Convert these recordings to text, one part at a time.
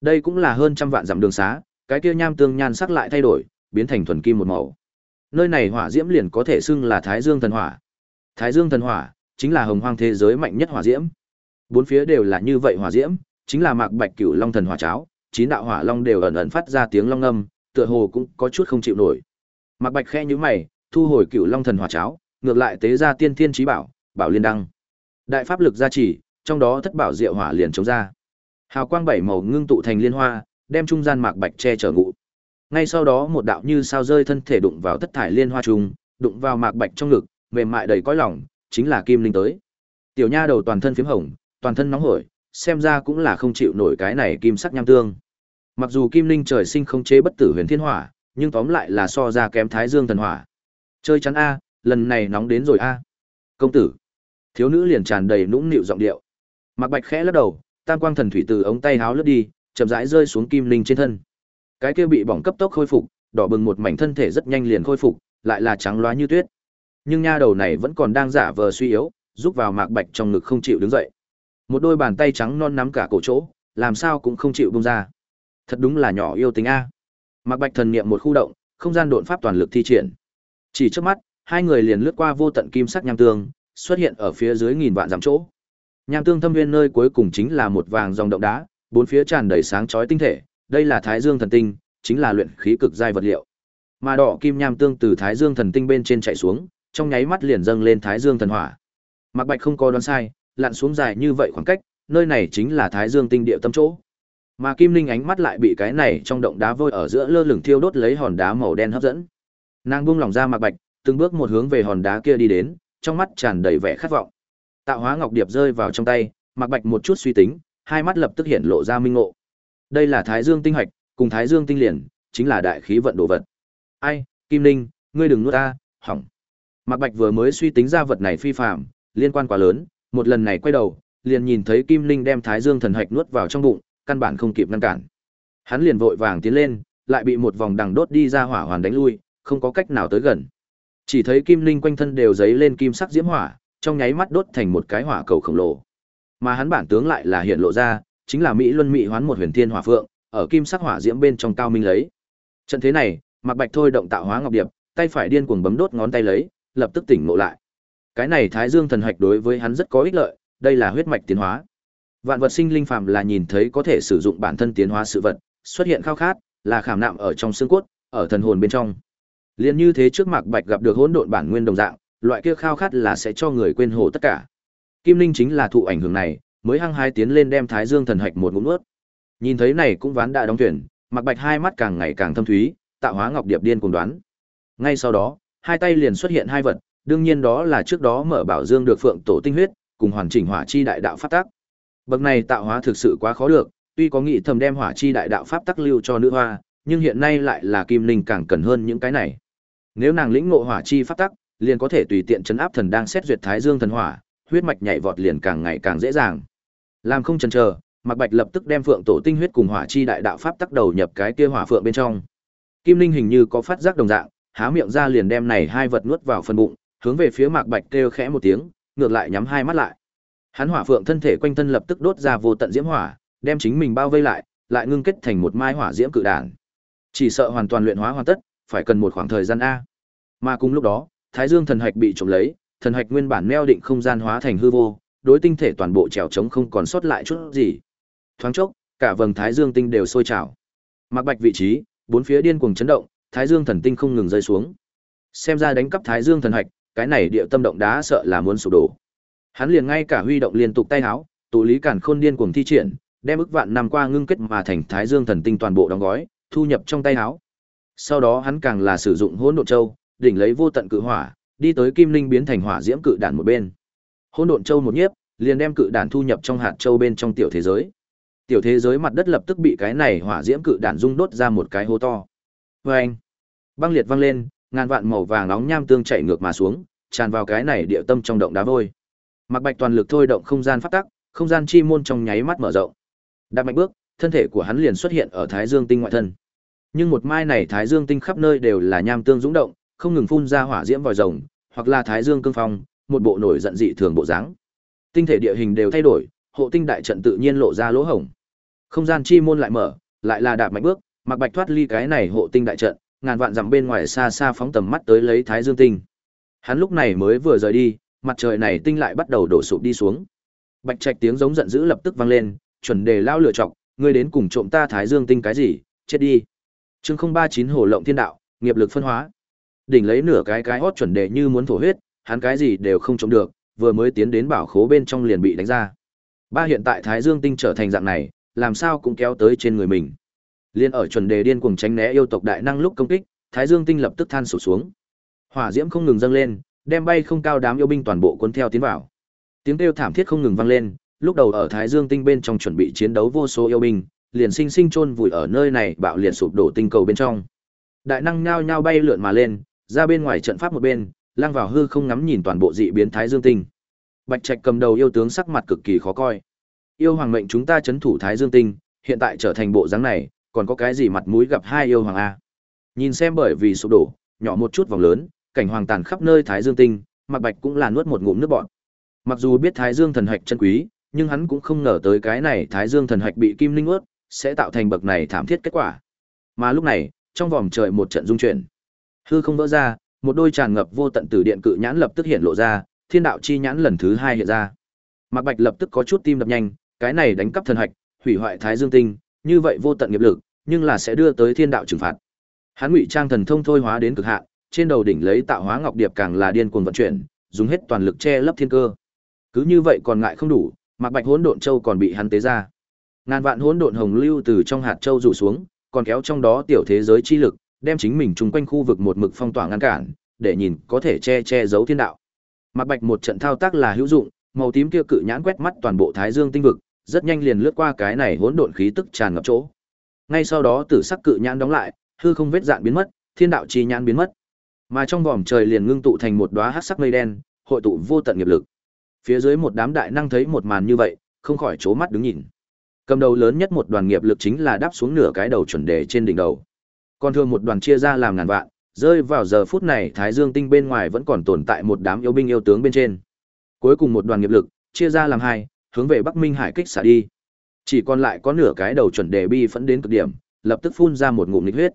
Đây cũng là hơn trăm vạn dặm đường xá, cái kia nham tương nhan sắc lại thay đổi, biến thành thuần kim một màu. Nơi này hỏa diễm liền có thể xưng là Thái Dương thần hỏa. Thái Dương thần hỏa chính là hồng hoang thế giới mạnh nhất hỏa diễm. Bốn phía đều là như vậy hỏa diễm, chính là Mạc Bạch Cửu Long thần hỏa cháo, chín đạo hỏa long đều ẩn ẩn phát ra tiếng long âm, tựa hồ cũng có chút không chịu nổi. Mạc Bạch khẽ nhíu mày, thu hồi Cửu Long thần hỏa cháo, ngược lại tế ra Tiên Thiên trí Bảo, Bảo Liên Đăng. Đại pháp lực gia trì, trong đó thất bảo diệu hỏa liền chống ra. Hào quang bảy màu ngưng tụ thành liên hoa, đem trung gian Mạc Bạch che chở ngụ. Ngay sau đó một đạo như sao rơi thân thể đụng vào thất thải liên hoa trùng, đụng vào Mạc Bạch trong ngực, mềm mại đầy cõi lòng, chính là Kim Linh tới. Tiểu nha đầu toàn thân phím hồng, toàn thân nóng hổi, xem ra cũng là không chịu nổi cái này kim sắc nham tương. Mặc dù Kim Linh trời sinh không chế bất tử huyền thiên hỏa, nhưng tóm lại là so ra kém Thái Dương thần hỏa. Chơi chắn a, lần này nóng đến rồi a. Công tử. Thiếu nữ liền tràn đầy nũng nịu giọng điệu. Mạc Bạch khẽ lắc đầu, tam quang thần thủy từ ống tay háo lướt đi, chậm rãi rơi xuống Kim Linh trên thân. Cái kia bị bỏng cấp tốc khôi phục, đỏ bừng một mảnh thân thể rất nhanh liền khôi phục, lại là trắng loá như tuyết. Nhưng nha đầu này vẫn còn đang giả vờ suy yếu, giúp vào Mạc Bạch trong ngực không chịu đứng dậy. Một đôi bàn tay trắng non nắm cả cổ chỗ, làm sao cũng không chịu buông ra. Thật đúng là nhỏ yêu tính a. Mạc Bạch thần niệm một khu động, không gian độn pháp toàn lực thi triển. Chỉ trước mắt, hai người liền lướt qua vô tận kim sắc nham tương, xuất hiện ở phía dưới nghìn vạn dặm chỗ. Nham tương thâm viên nơi cuối cùng chính là một vàng dòng động đá, bốn phía tràn đầy sáng chói tinh thể, đây là Thái Dương thần tinh, chính là luyện khí cực giai vật liệu. Mà đỏ kim nham tương từ Thái Dương thần tinh bên trên chạy xuống, trong nháy mắt liền dâng lên Thái Dương thần hỏa. Mạc Bạch không có đoán sai, lặn xuống dài như vậy khoảng cách, nơi này chính là Thái Dương tinh địa tâm chỗ. Mà Kim Linh ánh mắt lại bị cái này trong động đá vôi ở giữa lơ lửng thiêu đốt lấy hòn đá màu đen hấp dẫn. Nàng buông lỏng ra Mạc Bạch, từng bước một hướng về hòn đá kia đi đến, trong mắt tràn đầy vẻ khát vọng. Tạo hóa ngọc điệp rơi vào trong tay, Mạc Bạch một chút suy tính, hai mắt lập tức hiện lộ ra minh ngộ. Đây là Thái Dương tinh hạch, cùng Thái Dương tinh liền, chính là đại khí vận đồ vật. Ai, Kim Linh, ngươi đừng nuốt ta, hỏng. Mạc Bạch vừa mới suy tính ra vật này phi phàm, liên quan quá lớn, một lần này quay đầu, liền nhìn thấy Kim Linh đem Thái Dương thần hạch nuốt vào trong bụng, căn bản không kịp ngăn cản. Hắn liền vội vàng tiến lên, lại bị một vòng đằng đốt đi ra hỏa hoàn đánh lui, không có cách nào tới gần. Chỉ thấy Kim Linh quanh thân đều giấy lên kim sắc diễm hỏa, trong nháy mắt đốt thành một cái hỏa cầu khổng lồ. Mà hắn bản tướng lại là hiện lộ ra, chính là Mỹ Luân Mỹ hoán một huyền thiên hỏa phượng, ở kim sắc hỏa diễm bên trong cao minh lấy. Trận thế này, Mạc Bạch thôi động tạo hóa ngọc điệp, tay phải điên cuồng bấm đốt ngón tay lấy, lập tức tỉnh ngộ lại. Cái này Thái Dương thần hạch đối với hắn rất có ích lợi, đây là huyết mạch tiến hóa. Vạn vật sinh linh phàm là nhìn thấy có thể sử dụng bản thân tiến hóa sự vật, xuất hiện khao khát, là khảm nạm ở trong xương cốt, ở thần hồn bên trong. Liên như thế trước Mạc Bạch gặp được hỗn độn bản nguyên đồng dạng, loại kia khao khát là sẽ cho người quên hồ tất cả. Kim Linh chính là thụ ảnh hưởng này, mới hăng hai tiến lên đem Thái Dương thần hạch một ngụm nuốt. Nhìn thấy này cũng ván đã đóng thuyền, Mạc Bạch hai mắt càng ngày càng thâm thúy, tạo hóa ngọc điệp điên cùng đoán. Ngay sau đó, hai tay liền xuất hiện hai vật, đương nhiên đó là trước đó mở bảo dương được phượng tổ tinh huyết, cùng hoàn chỉnh hỏa chi đại đạo pháp tắc. Bậc này tạo hóa thực sự quá khó được, tuy có nghĩ thầm đem hỏa chi đại đạo pháp tắc lưu cho nữ hoa, nhưng hiện nay lại là kim linh càng cần hơn những cái này. Nếu nàng lĩnh ngộ hỏa chi pháp tắc, liền có thể tùy tiện chấn áp thần đang xét duyệt thái dương thần hỏa, huyết mạch nhảy vọt liền càng ngày càng dễ dàng. Làm không chần chờ, Mạc Bạch lập tức đem phượng tổ tinh huyết cùng hỏa chi đại đạo pháp tắc đầu nhập cái kia hỏa phượng bên trong. Kim Linh hình như có phát giác đồng dạng, há miệng ra liền đem này hai vật nuốt vào phần bụng, hướng về phía Mạc Bạch kêu khẽ một tiếng, ngược lại nhắm hai mắt lại. Hắn hỏa phượng thân thể quanh thân lập tức đốt ra vô tận diễm hỏa, đem chính mình bao vây lại, lại ngưng kết thành một mai hỏa diễm cự đản. Chỉ sợ hoàn toàn luyện hóa hoàn tất, phải cần một khoảng thời gian a. Mà cùng lúc đó, Thái Dương thần hạch bị trộm lấy, thần hạch nguyên bản neo định không gian hóa thành hư vô, đối tinh thể toàn bộ trèo trống không còn sót lại chút gì. Thoáng chốc, cả vầng Thái Dương tinh đều sôi trào. Mạc Bạch vị trí, bốn phía điên cuồng chấn động, Thái Dương thần tinh không ngừng rơi xuống. Xem ra đánh cắp Thái Dương thần hạch, cái này địa tâm động đá sợ là muốn sụp đổ. Hắn liền ngay cả huy động liên tục tay áo, tụ lý cản khôn điên cuồng thi triển, đem ức vạn năm qua ngưng kết mà thành Thái Dương thần tinh toàn bộ đóng gói, thu nhập trong tay áo. Sau đó hắn càng là sử dụng hỗn độn châu, đỉnh lấy vô tận cự hỏa, đi tới kim linh biến thành hỏa diễm cự đản một bên. Hỗn độn châu một nhiếp, liền đem cự đản thu nhập trong hạt châu bên trong tiểu thế giới. Tiểu thế giới mặt đất lập tức bị cái này hỏa diễm cự đản rung đốt ra một cái hố to. Oeng! Băng liệt vang lên, ngàn vạn màu vàng nóng nham tương chảy ngược mà xuống, tràn vào cái này địa tâm trong động đá vôi. Mạc Bạch toàn lực thôi động không gian phát tắc, không gian chi môn trong nháy mắt mở rộng. Đạp mạnh bước, thân thể của hắn liền xuất hiện ở Thái Dương tinh ngoại thân. Nhưng một mai này Thái Dương tinh khắp nơi đều là nham tương dũng động, không ngừng phun ra hỏa diễm vòi rồng, hoặc là Thái Dương cương phong, một bộ nổi giận dị thường bộ dáng. Tinh thể địa hình đều thay đổi, hộ tinh đại trận tự nhiên lộ ra lỗ hổng. Không gian chi môn lại mở, lại là đạp mạnh bước, Mạc Bạch thoát ly cái này hộ tinh đại trận, ngàn vạn dặm bên ngoài xa xa phóng tầm mắt tới lấy Thái Dương tinh. Hắn lúc này mới vừa rời đi, mặt trời này tinh lại bắt đầu đổ sụp đi xuống. Bạch Trạch tiếng giống giận dữ lập tức vang lên, chuẩn đề lao lửa trọng, ngươi đến cùng trộm ta Thái Dương tinh cái gì, chết đi. Chương 039 Hổ Lộng Thiên Đạo, nghiệp lực phân hóa. Đỉnh lấy nửa cái cái hót chuẩn đề như muốn thổ huyết, hắn cái gì đều không chống được, vừa mới tiến đến bảo khố bên trong liền bị đánh ra. Ba hiện tại Thái Dương tinh trở thành dạng này, làm sao cũng kéo tới trên người mình. Liên ở chuẩn đề điên cuồng tránh né yêu tộc đại năng lúc công kích, Thái Dương tinh lập tức than sụp xuống. Hỏa diễm không ngừng dâng lên, đem bay không cao đám yêu binh toàn bộ cuốn theo tiến vào. Tiếng kêu thảm thiết không ngừng vang lên, lúc đầu ở Thái Dương tinh bên trong chuẩn bị chiến đấu vô số yêu binh, liền sinh sinh chôn vùi ở nơi này bạo liệt sụp đổ tinh cầu bên trong. Đại năng nhao nhao bay lượn mà lên, ra bên ngoài trận pháp một bên, lang vào hư không ngắm nhìn toàn bộ dị biến Thái Dương tinh. Bạch Trạch cầm đầu yêu tướng sắc mặt cực kỳ khó coi. Yêu hoàng mệnh chúng ta chấn thủ Thái Dương tinh, hiện tại trở thành bộ dáng này, còn có cái gì mặt mũi gặp hai yêu hoàng a? Nhìn xem bởi vì sụp đổ, nhỏ một chút vòng lớn, cảnh hoàng tàn khắp nơi Thái Dương tinh, Mạc Bạch cũng là nuốt một ngụm nước bọt. Mặc dù biết Thái Dương thần hạch chân quý, nhưng hắn cũng không ngờ tới cái này Thái Dương thần hạch bị Kim Linh ướt, sẽ tạo thành bậc này thảm thiết kết quả. Mà lúc này, trong vòng trời một trận dung chuyển, hư không vỡ ra, một đôi tràn ngập vô tận tử điện cự nhãn lập tức hiện lộ ra, thiên đạo chi nhãn lần thứ hai hiện ra. Mạc Bạch lập tức có chút tim đập nhanh, cái này đánh cắp thần hạch, hủy hoại Thái Dương tinh, như vậy vô tận nghiệp lực, nhưng là sẽ đưa tới thiên đạo trừng phạt. Hắn ngụy trang thần thông thôi hóa đến cực hạn, trên đầu đỉnh lấy tạo hóa ngọc điệp càng là điên cuồng vận chuyển, dùng hết toàn lực che lấp thiên cơ. Cứ như vậy còn ngại không đủ, Mạc Bạch Hỗn Độn Châu còn bị hắn tế ra. Ngàn vạn hỗn độn hồng lưu từ trong hạt châu rủ xuống, còn kéo trong đó tiểu thế giới chi lực, đem chính mình chung quanh khu vực một mực phong tỏa ngăn cản, để nhìn có thể che che giấu thiên đạo. Mạc Bạch một trận thao tác là hữu dụng, màu tím kia cự nhãn quét mắt toàn bộ Thái Dương tinh vực, rất nhanh liền lướt qua cái này hỗn độn khí tức tràn ngập chỗ. Ngay sau đó tử sắc cự nhãn đóng lại, hư không vết dạn biến mất, thiên đạo chi nhãn biến mất. Mà trong vòm trời liền ngưng tụ thành một đóa hắc sắc mây đen, hội tụ vô tận nghiệp lực. Phía dưới một đám đại năng thấy một màn như vậy, không khỏi chố mắt đứng nhìn. Cầm đầu lớn nhất một đoàn nghiệp lực chính là đáp xuống nửa cái đầu chuẩn đề trên đỉnh đầu. Còn thường một đoàn chia ra làm ngàn vạn, rơi vào giờ phút này Thái Dương tinh bên ngoài vẫn còn tồn tại một đám yêu binh yêu tướng bên trên. Cuối cùng một đoàn nghiệp lực chia ra làm hai, hướng về Bắc Minh Hải kích xả đi. Chỉ còn lại có nửa cái đầu chuẩn đề bi phẫn đến cực điểm, lập tức phun ra một ngụm nghịch huyết.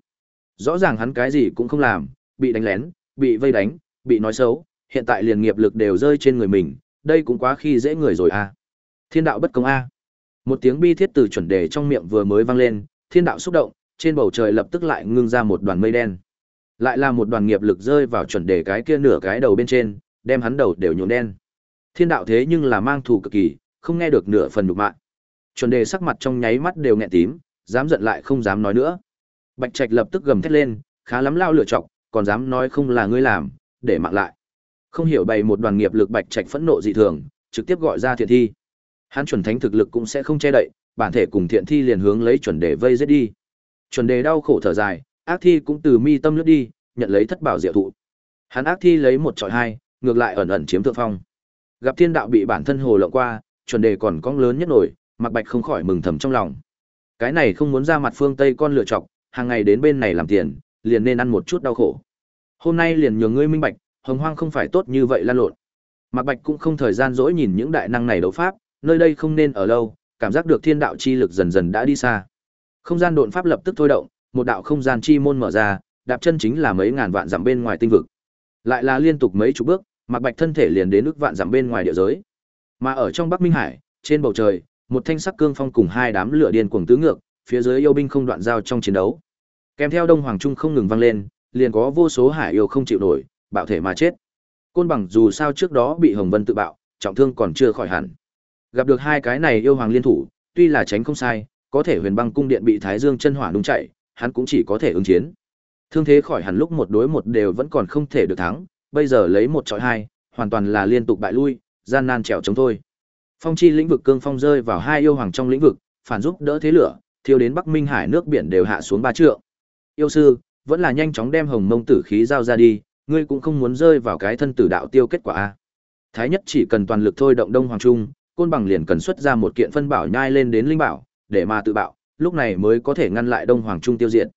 Rõ ràng hắn cái gì cũng không làm, bị đánh lén, bị vây đánh, bị nói xấu, hiện tại liền nghiệp lực đều rơi trên người mình, đây cũng quá khi dễ người rồi a. Thiên đạo bất công a. Một tiếng bi thiết từ chuẩn đề trong miệng vừa mới vang lên, thiên đạo xúc động, trên bầu trời lập tức lại ngưng ra một đoàn mây đen. Lại là một đoàn nghiệp lực rơi vào chuẩn đề cái kia nửa cái đầu bên trên, đem hắn đầu đều nhuộm đen. Thiên đạo thế nhưng là mang thù cực kỳ, không nghe được nửa phần nhục mạ. Chuẩn đề sắc mặt trong nháy mắt đều nghẹn tím, dám giận lại không dám nói nữa. Bạch Trạch lập tức gầm thét lên, khá lắm lao lửa chọc, còn dám nói không là ngươi làm, để mạng lại. Không hiểu bày một đoàn nghiệp lực Bạch Trạch phẫn nộ dị thường, trực tiếp gọi ra thiện thi. Hắn chuẩn thánh thực lực cũng sẽ không che đậy, bản thể cùng thiện thi liền hướng lấy chuẩn đề vây giết đi. Chuẩn đề đau khổ thở dài, ác thi cũng từ mi tâm lướt đi, nhận lấy thất bảo diệu thụ. Hắn ác thi lấy một trọi hai, ngược lại ẩn ẩn chiếm thượng phong. Gặp thiên đạo bị bản thân hồ lộng qua, chuẩn đề còn cong lớn nhất nổi, Mặc Bạch không khỏi mừng thầm trong lòng. Cái này không muốn ra mặt phương Tây con lựa chọc, hàng ngày đến bên này làm tiền, liền nên ăn một chút đau khổ. Hôm nay liền nhường ngươi minh bạch, hồng hoang không phải tốt như vậy lan lộn. Mặc Bạch cũng không thời gian dỗi nhìn những đại năng này đấu pháp, nơi đây không nên ở lâu, cảm giác được thiên đạo chi lực dần dần đã đi xa. Không gian độn pháp lập tức thôi động, một đạo không gian chi môn mở ra, đạp chân chính là mấy ngàn vạn dặm bên ngoài tinh vực. Lại là liên tục mấy chục bước, Mạc Bạch thân thể liền đến ước vạn dặm bên ngoài địa giới. Mà ở trong Bắc Minh Hải, trên bầu trời, một thanh sắc cương phong cùng hai đám lửa điên cuồng tứ ngược, phía dưới yêu binh không đoạn giao trong chiến đấu. Kèm theo Đông Hoàng Trung không ngừng vang lên, liền có vô số hải yêu không chịu nổi, bạo thể mà chết. Côn bằng dù sao trước đó bị Hồng Vân tự bạo, trọng thương còn chưa khỏi hẳn. Gặp được hai cái này yêu hoàng liên thủ, tuy là tránh không sai, có thể Huyền Băng cung điện bị Thái Dương chân hỏa đung chạy, hắn cũng chỉ có thể ứng chiến. Thương thế khỏi hẳn lúc một đối một đều vẫn còn không thể được thắng, bây giờ lấy một trọi hai, hoàn toàn là liên tục bại lui, gian nan trèo chống thôi. Phong chi lĩnh vực cương phong rơi vào hai yêu hoàng trong lĩnh vực, phản giúp đỡ thế lửa, thiêu đến Bắc Minh Hải nước biển đều hạ xuống ba trượng. Yêu sư, vẫn là nhanh chóng đem Hồng Mông tử khí giao ra đi, ngươi cũng không muốn rơi vào cái thân tử đạo tiêu kết quả a. Thái nhất chỉ cần toàn lực thôi động Đông Hoàng Trung, côn bằng liền cần xuất ra một kiện phân bảo nhai lên đến linh bảo, để mà tự bạo, lúc này mới có thể ngăn lại Đông Hoàng Trung tiêu diệt.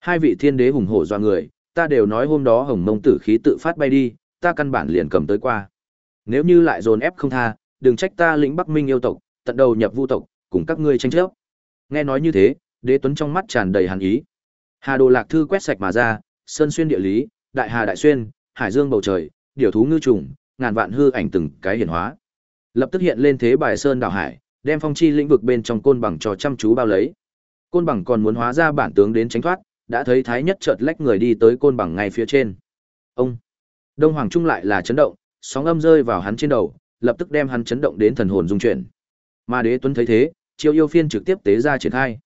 Hai vị thiên đế hùng hổ doa người, ta đều nói hôm đó Hồng Mông tử khí tự phát bay đi, ta căn bản liền cầm tới qua. Nếu như lại dồn ép không tha, đừng trách ta lĩnh Bắc Minh yêu tộc, tận đầu nhập vu tộc, cùng các ngươi tranh chấp. Nghe nói như thế, Đế Tuấn trong mắt tràn đầy hàn ý. Hà Đồ Lạc thư quét sạch mà ra, sơn xuyên địa lý, đại hà đại xuyên, hải dương bầu trời, điều thú ngư trùng, ngàn vạn hư ảnh từng cái hiển hóa. Lập tức hiện lên thế bài sơn đảo hải, đem phong chi lĩnh vực bên trong côn bằng cho chăm chú bao lấy. Côn bằng còn muốn hóa ra bản tướng đến tránh thoát, đã thấy thái nhất chợt lách người đi tới côn bằng ngay phía trên. Ông Đông Hoàng Trung lại là chấn động, sóng âm rơi vào hắn trên đầu, lập tức đem hắn chấn động đến thần hồn rung chuyển. ma Đế Tuấn thấy thế, Chiêu Yêu Phiên trực tiếp tế ra triển khai.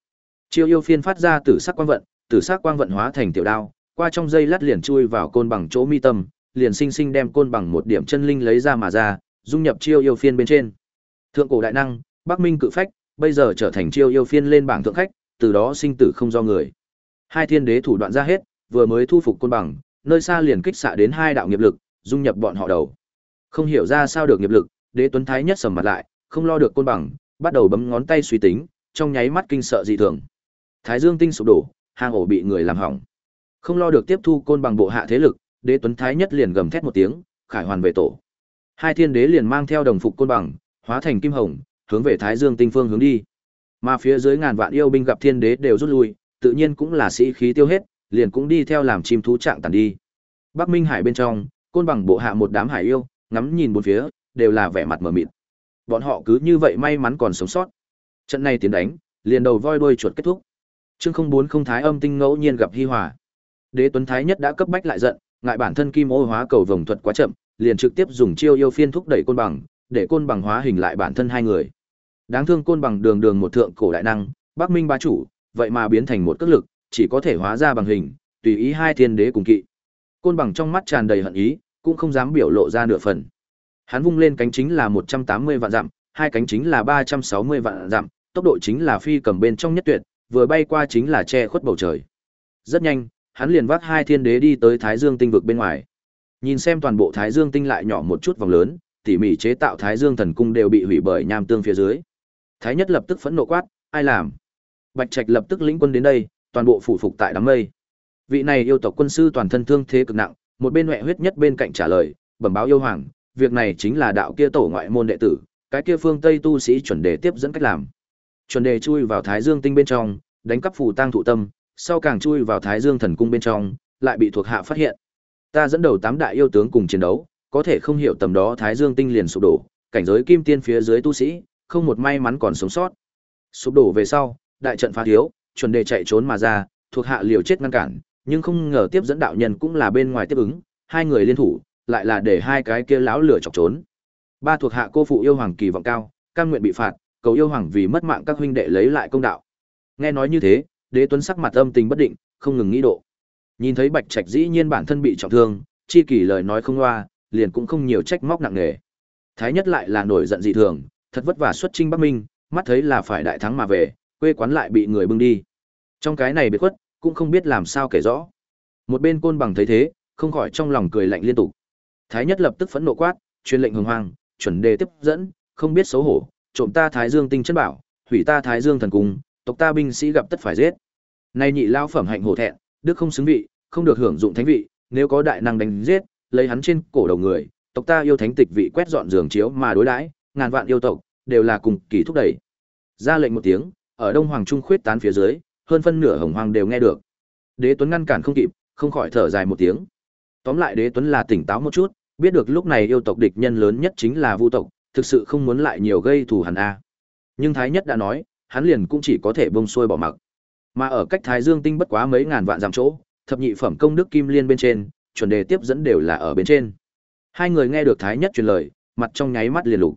Chiêu Yêu Phiên phát ra tử sắc quang vận, tử sắc quang vận hóa thành tiểu đao, qua trong dây lát liền chui vào côn bằng chỗ mi tâm, liền sinh sinh đem côn bằng một điểm chân linh lấy ra mà ra, dung nhập Chiêu Yêu Phiên bên trên. Thượng cổ đại năng, Bắc Minh cự phách, bây giờ trở thành Chiêu Yêu Phiên lên bảng thượng khách, từ đó sinh tử không do người. Hai thiên đế thủ đoạn ra hết, vừa mới thu phục côn bằng, nơi xa liền kích xạ đến hai đạo nghiệp lực, dung nhập bọn họ đầu. Không hiểu ra sao được nghiệp lực, Đế Tuấn Thái nhất sầm mặt lại, không lo được côn bằng, bắt đầu bấm ngón tay suy tính, trong nháy mắt kinh sợ dị thường. Thái Dương tinh sụp đổ, hang ổ bị người làm hỏng. Không lo được tiếp thu côn bằng bộ hạ thế lực, Đế Tuấn Thái nhất liền gầm thét một tiếng, khải hoàn về tổ. Hai thiên đế liền mang theo đồng phục côn bằng, hóa thành kim hồng, hướng về Thái Dương tinh phương hướng đi. Mà phía dưới ngàn vạn yêu binh gặp thiên đế đều rút lui, tự nhiên cũng là sĩ khí tiêu hết, liền cũng đi theo làm chim thú trạng tàn đi. Bắc Minh Hải bên trong, côn bằng bộ hạ một đám hải yêu, ngắm nhìn bốn phía, đều là vẻ mặt mờ mịt. Bọn họ cứ như vậy may mắn còn sống sót. Trận này tiến đánh, liền đầu voi đuôi chuột kết thúc. Chương không bốn không thái âm tinh ngẫu nhiên gặp hi hòa. Đế Tuấn Thái nhất đã cấp bách lại giận, ngại bản thân kim ô hóa cầu vồng thuật quá chậm, liền trực tiếp dùng chiêu yêu phiên thúc đẩy côn bằng, để côn bằng hóa hình lại bản thân hai người. Đáng thương côn bằng đường đường một thượng cổ đại năng, Bắc Minh bá chủ, vậy mà biến thành một cước lực, chỉ có thể hóa ra bằng hình, tùy ý hai thiên đế cùng kỵ. Côn bằng trong mắt tràn đầy hận ý, cũng không dám biểu lộ ra nửa phần. Hắn vung lên cánh chính là 180 vạn dặm, hai cánh chính là 360 vạn dặm, tốc độ chính là phi cầm bên trong nhất tuyệt, vừa bay qua chính là che khuất bầu trời. Rất nhanh, hắn liền vác hai thiên đế đi tới Thái Dương tinh vực bên ngoài. Nhìn xem toàn bộ Thái Dương tinh lại nhỏ một chút vòng lớn, tỉ mỉ chế tạo Thái Dương thần cung đều bị hủy bởi nham tương phía dưới. Thái nhất lập tức phẫn nộ quát, ai làm? Bạch Trạch lập tức lĩnh quân đến đây, toàn bộ phủ phục tại đám mây. Vị này yêu tộc quân sư toàn thân thương thế cực nặng, một bên huệ huyết nhất bên cạnh trả lời, bẩm báo yêu hoàng, việc này chính là đạo kia tổ ngoại môn đệ tử, cái kia phương Tây tu sĩ chuẩn đề tiếp dẫn cách làm. Chuẩn đề chui vào Thái Dương tinh bên trong, đánh cắp phù tang thụ tâm, sau càng chui vào Thái Dương thần cung bên trong, lại bị thuộc hạ phát hiện. Ta dẫn đầu tám đại yêu tướng cùng chiến đấu, có thể không hiểu tầm đó Thái Dương tinh liền sụp đổ, cảnh giới kim tiên phía dưới tu sĩ, không một may mắn còn sống sót. Sụp đổ về sau, đại trận phá thiếu, chuẩn đề chạy trốn mà ra, thuộc hạ liều chết ngăn cản, nhưng không ngờ tiếp dẫn đạo nhân cũng là bên ngoài tiếp ứng, hai người liên thủ, lại là để hai cái kia lão lửa chọc trốn. Ba thuộc hạ cô phụ yêu hoàng kỳ vọng cao, căn nguyện bị phạt, cầu yêu hoàng vì mất mạng các huynh đệ lấy lại công đạo. Nghe nói như thế, Đế Tuấn sắc mặt âm tình bất định, không ngừng nghĩ độ. Nhìn thấy Bạch Trạch dĩ nhiên bản thân bị trọng thương, chi kỳ lời nói không loa, liền cũng không nhiều trách móc nặng nề. Thái nhất lại là nổi giận dị thường, thật vất vả xuất chinh Bắc Minh, mắt thấy là phải đại thắng mà về, quê quán lại bị người bưng đi. Trong cái này biệt khuất, cũng không biết làm sao kể rõ. Một bên côn bằng thấy thế, không khỏi trong lòng cười lạnh liên tục. Thái nhất lập tức phẫn nộ quát, truyền lệnh hùng hoàng, chuẩn đề tiếp dẫn, không biết xấu hổ, trộm ta Thái Dương tinh chân bảo, hủy ta Thái Dương thần cung, tộc ta binh sĩ gặp tất phải giết. Nay nhị lao phẩm hạnh hổ thẹn, đức không xứng vị, không được hưởng dụng thánh vị, nếu có đại năng đánh giết, lấy hắn trên cổ đầu người, tộc ta yêu thánh tịch vị quét dọn giường chiếu mà đối đãi, ngàn vạn yêu tộc đều là cùng kỳ thúc đẩy. Ra lệnh một tiếng, ở Đông Hoàng Trung khuyết tán phía dưới, hơn phân nửa Hồng Hoàng đều nghe được. Đế Tuấn ngăn cản không kịp, không khỏi thở dài một tiếng. Tóm lại Đế Tuấn là tỉnh táo một chút, biết được lúc này yêu tộc địch nhân lớn nhất chính là Vu tộc, thực sự không muốn lại nhiều gây thù hằn a. Nhưng Thái Nhất đã nói, hắn liền cũng chỉ có thể bông xuôi bỏ mặc. Mà ở cách Thái Dương tinh bất quá mấy ngàn vạn dặm chỗ, thập nhị phẩm công đức kim liên bên trên, chuẩn đề tiếp dẫn đều là ở bên trên. Hai người nghe được Thái Nhất truyền lời, mặt trong nháy mắt liền lục.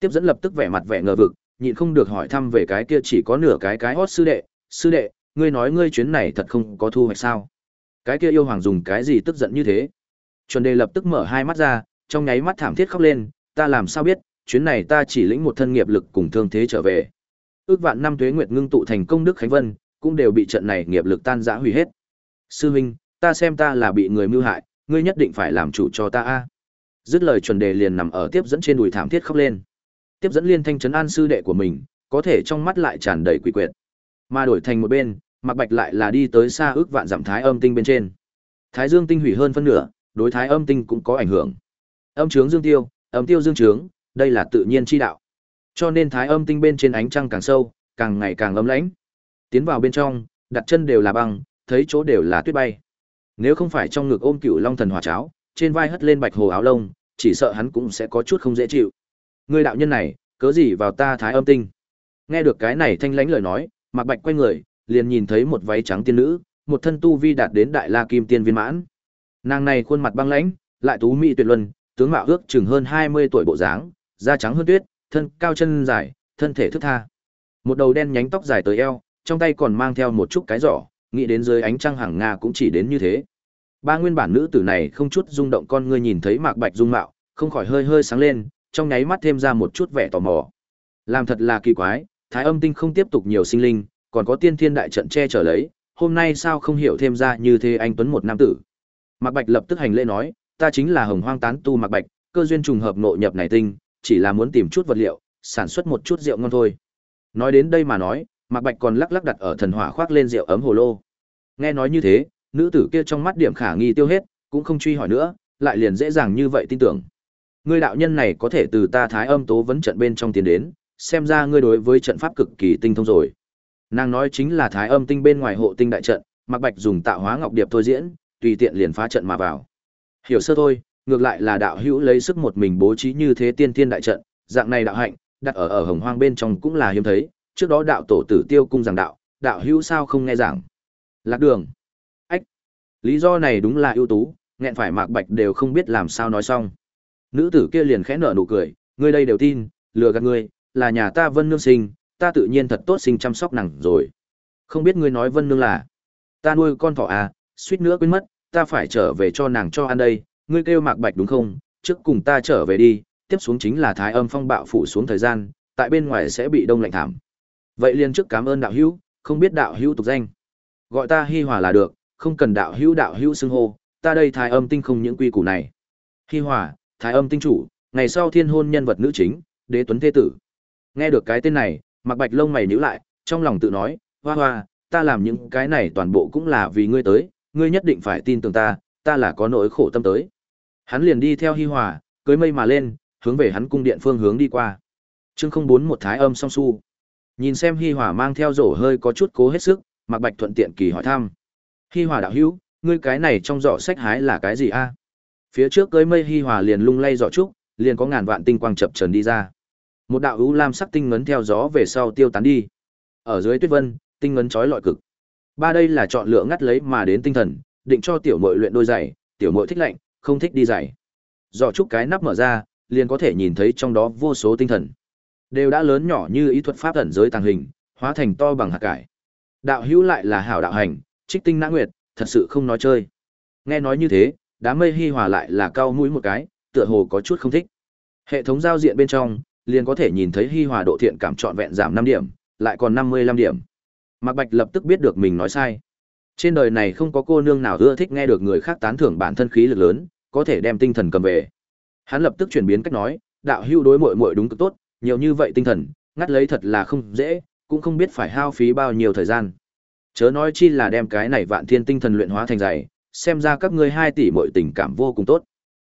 Tiếp dẫn lập tức vẻ mặt vẻ ngờ vực, nhịn không được hỏi thăm về cái kia chỉ có nửa cái cái hót sư đệ, sư đệ, ngươi nói ngươi chuyến này thật không có thu hoạch sao? Cái kia yêu hoàng dùng cái gì tức giận như thế? Chuẩn đề lập tức mở hai mắt ra, trong nháy mắt thảm thiết khóc lên, ta làm sao biết, chuyến này ta chỉ lĩnh một thân nghiệp lực cùng thương thế trở về. Ước vạn năm tuế nguyệt ngưng tụ thành công đức khánh vân, cũng đều bị trận này nghiệp lực tan rã hủy hết. Sư huynh, ta xem ta là bị người mưu hại, ngươi nhất định phải làm chủ cho ta a. Dứt lời chuẩn đề liền nằm ở tiếp dẫn trên đùi thảm thiết khóc lên tiếp dẫn liên thanh trấn an sư đệ của mình, có thể trong mắt lại tràn đầy quỷ quyệt. Mà đổi thành một bên, mặc Bạch lại là đi tới xa ước vạn giảm thái âm tinh bên trên. Thái Dương tinh hủy hơn phân nửa, đối thái âm tinh cũng có ảnh hưởng. Âm trướng dương tiêu, âm tiêu dương trướng, đây là tự nhiên chi đạo. Cho nên thái âm tinh bên trên ánh trăng càng sâu, càng ngày càng ấm lãnh. Tiến vào bên trong, đặt chân đều là băng, thấy chỗ đều là tuyết bay. Nếu không phải trong ngực ôm cựu long thần hỏa cháo, trên vai hất lên bạch hồ áo lông, chỉ sợ hắn cũng sẽ có chút không dễ chịu. Người đạo nhân này, cớ gì vào ta thái âm tinh? Nghe được cái này thanh lãnh lời nói, Mạc Bạch quay người, liền nhìn thấy một váy trắng tiên nữ, một thân tu vi đạt đến đại la kim tiên viên mãn. Nàng này khuôn mặt băng lãnh, lại tú mỹ tuyệt luân, tướng mạo ước chừng hơn 20 tuổi bộ dáng, da trắng hơn tuyết, thân cao chân dài, thân thể thức tha. Một đầu đen nhánh tóc dài tới eo, trong tay còn mang theo một chút cái giỏ, nghĩ đến dưới ánh trăng hàng nga cũng chỉ đến như thế. Ba nguyên bản nữ tử này không chút rung động con ngươi nhìn thấy Mạc Bạch dung mạo, không khỏi hơi hơi sáng lên, trong nháy mắt thêm ra một chút vẻ tò mò. Làm thật là kỳ quái, Thái Âm Tinh không tiếp tục nhiều sinh linh, còn có tiên thiên đại trận che chở lấy, hôm nay sao không hiểu thêm ra như thế anh tuấn một nam tử. Mạc Bạch lập tức hành lễ nói, ta chính là Hồng Hoang tán tu Mạc Bạch, cơ duyên trùng hợp nội nhập này tinh, chỉ là muốn tìm chút vật liệu, sản xuất một chút rượu ngon thôi. Nói đến đây mà nói, Mạc Bạch còn lắc lắc đặt ở thần hỏa khoác lên rượu ấm hồ lô. Nghe nói như thế, nữ tử kia trong mắt điểm khả nghi tiêu hết, cũng không truy hỏi nữa, lại liền dễ dàng như vậy tin tưởng. Ngươi đạo nhân này có thể từ ta Thái Âm Tố vấn trận bên trong tiến đến, xem ra ngươi đối với trận pháp cực kỳ tinh thông rồi. Nàng nói chính là Thái Âm tinh bên ngoài hộ tinh đại trận, Mạc Bạch dùng tạo hóa ngọc điệp thôi diễn, tùy tiện liền phá trận mà vào. Hiểu sơ thôi, ngược lại là đạo hữu lấy sức một mình bố trí như thế tiên thiên đại trận, dạng này đạo hạnh, đặt ở ở Hồng Hoang bên trong cũng là hiếm thấy, trước đó đạo tổ tử Tiêu cung giảng đạo, đạo hữu sao không nghe giảng. Lạc đường. Ách. Lý do này đúng là ưu tú, nghẹn phải Mạc Bạch đều không biết làm sao nói xong. Nữ tử kia liền khẽ nở nụ cười, ngươi đây đều tin, lừa gạt ngươi, là nhà ta Vân Nương sinh, ta tự nhiên thật tốt sinh chăm sóc nàng rồi. Không biết ngươi nói Vân Nương là, ta nuôi con thỏ à, suýt nữa quên mất, ta phải trở về cho nàng cho ăn đây, ngươi kêu Mạc Bạch đúng không? Trước cùng ta trở về đi, tiếp xuống chính là Thái Âm phong bạo phủ xuống thời gian, tại bên ngoài sẽ bị đông lạnh thảm. Vậy liền trước cảm ơn đạo hữu, không biết đạo hữu tục danh. Gọi ta Hi Hòa là được, không cần đạo hữu đạo hữu xưng hô, ta đây Thái Âm tinh không những quy củ này. Hi Hòa, Thái Âm tinh chủ, ngày sau thiên hôn nhân vật nữ chính, đế tuấn thế tử. Nghe được cái tên này, mặc Bạch lông mày nhíu lại, trong lòng tự nói, hoa hoa, ta làm những cái này toàn bộ cũng là vì ngươi tới, ngươi nhất định phải tin tưởng ta, ta là có nỗi khổ tâm tới. Hắn liền đi theo Hi Hòa, cưới mây mà lên, hướng về hắn cung điện phương hướng đi qua. Chương không bốn một thái âm song su. Nhìn xem Hi Hòa mang theo rổ hơi có chút cố hết sức, Mạc Bạch thuận tiện kỳ hỏi thăm. Hi Hòa đạo hữu, ngươi cái này trong giỏ sách hái là cái gì a? Phía trước cưới mây Hi Hòa liền lung lay giỏ trúc, liền có ngàn vạn tinh quang chập chờn đi ra. Một đạo u lam sắc tinh ngấn theo gió về sau tiêu tán đi. Ở dưới tuyết vân, tinh ngấn chói lọi cực. Ba đây là chọn lựa ngắt lấy mà đến tinh thần, định cho tiểu muội luyện đôi giày, tiểu muội thích lạnh, không thích đi giày. Giỏ trúc cái nắp mở ra, liền có thể nhìn thấy trong đó vô số tinh thần. Đều đã lớn nhỏ như ý thuật pháp ẩn giới tàng hình, hóa thành to bằng hạt cải. Đạo hữu lại là hảo đạo hành, trích tinh nã nguyệt, thật sự không nói chơi. Nghe nói như thế, đám mây hi hòa lại là cao mũi một cái, tựa hồ có chút không thích. Hệ thống giao diện bên trong, liền có thể nhìn thấy hi hòa độ thiện cảm trọn vẹn giảm 5 điểm, lại còn 55 điểm. Mạc Bạch lập tức biết được mình nói sai. Trên đời này không có cô nương nào ưa thích nghe được người khác tán thưởng bản thân khí lực lớn, có thể đem tinh thần cầm về. Hắn lập tức chuyển biến cách nói, đạo hữu đối muội muội đúng cực tốt, nhiều như vậy tinh thần, ngắt lấy thật là không dễ, cũng không biết phải hao phí bao nhiêu thời gian. Chớ nói chi là đem cái này vạn thiên tinh thần luyện hóa thành dày, xem ra các ngươi hai tỷ mọi tình cảm vô cùng tốt.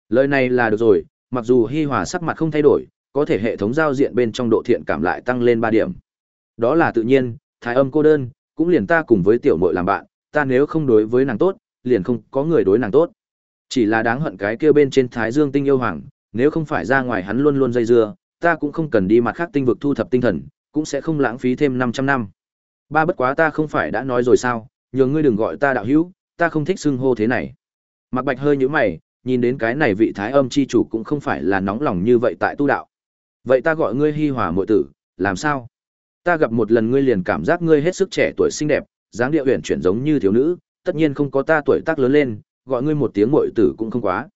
Lời này là được rồi, mặc dù Hi Hòa sắc mặt không thay đổi, có thể hệ thống giao diện bên trong độ thiện cảm lại tăng lên 3 điểm. Đó là tự nhiên, thái âm cô đơn, cũng liền ta cùng với tiểu muội làm bạn, ta nếu không đối với nàng tốt, liền không có người đối nàng tốt. Chỉ là đáng hận cái kia bên trên Thái Dương tinh yêu hoàng, nếu không phải ra ngoài hắn luôn luôn dây dưa, ta cũng không cần đi mặt khác tinh vực thu thập tinh thần, cũng sẽ không lãng phí thêm 500 năm. Ba bất quá ta không phải đã nói rồi sao, nhường ngươi đừng gọi ta đạo hữu, ta không thích xưng hô thế này. Mạc Bạch hơi nhíu mày, nhìn đến cái này vị Thái Âm chi chủ cũng không phải là nóng lòng như vậy tại tu đạo. Vậy ta gọi ngươi Hi Hòa muội tử, làm sao? Ta gặp một lần ngươi liền cảm giác ngươi hết sức trẻ tuổi xinh đẹp, dáng điệu huyền chuyển giống như thiếu nữ, tất nhiên không có ta tuổi tác lớn lên, gọi ngươi một tiếng muội tử cũng không quá.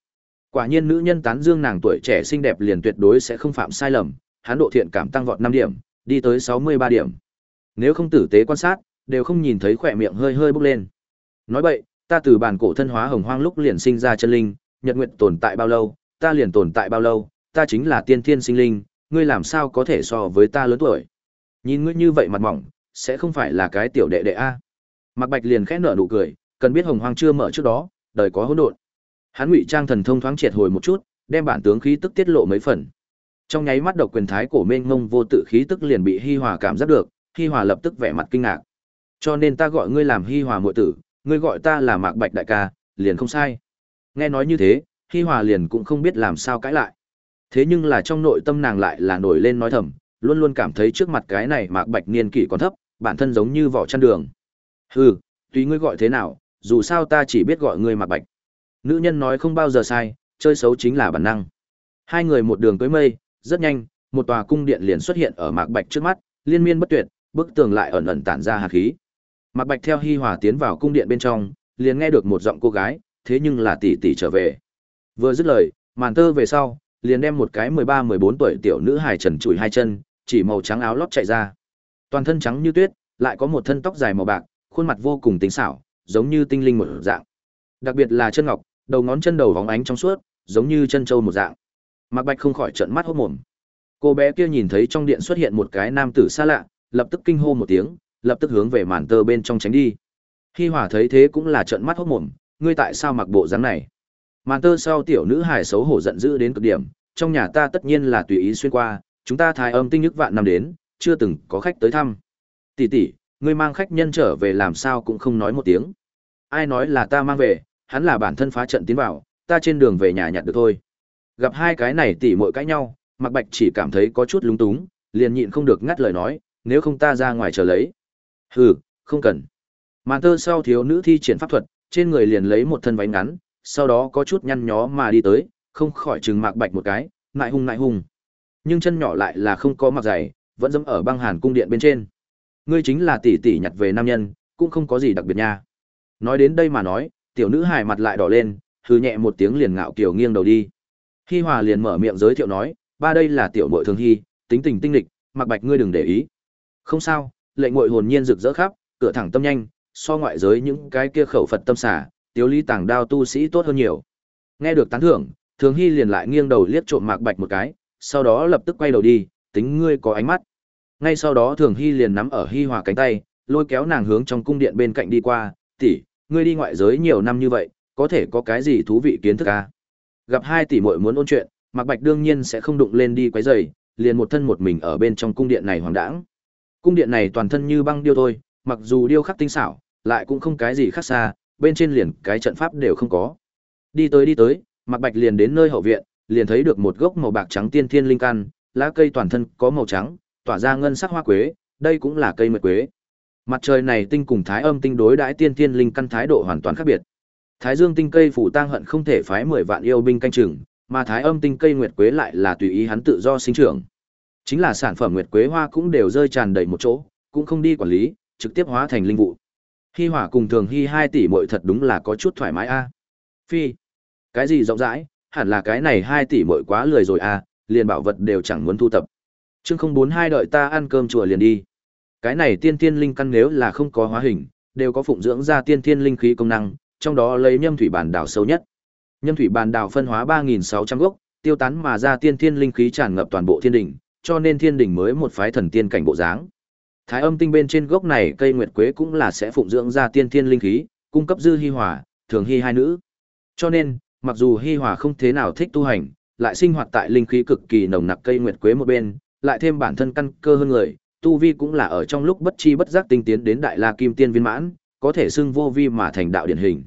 Quả nhiên nữ nhân tán dương nàng tuổi trẻ xinh đẹp liền tuyệt đối sẽ không phạm sai lầm, hắn độ thiện cảm tăng vọt năm điểm, đi tới 63 điểm. Nếu không tử tế quan sát, đều không nhìn thấy khỏe miệng hơi hơi bốc lên. Nói vậy, ta từ bản cổ thân hóa hồng hoang lúc liền sinh ra chân linh, nhật nguyện tồn tại bao lâu, ta liền tồn tại bao lâu, ta chính là tiên thiên sinh linh, ngươi làm sao có thể so với ta lớn tuổi. Nhìn ngươi như vậy mặt mỏng, sẽ không phải là cái tiểu đệ đệ a. Mạc Bạch liền khẽ nở nụ cười, cần biết Hồng Hoang chưa mở trước đó, đời có hỗn độn. Hắn ngụy trang thần thông thoáng triệt hồi một chút, đem bản tướng khí tức tiết lộ mấy phần. Trong nháy mắt độc quyền thái cổ mênh mông vô tự khí tức liền bị Hi Hòa cảm giác được, Hi Hòa lập tức vẻ mặt kinh ngạc. Cho nên ta gọi ngươi làm Hi Hòa muội tử, ngươi gọi ta là Mạc Bạch đại ca, liền không sai. Nghe nói như thế, Hi Hòa liền cũng không biết làm sao cãi lại. Thế nhưng là trong nội tâm nàng lại là nổi lên nói thầm, luôn luôn cảm thấy trước mặt cái này Mạc Bạch niên kỷ còn thấp, bản thân giống như vỏ chăn đường. Hừ, tùy ngươi gọi thế nào, dù sao ta chỉ biết gọi ngươi Mạc Bạch. Nữ nhân nói không bao giờ sai, chơi xấu chính là bản năng. Hai người một đường cưới mây, rất nhanh, một tòa cung điện liền xuất hiện ở Mạc Bạch trước mắt, liên miên bất tuyệt, bức tường lại ẩn ẩn tản ra hạt khí. Mạc Bạch theo Hi Hòa tiến vào cung điện bên trong, liền nghe được một giọng cô gái, thế nhưng là tỷ tỷ trở về. Vừa dứt lời, màn tơ về sau, liền đem một cái 13-14 tuổi tiểu nữ hài trần trụi hai chân, chỉ màu trắng áo lót chạy ra. Toàn thân trắng như tuyết, lại có một thân tóc dài màu bạc, khuôn mặt vô cùng tinh xảo, giống như tinh linh một dạng. Đặc biệt là chân ngọc, đầu ngón chân đầu vóng ánh trong suốt, giống như chân trâu một dạng. Mạc Bạch không khỏi trợn mắt hốt mồm. Cô bé kia nhìn thấy trong điện xuất hiện một cái nam tử xa lạ, lập tức kinh hô một tiếng, lập tức hướng về màn tơ bên trong tránh đi. Hi Hòa thấy thế cũng là trợn mắt hốt mồm, ngươi tại sao mặc bộ dáng này? Màn tơ sau tiểu nữ hài xấu hổ giận dữ đến cực điểm, trong nhà ta tất nhiên là tùy ý xuyên qua, chúng ta thái âm tinh nhức vạn năm đến, chưa từng có khách tới thăm. Tỷ tỷ, ngươi mang khách nhân trở về làm sao cũng không nói một tiếng. Ai nói là ta mang về, hắn là bản thân phá trận tiến vào, ta trên đường về nhà nhặt được thôi. Gặp hai cái này tỷ muội cãi nhau, Mạc Bạch chỉ cảm thấy có chút lúng túng, liền nhịn không được ngắt lời nói, nếu không ta ra ngoài chờ lấy. Hừ, không cần. Màn tơ sau thiếu nữ thi triển pháp thuật, trên người liền lấy một thân váy ngắn, sau đó có chút nhăn nhó mà đi tới, không khỏi trừng Mạc Bạch một cái, ngại hung ngại hung. Nhưng chân nhỏ lại là không có mặc giày, vẫn dẫm ở băng hàn cung điện bên trên. Ngươi chính là tỷ tỷ nhặt về nam nhân, cũng không có gì đặc biệt nha. Nói đến đây mà nói, tiểu nữ hài mặt lại đỏ lên, hừ nhẹ một tiếng liền ngạo kiều nghiêng đầu đi. Hi Hòa liền mở miệng giới thiệu nói, ba đây là tiểu muội thường hy, tính tình tinh lịch, mặc bạch ngươi đừng để ý. Không sao, lệ muội hồn nhiên rực rỡ khắp, cửa thẳng tâm nhanh, so ngoại giới những cái kia khẩu Phật tâm xả, tiểu lý tàng đao tu sĩ tốt hơn nhiều. Nghe được tán thưởng, thường hy liền lại nghiêng đầu liếc trộm mạc bạch một cái, sau đó lập tức quay đầu đi, tính ngươi có ánh mắt. Ngay sau đó thường hy liền nắm ở Hi Hòa cánh tay, lôi kéo nàng hướng trong cung điện bên cạnh đi qua, tỷ, ngươi đi ngoại giới nhiều năm như vậy, có thể có cái gì thú vị kiến thức à? Gặp hai tỷ muội muốn ôn chuyện, Mạc Bạch đương nhiên sẽ không đụng lên đi quấy rầy, liền một thân một mình ở bên trong cung điện này hoàng đãng. Cung điện này toàn thân như băng điêu thôi, mặc dù điêu khắc tinh xảo, lại cũng không cái gì khác xa, bên trên liền cái trận pháp đều không có. Đi tới đi tới, Mạc Bạch liền đến nơi hậu viện, liền thấy được một gốc màu bạc trắng tiên thiên linh căn, lá cây toàn thân có màu trắng, tỏa ra ngân sắc hoa quế, đây cũng là cây mật quế. Mặt trời này tinh cùng thái âm tinh đối đãi tiên tiên linh căn thái độ hoàn toàn khác biệt. Thái Dương tinh cây phủ tang hận không thể phái 10 vạn yêu binh canh chừng, mà Thái Âm tinh cây nguyệt quế lại là tùy ý hắn tự do sinh trưởng. Chính là sản phẩm nguyệt quế hoa cũng đều rơi tràn đầy một chỗ, cũng không đi quản lý, trực tiếp hóa thành linh vụ. Hi Hỏa cùng Thường Hi 2 tỷ muội thật đúng là có chút thoải mái a. Phi, cái gì rộng rãi, hẳn là cái này 2 tỷ muội quá lười rồi a, liền bảo vật đều chẳng muốn thu tập. Chương 042 đợi ta ăn cơm chùa liền đi. Cái này tiên thiên linh căn nếu là không có hóa hình, đều có phụng dưỡng ra tiên thiên linh khí công năng, trong đó lấy nhâm thủy bản đảo sâu nhất. Nhâm thủy bản đảo phân hóa 3600 gốc, tiêu tán mà ra tiên thiên linh khí tràn ngập toàn bộ thiên đỉnh, cho nên thiên đỉnh mới một phái thần tiên cảnh bộ dáng. Thái âm tinh bên trên gốc này cây nguyệt quế cũng là sẽ phụng dưỡng ra tiên thiên linh khí, cung cấp dư hi hòa, thường hi hai nữ. Cho nên, mặc dù hi hòa không thế nào thích tu hành, lại sinh hoạt tại linh khí cực kỳ nồng nặc cây nguyệt quế một bên, lại thêm bản thân căn cơ hơn người, tu vi cũng là ở trong lúc bất chi bất giác tinh tiến đến đại la kim tiên viên mãn, có thể xưng vô vi mà thành đạo điển hình.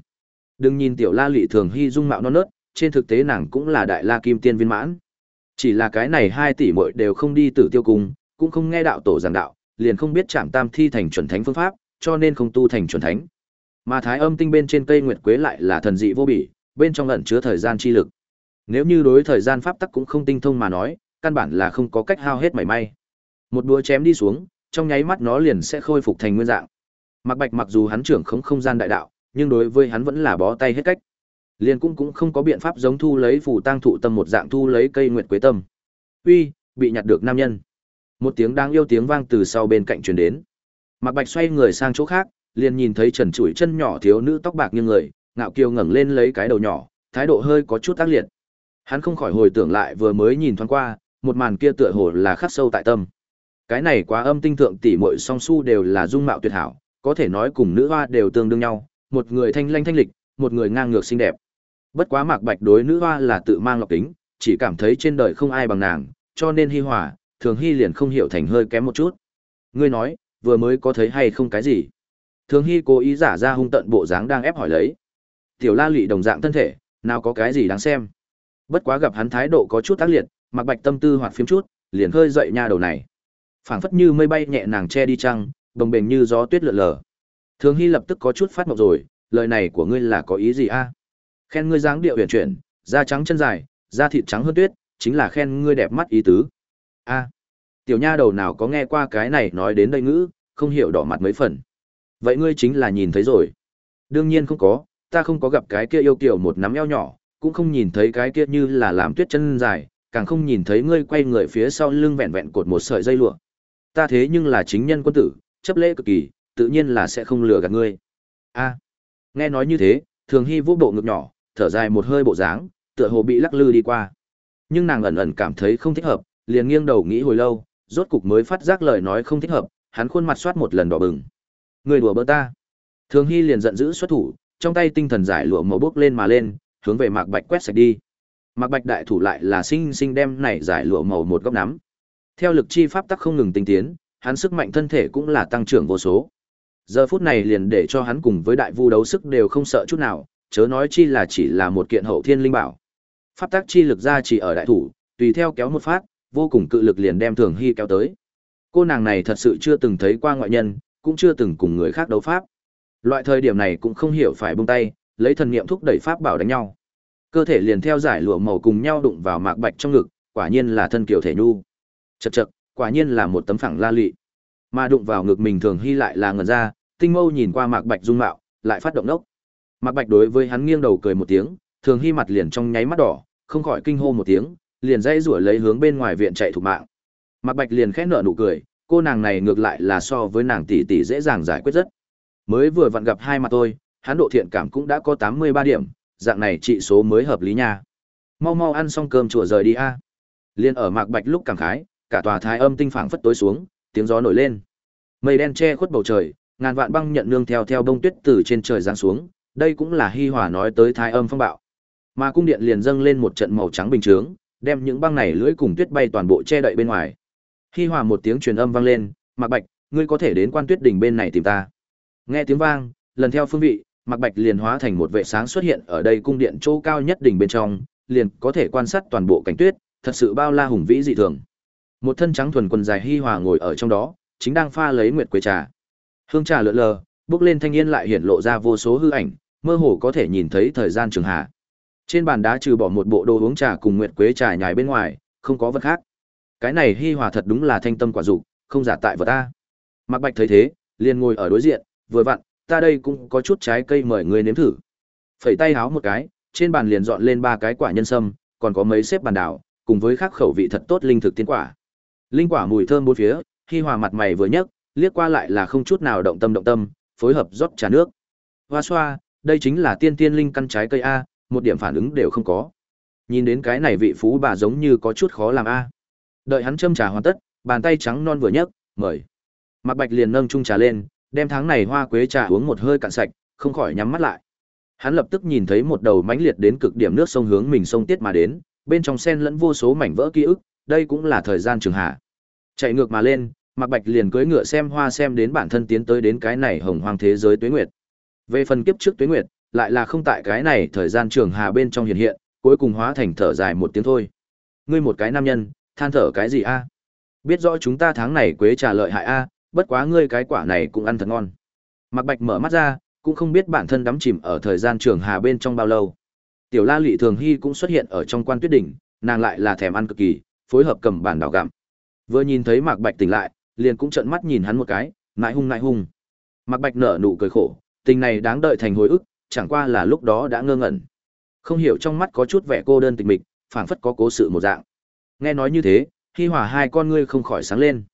Đừng nhìn tiểu la lị thường hy dung mạo non nớt, trên thực tế nàng cũng là đại la kim tiên viên mãn. Chỉ là cái này hai tỷ muội đều không đi tử tiêu cung, cũng không nghe đạo tổ giảng đạo, liền không biết chạm tam thi thành chuẩn thánh phương pháp, cho nên không tu thành chuẩn thánh. Mà thái âm tinh bên trên cây nguyệt quế lại là thần dị vô bỉ, bên trong ẩn chứa thời gian chi lực. Nếu như đối thời gian pháp tắc cũng không tinh thông mà nói, căn bản là không có cách hao hết mảy may. Một đũa chém đi xuống, trong nháy mắt nó liền sẽ khôi phục thành nguyên dạng. Mặc Bạch mặc dù hắn trưởng không không gian đại đạo, nhưng đối với hắn vẫn là bó tay hết cách. liền cũng cũng không có biện pháp giống thu lấy phù tang thụ tâm một dạng thu lấy cây nguyệt quế tâm. Uy, bị nhặt được nam nhân. Một tiếng đang yêu tiếng vang từ sau bên cạnh truyền đến. Mạc Bạch xoay người sang chỗ khác, liền nhìn thấy Trần Chuỗi chân nhỏ thiếu nữ tóc bạc như người, ngạo kiều ngẩng lên lấy cái đầu nhỏ, thái độ hơi có chút tác liệt. Hắn không khỏi hồi tưởng lại vừa mới nhìn thoáng qua, một màn kia tựa hồ là khắc sâu tại tâm. Cái này quá âm tinh thượng tỷ muội song su đều là dung mạo tuyệt hảo, có thể nói cùng nữ hoa đều tương đương nhau, một người thanh lanh thanh lịch, một người ngang ngược xinh đẹp. Bất quá Mạc Bạch đối nữ hoa là tự mang lọc kính, chỉ cảm thấy trên đời không ai bằng nàng, cho nên Hi Hòa, thường Hi liền không hiểu thành hơi kém một chút. Ngươi nói, vừa mới có thấy hay không cái gì. Thường Hy cố ý giả ra hung tận bộ dáng đang ép hỏi lấy. Tiểu La lụy đồng dạng thân thể, nào có cái gì đáng xem. Bất quá gặp hắn thái độ có chút tác liệt, Mạc Bạch tâm tư hoạt phiếm chút, liền hơi dậy nha đầu này. Phảng phất như mây bay nhẹ nàng che đi trăng, bồng bềnh như gió tuyết lượn lờ. Thường Hy lập tức có chút phát mộng rồi, lời này của ngươi là có ý gì a? Khen ngươi dáng điệu huyền chuyển, da trắng chân dài, da thịt trắng hơn tuyết, chính là khen ngươi đẹp mắt ý tứ. A. tiểu nha đầu nào có nghe qua cái này nói đến đây ngữ, không hiểu đỏ mặt mấy phần. Vậy ngươi chính là nhìn thấy rồi. Đương nhiên không có, ta không có gặp cái kia yêu kiểu một nắm eo nhỏ, cũng không nhìn thấy cái kia như là làm tuyết chân dài, càng không nhìn thấy ngươi quay người phía sau lưng vẹn vẹn cột một sợi dây lụa. Ta thế nhưng là chính nhân quân tử, chấp lễ cực kỳ, tự nhiên là sẽ không lừa gạt ngươi. A. nghe nói như thế, Thường Hy vũ bộ ngực nhỏ, thở dài một hơi bộ dáng, tựa hồ bị lắc lư đi qua. Nhưng nàng ẩn ẩn cảm thấy không thích hợp, liền nghiêng đầu nghĩ hồi lâu, rốt cục mới phát giác lời nói không thích hợp, hắn khuôn mặt soát một lần đỏ bừng. Người đùa bỡ ta. Thường Hy liền giận dữ xuất thủ, trong tay tinh thần giải lụa màu bước lên mà lên, hướng về Mạc Bạch quét sạch đi. Mạc Bạch đại thủ lại là sinh sinh đem này giải lụa màu một góc nắm. Theo lực chi pháp tắc không ngừng tinh tiến, hắn sức mạnh thân thể cũng là tăng trưởng vô số. Giờ phút này liền để cho hắn cùng với đại vu đấu sức đều không sợ chút nào, chớ nói chi là chỉ là một kiện hậu thiên linh bảo. Pháp tắc chi lực ra chỉ ở đại thủ, tùy theo kéo một phát, vô cùng cự lực liền đem Thường Hy kéo tới. Cô nàng này thật sự chưa từng thấy qua ngoại nhân, cũng chưa từng cùng người khác đấu pháp. Loại thời điểm này cũng không hiểu phải buông tay, lấy thần niệm thúc đẩy pháp bảo đánh nhau. Cơ thể liền theo giải lụa màu cùng nhau đụng vào mạc bạch trong ngực, quả nhiên là thân kiều thể nhu. Chậc chậc, quả nhiên là một tấm phẳng la lị. Mà đụng vào ngực mình thường hy lại là ngẩn ra, tinh mâu nhìn qua mạc bạch dung mạo, lại phát động nốc. Mạc bạch đối với hắn nghiêng đầu cười một tiếng, thường hy mặt liền trong nháy mắt đỏ, không khỏi kinh hô một tiếng, liền dây rủa lấy hướng bên ngoài viện chạy thủ mạng. Mạc bạch liền khẽ nở nụ cười, cô nàng này ngược lại là so với nàng tỷ tỷ dễ dàng giải quyết rất. Mới vừa vặn gặp hai mặt tôi, hắn độ thiện cảm cũng đã có 83 điểm, dạng này trị số mới hợp lý nha. Mau mau ăn xong cơm chùa rời đi a. Liên ở Mạc Bạch lúc cảm khái, cả tòa thái âm tinh phảng phất tối xuống, tiếng gió nổi lên. Mây đen che khuất bầu trời, ngàn vạn băng nhận nương theo theo đông tuyết từ trên trời giáng xuống, đây cũng là Hi Hòa nói tới thái âm phong bạo. Mà cung điện liền dâng lên một trận màu trắng bình chướng, đem những băng này lưỡi cùng tuyết bay toàn bộ che đậy bên ngoài. Hi Hòa một tiếng truyền âm vang lên, "Mạc Bạch, ngươi có thể đến Quan Tuyết đỉnh bên này tìm ta." Nghe tiếng vang, lần theo phương vị, Mạc Bạch liền hóa thành một vệ sáng xuất hiện ở đây cung điện chỗ cao nhất đỉnh bên trong, liền có thể quan sát toàn bộ cảnh tuyết, thật sự bao la hùng vĩ dị thường. Một thân trắng thuần quần dài hi hòa ngồi ở trong đó, chính đang pha lấy nguyệt quế trà. Hương trà lượn lờ, bước lên thanh niên lại hiện lộ ra vô số hư ảnh, mơ hồ có thể nhìn thấy thời gian trường hạ. Trên bàn đá trừ bỏ một bộ đồ uống trà cùng nguyệt quế trà nhài bên ngoài, không có vật khác. Cái này hi hòa thật đúng là thanh tâm quả dục, không giả tại vật ta. Mạc Bạch thấy thế, liền ngồi ở đối diện, vừa vặn, ta đây cũng có chút trái cây mời ngươi nếm thử. Phẩy tay háo một cái, trên bàn liền dọn lên ba cái quả nhân sâm, còn có mấy xếp bàn đảo, cùng với khác khẩu vị thật tốt linh thực tiến quả. Linh quả mùi thơm bốn phía, khi hòa mặt mày vừa nhấc, liếc qua lại là không chút nào động tâm động tâm, phối hợp rót trà nước. Hoa xoa, đây chính là tiên tiên linh căn trái cây a, một điểm phản ứng đều không có. Nhìn đến cái này vị phú bà giống như có chút khó làm a. Đợi hắn châm trà hoàn tất, bàn tay trắng non vừa nhấc, mời. Mạc Bạch liền nâng chung trà lên, đem tháng này hoa quế trà uống một hơi cạn sạch, không khỏi nhắm mắt lại. Hắn lập tức nhìn thấy một đầu mãnh liệt đến cực điểm nước sông hướng mình sông tiết mà đến, bên trong sen lẫn vô số mảnh vỡ ký ức, đây cũng là thời gian trường hạ. Chạy ngược mà lên, Mạc Bạch liền cưỡi ngựa xem hoa xem đến bản thân tiến tới đến cái này hồng hoang thế giới tuế nguyệt. Về phần kiếp trước tuế nguyệt, lại là không tại cái này thời gian trường hà bên trong hiện hiện, cuối cùng hóa thành thở dài một tiếng thôi. Ngươi một cái nam nhân, than thở cái gì a? Biết rõ chúng ta tháng này quế trà lợi hại a, bất quá ngươi cái quả này cũng ăn thật ngon. Mạc Bạch mở mắt ra, cũng không biết bản thân đắm chìm ở thời gian trường hà bên trong bao lâu. Tiểu La Lệ Thường Hy cũng xuất hiện ở trong quan tuyết đỉnh, nàng lại là thèm ăn cực kỳ, phối hợp cầm bản đào gặm. Vừa nhìn thấy Mạc Bạch tỉnh lại, liền cũng trợn mắt nhìn hắn một cái, nại hung nại hung. Mạc Bạch nở nụ cười khổ, tình này đáng đợi thành hồi ức, chẳng qua là lúc đó đã ngơ ngẩn. Không hiểu trong mắt có chút vẻ cô đơn tịch mịch, phảng phất có cố sự một dạng. Nghe nói như thế, Hi Hòa hai con ngươi không khỏi sáng lên.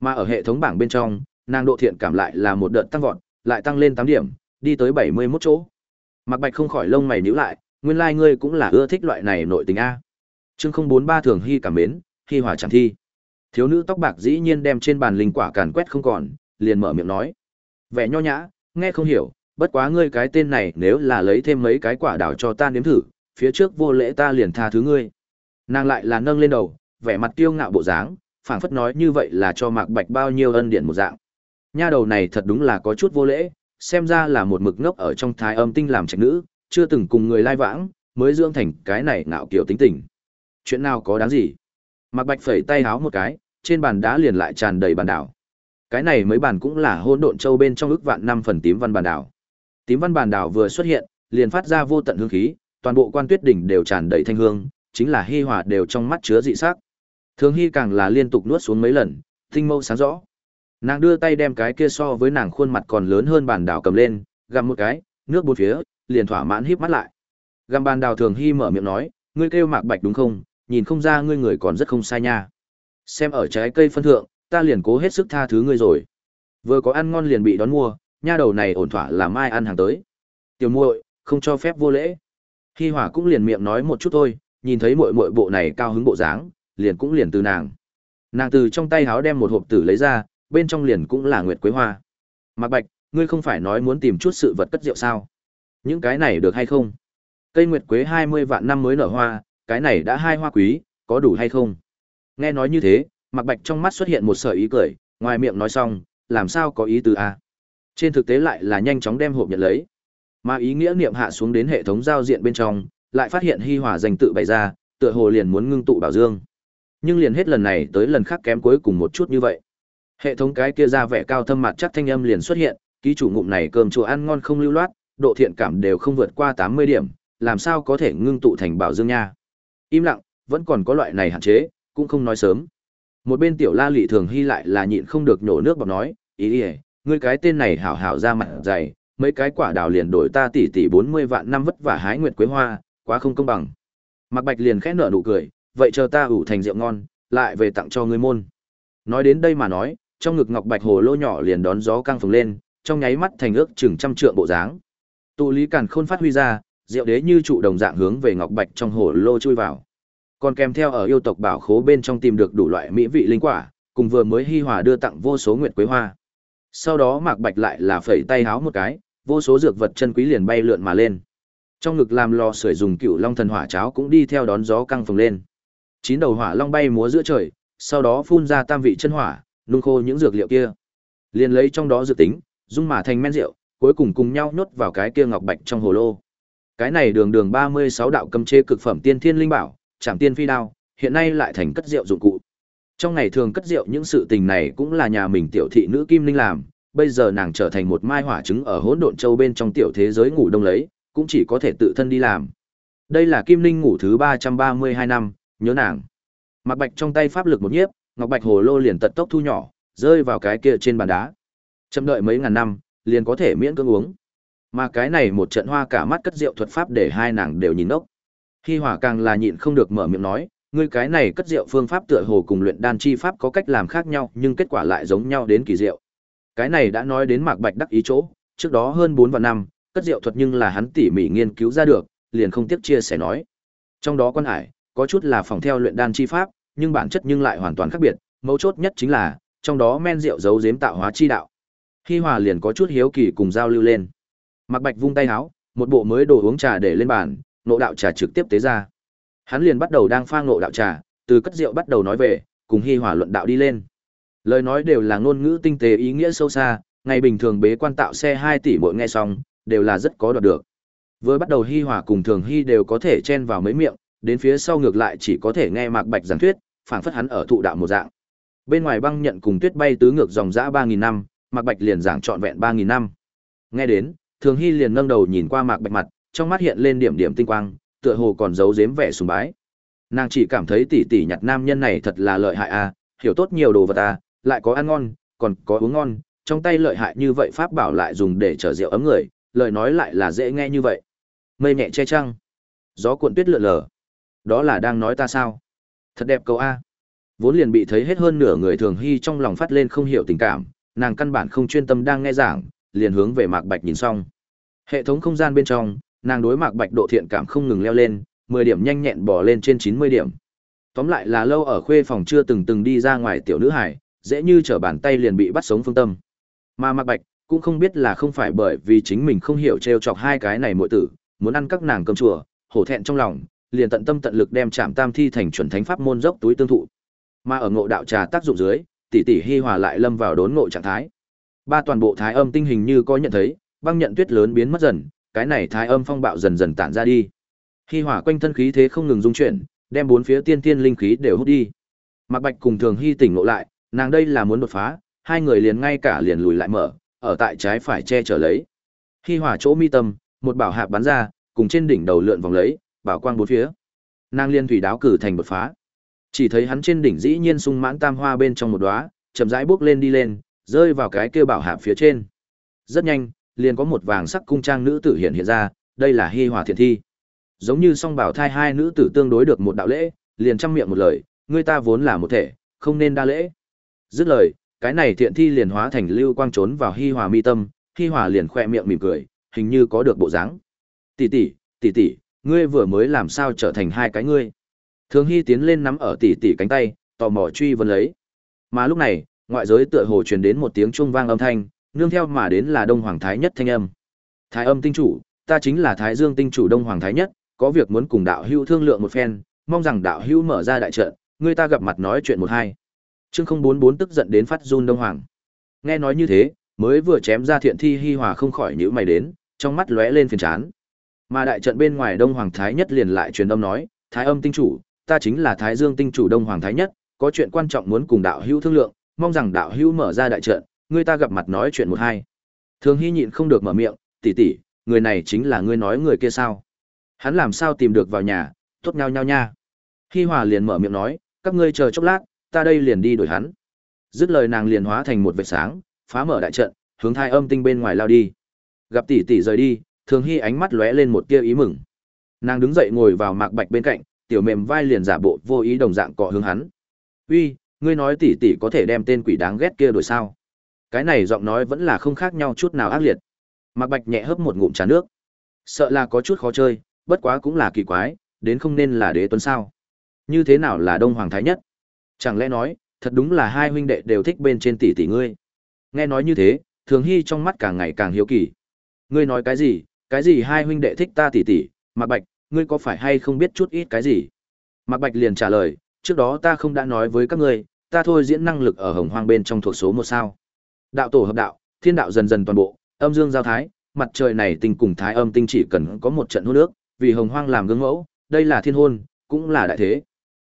Mà ở hệ thống bảng bên trong, nàng độ thiện cảm lại là một đợt tăng vọt, lại tăng lên 8 điểm, đi tới 71 chỗ. Mạc Bạch không khỏi lông mày nhíu lại, nguyên lai like ngươi cũng là ưa thích loại này nội tình a. Chương 043 thường hy cảm mến, hi hòa chẳng thi. Thiếu nữ tóc bạc dĩ nhiên đem trên bàn linh quả càn quét không còn, liền mở miệng nói: "Vẻ nho nhã, nghe không hiểu, bất quá ngươi cái tên này nếu là lấy thêm mấy cái quả đào cho ta nếm thử, phía trước vô lễ ta liền tha thứ ngươi." Nàng lại là nâng lên đầu, vẻ mặt tiêu ngạo bộ dáng, phảng phất nói như vậy là cho Mạc Bạch bao nhiêu ân điển một dạng. nha đầu này thật đúng là có chút vô lễ, xem ra là một mực ngốc ở trong thái âm tinh làm trạch nữ, chưa từng cùng người lai vãng, mới dưỡng thành cái này ngạo kiểu tính tình. Chuyện nào có đáng gì? Mạc Bạch phẩy tay háo một cái, trên bàn đá liền lại tràn đầy bàn đảo. Cái này mấy bàn cũng là hôn độn châu bên trong ước vạn năm phần tím văn bàn đảo. Tím văn bàn đảo vừa xuất hiện, liền phát ra vô tận hương khí, toàn bộ quan tuyết đỉnh đều tràn đầy thanh hương, chính là hi hòa đều trong mắt chứa dị sắc. Thường Hy càng là liên tục nuốt xuống mấy lần, tinh mâu sáng rõ. Nàng đưa tay đem cái kia so với nàng khuôn mặt còn lớn hơn bàn đảo cầm lên, gặm một cái, nước bốn phía, liền thỏa mãn híp mắt lại. Gặm bàn đảo Thường Hy mở miệng nói, ngươi kêu Mạc Bạch đúng không? Nhìn không ra ngươi người còn rất không sai nha. Xem ở trái cây phân thượng, ta liền cố hết sức tha thứ ngươi rồi. Vừa có ăn ngon liền bị đón mua, nha đầu này ổn thỏa là mai ăn hàng tới. Tiểu muội, không cho phép vô lễ. Hi Hỏa cũng liền miệng nói một chút thôi, nhìn thấy muội muội bộ này cao hứng bộ dáng, liền cũng liền từ nàng. Nàng từ trong tay háo đem một hộp tử lấy ra, bên trong liền cũng là nguyệt quế hoa. Mạc Bạch, ngươi không phải nói muốn tìm chút sự vật cất rượu sao? Những cái này được hay không? Cây nguyệt quế 20 vạn năm mới nở hoa, cái này đã hai hoa quý, có đủ hay không? Nghe nói như thế, Mạc Bạch trong mắt xuất hiện một sợi ý cười, ngoài miệng nói xong, làm sao có ý tứ a? Trên thực tế lại là nhanh chóng đem hộp nhận lấy. Mà ý nghĩa niệm hạ xuống đến hệ thống giao diện bên trong, lại phát hiện hi hỏa danh tự bày ra, tựa hồ liền muốn ngưng tụ bảo dương. Nhưng liền hết lần này tới lần khác kém cuối cùng một chút như vậy. Hệ thống cái kia ra vẻ cao thâm mặt chắc thanh âm liền xuất hiện, ký chủ ngụm này cơm chùa ăn ngon không lưu loát, độ thiện cảm đều không vượt qua 80 điểm, làm sao có thể ngưng tụ thành bảo dương nha. Im lặng, vẫn còn có loại này hạn chế, cũng không nói sớm. Một bên tiểu La lị thường hy lại là nhịn không được nhổ nước bọc nói, ý ý, ngươi cái tên này hảo hảo ra mặt dày, mấy cái quả đào liền đổi ta tỷ tỷ 40 vạn năm vất vả hái nguyệt quế hoa, quá không công bằng. Mạc Bạch liền khẽ nở nụ cười, vậy chờ ta ủ thành rượu ngon, lại về tặng cho ngươi môn. Nói đến đây mà nói, trong ngực ngọc bạch hồ lô nhỏ liền đón gió căng phồng lên, trong nháy mắt thành ước chừng trăm trượng bộ dáng. Tụ lý càn khôn phát huy ra, Diệu đế như trụ đồng dạng hướng về ngọc bạch trong hồ lô chui vào. Còn kèm theo ở yêu tộc bảo khố bên trong tìm được đủ loại mỹ vị linh quả, cùng vừa mới hi hòa đưa tặng vô số nguyệt quế hoa. Sau đó Mạc Bạch lại là phẩy tay háo một cái, vô số dược vật chân quý liền bay lượn mà lên. Trong ngực làm lò sưởi dùng cựu long thần hỏa cháo cũng đi theo đón gió căng phồng lên. Chín đầu hỏa long bay múa giữa trời, sau đó phun ra tam vị chân hỏa, nung khô những dược liệu kia. Liền lấy trong đó dự tính, dung mà thành men rượu, cuối cùng cùng nhau nhốt vào cái kia ngọc bạch trong hồ lô. Cái này đường đường 36 đạo cấm chế cực phẩm tiên thiên linh bảo, chẳng tiên phi đao, hiện nay lại thành cất rượu dụng cụ. Trong ngày thường cất rượu những sự tình này cũng là nhà mình tiểu thị nữ Kim Linh làm, bây giờ nàng trở thành một mai hỏa trứng ở hỗn độn châu bên trong tiểu thế giới ngủ đông lấy, cũng chỉ có thể tự thân đi làm. Đây là Kim Linh ngủ thứ 332 năm, nhớ nàng. Mạc Bạch trong tay pháp lực một nhiếp, ngọc bạch hồ lô liền tật tốc thu nhỏ, rơi vào cái kia trên bàn đá. Chậm đợi mấy ngàn năm, liền có thể miễn cưỡng uống. Mà cái này một trận hoa cả mắt cất rượu thuật pháp để hai nàng đều nhìn ốc. Hi Hỏa càng là nhịn không được mở miệng nói, ngươi cái này cất rượu phương pháp tựa hồ cùng luyện đan chi pháp có cách làm khác nhau, nhưng kết quả lại giống nhau đến kỳ diệu. Cái này đã nói đến Mạc Bạch đắc ý chỗ, trước đó hơn bốn vạn năm, cất rượu thuật nhưng là hắn tỉ mỉ nghiên cứu ra được, liền không tiếc chia sẻ nói. Trong đó quan hải, có chút là phòng theo luyện đan chi pháp, nhưng bản chất nhưng lại hoàn toàn khác biệt, mấu chốt nhất chính là, trong đó men rượu giấu giếm tạo hóa chi đạo. Hi Hòa liền có chút hiếu kỳ cùng giao lưu lên. Mạc Bạch vung tay áo, một bộ mới đồ uống trà để lên bàn, nộ đạo trà trực tiếp tế ra. Hắn liền bắt đầu đang pha nộ đạo trà, từ cất rượu bắt đầu nói về, cùng Hi Hòa luận đạo đi lên. Lời nói đều là ngôn ngữ tinh tế ý nghĩa sâu xa, ngày bình thường bế quan tạo xe 2 tỷ mỗi nghe xong, đều là rất có đoạt được. Với bắt đầu Hi Hòa cùng Thường Hi đều có thể chen vào mấy miệng, đến phía sau ngược lại chỉ có thể nghe Mạc Bạch giảng thuyết, phảng phất hắn ở thụ đạo một dạng. Bên ngoài băng nhận cùng tuyết bay tứ ngược dòng dã 3000 năm, Mạc Bạch liền giảng trọn vẹn 3000 năm. Nghe đến, Thường Hy liền nâng đầu nhìn qua Mạc Bạch mặt, trong mắt hiện lên điểm điểm tinh quang, tựa hồ còn giấu giếm vẻ sùng bái. Nàng chỉ cảm thấy tỷ tỷ nhặt nam nhân này thật là lợi hại a, à, hiểu tốt nhiều đồ vật a, à, lại có ăn ngon, còn có uống ngon, trong tay lợi hại như vậy pháp bảo lại dùng để chở rượu ấm người, lời nói lại là dễ nghe như vậy. Mây nhẹ che trăng, gió cuộn tuyết lượn lờ. Đó là đang nói ta sao? Thật đẹp câu a. Vốn liền bị thấy hết hơn nửa người thường hy trong lòng phát lên không hiểu tình cảm, nàng căn bản không chuyên tâm đang nghe giảng, liền hướng về Mạc Bạch nhìn xong. Hệ thống không gian bên trong, nàng đối Mạc Bạch độ thiện cảm không ngừng leo lên, 10 điểm nhanh nhẹn bỏ lên trên 90 điểm. Tóm lại là lâu ở khuê phòng chưa từng từng đi ra ngoài tiểu nữ hải, dễ như trở bàn tay liền bị bắt sống phương tâm. Mà Mạc Bạch cũng không biết là không phải bởi vì chính mình không hiểu trêu chọc hai cái này muội tử, muốn ăn các nàng cơm chùa, hổ thẹn trong lòng, liền tận tâm tận lực đem Trảm Tam thi thành chuẩn thánh pháp môn dốc túi tương thụ. Mà ở ngộ đạo trà tác dụng dưới, tỷ tỷ hi hòa lại lâm vào đốn ngộ trạng thái. Ba toàn bộ thái âm tinh hình như có nhận thấy, băng nhận tuyết lớn biến mất dần, cái này thái âm phong bạo dần dần tản ra đi. Khi hỏa quanh thân khí thế không ngừng dung chuyển, đem bốn phía tiên tiên linh khí đều hút đi. Mạc Bạch cùng Thường Hy tỉnh ngộ lại, nàng đây là muốn đột phá, hai người liền ngay cả liền lùi lại mở, ở tại trái phải che chở lấy. Khi hỏa chỗ mi tâm, một bảo hạp bắn ra, cùng trên đỉnh đầu lượn vòng lấy, bảo quang bốn phía. Nàng liên thủy đáo cử thành đột phá. Chỉ thấy hắn trên đỉnh dĩ nhiên sung mãn tam hoa bên trong một đóa, chậm rãi bước lên đi lên, rơi vào cái kia bảo hạp phía trên. Rất nhanh, liền có một vàng sắc cung trang nữ tử hiện hiện ra, đây là Hi Hòa Thiện Thi. Giống như song bảo thai hai nữ tử tương đối được một đạo lễ, liền trăm miệng một lời, người ta vốn là một thể, không nên đa lễ. Dứt lời, cái này thiện thi liền hóa thành lưu quang trốn vào Hi Hòa mi tâm, Hi Hòa liền khoe miệng mỉm cười, hình như có được bộ dáng. Tỷ tỷ, tỷ tỷ, ngươi vừa mới làm sao trở thành hai cái ngươi? Thường Hy tiến lên nắm ở tỷ tỷ cánh tay, tò mò truy vấn lấy. Mà lúc này, ngoại giới tựa hồ truyền đến một tiếng chuông vang âm thanh, nương theo mà đến là Đông Hoàng Thái Nhất thanh âm. Thái âm tinh chủ, ta chính là Thái Dương tinh chủ Đông Hoàng Thái Nhất, có việc muốn cùng đạo hữu thương lượng một phen, mong rằng đạo hữu mở ra đại trận, người ta gặp mặt nói chuyện một hai. Chương không bốn bốn tức giận đến phát run Đông Hoàng. Nghe nói như thế, mới vừa chém ra thiện thi hi hòa không khỏi nhíu mày đến, trong mắt lóe lên phiền chán. Mà đại trận bên ngoài Đông Hoàng Thái Nhất liền lại truyền âm nói, Thái âm tinh chủ, ta chính là Thái Dương tinh chủ Đông Hoàng Thái Nhất, có chuyện quan trọng muốn cùng đạo hữu thương lượng, mong rằng đạo hữu mở ra đại trận, người ta gặp mặt nói chuyện một hai. Thường Hy nhịn không được mở miệng, tỷ tỷ, người này chính là ngươi nói người kia sao? Hắn làm sao tìm được vào nhà, tốt nhau nhau nha. Hi Hòa liền mở miệng nói, các ngươi chờ chốc lát, ta đây liền đi đổi hắn. Dứt lời nàng liền hóa thành một vệt sáng, phá mở đại trận, hướng thai âm tinh bên ngoài lao đi. Gặp tỷ tỷ rời đi, Thường Hy ánh mắt lóe lên một tia ý mừng. Nàng đứng dậy ngồi vào mạc bạch bên cạnh, tiểu mềm vai liền giả bộ vô ý đồng dạng cọ hướng hắn. "Uy, ngươi nói tỷ tỷ có thể đem tên quỷ đáng ghét kia đổi sao?" Cái này giọng nói vẫn là không khác nhau chút nào ác liệt. Mạc Bạch nhẹ hớp một ngụm trà nước. Sợ là có chút khó chơi, bất quá cũng là kỳ quái, đến không nên là đế tuấn sao? Như thế nào là Đông Hoàng Thái Nhất? Chẳng lẽ nói, thật đúng là hai huynh đệ đều thích bên trên tỷ tỷ ngươi. Nghe nói như thế, Thường Hy trong mắt càng ngày càng hiếu kỳ. Ngươi nói cái gì? Cái gì hai huynh đệ thích ta tỷ tỷ? Mạc Bạch, ngươi có phải hay không biết chút ít cái gì? Mạc Bạch liền trả lời, trước đó ta không đã nói với các ngươi, ta thôi diễn năng lực ở hồng hoang bên trong thuộc số một sao. Đạo tổ hợp đạo, thiên đạo dần dần toàn bộ, âm dương giao thái, mặt trời này tình cùng thái âm tinh chỉ cần có một trận hôn nước, vì hồng hoang làm gương mẫu, đây là thiên hôn, cũng là đại thế.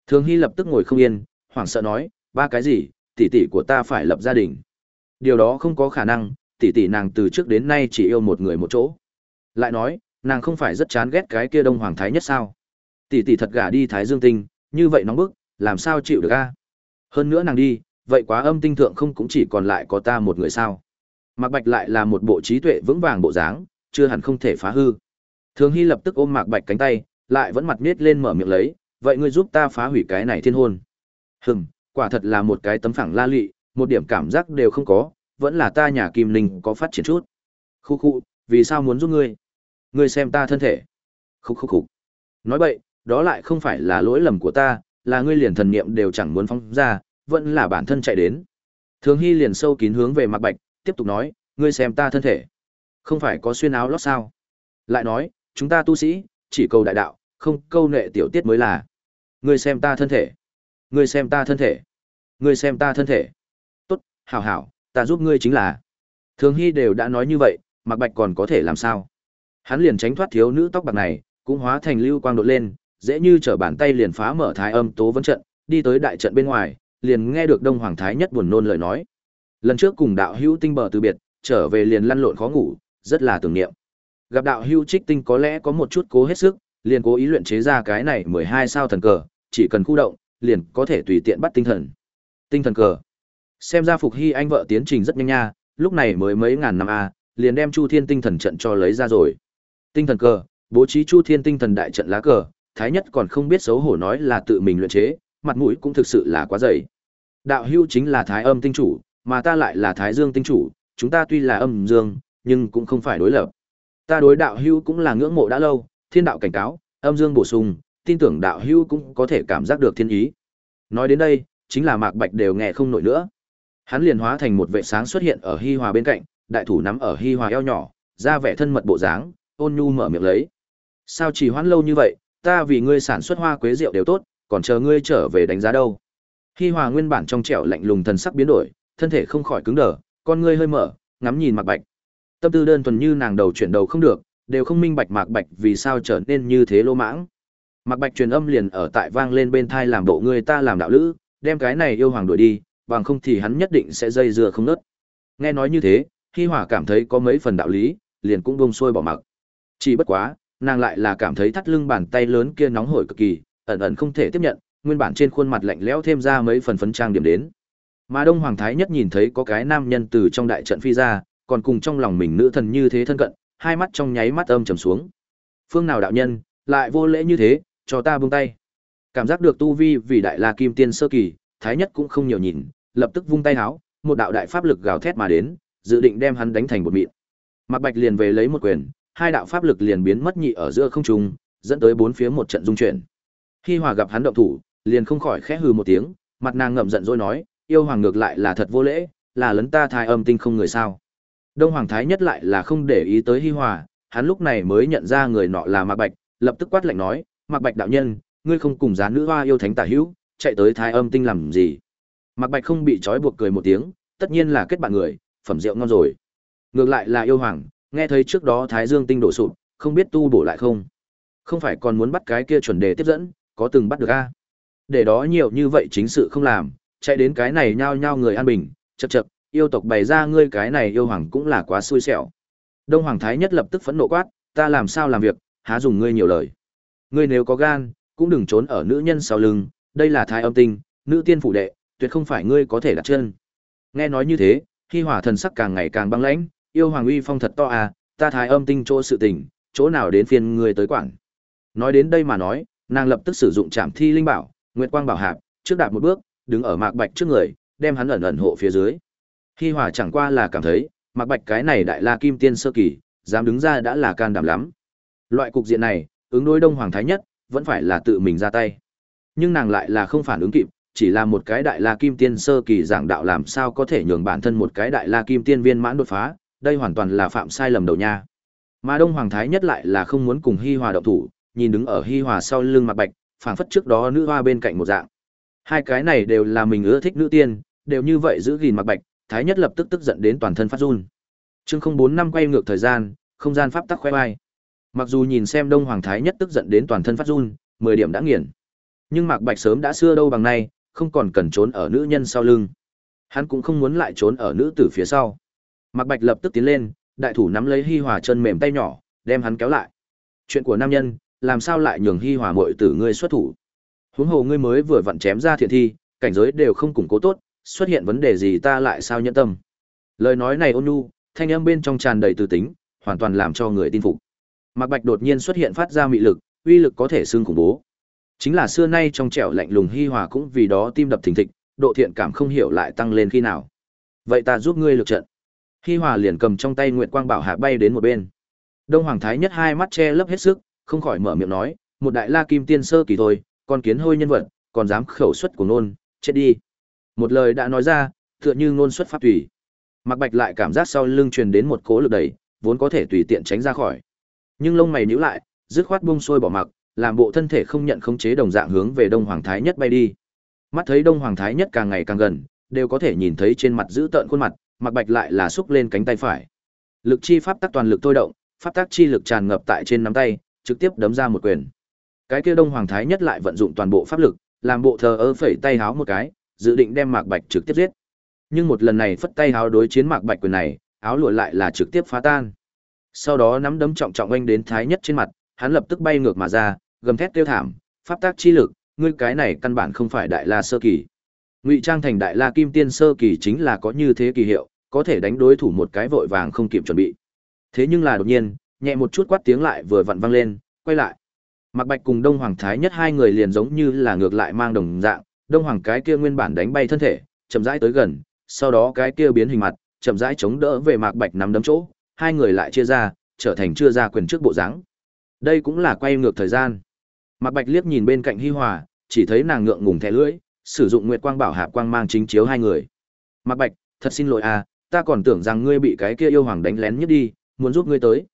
Thường Hy lập tức ngồi không yên, hoảng sợ nói, ba cái gì, tỷ tỷ của ta phải lập gia đình. Điều đó không có khả năng, tỷ tỷ nàng từ trước đến nay chỉ yêu một người một chỗ. Lại nói, nàng không phải rất chán ghét cái kia đông hoàng thái nhất sao? Tỷ tỷ thật gả đi thái dương tinh, như vậy nóng bức, làm sao chịu được a? Hơn nữa nàng đi, vậy quá âm tinh thượng không cũng chỉ còn lại có ta một người sao? Mạc Bạch lại là một bộ trí tuệ vững vàng bộ dáng, chưa hẳn không thể phá hư. Thường Hy lập tức ôm Mạc Bạch cánh tay, lại vẫn mặt miết lên mở miệng lấy, vậy ngươi giúp ta phá hủy cái này thiên hôn. Hừm, quả thật là một cái tấm phẳng la lị, một điểm cảm giác đều không có, vẫn là ta nhà Kim Linh có phát triển chút. Khu khu, vì sao muốn giúp ngươi? Ngươi xem ta thân thể. Khúc khúc khúc. Nói vậy, đó lại không phải là lỗi lầm của ta, là ngươi liền thần niệm đều chẳng muốn phóng ra, vẫn là bản thân chạy đến. Thường Hy liền sâu kín hướng về Mạc Bạch, tiếp tục nói, ngươi xem ta thân thể. Không phải có xuyên áo lót sao? Lại nói, chúng ta tu sĩ, chỉ cầu đại đạo, không câu nệ tiểu tiết mới là. Ngươi xem ta thân thể. Ngươi xem ta thân thể. Ngươi xem ta thân thể. Tốt, hảo hảo, ta giúp ngươi chính là. Thường Hy đều đã nói như vậy, Mạc Bạch còn có thể làm sao? Hắn liền tránh thoát thiếu nữ tóc bạc này, cũng hóa thành lưu quang đột lên, dễ như trở bàn tay liền phá mở thái âm tố vấn trận, đi tới đại trận bên ngoài, liền nghe được Đông Hoàng Thái nhất buồn nôn lời nói. Lần trước cùng đạo hữu tinh bờ từ biệt, trở về liền lăn lộn khó ngủ, rất là tưởng niệm. Gặp đạo hữu trích tinh có lẽ có một chút cố hết sức, liền cố ý luyện chế ra cái này mười hai sao thần cờ, chỉ cần khu động, liền có thể tùy tiện bắt tinh thần. Tinh thần cờ. Xem ra Phục Hy anh vợ tiến trình rất nhanh nha, lúc này mới mấy ngàn năm a, liền đem Chu Thiên tinh thần trận cho lấy ra rồi. Tinh thần cờ, bố trí Chu Thiên tinh thần đại trận lá cờ, thái nhất còn không biết xấu hổ nói là tự mình luyện chế, mặt mũi cũng thực sự là quá dày. Đạo Hưu chính là Thái Âm tinh chủ, mà ta lại là Thái Dương tinh chủ, chúng ta tuy là âm dương, nhưng cũng không phải đối lập. Ta đối đạo Hưu cũng là ngưỡng mộ đã lâu, thiên đạo cảnh cáo, âm dương bổ sung, tin tưởng đạo Hưu cũng có thể cảm giác được thiên ý. Nói đến đây, chính là Mạc Bạch đều nghe không nổi nữa. Hắn liền hóa thành một vệ sáng xuất hiện ở Hi Hòa bên cạnh, đại thủ nắm ở Hi Hòa eo nhỏ, ra vẻ thân mật bộ dáng, ôn nhu mở miệng lấy. Sao chỉ hoãn lâu như vậy, ta vì ngươi sản xuất hoa quế rượu đều tốt, còn chờ ngươi trở về đánh giá đâu. Hi Hòa nguyên bản trong trẻo lạnh lùng thần sắc biến đổi, thân thể không khỏi cứng đờ, con ngươi hơi mở, ngắm nhìn Mạc Bạch. Tâm tư đơn thuần như nàng đầu chuyển đầu không được, đều không minh bạch Mạc Bạch vì sao trở nên như thế lô mãng. Mạc Bạch truyền âm liền ở tại vang lên bên thai làm độ ngươi ta làm đạo lữ, đem cái này yêu hoàng đuổi đi, bằng không thì hắn nhất định sẽ dây dưa không nớt. Nghe nói như thế, Hi hòa cảm thấy có mấy phần đạo lý, liền cũng buông xuôi bỏ mặc. Chỉ bất quá, nàng lại là cảm thấy thắt lưng bàn tay lớn kia nóng hổi cực kỳ, ẩn ẩn không thể tiếp nhận, nguyên bản trên khuôn mặt lạnh lẽo thêm ra mấy phần phấn trang điểm đến. Mà Đông Hoàng Thái nhất nhìn thấy có cái nam nhân từ trong đại trận phi ra, còn cùng trong lòng mình nữ thần như thế thân cận, hai mắt trong nháy mắt âm trầm xuống. Phương nào đạo nhân, lại vô lễ như thế, cho ta buông tay. Cảm giác được tu vi vì đại la kim tiên sơ kỳ, Thái nhất cũng không nhiều nhìn, lập tức vung tay háo, một đạo đại pháp lực gào thét mà đến, dự định đem hắn đánh thành một mịn. Mạc Bạch liền về lấy một quyền, hai đạo pháp lực liền biến mất nhị ở giữa không trung, dẫn tới bốn phía một trận dung chuyển. Khi Hòa gặp hắn động thủ, liền không khỏi khẽ hừ một tiếng, mặt nàng ngậm giận rồi nói, yêu hoàng ngược lại là thật vô lễ, là lấn ta thai âm tinh không người sao. Đông Hoàng Thái nhất lại là không để ý tới Hi Hòa, hắn lúc này mới nhận ra người nọ là Mạc Bạch, lập tức quát lạnh nói, Mạc Bạch đạo nhân, ngươi không cùng giá nữ hoa yêu thánh tả hữu, chạy tới thai âm tinh làm gì? Mạc Bạch không bị trói buộc cười một tiếng, tất nhiên là kết bạn người, phẩm rượu ngon rồi. Ngược lại là yêu hoàng, nghe thấy trước đó Thái Dương tinh đổ sụp, không biết tu bổ lại không. Không phải còn muốn bắt cái kia chuẩn đề tiếp dẫn, có từng bắt được a? Để đó nhiều như vậy chính sự không làm, chạy đến cái này nhao nhao người an bình, chậc chậc, yêu tộc bày ra ngươi cái này yêu hoàng cũng là quá xui xẻo. Đông Hoàng Thái nhất lập tức phẫn nộ quát, ta làm sao làm việc, há dùng ngươi nhiều lời. Ngươi nếu có gan, cũng đừng trốn ở nữ nhân sau lưng, đây là thái âm tinh, nữ tiên phủ đệ, tuyệt không phải ngươi có thể đặt chân. Nghe nói như thế, khi hỏa thần sắc càng ngày càng băng lãnh, yêu hoàng uy phong thật to à, ta thái âm tinh chỗ sự tình, chỗ nào đến phiên ngươi tới quản. Nói đến đây mà nói, nàng lập tức sử dụng trảm thi linh bảo, nguyệt quang bảo hạp, trước đạp một bước, đứng ở mạc bạch trước người, đem hắn ẩn ẩn hộ phía dưới. Hi Hòa chẳng qua là cảm thấy, mạc bạch cái này đại la kim tiên sơ kỳ, dám đứng ra đã là can đảm lắm. Loại cục diện này, ứng đối Đông Hoàng Thái nhất, vẫn phải là tự mình ra tay. Nhưng nàng lại là không phản ứng kịp, chỉ là một cái đại la kim tiên sơ kỳ giảng đạo làm sao có thể nhường bản thân một cái đại la kim tiên viên mãn đột phá, đây hoàn toàn là phạm sai lầm đầu nha. Mà Đông Hoàng Thái nhất lại là không muốn cùng Hi Hòa động thủ, nhìn đứng ở Hi Hòa sau lưng Mạc Bạch, phảng phất trước đó nữ hoa bên cạnh một dạng. Hai cái này đều là mình ưa thích nữ tiên, đều như vậy giữ gìn Mạc Bạch, Thái nhất lập tức tức giận đến toàn thân phát run. Chương không bốn năm quay ngược thời gian, không gian pháp tắc khoe vai. Mặc dù nhìn xem Đông Hoàng Thái nhất tức giận đến toàn thân phát run, mười điểm đã nghiền. Nhưng Mạc Bạch sớm đã xưa đâu bằng nay, không còn cần trốn ở nữ nhân sau lưng. Hắn cũng không muốn lại trốn ở nữ tử phía sau. Mạc Bạch lập tức tiến lên, đại thủ nắm lấy Hi Hòa chân mềm tay nhỏ, đem hắn kéo lại. Chuyện của nam nhân, làm sao lại nhường Hi Hòa muội tử ngươi xuất thủ? Huống hồ ngươi mới vừa vặn chém ra thiện thi, cảnh giới đều không củng cố tốt, xuất hiện vấn đề gì ta lại sao nhẫn tâm? Lời nói này ôn nhu, thanh âm bên trong tràn đầy từ tính, hoàn toàn làm cho người tin phục. Mạc Bạch đột nhiên xuất hiện phát ra mị lực, uy lực có thể xưng khủng bố. Chính là xưa nay trong trẻo lạnh lùng hi hòa cũng vì đó tim đập thình thịch, độ thiện cảm không hiểu lại tăng lên khi nào. Vậy ta giúp ngươi lực trận. Hi hòa liền cầm trong tay Nguyệt Quang Bảo Hạ bay đến một bên. Đông Hoàng Thái nhất hai mắt che lấp hết sức, không khỏi mở miệng nói, một đại la kim tiên sơ kỳ thôi, con kiến hôi nhân vật, còn dám khẩu xuất của nôn, chết đi. Một lời đã nói ra, tựa như ngôn xuất pháp tùy. Mạc Bạch lại cảm giác sau lưng truyền đến một cỗ lực đẩy, vốn có thể tùy tiện tránh ra khỏi. Nhưng lông mày nhíu lại, dứt khoát buông xuôi bỏ mặc, làm bộ thân thể không nhận khống chế đồng dạng hướng về Đông Hoàng Thái Nhất bay đi. Mắt thấy Đông Hoàng Thái Nhất càng ngày càng gần, đều có thể nhìn thấy trên mặt giữ tợn khuôn mặt, Mạc Bạch lại là xúc lên cánh tay phải. Lực chi pháp tắc toàn lực thôi động, pháp tắc chi lực tràn ngập tại trên nắm tay, trực tiếp đấm ra một quyền. Cái kia Đông Hoàng Thái Nhất lại vận dụng toàn bộ pháp lực, làm bộ thờ ơ phẩy tay háo một cái, dự định đem Mạc Bạch trực tiếp giết. Nhưng một lần này phất tay háo đối chiến Mạc Bạch quyền này, áo lụa lại là trực tiếp phá tan. Sau đó nắm đấm trọng trọng anh đến Thái Nhất trên mặt, hắn lập tức bay ngược mà ra, gầm thét tiêu thảm, pháp tác chi lực, ngươi cái này căn bản không phải đại la sơ kỳ. Ngụy trang thành đại la kim tiên sơ kỳ chính là có như thế kỳ hiệu, có thể đánh đối thủ một cái vội vàng không kịp chuẩn bị. Thế nhưng là đột nhiên, nhẹ một chút quát tiếng lại vừa vặn vang lên, quay lại. mặc Bạch cùng Đông Hoàng Thái nhất hai người liền giống như là ngược lại mang đồng dạng, Đông Hoàng cái kia nguyên bản đánh bay thân thể, chậm rãi tới gần, sau đó cái kia biến hình mặt, chậm rãi chống đỡ về Mạc Bạch nắm đấm chỗ, hai người lại chia ra, trở thành chưa ra quyền trước bộ dáng. Đây cũng là quay ngược thời gian. Mạc Bạch liếc nhìn bên cạnh Hi Hòa, chỉ thấy nàng ngượng ngùng thẻ lưỡi, sử dụng Nguyệt Quang Bảo Hạp quang mang chính chiếu hai người. Mạc Bạch, thật xin lỗi à, ta còn tưởng rằng ngươi bị cái kia yêu hoàng đánh lén nhất đi, muốn giúp ngươi tới.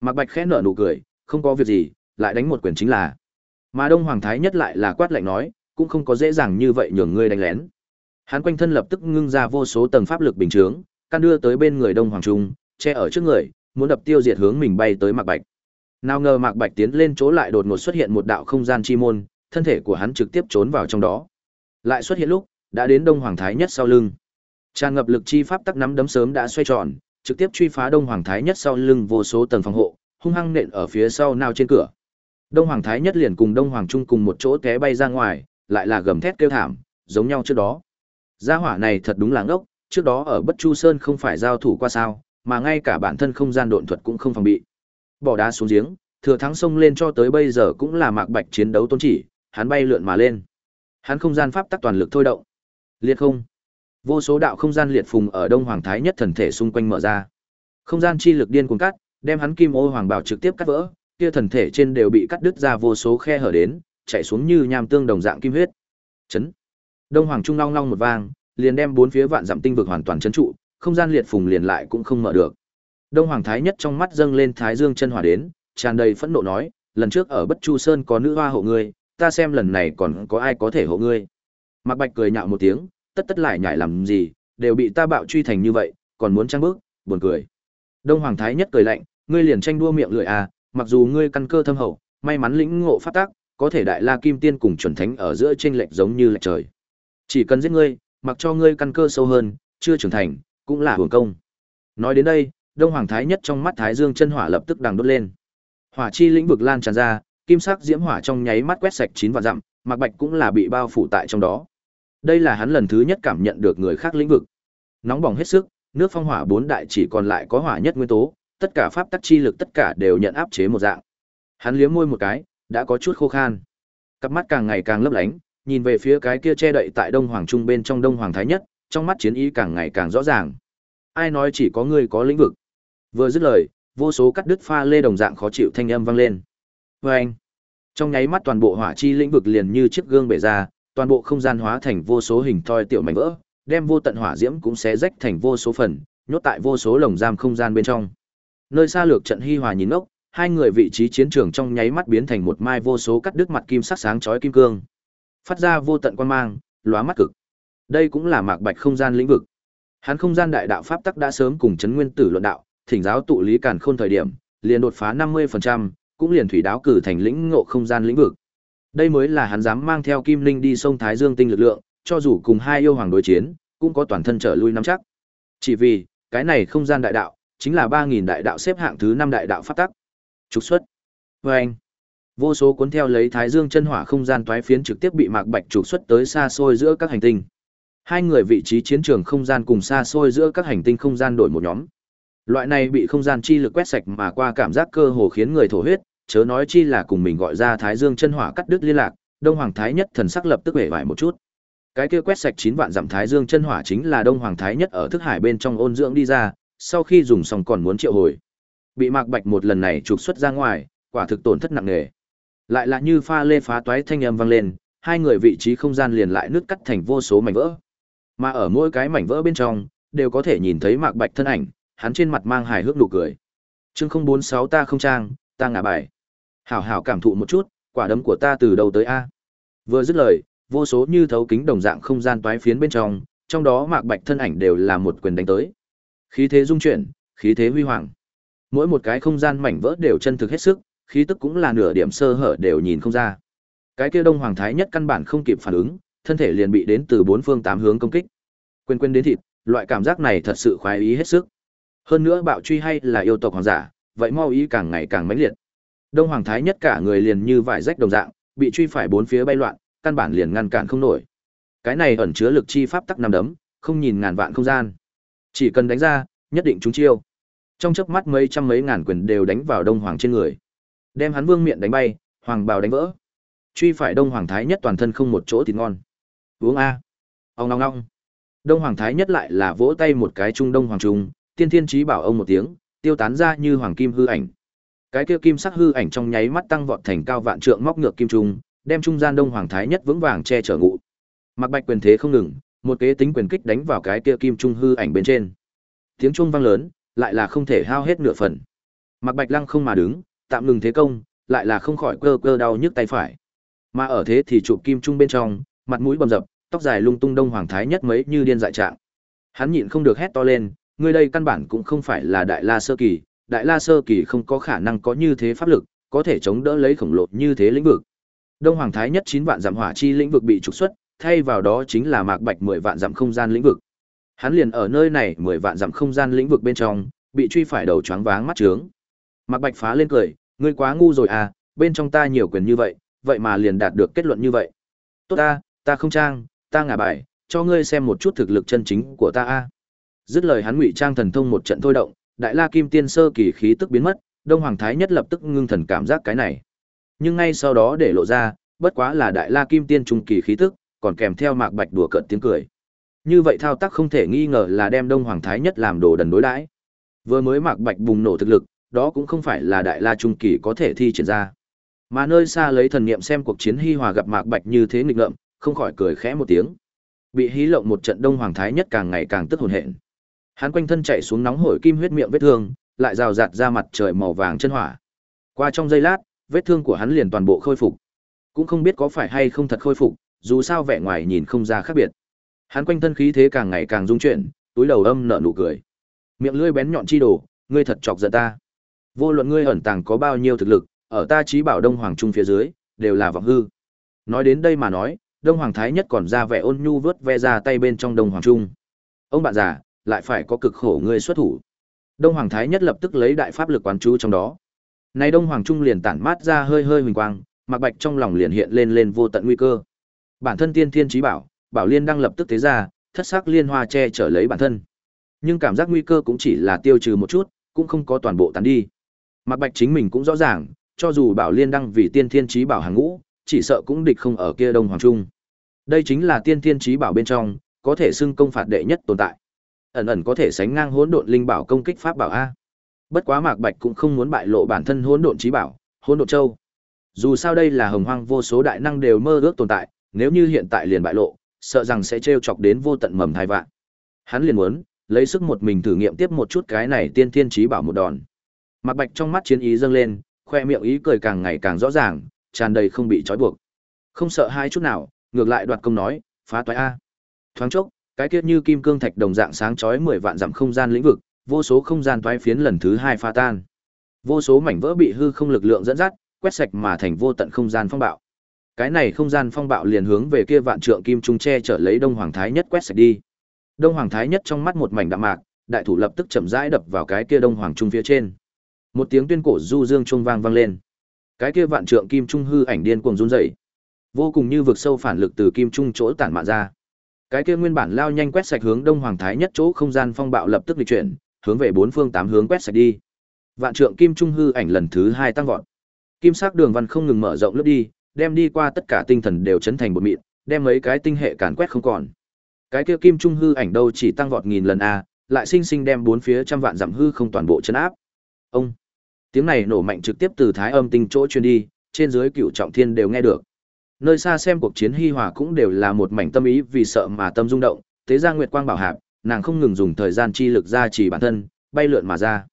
Mạc Bạch khẽ nở nụ cười, không có việc gì, lại đánh một quyền chính là. Mà Đông Hoàng Thái nhất lại là quát lạnh nói, cũng không có dễ dàng như vậy nhường ngươi đánh lén. Hắn quanh thân lập tức ngưng ra vô số tầng pháp lực bình chướng, căn đưa tới bên người Đông Hoàng Trung, che ở trước người, muốn đập tiêu diệt hướng mình bay tới Mạc Bạch. Nào ngờ Mạc Bạch tiến lên chỗ lại đột ngột xuất hiện một đạo không gian chi môn, thân thể của hắn trực tiếp trốn vào trong đó. Lại xuất hiện lúc, đã đến Đông Hoàng Thái Nhất sau lưng. Tràn ngập lực chi pháp tắc nắm đấm sớm đã xoay tròn, trực tiếp truy phá Đông Hoàng Thái Nhất sau lưng vô số tầng phòng hộ, hung hăng nện ở phía sau nào trên cửa. Đông Hoàng Thái Nhất liền cùng Đông Hoàng Trung cùng một chỗ té bay ra ngoài, lại là gầm thét kêu thảm, giống nhau trước đó. Gia hỏa này thật đúng là ngốc, trước đó ở Bất Chu Sơn không phải giao thủ qua sao, mà ngay cả bản thân không gian độn thuật cũng không phòng bị. Bỏ đá xuống giếng, thừa thắng sông lên cho tới bây giờ cũng là Mạc Bạch chiến đấu tôn chỉ, hắn bay lượn mà lên. Hắn không gian pháp tắc toàn lực thôi động. Liệt không. Vô số đạo không gian liệt phùng ở Đông Hoàng Thái Nhất thần thể xung quanh mở ra. Không gian chi lực điên cuồng cắt, đem hắn kim ô hoàng bảo trực tiếp cắt vỡ, kia thần thể trên đều bị cắt đứt ra vô số khe hở đến, chạy xuống như nham tương đồng dạng kim huyết. Chấn. Đông Hoàng Trung long long một vang, liền đem bốn phía vạn dặm tinh vực hoàn toàn chấn trụ, không gian liệt phùng liền lại cũng không mở được. Đông Hoàng Thái Nhất trong mắt dâng lên Thái Dương chân hỏa đến, tràn đầy phẫn nộ nói, lần trước ở Bất Chu Sơn có nữ hoa hộ ngươi, ta xem lần này còn có ai có thể hộ ngươi. Mạc Bạch cười nhạo một tiếng, tất tất lại nhảy làm gì, đều bị ta bạo truy thành như vậy, còn muốn trang bước, buồn cười. Đông Hoàng Thái Nhất cười lạnh, ngươi liền tranh đua miệng lưỡi à, mặc dù ngươi căn cơ thâm hậu, may mắn lĩnh ngộ pháp tắc, có thể đại la kim tiên cùng chuẩn thánh ở giữa chênh lệch giống như lệch trời. Chỉ cần giết ngươi, mặc cho ngươi căn cơ sâu hơn, chưa trưởng thành, cũng là hưởng công. Nói đến đây, Đông Hoàng Thái Nhất trong mắt Thái Dương chân hỏa lập tức đằng đốt lên. Hỏa chi lĩnh vực lan tràn ra, kim sắc diễm hỏa trong nháy mắt quét sạch chín vạn dặm, Mạc Bạch cũng là bị bao phủ tại trong đó. Đây là hắn lần thứ nhất cảm nhận được người khác lĩnh vực. Nóng bỏng hết sức, nước phong hỏa bốn đại chỉ còn lại có hỏa nhất nguyên tố, tất cả pháp tắc chi lực tất cả đều nhận áp chế một dạng. Hắn liếm môi một cái, đã có chút khô khan. Cặp mắt càng ngày càng lấp lánh, nhìn về phía cái kia che đậy tại Đông Hoàng Trung bên trong Đông Hoàng Thái Nhất, trong mắt chiến ý càng ngày càng rõ ràng. Ai nói chỉ có ngươi có lĩnh vực? Vừa dứt lời, vô số cắt đứt pha lê đồng dạng khó chịu thanh âm vang lên. Và anh, trong nháy mắt toàn bộ hỏa chi lĩnh vực liền như chiếc gương bể ra, toàn bộ không gian hóa thành vô số hình thoi tiểu mảnh vỡ, đem vô tận hỏa diễm cũng sẽ rách thành vô số phần, nhốt tại vô số lồng giam không gian bên trong. Nơi xa lược trận hi hòa nhìn ngốc, hai người vị trí chiến trường trong nháy mắt biến thành một mai vô số cắt đứt mặt kim sắc sáng chói kim cương, phát ra vô tận quan mang, lóa mắt cực. Đây cũng là mạc bạch không gian lĩnh vực. Hắn không gian đại đạo pháp tắc đã sớm cùng chấn nguyên tử luận đạo, thỉnh giáo tụ lý càn khôn thời điểm, liền đột phá 50%, cũng liền thủy đáo cử thành lĩnh ngộ không gian lĩnh vực. Đây mới là hắn dám mang theo Kim Linh đi sông Thái Dương tinh lực lượng, cho dù cùng hai yêu hoàng đối chiến, cũng có toàn thân trở lui nắm chắc. Chỉ vì, cái này không gian đại đạo, chính là 3000 đại đạo xếp hạng thứ 5 đại đạo pháp tắc. Trục xuất. Và anh. Vô số cuốn theo lấy Thái Dương chân hỏa không gian toái phiến trực tiếp bị Mạc Bạch trục xuất tới xa xôi giữa các hành tinh. Hai người vị trí chiến trường không gian cùng xa xôi giữa các hành tinh không gian đổi một nhóm. Loại này bị không gian chi lực quét sạch mà qua cảm giác cơ hồ khiến người thổ huyết, chớ nói chi là cùng mình gọi ra Thái Dương chân hỏa cắt đứt liên lạc, Đông Hoàng Thái Nhất thần sắc lập tức vẻ vải một chút. Cái kia quét sạch chín vạn dặm Thái Dương chân hỏa chính là Đông Hoàng Thái Nhất ở thức hải bên trong ôn dưỡng đi ra, sau khi dùng xong còn muốn triệu hồi. Bị Mạc Bạch một lần này trục xuất ra ngoài, quả thực tổn thất nặng nề. Lại là như pha lê phá toái thanh âm vang lên, hai người vị trí không gian liền lại nứt cắt thành vô số mảnh vỡ. Mà ở mỗi cái mảnh vỡ bên trong, đều có thể nhìn thấy Mạc Bạch thân ảnh, hắn trên mặt mang hài hước nụ cười. Chương 046 ta không trang, ta ngả bài. Hảo hảo cảm thụ một chút, quả đấm của ta từ đầu tới a. Vừa dứt lời, vô số như thấu kính đồng dạng không gian toái phiến bên trong, trong đó Mạc Bạch thân ảnh đều là một quyền đánh tới. Khí thế dung chuyển, khí thế huy hoàng. Mỗi một cái không gian mảnh vỡ đều chân thực hết sức, khí tức cũng là nửa điểm sơ hở đều nhìn không ra. Cái kia Đông Hoàng Thái nhất căn bản không kịp phản ứng, thân thể liền bị đến từ bốn phương tám hướng công kích. Quên quên đến thịt, loại cảm giác này thật sự khoái ý hết sức. Hơn nữa bạo truy hay là yêu tộc hoàng giả, vậy mau ý càng ngày càng mãnh liệt. Đông Hoàng Thái nhất cả người liền như vải rách đồng dạng, bị truy phải bốn phía bay loạn, căn bản liền ngăn cản không nổi. Cái này ẩn chứa lực chi pháp tắc năm đấm, không nhìn ngàn vạn không gian. Chỉ cần đánh ra, nhất định chúng chiêu. Trong chớp mắt mấy trăm mấy ngàn quyền đều đánh vào Đông Hoàng trên người. Đem hắn vương miệng đánh bay, hoàng bào đánh vỡ. Truy phải Đông Hoàng Thái nhất toàn thân không một chỗ thịt ngon. Uống a. Ông ngong ngong. Đông Hoàng Thái nhất lại là vỗ tay một cái trung Đông Hoàng trung, tiên thiên trí bảo ông một tiếng, tiêu tán ra như hoàng kim hư ảnh. Cái kia kim sắc hư ảnh trong nháy mắt tăng vọt thành cao vạn trượng móc ngược kim trung, đem trung gian Đông Hoàng Thái nhất vững vàng che chở ngụ. Mặc Bạch quyền thế không ngừng, một kế tính quyền kích đánh vào cái kia kim trung hư ảnh bên trên. Tiếng trung vang lớn, lại là không thể hao hết nửa phần. Mặc Bạch lăng không mà đứng, tạm ngừng thế công, lại là không khỏi cơ cơ đau nhức tay phải. Mà ở thế thì chụp kim trung bên trong, mặt mũi bầm dập, tóc dài lung tung Đông Hoàng Thái nhất mấy như điên dại trạng. Hắn nhịn không được hét to lên, ngươi đây căn bản cũng không phải là đại la sơ kỳ, đại la sơ kỳ không có khả năng có như thế pháp lực, có thể chống đỡ lấy khổng lồ như thế lĩnh vực. Đông Hoàng Thái nhất 9 vạn giảm hỏa chi lĩnh vực bị trục xuất, thay vào đó chính là Mạc Bạch 10 vạn giảm không gian lĩnh vực. Hắn liền ở nơi này 10 vạn giảm không gian lĩnh vực bên trong, bị truy phải đầu choáng váng mắt trướng. Mạc Bạch phá lên cười, ngươi quá ngu rồi à, bên trong ta nhiều quyền như vậy, vậy mà liền đạt được kết luận như vậy. Tốt ta, ta không trang, ta ngả bài, cho ngươi xem một chút thực lực chân chính của ta a. Dứt lời hắn ngụy trang thần thông một trận thôi động, Đại La Kim Tiên sơ kỳ khí tức biến mất, Đông Hoàng Thái nhất lập tức ngưng thần cảm giác cái này. Nhưng ngay sau đó để lộ ra, bất quá là Đại La Kim Tiên trung kỳ khí tức, còn kèm theo Mạc Bạch đùa cợt tiếng cười. Như vậy thao tác không thể nghi ngờ là đem Đông Hoàng Thái nhất làm đồ đần đối đãi. Vừa mới Mạc Bạch bùng nổ thực lực, đó cũng không phải là Đại La trung kỳ có thể thi triển ra. Mà nơi xa lấy thần niệm xem cuộc chiến hi hòa gặp Mạc Bạch như thế nghịch ngợm, không khỏi cười khẽ một tiếng. Bị hí lộng một trận Đông Hoàng Thái nhất càng ngày càng tức hồn hện. Hắn quanh thân chạy xuống nóng hổi kim huyết miệng vết thương, lại rào rạt ra mặt trời màu vàng chân hỏa. Qua trong giây lát, vết thương của hắn liền toàn bộ khôi phục. Cũng không biết có phải hay không thật khôi phục, dù sao vẻ ngoài nhìn không ra khác biệt. Hắn quanh thân khí thế càng ngày càng rung chuyển, túi đầu âm nở nụ cười. Miệng lưỡi bén nhọn chi đồ, ngươi thật chọc giận ta. Vô luận ngươi ẩn tàng có bao nhiêu thực lực, ở ta trí bảo Đông Hoàng Trung phía dưới, đều là vọng hư. Nói đến đây mà nói, Đông Hoàng Thái nhất còn ra vẻ ôn nhu vớt ve ra tay bên trong Đông Hoàng Trung. Ông bạn già, lại phải có cực khổ ngươi xuất thủ. Đông Hoàng Thái nhất lập tức lấy đại pháp lực quán chú trong đó. Này Đông Hoàng Trung liền tản mát ra hơi hơi huỳnh quang, Mạc Bạch trong lòng liền hiện lên lên vô tận nguy cơ. Bản thân tiên thiên trí bảo, Bảo Liên đang lập tức thế ra, thất sắc liên hoa che chở lấy bản thân. Nhưng cảm giác nguy cơ cũng chỉ là tiêu trừ một chút, cũng không có toàn bộ tán đi. Mạc Bạch chính mình cũng rõ ràng, cho dù Bảo Liên đăng vì tiên thiên trí bảo hàng ngũ, chỉ sợ cũng địch không ở kia Đông Hoàng Trung. Đây chính là tiên thiên trí bảo bên trong, có thể xưng công phạt đệ nhất tồn tại. Ẩn ẩn có thể sánh ngang hỗn độn linh bảo công kích pháp bảo a. Bất quá Mạc Bạch cũng không muốn bại lộ bản thân hỗn độn trí bảo, hỗn độn châu. Dù sao đây là hồng hoang vô số đại năng đều mơ ước tồn tại, nếu như hiện tại liền bại lộ, sợ rằng sẽ trêu chọc đến vô tận mầm thai vạn. Hắn liền muốn lấy sức một mình thử nghiệm tiếp một chút cái này tiên thiên trí bảo một đòn. Mạc Bạch trong mắt chiến ý dâng lên, khoe miệng ý cười càng ngày càng rõ ràng, tràn đầy không bị trói buộc. Không sợ hai chút nào, ngược lại đoạt công nói, phá toái a. Thoáng chốc, cái kiết như kim cương thạch đồng dạng sáng chói mười vạn dặm không gian lĩnh vực, vô số không gian toái phiến lần thứ hai pha tan. Vô số mảnh vỡ bị hư không lực lượng dẫn dắt, quét sạch mà thành vô tận không gian phong bạo. Cái này không gian phong bạo liền hướng về kia vạn trượng kim trung che trở lấy Đông Hoàng Thái Nhất quét sạch đi. Đông Hoàng Thái Nhất trong mắt một mảnh đạm mạc, đại thủ lập tức chậm rãi đập vào cái kia Đông Hoàng trung phía trên. Một tiếng tuyên cổ du dương trung vang vang lên. Cái kia vạn trượng kim trung hư ảnh điên cuồng run rẩy. Vô cùng như vực sâu phản lực từ kim trung chỗ tản mạn ra. Cái kia nguyên bản lao nhanh quét sạch hướng Đông Hoàng Thái nhất chỗ không gian phong bạo lập tức lịch chuyển, hướng về bốn phương tám hướng quét sạch đi. Vạn trượng kim trung hư ảnh lần thứ hai tăng vọt. Kim sắc đường văn không ngừng mở rộng lướt đi, đem đi qua tất cả tinh thần đều chấn thành một mịn, đem mấy cái tinh hệ càn quét không còn. Cái kia kim trung hư ảnh đâu chỉ tăng vọt nghìn lần a, lại sinh sinh đem bốn phía trăm vạn dặm hư không toàn bộ chấn áp. Ông Tiếng này nổ mạnh trực tiếp từ thái âm tinh chỗ truyền đi, trên dưới cựu trọng thiên đều nghe được. Nơi xa xem cuộc chiến hi hòa cũng đều là một mảnh tâm ý vì sợ mà tâm rung động, thế ra nguyệt quang bảo hạp, nàng không ngừng dùng thời gian chi lực ra chỉ bản thân, bay lượn mà ra.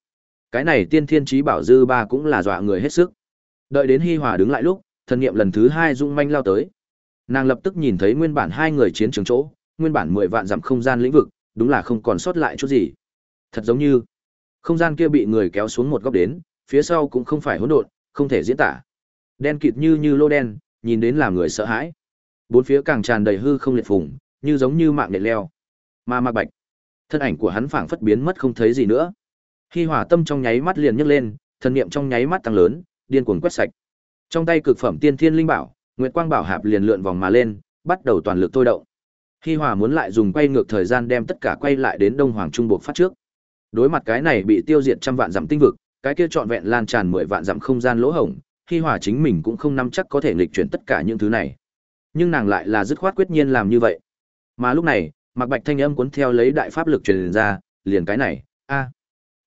Cái này tiên thiên trí bảo dư ba cũng là dọa người hết sức. Đợi đến hi hòa đứng lại lúc, thần niệm lần thứ hai rung manh lao tới. Nàng lập tức nhìn thấy nguyên bản hai người chiến trường chỗ, nguyên bản mười vạn dặm không gian lĩnh vực, đúng là không còn sót lại chút gì. Thật giống như không gian kia bị người kéo xuống một góc đến, phía sau cũng không phải hỗn độn, không thể diễn tả. Đen kịt như như lô đen, nhìn đến làm người sợ hãi. Bốn phía càng tràn đầy hư không liệt phùng, như giống như mạng nhện leo. Mà Mạc Bạch, thân ảnh của hắn phảng phất biến mất không thấy gì nữa. Khi hỏa tâm trong nháy mắt liền nhấc lên, thần niệm trong nháy mắt tăng lớn, điên cuồng quét sạch. Trong tay cực phẩm tiên thiên linh bảo, Nguyệt Quang Bảo Hạp liền lượn vòng mà lên, bắt đầu toàn lực thôi động. Khi Hỏa muốn lại dùng quay ngược thời gian đem tất cả quay lại đến Đông Hoàng Trung Bộ phát trước. Đối mặt cái này bị tiêu diệt trăm vạn dặm tinh vực, cái kia trọn vẹn lan tràn mười vạn dặm không gian lỗ hổng, Hi Hòa chính mình cũng không nắm chắc có thể nghịch chuyển tất cả những thứ này. Nhưng nàng lại là dứt khoát quyết nhiên làm như vậy. Mà lúc này, Mạc Bạch thanh âm cuốn theo lấy đại pháp lực truyền ra, liền cái này, a.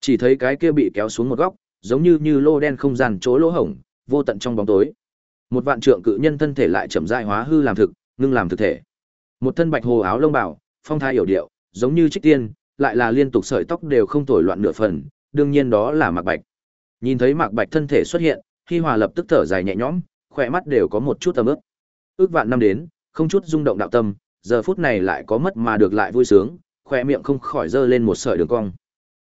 Chỉ thấy cái kia bị kéo xuống một góc, giống như như lô đen không gian chỗ lỗ hổng, vô tận trong bóng tối. Một vạn trượng cự nhân thân thể lại chậm rãi hóa hư làm thực, ngưng làm thực thể. Một thân bạch hồ áo lông bảo, phong thái hiểu điệu, giống như trích tiên, lại là liên tục sợi tóc đều không thổi loạn nửa phần, đương nhiên đó là Mạc Bạch. Nhìn thấy Mạc Bạch thân thể xuất hiện, Hi Hòa lập tức thở dài nhẹ nhõm, khỏe mắt đều có một chút ấm ức. Ước vạn năm đến, không chút rung động đạo tâm, giờ phút này lại có mất mà được lại vui sướng, khỏe miệng không khỏi dơ lên một sợi đường cong.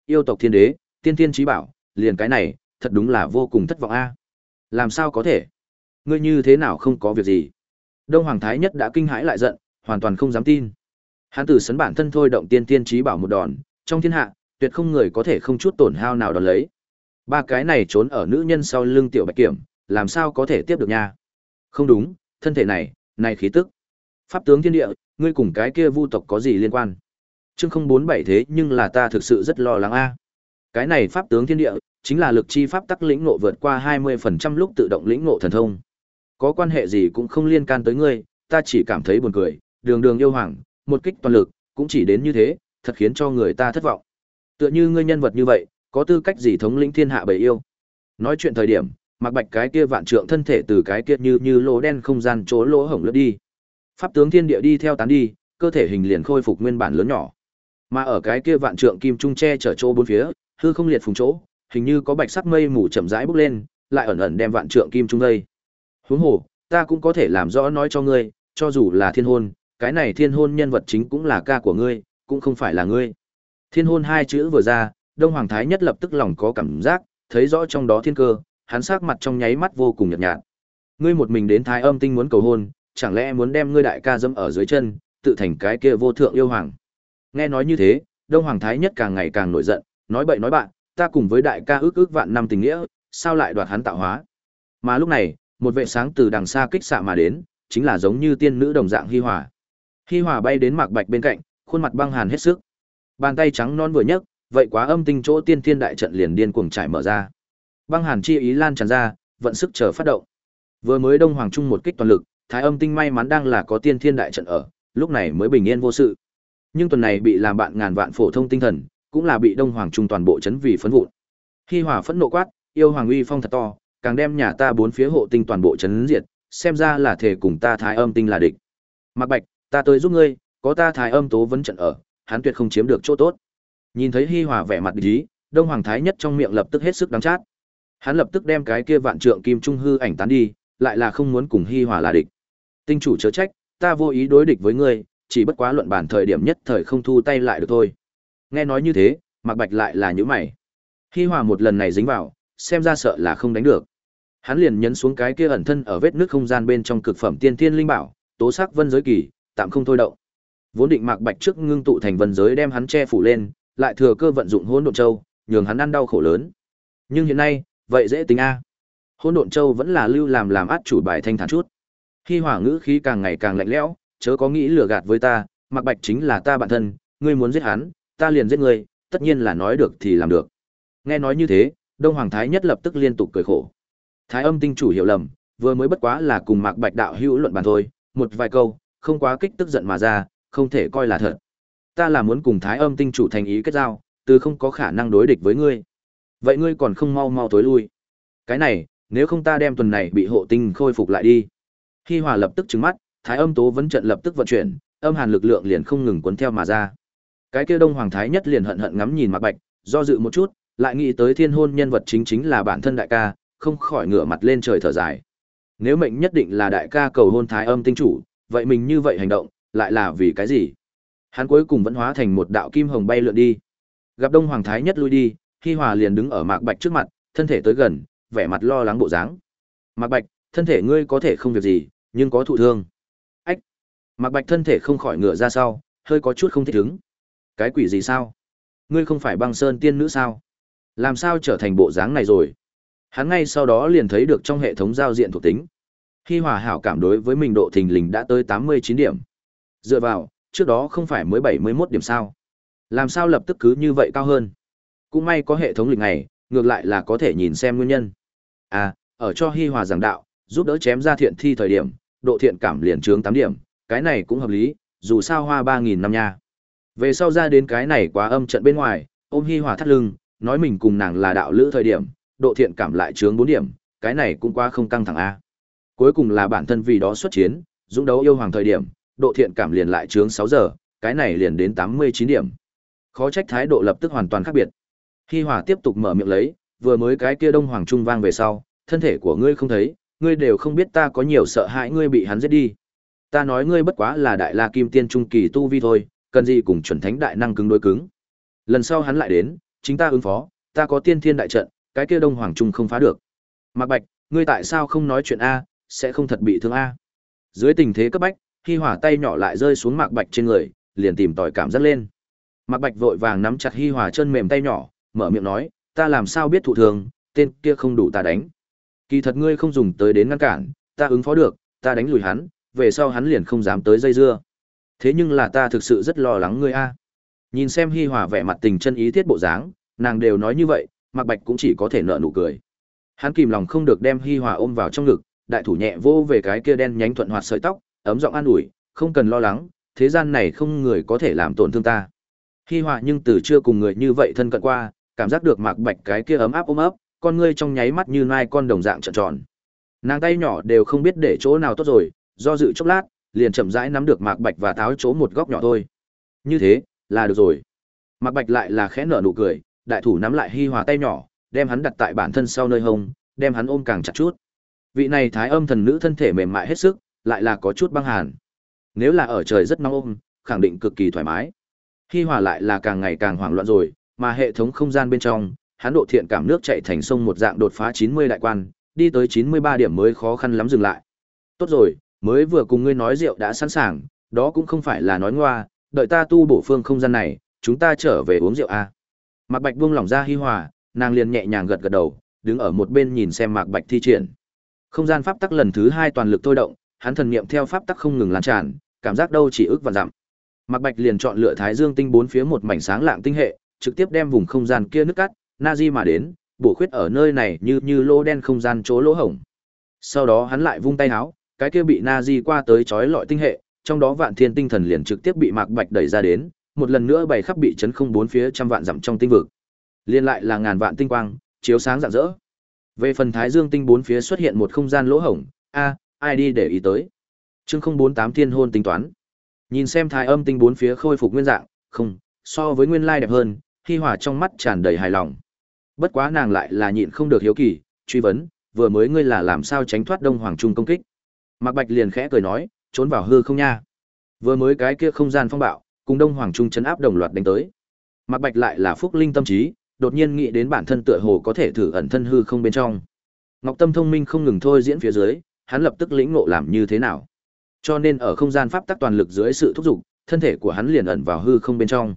yêu tộc thiên đế, tiên tiên trí bảo, liền cái này, thật đúng là vô cùng thất vọng a. À. Làm sao có thể? Ngươi như thế nào không có việc gì? Đông Hoàng Thái Nhất đã kinh hãi lại giận, hoàn toàn không dám tin. Hắn tử sấn bản thân thôi động tiên tiên trí bảo một đòn, trong thiên hạ, tuyệt không người có thể không chút tổn hao nào đòn lấy. Ba cái này trốn ở nữ nhân sau lưng tiểu bạch kiểm, làm sao có thể tiếp được nha? Không đúng, thân thể này, này khí tức. Pháp tướng thiên địa, ngươi cùng cái kia vu tộc có gì liên quan? Chương không bốn bảy thế nhưng là ta thực sự rất lo lắng a. Cái này pháp tướng thiên địa, chính là lực chi pháp tắc lĩnh ngộ vượt qua 20% lúc tự động lĩnh ngộ thần thông. Có quan hệ gì cũng không liên can tới ngươi, ta chỉ cảm thấy buồn cười, đường đường yêu hoàng, một kích toàn lực, cũng chỉ đến như thế, thật khiến cho người ta thất vọng. Tựa như ngươi nhân vật như vậy, có tư cách gì thống lĩnh thiên hạ bầy yêu? Nói chuyện thời điểm, mặc bạch cái kia vạn trượng thân thể từ cái kia như như lỗ đen không gian chỗ lỗ hổng lướt đi. Pháp tướng thiên địa đi theo tán đi, cơ thể hình liền khôi phục nguyên bản lớn nhỏ. Mà ở cái kia vạn trượng kim trung che chở chỗ bốn phía, hư không liệt phùng chỗ, hình như có bạch sắc mây mù chậm rãi bốc lên, lại ẩn ẩn đem vạn trượng kim trung đây. Huống hồ, ta cũng có thể làm rõ nói cho ngươi, cho dù là thiên hôn, cái này thiên hôn nhân vật chính cũng là ca của ngươi, cũng không phải là ngươi. Thiên hôn hai chữ vừa ra, Đông Hoàng Thái nhất lập tức lòng có cảm giác, thấy rõ trong đó thiên cơ, hắn sắc mặt trong nháy mắt vô cùng nhợt nhạt. Ngươi một mình đến Thái Âm Tinh muốn cầu hôn, chẳng lẽ muốn đem ngươi đại ca dẫm ở dưới chân, tự thành cái kia vô thượng yêu hoàng. Nghe nói như thế, Đông Hoàng Thái nhất càng ngày càng nổi giận, nói bậy nói bạn, ta cùng với đại ca ước ước vạn năm tình nghĩa, sao lại đoạt hắn tạo hóa? Mà lúc này, một vệ sáng từ đằng xa kích xạ mà đến, chính là giống như tiên nữ đồng dạng Hi Hòa. Hi Hòa bay đến Mạc Bạch bên cạnh, khuôn mặt băng hàn hết sức. Bàn tay trắng non vừa nhấc, vậy quá âm tinh chỗ tiên thiên đại trận liền điên cuồng trải mở ra. Băng hàn chi ý lan tràn ra, vận sức chờ phát động. Vừa mới Đông Hoàng Trung một kích toàn lực, Thái Âm tinh may mắn đang là có tiên thiên đại trận ở, lúc này mới bình yên vô sự. Nhưng tuần này bị làm bạn ngàn vạn phổ thông tinh thần, cũng là bị Đông Hoàng Trung toàn bộ chấn vì phấn vụn. khi hỏa phẫn nộ quát, yêu hoàng uy phong thật to, càng đem nhà ta bốn phía hộ tinh toàn bộ chấn diệt, xem ra là thể cùng ta Thái Âm tinh là địch. Mạc Bạch, ta tới giúp ngươi, có ta Thái Âm tố vấn trận ở, hắn tuyệt không chiếm được chỗ tốt. Nhìn thấy Hi Hòa vẻ mặt ý, Đông Hoàng Thái nhất trong miệng lập tức hết sức đắng chát. Hắn lập tức đem cái kia vạn trượng kim trung hư ảnh tán đi, lại là không muốn cùng Hi Hòa là địch. Tinh chủ chớ trách, ta vô ý đối địch với ngươi, chỉ bất quá luận bản thời điểm nhất thời không thu tay lại được thôi. Nghe nói như thế, Mạc Bạch lại là nhíu mày. Hi Hòa một lần này dính vào, xem ra sợ là không đánh được. Hắn liền nhấn xuống cái kia ẩn thân ở vết nước không gian bên trong cực phẩm tiên thiên linh bảo, tố sắc vân giới kỳ, tạm không thôi động. Vốn định Mạc Bạch trước ngưng tụ thành vân giới đem hắn che phủ lên, lại thừa cơ vận dụng hỗn độn châu, nhường hắn ăn đau khổ lớn. Nhưng hiện nay, vậy dễ tính a. Hỗn độn châu vẫn là lưu làm làm át chủ bài thanh thản chút. Khi hỏa ngữ khí càng ngày càng lạnh lẽo, chớ có nghĩ lừa gạt với ta, Mạc Bạch chính là ta bản thân, ngươi muốn giết hắn, ta liền giết ngươi, tất nhiên là nói được thì làm được. Nghe nói như thế, Đông Hoàng Thái nhất lập tức liên tục cười khổ. Thái Âm tinh chủ hiểu lầm, vừa mới bất quá là cùng Mạc Bạch đạo hữu luận bàn thôi, một vài câu, không quá kích tức giận mà ra, không thể coi là thật. Ta là muốn cùng Thái Âm tinh chủ thành ý kết giao, từ không có khả năng đối địch với ngươi. Vậy ngươi còn không mau mau tối lui. Cái này, nếu không ta đem tuần này bị hộ tinh khôi phục lại đi. Khi Hòa lập tức trừng mắt, Thái Âm tố vẫn trận lập tức vận chuyển, âm hàn lực lượng liền không ngừng cuốn theo mà ra. Cái kia Đông Hoàng Thái nhất liền hận hận ngắm nhìn mặt Bạch, do dự một chút, lại nghĩ tới thiên hôn nhân vật chính chính là bản thân đại ca, không khỏi ngửa mặt lên trời thở dài. Nếu mệnh nhất định là đại ca cầu hôn Thái Âm tinh chủ, vậy mình như vậy hành động, lại là vì cái gì? Hắn cuối cùng vẫn hóa thành một đạo kim hồng bay lượn đi. Gặp Đông Hoàng Thái nhất lui đi, Hi Hòa liền đứng ở Mạc Bạch trước mặt, thân thể tới gần, vẻ mặt lo lắng bộ dáng. Mạc Bạch, thân thể ngươi có thể không việc gì, nhưng có thụ thương. Ách. Mạc Bạch thân thể không khỏi ngửa ra sau, hơi có chút không thích ứng. Cái quỷ gì sao? Ngươi không phải băng sơn tiên nữ sao? Làm sao trở thành bộ dáng này rồi? Hắn ngay sau đó liền thấy được trong hệ thống giao diện thuộc tính. Hi Hòa hảo cảm đối với mình độ thình lình đã tới 89 điểm. Dựa vào, trước đó không phải mới 71 điểm sao? Làm sao lập tức cứ như vậy cao hơn? Cũng may có hệ thống lịch này, ngược lại là có thể nhìn xem nguyên nhân. À, ở cho Hi Hòa giảng đạo, giúp đỡ chém ra thiện thi thời điểm, độ thiện cảm liền trướng 8 điểm, cái này cũng hợp lý, dù sao hoa 3000 năm nha. Về sau ra đến cái này quá âm trận bên ngoài, ôm Hi Hòa thắt lưng, nói mình cùng nàng là đạo lữ thời điểm, độ thiện cảm lại trướng 4 điểm, cái này cũng quá không căng thẳng a. Cuối cùng là bản thân vì đó xuất chiến, dũng đấu yêu hoàng thời điểm, độ thiện cảm liền lại trướng 6 giờ, cái này liền đến 89 điểm. Khó trách thái độ lập tức hoàn toàn khác biệt. Hi Hòa tiếp tục mở miệng lấy, vừa mới cái kia Đông Hoàng Trung vang về sau, thân thể của ngươi không thấy, ngươi đều không biết ta có nhiều sợ hãi ngươi bị hắn giết đi. Ta nói ngươi bất quá là đại la kim tiên trung kỳ tu vi thôi, cần gì cùng chuẩn thánh đại năng cứng đối cứng. Lần sau hắn lại đến, chính ta ứng phó, ta có tiên thiên đại trận, cái kia Đông Hoàng Trung không phá được. Mạc Bạch, ngươi tại sao không nói chuyện a, sẽ không thật bị thương a? Dưới tình thế cấp bách, Hi Hỏa tay nhỏ lại rơi xuống Mạc Bạch trên người, liền tìm tòi cảm giác lên. Mạc Bạch vội vàng nắm chặt Hi Hỏa chân mềm tay nhỏ, mở miệng nói, ta làm sao biết thụ thường, tên kia không đủ ta đánh. Kỳ thật ngươi không dùng tới đến ngăn cản, ta ứng phó được, ta đánh lùi hắn, về sau hắn liền không dám tới dây dưa. Thế nhưng là ta thực sự rất lo lắng ngươi a. Nhìn xem Hi Hòa vẻ mặt tình chân ý thiết bộ dáng, nàng đều nói như vậy, Mạc Bạch cũng chỉ có thể nở nụ cười. Hắn kìm lòng không được đem Hi Hòa ôm vào trong ngực, đại thủ nhẹ vô về cái kia đen nhánh thuận hoạt sợi tóc, ấm giọng an ủi, không cần lo lắng, thế gian này không người có thể làm tổn thương ta. Hi Hòa nhưng từ chưa cùng người như vậy thân cận qua, cảm giác được Mạc Bạch cái kia ấm áp ôm ấp, con ngươi trong nháy mắt như nai con đồng dạng trợn tròn. Nàng tay nhỏ đều không biết để chỗ nào tốt rồi, do dự chốc lát, liền chậm rãi nắm được Mạc Bạch và tháo chỗ một góc nhỏ thôi. Như thế, là được rồi. Mạc Bạch lại là khẽ nở nụ cười, đại thủ nắm lại Hi Hòa tay nhỏ, đem hắn đặt tại bản thân sau nơi hông, đem hắn ôm càng chặt chút. Vị này thái âm thần nữ thân thể mềm mại hết sức, lại là có chút băng hàn. Nếu là ở trời rất nóng ôm, khẳng định cực kỳ thoải mái. Hi Hòa lại là càng ngày càng hoảng loạn rồi, mà hệ thống không gian bên trong, hắn độ thiện cảm nước chảy thành sông một dạng đột phá 90 đại quan, đi tới 93 điểm mới khó khăn lắm dừng lại. Tốt rồi, mới vừa cùng ngươi nói rượu đã sẵn sàng, đó cũng không phải là nói ngoa, đợi ta tu bổ phương không gian này, chúng ta trở về uống rượu a. Mạc Bạch buông lỏng ra hi hòa, nàng liền nhẹ nhàng gật gật đầu, đứng ở một bên nhìn xem Mạc Bạch thi triển. Không gian pháp tắc lần thứ hai toàn lực thôi động, hắn thần niệm theo pháp tắc không ngừng lan tràn, cảm giác đâu chỉ ước và dặm. Mạc Bạch liền chọn lựa Thái Dương tinh bốn phía một mảnh sáng lạng tinh hệ, trực tiếp đem vùng không gian kia nứt cắt, Nazi mà đến, bổ khuyết ở nơi này như như lỗ đen không gian chỗ lỗ hổng. Sau đó hắn lại vung tay áo, cái kia bị Nazi qua tới chói lọi tinh hệ, trong đó vạn thiên tinh thần liền trực tiếp bị Mạc Bạch đẩy ra đến, một lần nữa bày khắp bị chấn không bốn phía trăm vạn dặm trong tinh vực. Liên lại là ngàn vạn tinh quang, chiếu sáng rạng rỡ. Về phần Thái Dương tinh bốn phía xuất hiện một không gian lỗ hổng, a, ai đi để ý tới. Chương 048 Thiên hôn tính toán. Nhìn xem Thái Âm tinh bốn phía khôi phục nguyên dạng, không, so với nguyên lai đẹp hơn, Hi Hòa trong mắt tràn đầy hài lòng. Bất quá nàng lại là nhịn không được hiếu kỳ, truy vấn, vừa mới ngươi là làm sao tránh thoát Đông Hoàng Trung công kích? Mạc Bạch liền khẽ cười nói, trốn vào hư không nha. Vừa mới cái kia không gian phong bạo, cùng Đông Hoàng Trung chấn áp đồng loạt đánh tới. Mạc Bạch lại là phúc linh tâm trí, đột nhiên nghĩ đến bản thân tựa hồ có thể thử ẩn thân hư không bên trong. Ngọc Tâm thông minh không ngừng thôi diễn phía dưới, hắn lập tức lĩnh ngộ làm như thế nào. Cho nên ở không gian pháp tắc toàn lực dưới sự thúc giục, thân thể của hắn liền ẩn vào hư không bên trong.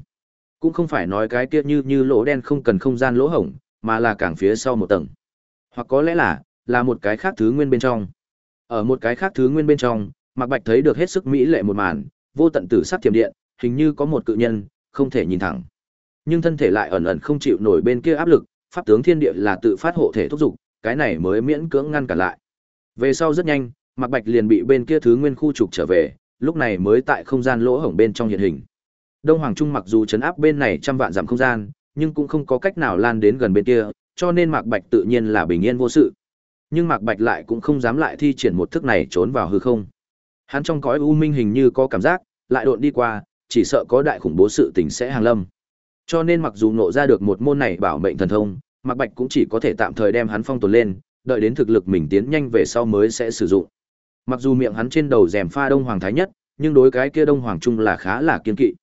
Cũng không phải nói cái kia như như lỗ đen không cần không gian lỗ hổng, mà là càng phía sau một tầng. Hoặc có lẽ là là một cái khác thứ nguyên bên trong. Ở một cái khác thứ nguyên bên trong, Mạc Bạch thấy được hết sức mỹ lệ một màn, vô tận tử sắc thiểm điện, hình như có một cự nhân, không thể nhìn thẳng. Nhưng thân thể lại ẩn ẩn không chịu nổi bên kia áp lực, pháp tướng thiên địa là tự phát hộ thể thúc dục, cái này mới miễn cưỡng ngăn cản lại. Về sau rất nhanh, Mạc Bạch liền bị bên kia thứ nguyên khu trục trở về, lúc này mới tại không gian lỗ hổng bên trong hiện hình. Đông Hoàng Trung mặc dù chấn áp bên này trăm vạn dặm không gian, nhưng cũng không có cách nào lan đến gần bên kia, cho nên Mạc Bạch tự nhiên là bình yên vô sự. Nhưng Mạc Bạch lại cũng không dám lại thi triển một thức này trốn vào hư không. Hắn trong cõi u minh hình như có cảm giác, lại độn đi qua, chỉ sợ có đại khủng bố sự tình sẽ hàng lâm. Cho nên mặc dù nộ ra được một môn này bảo mệnh thần thông, Mạc Bạch cũng chỉ có thể tạm thời đem hắn phong tồn lên, đợi đến thực lực mình tiến nhanh về sau mới sẽ sử dụng. Mặc dù miệng hắn trên đầu rèm pha Đông Hoàng Thái Nhất, nhưng đối cái kia Đông Hoàng Trung là khá là kiên kỵ.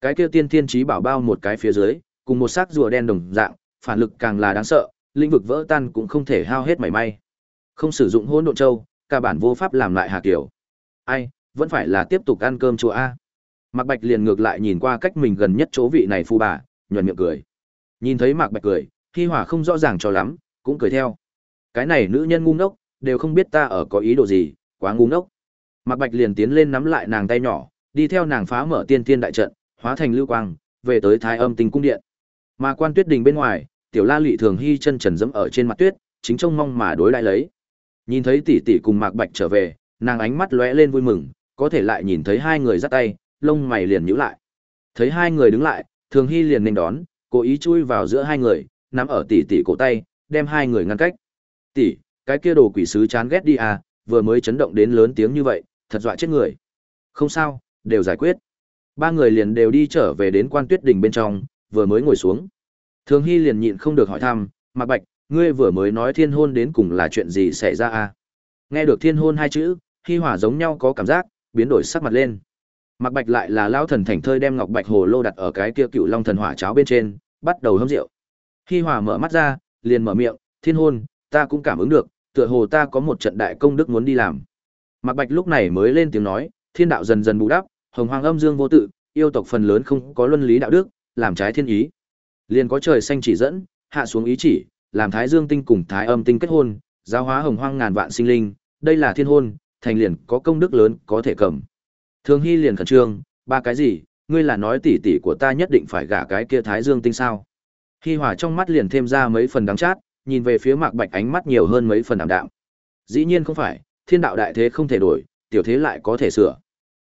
Cái kia tiên thiên trí bảo bao một cái phía dưới, cùng một xác rùa đen đồng dạng, phản lực càng là đáng sợ, lĩnh vực vỡ tan cũng không thể hao hết mảy may. Không sử dụng hỗn độn châu, cả bản vô pháp làm lại Hà Kiều. Ai, vẫn phải là tiếp tục ăn cơm chùa a. Mạc Bạch liền ngược lại nhìn qua cách mình gần nhất chỗ vị này phu bà, nhuận miệng cười. Nhìn thấy Mạc Bạch cười, Hi Hỏa không rõ ràng cho lắm, cũng cười theo. Cái này nữ nhân ngu ngốc, đều không biết ta ở có ý đồ gì, quá ngu ngốc. Mạc Bạch liền tiến lên nắm lại nàng tay nhỏ, đi theo nàng phá mở tiên tiên đại trận, hóa thành lưu quang, về tới Thái Âm Tinh cung điện. Mà Quan Tuyết Đình bên ngoài, Tiểu La Lệ thường hy chân trần dẫm ở trên mặt tuyết, chính trông mong mà đối lại lấy. Nhìn thấy tỷ tỷ cùng Mạc Bạch trở về, nàng ánh mắt lóe lên vui mừng, có thể lại nhìn thấy hai người dắt tay, lông mày liền nhíu lại. Thấy hai người đứng lại, Thường Hy liền nên đón, cố ý chui vào giữa hai người, nắm ở tỷ tỷ cổ tay, đem hai người ngăn cách. "Tỷ, cái kia đồ quỷ sứ chán ghét đi à, vừa mới chấn động đến lớn tiếng như vậy, thật dọa chết người." "Không sao, đều giải quyết." Ba người liền đều đi trở về đến Quan Tuyết Đình bên trong, vừa mới ngồi xuống. Thường Hy liền nhịn không được hỏi thăm, "Mạc Bạch, ngươi vừa mới nói thiên hôn đến cùng là chuyện gì xảy ra à?" Nghe được thiên hôn hai chữ, Hi Hỏa giống nhau có cảm giác, biến đổi sắc mặt lên. Mạc Bạch lại là lão thần thành thơi đem ngọc bạch hồ lô đặt ở cái kia cựu long thần hỏa cháo bên trên, bắt đầu hâm rượu, Hi Hòa mở mắt ra, liền mở miệng, "Thiên hôn, ta cũng cảm ứng được, tựa hồ ta có một trận đại công đức muốn đi làm." Mạc Bạch lúc này mới lên tiếng nói, "Thiên đạo dần dần bù đắp, hồng hoang âm dương vô tự, yêu tộc phần lớn không có luân lý đạo đức, làm trái thiên ý. Liền có trời xanh chỉ dẫn, hạ xuống ý chỉ, làm Thái Dương tinh cùng Thái Âm tinh kết hôn, giáo hóa hồng hoang ngàn vạn sinh linh, đây là thiên hôn, thành liền có công đức lớn có thể cầm." Thường Hy liền khẩn trương, "Ba cái gì? Ngươi là nói tỷ tỷ của ta nhất định phải gả cái kia Thái Dương tinh sao?" Hi Hòa trong mắt liền thêm ra mấy phần đắng chát, nhìn về phía Mạc Bạch ánh mắt nhiều hơn mấy phần ảm đạm. Dĩ nhiên không phải, thiên đạo đại thế không thể đổi, tiểu thế lại có thể sửa.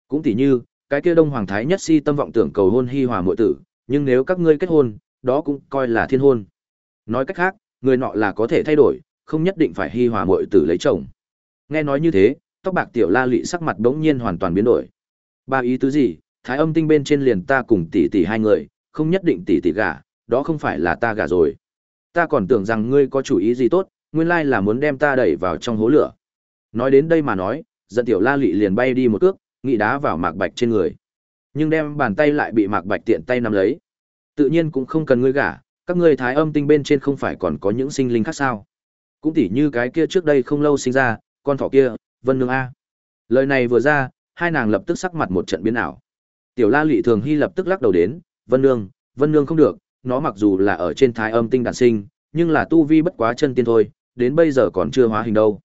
Cũng tỉ như, cái kia Đông Hoàng Thái nhất si tâm vọng tưởng cầu hôn Hi Hòa muội tử, nhưng nếu các ngươi kết hôn, đó cũng coi là thiên hôn. Nói cách khác, người nọ là có thể thay đổi, không nhất định phải Hi Hòa muội tử lấy chồng. Nghe nói như thế, tóc bạc tiểu La lụy sắc mặt bỗng nhiên hoàn toàn biến đổi. Ba ý tứ gì? Thái âm tinh bên trên liền ta cùng tỷ tỷ hai người, không nhất định tỷ tỷ gả, đó không phải là ta gả rồi. Ta còn tưởng rằng ngươi có chủ ý gì tốt, nguyên lai là muốn đem ta đẩy vào trong hố lửa. Nói đến đây mà nói, dẫn tiểu la lị liền bay đi một cước, nghị đá vào mạc bạch trên người. Nhưng đem bàn tay lại bị mạc bạch tiện tay nắm lấy. Tự nhiên cũng không cần ngươi gả, các ngươi thái âm tinh bên trên không phải còn có những sinh linh khác sao. Cũng tỉ như cái kia trước đây không lâu sinh ra, con thỏ kia, vân nương A. Lời này vừa ra, hai nàng lập tức sắc mặt một trận biến ảo. Tiểu la lị thường hy lập tức lắc đầu đến, vân nương, vân nương không được, nó mặc dù là ở trên thái âm tinh đản sinh, nhưng là tu vi bất quá chân tiên thôi, đến bây giờ còn chưa hóa hình đâu.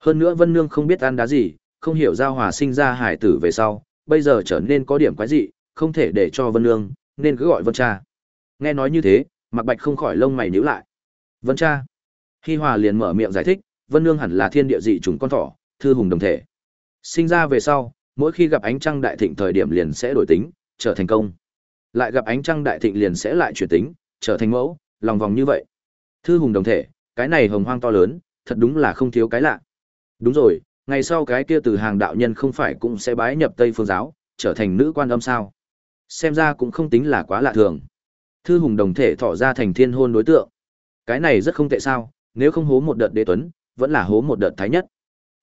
Hơn nữa Vân Nương không biết ăn đá gì, không hiểu giao hòa sinh ra hải tử về sau, bây giờ trở nên có điểm quái dị, không thể để cho Vân Nương, nên cứ gọi Vân Cha. Nghe nói như thế, Mạc Bạch không khỏi lông mày nhíu lại. Vân Cha. Hi Hòa liền mở miệng giải thích, Vân Nương hẳn là thiên địa dị trùng con thỏ, thư hùng đồng thể. Sinh ra về sau, mỗi khi gặp ánh trăng đại thịnh thời điểm liền sẽ đổi tính, trở thành công lại gặp ánh trăng đại thịnh liền sẽ lại chuyển tính, trở thành mẫu, lòng vòng như vậy. Thư hùng đồng thể, cái này hồng hoang to lớn, thật đúng là không thiếu cái lạ. Đúng rồi, ngày sau cái kia từ hàng đạo nhân không phải cũng sẽ bái nhập Tây Phương giáo, trở thành nữ quan âm sao? Xem ra cũng không tính là quá lạ thường. Thư hùng đồng thể thọ ra thành thiên hôn đối tượng. Cái này rất không tệ sao, nếu không hố một đợt đế tuấn, vẫn là hố một đợt thái nhất.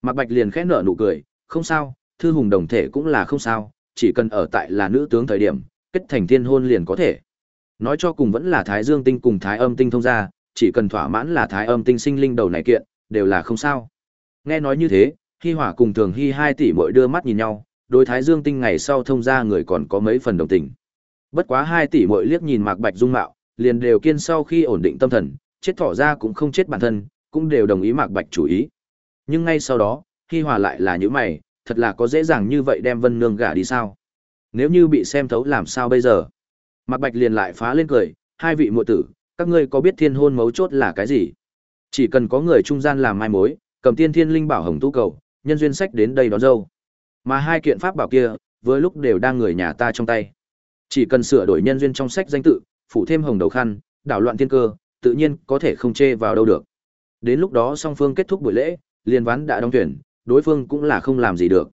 Mạc Bạch liền khẽ nở nụ cười, không sao, thư hùng đồng thể cũng là không sao, chỉ cần ở tại là nữ tướng thời điểm, kết thành thiên hôn liền có thể. Nói cho cùng vẫn là Thái Dương tinh cùng Thái Âm tinh thông ra, chỉ cần thỏa mãn là Thái Âm tinh sinh linh đầu này kiện, đều là không sao. Nghe nói như thế, Hi Hỏa cùng Thường Hi hai tỷ muội đưa mắt nhìn nhau, đối Thái Dương tinh ngày sau thông ra người còn có mấy phần đồng tình. Bất quá hai tỷ muội liếc nhìn Mạc Bạch dung mạo, liền đều kiên sau khi ổn định tâm thần, chết thỏ ra cũng không chết bản thân, cũng đều đồng ý Mạc Bạch chủ ý. Nhưng ngay sau đó, Hi hỏa lại là những mày, thật là có dễ dàng như vậy đem Vân Nương gả đi sao? Nếu như bị xem thấu làm sao bây giờ? Mạc Bạch liền lại phá lên cười, hai vị muội tử, các ngươi có biết thiên hôn mấu chốt là cái gì? Chỉ cần có người trung gian làm mai mối, cầm tiên thiên linh bảo hồng tu cầu, nhân duyên sách đến đây đón dâu. Mà hai kiện pháp bảo kia, với lúc đều đang người nhà ta trong tay. Chỉ cần sửa đổi nhân duyên trong sách danh tự, phủ thêm hồng đầu khăn, đảo loạn thiên cơ, tự nhiên có thể không chê vào đâu được. Đến lúc đó song phương kết thúc buổi lễ, liên ván đã đóng tuyển, đối phương cũng là không làm gì được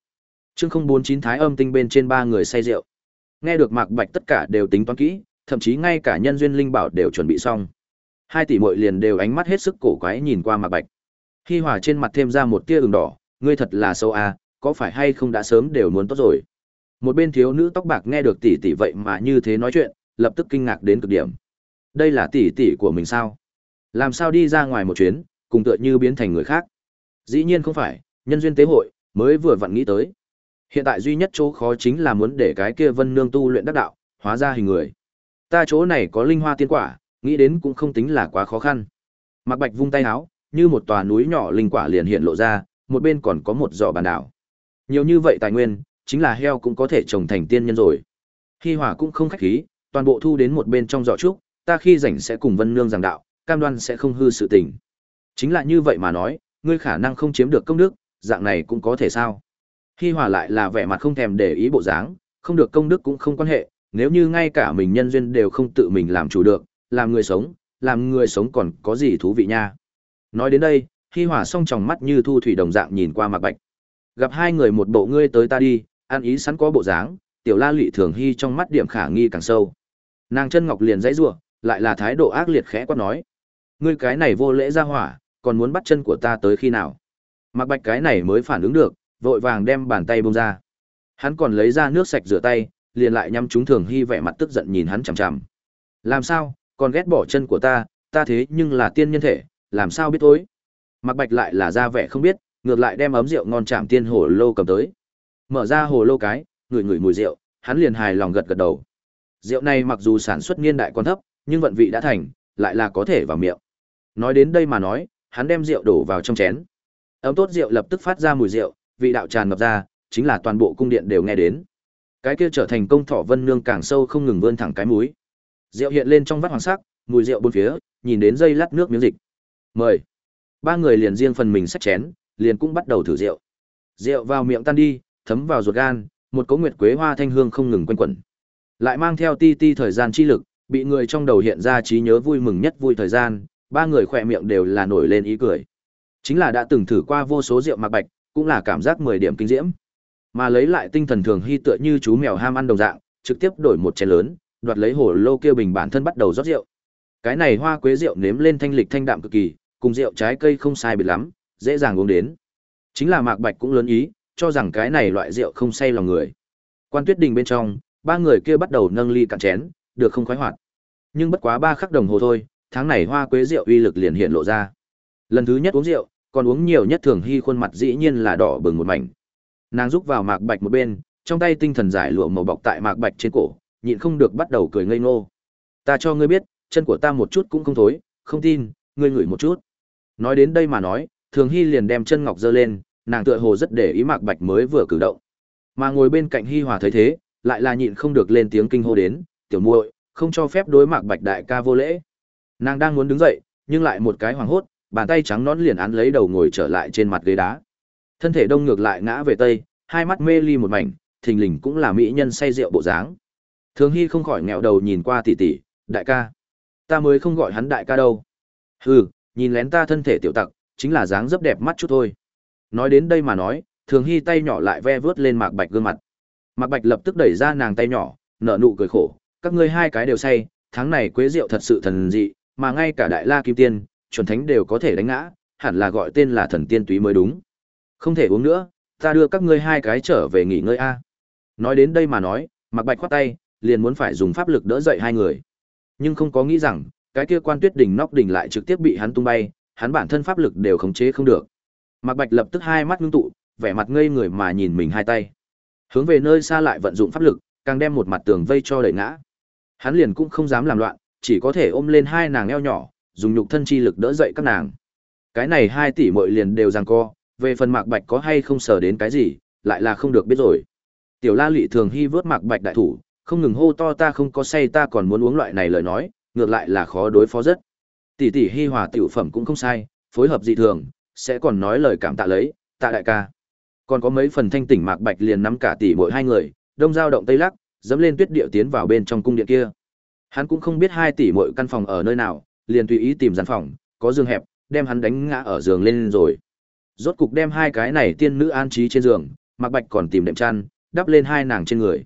chương không bốn chín thái âm tinh bên trên ba người say rượu. Nghe được mạc bạch tất cả đều tính toán kỹ thậm chí ngay cả nhân duyên linh bảo đều chuẩn bị xong. Hai tỷ mội liền đều ánh mắt hết sức cổ quái nhìn qua mạc bạch. Hi hòa trên mặt thêm ra một tia ửng đỏ ngươi thật là sâu à, có phải hay không đã sớm đều muốn tốt rồi? Một bên thiếu nữ tóc bạc nghe được tỷ tỷ vậy mà như thế nói chuyện lập tức kinh ngạc đến cực điểm. Đây là tỷ tỷ của mình sao? Làm sao đi ra ngoài một chuyến cùng tựa như biến thành người khác? Dĩ nhiên không phải nhân duyên tế hội mới vừa vặn nghĩ tới. Hiện tại duy nhất chỗ khó chính là muốn để cái kia Vân Nương tu luyện đắc đạo, hóa ra hình người. Ta chỗ này có linh hoa tiên quả, nghĩ đến cũng không tính là quá khó khăn. Mạc Bạch vung tay áo, như một tòa núi nhỏ linh quả liền hiện lộ ra, một bên còn có một giỏ bàn đảo. Nhiều như vậy tài nguyên, chính là heo cũng có thể trồng thành tiên nhân rồi. Hi Hỏa cũng không khách khí, toàn bộ thu đến một bên trong giỏ trúc, ta khi rảnh sẽ cùng Vân Nương giảng đạo, cam đoan sẽ không hư sự tình. Chính là như vậy mà nói, ngươi khả năng không chiếm được công đức, dạng này cũng có thể sao? Hi Hòa lại là vẻ mặt không thèm để ý bộ dáng, không được công đức cũng không quan hệ, nếu như ngay cả mình nhân duyên đều không tự mình làm chủ được, làm người sống, làm người sống còn có gì thú vị nha. Nói đến đây, Hi Hòa song tròng mắt như thu thủy đồng dạng nhìn qua Mạc Bạch. Gặp hai người một bộ ngươi tới ta đi, ăn ý sẵn có bộ dáng, tiểu La Lệ thường hi trong mắt điểm khả nghi càng sâu. Nàng chân ngọc liền dãy rủa, lại là thái độ ác liệt khẽ quát nói: "Ngươi cái này vô lễ ra hỏa, còn muốn bắt chân của ta tới khi nào?" Mạc Bạch cái này mới phản ứng được, vội vàng đem bàn tay bông ra. Hắn còn lấy ra nước sạch rửa tay, liền lại nhắm chúng Thường Hy vẻ mặt tức giận nhìn hắn chằm chằm. Làm sao, còn ghét bỏ chân của ta, ta thế nhưng là tiên nhân thể, làm sao biết tối. Mặc Bạch lại là ra vẻ không biết, ngược lại đem ấm rượu ngon chạm tiên hồ lô cầm tới. Mở ra hồ lô cái, ngửi ngửi mùi rượu, hắn liền hài lòng gật gật đầu. Rượu này mặc dù sản xuất niên đại còn thấp, nhưng vận vị đã thành, lại là có thể vào miệng. Nói đến đây mà nói, hắn đem rượu đổ vào trong chén. Ấm tốt rượu lập tức phát ra mùi rượu, vị đạo tràn ngập ra, chính là toàn bộ cung điện đều nghe đến. Cái kia trở thành công thọ vân nương càng sâu không ngừng vươn thẳng cái mũi. Rượu hiện lên trong vắt hoàng sắc, mùi rượu bốn phía, nhìn đến dây lát nước miếng dịch. Mời. Ba người liền riêng phần mình xách chén, liền cũng bắt đầu thử rượu. Rượu vào miệng tan đi, thấm vào ruột gan, một cỗ nguyệt quế hoa thanh hương không ngừng quanh quẩn. Lại mang theo ti ti thời gian chi lực, bị người trong đầu hiện ra trí nhớ vui mừng nhất vui thời gian, ba người khỏe miệng đều là nổi lên ý cười. Chính là đã từng thử qua vô số rượu mạc bạch, cũng là cảm giác 10 điểm kinh diễm. Mà lấy lại tinh thần thường hy tựa như chú mèo ham ăn đồng dạng, trực tiếp đổi một chén lớn, đoạt lấy hồ lô kia bình bản thân bắt đầu rót rượu. Cái này hoa quế rượu nếm lên thanh lịch thanh đạm cực kỳ, cùng rượu trái cây không sai biệt lắm, dễ dàng uống đến. Chính là Mạc Bạch cũng lớn ý, cho rằng cái này loại rượu không say lòng người. Quan Tuyết Đình bên trong, ba người kia bắt đầu nâng ly cạn chén, được không khoái hoạt. Nhưng bất quá ba khắc đồng hồ thôi, tháng này hoa quế rượu uy lực liền hiện lộ ra. Lần thứ nhất uống rượu, còn uống nhiều nhất thường hy khuôn mặt dĩ nhiên là đỏ bừng một mảnh. Nàng rúc vào Mạc Bạch một bên, trong tay tinh thần giải lụa màu bọc tại Mạc Bạch trên cổ, nhịn không được bắt đầu cười ngây ngô. Ta cho ngươi biết, chân của ta một chút cũng không thối, không tin, ngươi ngửi một chút. Nói đến đây mà nói, Thường Hy liền đem chân ngọc giơ lên, nàng tựa hồ rất để ý Mạc Bạch mới vừa cử động. Mà ngồi bên cạnh Hi Hòa thấy thế, lại là nhịn không được lên tiếng kinh hô đến, "Tiểu muội, không cho phép đối Mạc Bạch đại ca vô lễ." Nàng đang muốn đứng dậy, nhưng lại một cái hoảng hốt, bàn tay trắng nõn liền án lấy đầu ngồi trở lại trên mặt ghế đá. Thân thể đông ngược lại ngã về tây, hai mắt mê ly một mảnh, thình lình cũng là mỹ nhân say rượu bộ dáng. Thường Hy không khỏi nghẹo đầu nhìn qua tỷ tỷ, đại ca. Ta mới không gọi hắn đại ca đâu. Hừ, nhìn lén ta thân thể tiểu tặc, chính là dáng dấp đẹp mắt chút thôi. Nói đến đây mà nói, Thường Hy tay nhỏ lại ve vớt lên Mạc Bạch gương mặt. Mạc Bạch lập tức đẩy ra nàng tay nhỏ, nở nụ cười khổ, các ngươi hai cái đều say, tháng này quế rượu thật sự thần dị, mà ngay cả Đại La Kim Tiên, chuẩn thánh đều có thể đánh ngã, hẳn là gọi tên là thần tiên túy mới đúng. Không thể uống nữa, ta đưa các ngươi hai cái trở về nghỉ ngơi a. Nói đến đây mà nói, Mạc Bạch khoát tay, liền muốn phải dùng pháp lực đỡ dậy hai người. Nhưng không có nghĩ rằng, cái kia quan tuyết đỉnh nóc đỉnh lại trực tiếp bị hắn tung bay, hắn bản thân pháp lực đều khống chế không được. Mạc Bạch lập tức hai mắt ngưng tụ, vẻ mặt ngây người mà nhìn mình hai tay. Hướng về nơi xa lại vận dụng pháp lực, càng đem một mặt tường vây cho đẩy ngã. Hắn liền cũng không dám làm loạn, chỉ có thể ôm lên hai nàng eo nhỏ, dùng nhục thân chi lực đỡ dậy các nàng. Cái này hai tỷ muội liền đều giằng co, về phần Mạc Bạch có hay không sở đến cái gì, lại là không được biết rồi. Tiểu La Lệ thường hy vớt Mạc Bạch đại thủ, không ngừng hô to ta không có say ta còn muốn uống loại này lời nói, ngược lại là khó đối phó rất. Tỷ tỷ hi hòa tiểu phẩm cũng không sai, phối hợp dị thường, sẽ còn nói lời cảm tạ lấy, tạ đại ca. Còn có mấy phần thanh tỉnh Mạc Bạch liền nắm cả tỷ muội hai người, đông giao động tây lắc, dẫm lên tuyết điệu tiến vào bên trong cung điện kia. Hắn cũng không biết hai tỷ muội căn phòng ở nơi nào, liền tùy ý tìm gian phòng, có giường hẹp, đem hắn đánh ngã ở giường lên rồi. Rốt cục đem hai cái này tiên nữ an trí trên giường, Mạc Bạch còn tìm đệm chăn, đắp lên hai nàng trên người.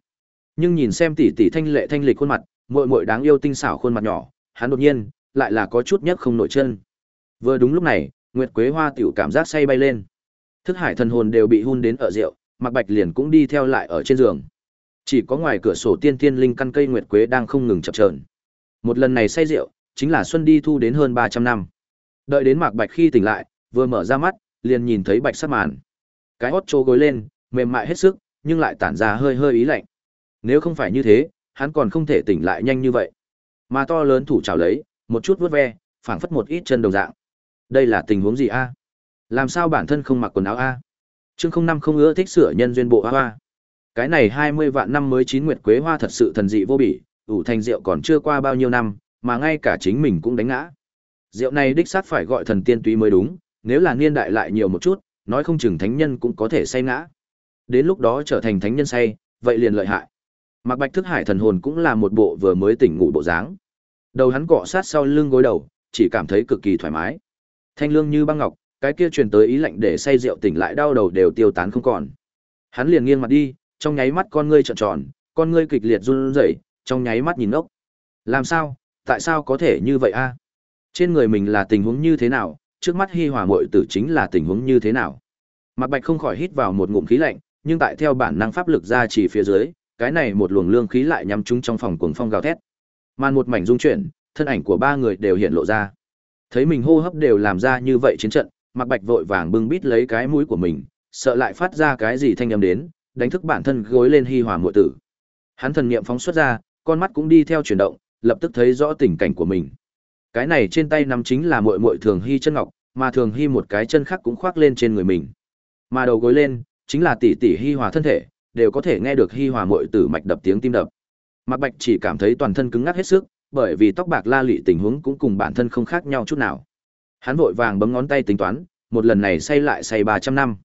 Nhưng nhìn xem tỷ tỷ thanh lệ thanh lịch khuôn mặt, muội muội đáng yêu tinh xảo khuôn mặt nhỏ, hắn đột nhiên lại là có chút nhất không nổi chân. Vừa đúng lúc này, Nguyệt Quế Hoa tiểu cảm giác say bay lên. Thức hải thần hồn đều bị hun đến ở rượu, Mạc Bạch liền cũng đi theo lại ở trên giường. Chỉ có ngoài cửa sổ tiên tiên linh căn cây nguyệt quế đang không ngừng chập chờn. Một lần này say rượu, chính là xuân đi thu đến hơn 300 năm. Đợi đến Mạc Bạch khi tỉnh lại, vừa mở ra mắt, liền nhìn thấy Bạch sắc màn. Cái hốt trô gối lên, mềm mại hết sức, nhưng lại tản ra hơi hơi ý lạnh. Nếu không phải như thế, hắn còn không thể tỉnh lại nhanh như vậy. Mà to lớn thủ chảo lấy, một chút vuốt ve, phảng phất một ít chân đồng dạng. Đây là tình huống gì a? Làm sao bản thân không mặc quần áo a? Chương không năm không ưa thích sửa nhân duyên bộ hoa. Cái này hai mươi vạn năm mới chín nguyệt quế hoa thật sự thần dị vô bỉ, ủ thành rượu còn chưa qua bao nhiêu năm, mà ngay cả chính mình cũng đánh ngã. Rượu này đích xác phải gọi thần tiên túy mới đúng, nếu là niên đại lại nhiều một chút, nói không chừng thánh nhân cũng có thể say ngã. Đến lúc đó trở thành thánh nhân say, vậy liền lợi hại. Mạc Bạch thức hải thần hồn cũng là một bộ vừa mới tỉnh ngủ bộ dáng. Đầu hắn cọ sát sau lưng gối đầu, chỉ cảm thấy cực kỳ thoải mái. Thanh lương như băng ngọc, cái kia truyền tới ý lạnh để say rượu tỉnh lại đau đầu đều tiêu tán không còn. Hắn liền nghiêng mặt đi, trong nháy mắt con ngươi trợn tròn, con ngươi kịch liệt run rẩy, trong nháy mắt nhìn ốc. Làm sao? Tại sao có thể như vậy a? Trên người mình là tình huống như thế nào, trước mắt Hi Hòa mội tử chính là tình huống như thế nào? Mặt Bạch không khỏi hít vào một ngụm khí lạnh, nhưng tại theo bản năng pháp lực ra chỉ phía dưới, cái này một luồng lương khí lại nhắm trúng trong phòng cuồng phong gào thét. Màn một mảnh rung chuyển, thân ảnh của ba người đều hiện lộ ra. Thấy mình hô hấp đều làm ra như vậy chiến trận, Mặt Bạch vội vàng bưng bít lấy cái mũi của mình, sợ lại phát ra cái gì thanh âm đến, đánh thức bản thân gối lên hi hòa mội tử. Hắn thần niệm phóng xuất ra, con mắt cũng đi theo chuyển động, lập tức thấy rõ tình cảnh của mình. Cái này trên tay nắm chính là muội muội Thường Hy chân ngọc, mà Thường Hy một cái chân khác cũng khoác lên trên người mình. Mà đầu gối lên, chính là tỷ tỷ hy Hòa thân thể, đều có thể nghe được hy Hòa muội tử mạch đập tiếng tim đập. Mạc Bạch chỉ cảm thấy toàn thân cứng ngắc hết sức, bởi vì tóc bạc la lị tình huống cũng cùng bản thân không khác nhau chút nào. Hắn vội vàng bấm ngón tay tính toán, một lần này say lại say 300 năm.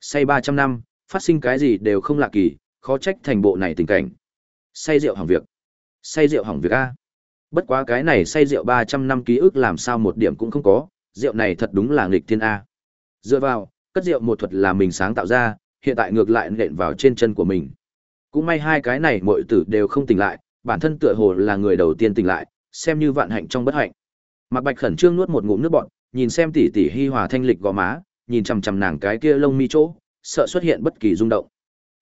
Say 300 năm, phát sinh cái gì đều không lạ kỳ, khó trách thành bộ này tình cảnh. Say rượu hỏng việc. Say rượu hỏng việc a. Bất quá cái này say rượu 300 năm ký ức làm sao một điểm cũng không có, rượu này thật đúng là nghịch thiên a. Dựa vào, cất rượu một thuật là mình sáng tạo ra, hiện tại ngược lại nện vào trên chân của mình. Cũng may hai cái này mọi tử đều không tỉnh lại, bản thân tựa hồ là người đầu tiên tỉnh lại, xem như vạn hạnh trong bất hạnh. Mạc Bạch khẩn trương nuốt một ngụm nước bọt, nhìn xem tỷ tỷ Hi Hòa thanh lịch gò má, nhìn chằm chằm nàng cái kia lông mi chỗ, sợ xuất hiện bất kỳ rung động.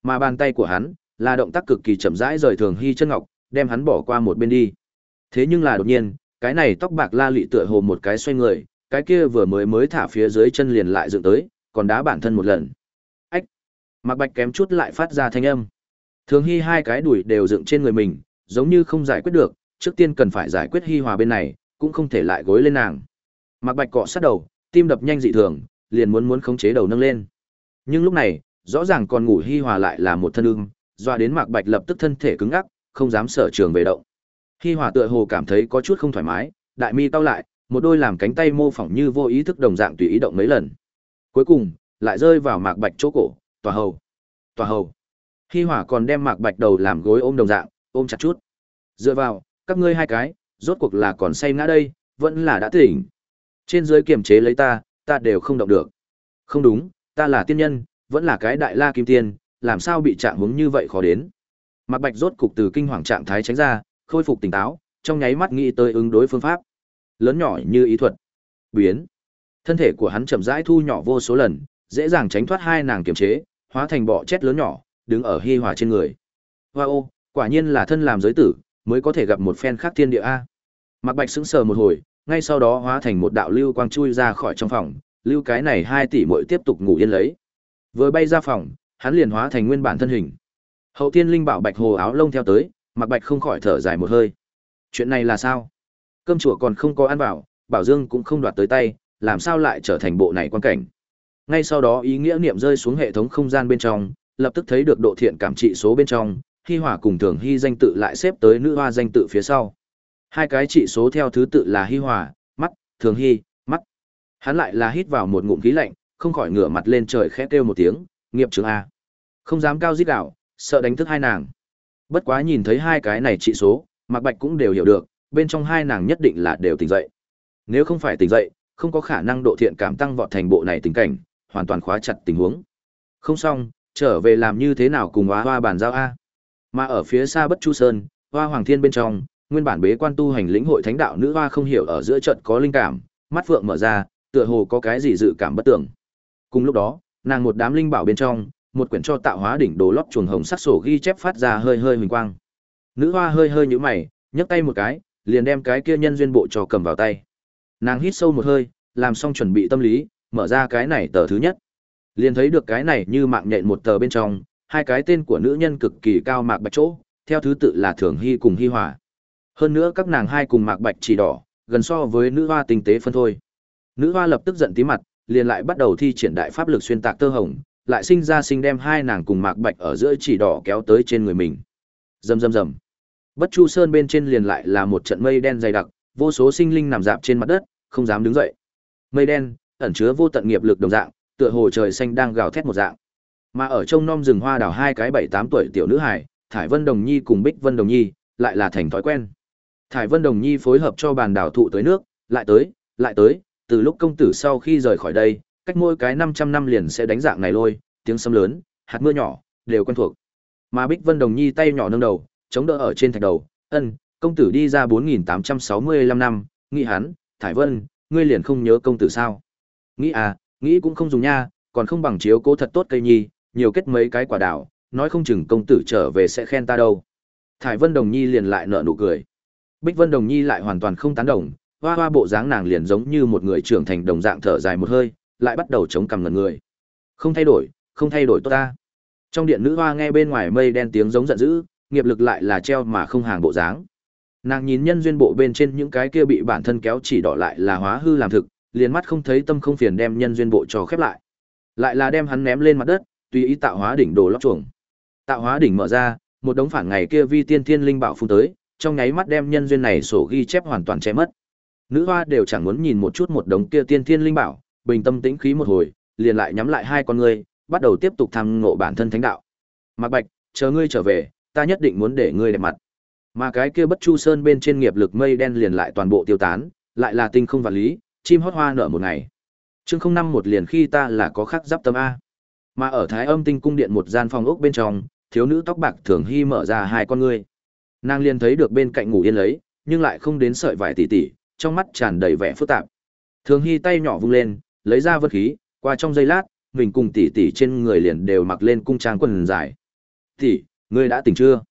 Mà bàn tay của hắn, là động tác cực kỳ chậm rãi rời thường Hi chân ngọc, đem hắn bỏ qua một bên đi. Thế nhưng là đột nhiên, cái này tóc bạc la lị tựa hồ một cái xoay người, cái kia vừa mới mới thả phía dưới chân liền lại dựng tới, còn đá bản thân một lần. Ách! Mạc Bạch kém chút lại phát ra thanh âm. Thường Hy hai cái đuổi đều dựng trên người mình, giống như không giải quyết được, trước tiên cần phải giải quyết Hy Hòa bên này, cũng không thể lại gối lên nàng. Mạc Bạch cọ sát đầu, tim đập nhanh dị thường, liền muốn muốn khống chế đầu nâng lên. Nhưng lúc này, rõ ràng còn ngủ Hy Hòa lại là một thân ưng, doa đến Mạc Bạch lập tức thân thể cứng ngắc, không dám sở trường về động. Hi Hòa tựa hồ cảm thấy có chút không thoải mái, đại mi cau lại, một đôi làm cánh tay mô phỏng như vô ý thức đồng dạng tùy ý động mấy lần. Cuối cùng, lại rơi vào Mạc Bạch chỗ cổ, tòa hầu. Tòa hầu. Hi Hỏa còn đem Mạc Bạch đầu làm gối ôm đồng dạng, ôm chặt chút. Dựa vào, các ngươi hai cái, rốt cuộc là còn say ngã đây, vẫn là đã tỉnh. Trên dưới kiềm chế lấy ta, ta đều không động được. Không đúng, ta là tiên nhân, vẫn là cái đại la kim tiên, làm sao bị trạng huống như vậy khó đến. Mạc Bạch rốt cục từ kinh hoàng trạng thái tránh ra, khôi phục tỉnh táo, trong nháy mắt nghĩ tới ứng đối phương pháp. Lớn nhỏ như ý thuật. Biến. Thân thể của hắn chậm rãi thu nhỏ vô số lần, dễ dàng tránh thoát hai nàng kiềm chế, hóa thành bọ chết lớn nhỏ, đứng ở hi hòa trên người. Hoa ô, quả nhiên là thân làm giới tử, mới có thể gặp một phen khác thiên địa a. Mạc Bạch sững sờ một hồi, ngay sau đó hóa thành một đạo lưu quang chui ra khỏi trong phòng, lưu cái này hai tỷ muội tiếp tục ngủ yên lấy. Vừa bay ra phòng, hắn liền hóa thành nguyên bản thân hình. Hậu Thiên Linh bảo Bạch Hồ áo lông theo tới, Mạc Bạch không khỏi thở dài một hơi. Chuyện này là sao? Cơm chùa còn không có ăn bảo, Bảo Dương cũng không đoạt tới tay, làm sao lại trở thành bộ này quan cảnh? Ngay sau đó ý nghĩa niệm rơi xuống hệ thống không gian bên trong, lập tức thấy được độ thiện cảm trị số bên trong, Hi Hòa cùng Thường Hi danh tự lại xếp tới nữ hoa danh tự phía sau. Hai cái trị số theo thứ tự là Hi Hòa, mắt, Thường Hi, mắt. Hắn lại là hít vào một ngụm khí lạnh, không khỏi ngửa mặt lên trời khẽ kêu một tiếng, nghiệp trưởng a. Không dám cao dít đạo, sợ đánh thức hai nàng. Bất quá nhìn thấy hai cái này trị số, Mạc Bạch cũng đều hiểu được, bên trong hai nàng nhất định là đều tỉnh dậy. Nếu không phải tỉnh dậy, không có khả năng độ thiện cảm tăng vọt thành bộ này tình cảnh, hoàn toàn khóa chặt tình huống. Không xong, trở về làm như thế nào cùng hoa hoa bàn giao a mà ở phía xa bất chu sơn hoa hoàng thiên bên trong nguyên bản bế quan tu hành lĩnh hội thánh đạo nữ hoa không hiểu ở giữa trận có linh cảm mắt phượng mở ra tựa hồ có cái gì dự cảm bất tưởng cùng lúc đó nàng một đám linh bảo bên trong một quyển cho tạo hóa đỉnh đồ lót chuồng hồng sắc sổ ghi chép phát ra hơi hơi huỳnh quang nữ hoa hơi hơi nhũ mày nhấc tay một cái liền đem cái kia nhân duyên bộ cho cầm vào tay nàng hít sâu một hơi làm xong chuẩn bị tâm lý mở ra cái này tờ thứ nhất liền thấy được cái này như mạng nhện một tờ bên trong, hai cái tên của nữ nhân cực kỳ cao mạc bạch chỗ, theo thứ tự là Thường Hy cùng Hy Hòa. Hơn nữa các nàng hai cùng mạc bạch chỉ đỏ, gần so với nữ hoa tinh tế phân thôi. Nữ hoa lập tức giận tí mặt, liền lại bắt đầu thi triển đại pháp lực xuyên tạc tơ hồng, lại sinh ra sinh đem hai nàng cùng mạc bạch ở giữa chỉ đỏ kéo tới trên người mình. Rầm rầm rầm. Bất Chu Sơn bên trên liền lại là một trận mây đen dày đặc, vô số sinh linh nằm dạp trên mặt đất, không dám đứng dậy. Mây đen ẩn chứa vô tận nghiệp lực đồng dạng, tựa hồ trời xanh đang gào thét một dạng. Mà ở trong non rừng hoa đào hai cái bảy tám tuổi tiểu nữ hài, Thải Vân Đồng Nhi cùng Bích Vân Đồng Nhi, lại là thành thói quen. Thải Vân Đồng Nhi phối hợp cho bàn đào thụ tới nước, lại tới, lại tới, từ lúc công tử sau khi rời khỏi đây, cách mỗi cái 500 năm liền sẽ đánh dạng này lôi, tiếng sấm lớn, hạt mưa nhỏ, đều quen thuộc. Mà Bích Vân Đồng Nhi tay nhỏ nâng đầu, chống đỡ ở trên thạch đầu, ân, công tử đi ra 4865 năm, nghĩ hắn, Thải Vân, ngươi liền không nhớ công tử sao? Nghĩ à, Nghĩ cũng không dùng nha, còn không bằng chiếu cố thật tốt cây nhi, nhiều kết mấy cái quả đào, nói không chừng công tử trở về sẽ khen ta đâu. Thải Vân Đồng Nhi liền lại nở nụ cười. Bích Vân Đồng Nhi lại hoàn toàn không tán đồng, hoa hoa bộ dáng nàng liền giống như một người trưởng thành đồng dạng thở dài một hơi, lại bắt đầu chống cằm ngẩn người. Không thay đổi, không thay đổi tốt ta. Trong điện nữ hoa nghe bên ngoài mây đen tiếng giống giận dữ, nghiệp lực lại là treo mà không hàng bộ dáng. Nàng nhìn nhân duyên bộ bên trên những cái kia bị bản thân kéo chỉ đỏ lại là hóa hư làm thực, liền mắt không thấy tâm không phiền đem nhân duyên bộ cho khép lại. Lại là đem hắn ném lên mặt đất, tùy ý tạo hóa đỉnh đồ lóc chuồng. Tạo hóa đỉnh mở ra, một đống phản ngày kia vi tiên thiên linh bảo phun tới, trong nháy mắt đem nhân duyên này sổ ghi chép hoàn toàn che mất. Nữ hoa đều chẳng muốn nhìn một chút một đống kia tiên thiên linh bảo, bình tâm tĩnh khí một hồi, liền lại nhắm lại hai con ngươi, bắt đầu tiếp tục tham ngộ bản thân thánh đạo. Mạc Bạch, chờ ngươi trở về, ta nhất định muốn để ngươi đẹp mặt. Mà cái kia Bất Chu Sơn bên trên nghiệp lực mây đen liền lại toàn bộ tiêu tán, lại là tinh không vật lý, chim hót hoa nở một ngày. Chương không năm một liền khi ta là có khắc giáp tâm a. Mà ở Thái Âm Tinh cung điện một gian phòng ốc bên trong, thiếu nữ tóc bạc thường hy mở ra hai con ngươi. Nàng liền thấy được bên cạnh ngủ yên lấy, nhưng lại không đến sợi vải tỉ tỉ, trong mắt tràn đầy vẻ phức tạp. Thường hy tay nhỏ vung lên, lấy ra vật khí, qua trong giây lát, mình cùng tỷ tỷ trên người liền đều mặc lên cung trang quần dài. "Tỷ, ngươi đã tỉnh chưa?"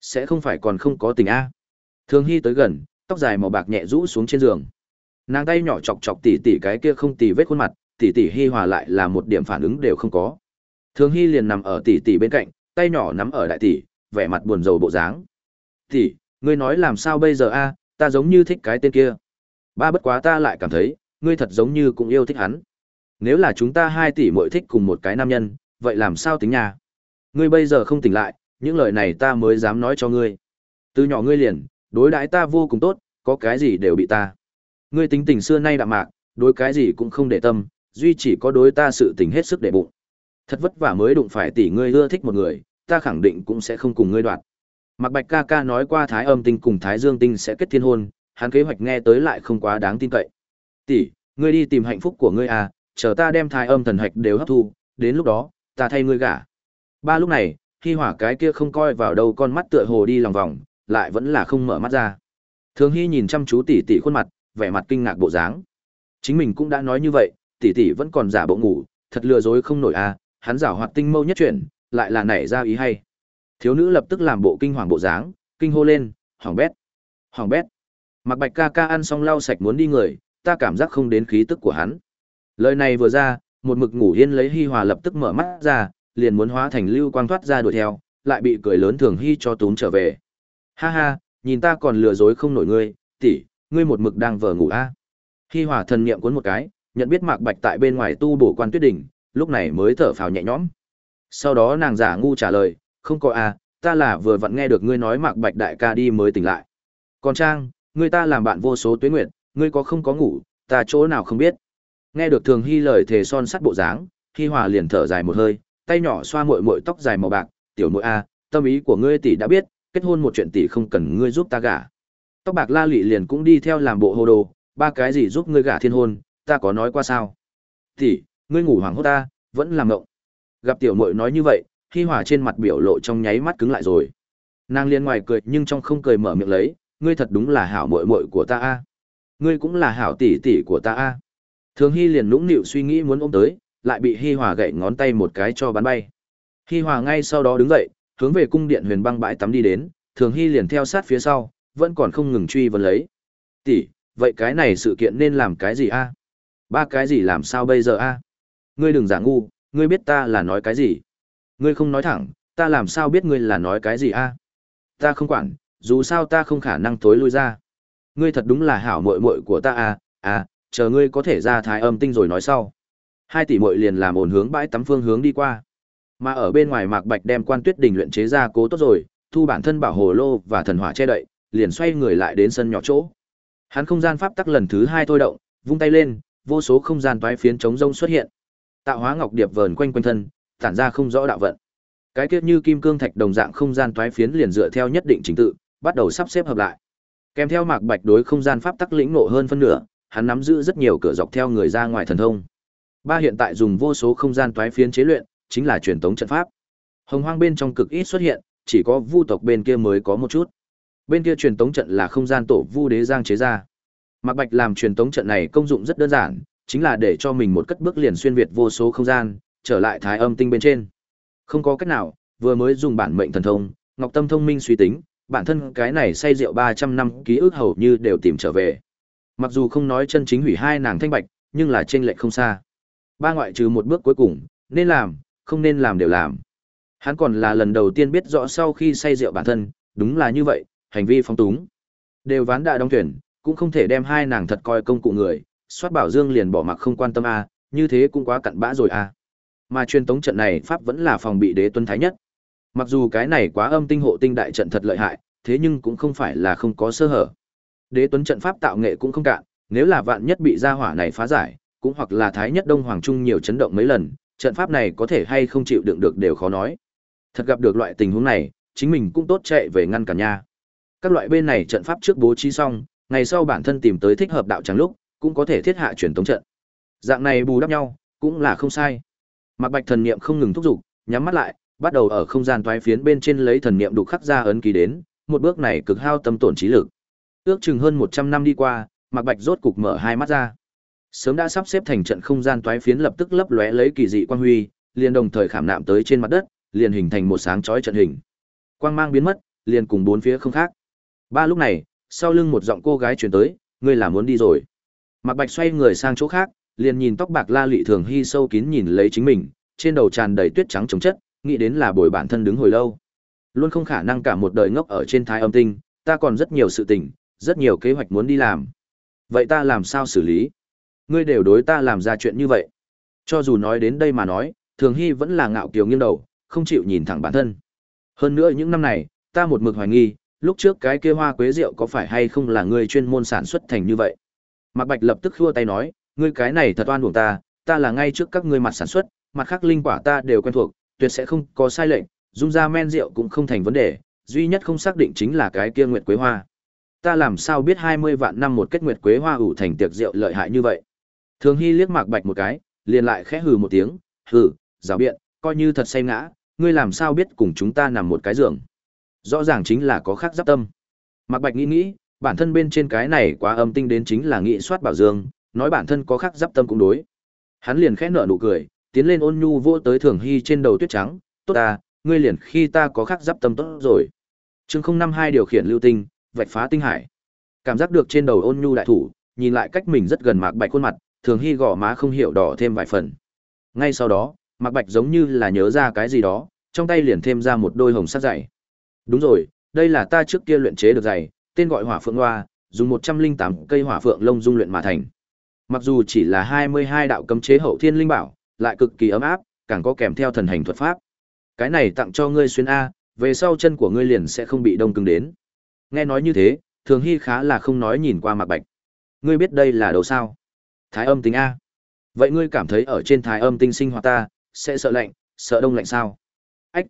"Sẽ không phải còn không có tỉnh a?" Thường Hy tới gần, tóc dài màu bạc nhẹ rũ xuống trên giường. Nàng tay nhỏ chọc chọc tỷ tỷ cái kia không tì vết khuôn mặt, tỷ tỷ Hy hòa lại là một điểm phản ứng đều không có. Thường Hy liền nằm ở tỷ tỷ bên cạnh, tay nhỏ nắm ở đại tỷ, vẻ mặt buồn rầu bộ dáng. "Tỷ, ngươi nói làm sao bây giờ a? Ta giống như thích cái tên kia." Ba bất quá ta lại cảm thấy, ngươi thật giống như cũng yêu thích hắn. Nếu là chúng ta hai tỷ muội thích cùng một cái nam nhân, vậy làm sao tính nha? Ngươi bây giờ không tỉnh lại, những lời này ta mới dám nói cho ngươi. Từ nhỏ ngươi liền, đối đãi ta vô cùng tốt, có cái gì đều bị ta. Ngươi tính tình xưa nay đạm mạc, đối cái gì cũng không để tâm, duy chỉ có đối ta sự tình hết sức để bụng. Thật vất vả mới đụng phải tỷ ngươi ưa thích một người, ta khẳng định cũng sẽ không cùng ngươi đoạt. Mạc Bạch ca ca nói qua Thái Âm Tinh cùng Thái Dương Tinh sẽ kết thiên hôn, hắn kế hoạch nghe tới lại không quá đáng tin cậy. Tỷ, ngươi đi tìm hạnh phúc của ngươi à, chờ ta đem thai âm thần hạch đều hấp thu, đến lúc đó, ta thay ngươi gả. Ba lúc này, khi hỏa cái kia không coi vào đâu con mắt tựa hồ đi lòng vòng, lại vẫn là không mở mắt ra. Thường Hy nhìn chăm chú tỷ tỷ khuôn mặt, vẻ mặt kinh ngạc bộ dáng. Chính mình cũng đã nói như vậy, tỷ tỷ vẫn còn giả bộ ngủ, thật lừa dối không nổi à, hắn giả hoạt tinh mâu nhất chuyển, lại là nảy ra ý hay. Thiếu nữ lập tức làm bộ kinh hoàng bộ dáng, kinh hô lên, hỏng bét, hỏng bét. Mặc bạch ca ca ăn xong lau sạch muốn đi người, ta cảm giác không đến khí tức của hắn. Lời này vừa ra, một mực ngủ yên lấy Hi Hòa lập tức mở mắt ra, liền muốn hóa thành lưu quang thoát ra đuổi theo, lại bị cười lớn thường Hi cho túm trở về. Ha ha, nhìn ta còn lừa dối không nổi ngươi, tỷ, ngươi một mực đang vờ ngủ a. À. Hi Hòa thần niệm cuốn một cái, nhận biết Mạc Bạch tại bên ngoài tu bổ quan tuyết đỉnh, lúc này mới thở phào nhẹ nhõm. Sau đó nàng giả ngu trả lời, không có a, ta là vừa vặn nghe được ngươi nói Mạc Bạch đại ca đi mới tỉnh lại. Còn Trang, ngươi ta làm bạn vô số tuyết nguyệt, ngươi có không có ngủ, ta chỗ nào không biết. Nghe được Thường Hy lời thề son sắt bộ dáng, Hy Hòa liền thở dài một hơi, tay nhỏ xoa muội muội tóc dài màu bạc, "Tiểu muội a, tâm ý của ngươi tỷ đã biết, kết hôn một chuyện tỷ không cần ngươi giúp ta gả." Tóc bạc La Lệ liền cũng đi theo làm bộ hồ đồ, "Ba cái gì giúp ngươi gả thiên hôn, ta có nói qua sao?" "Tỷ, ngươi ngủ hoàng hốt ta, vẫn làm ngộng." Gặp tiểu muội nói như vậy, Hy Hòa trên mặt biểu lộ trong nháy mắt cứng lại rồi. Nàng liên ngoài cười nhưng trong không cười mở miệng lấy, "Ngươi thật đúng là hảo muội muội của ta a." "Ngươi cũng là hảo tỷ tỷ của ta a." Thường Hy liền nũng nịu suy nghĩ muốn ôm tới, lại bị Hi Hòa gậy ngón tay một cái cho bắn bay. Hi Hòa ngay sau đó đứng dậy, hướng về cung điện Huyền Băng bãi tắm đi đến, Thường Hy liền theo sát phía sau, vẫn còn không ngừng truy vấn lấy. "Tỷ, vậy cái này sự kiện nên làm cái gì a? Ba cái gì làm sao bây giờ a? Ngươi đừng giả ngu, ngươi biết ta là nói cái gì? Ngươi không nói thẳng, ta làm sao biết ngươi là nói cái gì a? Ta không quản, dù sao ta không khả năng tối lui ra. Ngươi thật đúng là hảo muội muội của ta à? à, chờ ngươi có thể ra thái âm tinh rồi nói sau. Hai tỷ muội liền làm ổn hướng bãi tắm phương hướng đi qua. Mà ở bên ngoài Mạc Bạch đem quan tuyết đỉnh luyện chế ra cố tốt rồi, thu bản thân bảo hồ lô và thần hỏa che đậy, liền xoay người lại đến sân nhỏ chỗ. Hắn không gian pháp tắc lần thứ hai thôi động, vung tay lên, vô số không gian toái phiến chống rông xuất hiện. Tạo hóa ngọc điệp vờn quanh quanh thân, tản ra không rõ đạo vận. Cái kết như kim cương thạch đồng dạng không gian toái phiến liền dựa theo nhất định trình tự, bắt đầu sắp xếp hợp lại. Kèm theo Mạc Bạch đối không gian pháp tắc lĩnh ngộ hơn phân nửa, hắn nắm giữ rất nhiều cửa dọc theo người ra ngoài thần thông. Ba hiện tại dùng vô số không gian toái phiến chế luyện, chính là truyền tống trận pháp. Hồng Hoang bên trong cực ít xuất hiện, chỉ có Vu tộc bên kia mới có một chút. Bên kia truyền tống trận là không gian tổ Vu Đế Giang chế ra. Mạc Bạch làm truyền tống trận này công dụng rất đơn giản, chính là để cho mình một cất bước liền xuyên việt vô số không gian, trở lại thái âm tinh bên trên. Không có cách nào, vừa mới dùng bản mệnh thần thông, Ngọc Tâm thông minh suy tính, bản thân cái này say rượu 300 năm ký ức hầu như đều tìm trở về. Mặc dù không nói chân chính hủy hai nàng thanh bạch, nhưng là trên lệch không xa. Ba ngoại trừ một bước cuối cùng, nên làm, không nên làm đều làm. Hắn còn là lần đầu tiên biết rõ sau khi say rượu bản thân, đúng là như vậy, hành vi phóng túng. Đều ván đại đóng thuyền, cũng không thể đem hai nàng thật coi công cụ người, soát bảo dương liền bỏ mặc không quan tâm a, như thế cũng quá cặn bã rồi a. Mà truyền tống trận này pháp vẫn là phòng bị đế tuân thái nhất. Mặc dù cái này quá âm tinh hộ tinh đại trận thật lợi hại, thế nhưng cũng không phải là không có sơ hở. Đế tuấn trận pháp tạo nghệ cũng không cạn, nếu là vạn nhất bị gia hỏa này phá giải, cũng hoặc là thái nhất đông hoàng trung nhiều chấn động mấy lần, trận pháp này có thể hay không chịu đựng được đều khó nói. Thật gặp được loại tình huống này, chính mình cũng tốt chạy về ngăn cản nha. Các loại bên này trận pháp trước bố trí xong, ngày sau bản thân tìm tới thích hợp đạo tràng lúc, cũng có thể thiết hạ truyền tống trận. Dạng này bù đắp nhau, cũng là không sai. Mạc Bạch thần niệm không ngừng thúc giục, nhắm mắt lại, bắt đầu ở không gian toái phiến bên trên lấy thần niệm đục khắc ra ấn ký đến, một bước này cực hao tâm tổn trí lực. Ước chừng hơn 100 năm đi qua, Mạc Bạch rốt cục mở hai mắt ra. Sớm đã sắp xếp thành trận không gian toái phiến lập tức lấp lóe lấy kỳ dị quang huy, liền đồng thời khảm nạm tới trên mặt đất, liền hình thành một sáng chói trận hình. Quang mang biến mất, liền cùng bốn phía không khác. Ba lúc này, sau lưng một giọng cô gái truyền tới, ngươi là muốn đi rồi. Mạc Bạch xoay người sang chỗ khác, liền nhìn tóc bạc La Lệ Thường Hy sâu kín nhìn lấy chính mình, trên đầu tràn đầy tuyết trắng chống chất, nghĩ đến là bồi bản thân đứng hồi lâu. Luôn không khả năng cả một đời ngốc ở trên thái âm tinh, ta còn rất nhiều sự tình, rất nhiều kế hoạch muốn đi làm. Vậy ta làm sao xử lý? Ngươi đều đối ta làm ra chuyện như vậy. Cho dù nói đến đây mà nói, Thường Hy vẫn là ngạo kiều nghiêng đầu, không chịu nhìn thẳng bản thân. Hơn nữa những năm này, ta một mực hoài nghi, lúc trước cái kia hoa quế rượu có phải hay không là ngươi chuyên môn sản xuất thành như vậy. Mạc Bạch lập tức khua tay nói, ngươi cái này thật oan uổng ta, ta là ngay trước các ngươi mặt sản xuất, mặt khác linh quả ta đều quen thuộc, tuyệt sẽ không có sai lệch, dung ra men rượu cũng không thành vấn đề, duy nhất không xác định chính là cái kia nguyệt quế hoa. Ta làm sao biết 20 vạn năm một kết nguyệt quế hoa ủ thành tiệc rượu lợi hại như vậy? Thường Hy liếc Mạc Bạch một cái, liền lại khẽ hừ một tiếng, "Hừ, giáo biện, coi như thật say ngã, ngươi làm sao biết cùng chúng ta nằm một cái giường?" Rõ ràng chính là có khác giáp tâm. Mạc Bạch nghĩ nghĩ, bản thân bên trên cái này quá âm tinh đến chính là nghị soát bảo dương, nói bản thân có khác giáp tâm cũng đối. Hắn liền khẽ nở nụ cười, tiến lên ôn nhu vỗ tới Thường Hy trên đầu tuyết trắng, "Tốt ta, ngươi liền khi ta có khác giáp tâm tốt rồi." Chương 052 điều khiển lưu tinh, vạch phá tinh hải. Cảm giác được trên đầu ôn nhu đại thủ, nhìn lại cách mình rất gần Mạc Bạch khuôn mặt, Thường Hy gò má không hiểu đỏ thêm vài phần. Ngay sau đó, Mạc Bạch giống như là nhớ ra cái gì đó, trong tay liền thêm ra một đôi hồng sắc dày. Đúng rồi, đây là ta trước kia luyện chế được dày, tên gọi Hỏa Phượng Hoa, dùng 108 cây hỏa phượng lông dung luyện mà thành. Mặc dù chỉ là 22 đạo cấm chế hậu thiên linh bảo, lại cực kỳ ấm áp, càng có kèm theo thần hành thuật pháp. Cái này tặng cho ngươi xuyên a, về sau chân của ngươi liền sẽ không bị đông cứng đến. Nghe nói như thế, Thường Hy khá là không nói nhìn qua Mạc Bạch. Ngươi biết đây là đầu sao? Thái âm tinh a. Vậy ngươi cảm thấy ở trên thái âm tinh sinh hoạt ta, sẽ sợ lạnh, sợ đông lạnh sao? Ách.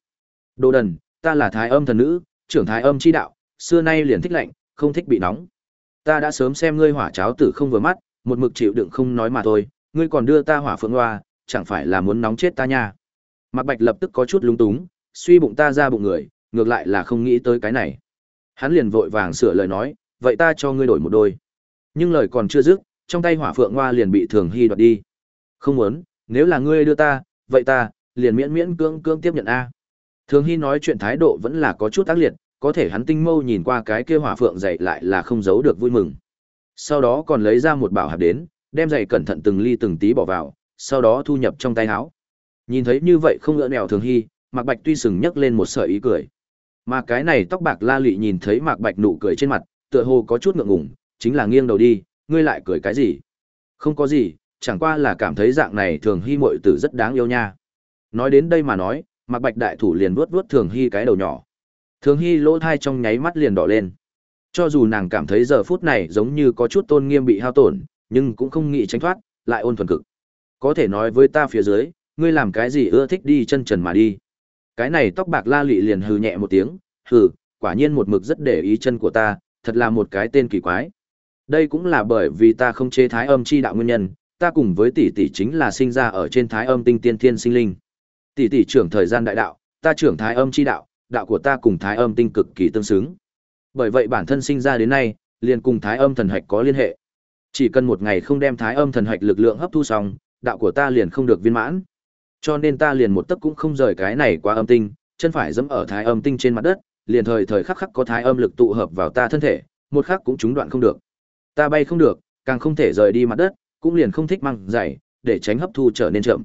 Đồ đần, ta là thái âm thần nữ, trưởng thái âm chi đạo, xưa nay liền thích lạnh, không thích bị nóng. Ta đã sớm xem ngươi hỏa cháo tử không vừa mắt, một mực chịu đựng không nói mà thôi, ngươi còn đưa ta hỏa phượng hoa, chẳng phải là muốn nóng chết ta nha. Mạc Bạch lập tức có chút lung túng, suy bụng ta ra bụng người, ngược lại là không nghĩ tới cái này. Hắn liền vội vàng sửa lời nói, vậy ta cho ngươi đổi một đôi. Nhưng lời còn chưa dứt, trong tay hỏa phượng hoa liền bị Thường Hy đoạt đi. Không muốn, nếu là ngươi đưa ta, vậy ta, liền miễn miễn cưỡng cưỡng tiếp nhận A. Thường Hy nói chuyện thái độ vẫn là có chút tác liệt, có thể hắn tinh mâu nhìn qua cái kia hỏa phượng dậy lại là không giấu được vui mừng. Sau đó còn lấy ra một bảo hạp đến, đem giày cẩn thận từng ly từng tí bỏ vào, sau đó thu nhập trong tay áo. Nhìn thấy như vậy không ngỡ nẻo Thường Hy, Mạc Bạch tuy sừng nhấc lên một sợi ý cười. Mà cái này tóc bạc la Lệ nhìn thấy Mạc Bạch nụ cười trên mặt, tựa hồ có chút ngượng ngùng, chính là nghiêng đầu đi, ngươi lại cười cái gì? Không có gì, chẳng qua là cảm thấy dạng này Thường Hy muội tử rất đáng yêu nha. Nói đến đây mà nói, Mạc Bạch đại thủ liền vuốt vuốt Thường Hy cái đầu nhỏ. Thường Hy lỗ thai trong nháy mắt liền đỏ lên. Cho dù nàng cảm thấy giờ phút này giống như có chút tôn nghiêm bị hao tổn, nhưng cũng không nghĩ tránh thoát, lại ôn thuần cực. Có thể nói với ta phía dưới, ngươi làm cái gì ưa thích đi chân trần mà đi. Cái này tóc bạc la lị liền hừ nhẹ một tiếng, hừ, quả nhiên một mực rất để ý chân của ta, thật là một cái tên kỳ quái. Đây cũng là bởi vì ta không chế thái âm chi đạo nguyên nhân, ta cùng với tỷ tỷ chính là sinh ra ở trên thái âm tinh tiên thiên sinh linh. Tỷ tỷ trưởng thời gian đại đạo, ta trưởng thái âm chi đạo, đạo của ta cùng thái âm tinh cực kỳ tương xứng. Bởi vậy bản thân sinh ra đến nay, liền cùng thái âm thần hạch có liên hệ. Chỉ cần một ngày không đem thái âm thần hạch lực lượng hấp thu xong, đạo của ta liền không được viên mãn. Cho nên ta liền một tấc cũng không rời cái này qua âm tinh, chân phải dẫm ở thái âm tinh trên mặt đất, liền thời thời khắc khắc có thái âm lực tụ hợp vào ta thân thể, một khắc cũng trúng đoạn không được. Ta bay không được, càng không thể rời đi mặt đất, cũng liền không thích mang giày, để tránh hấp thu trở nên chậm.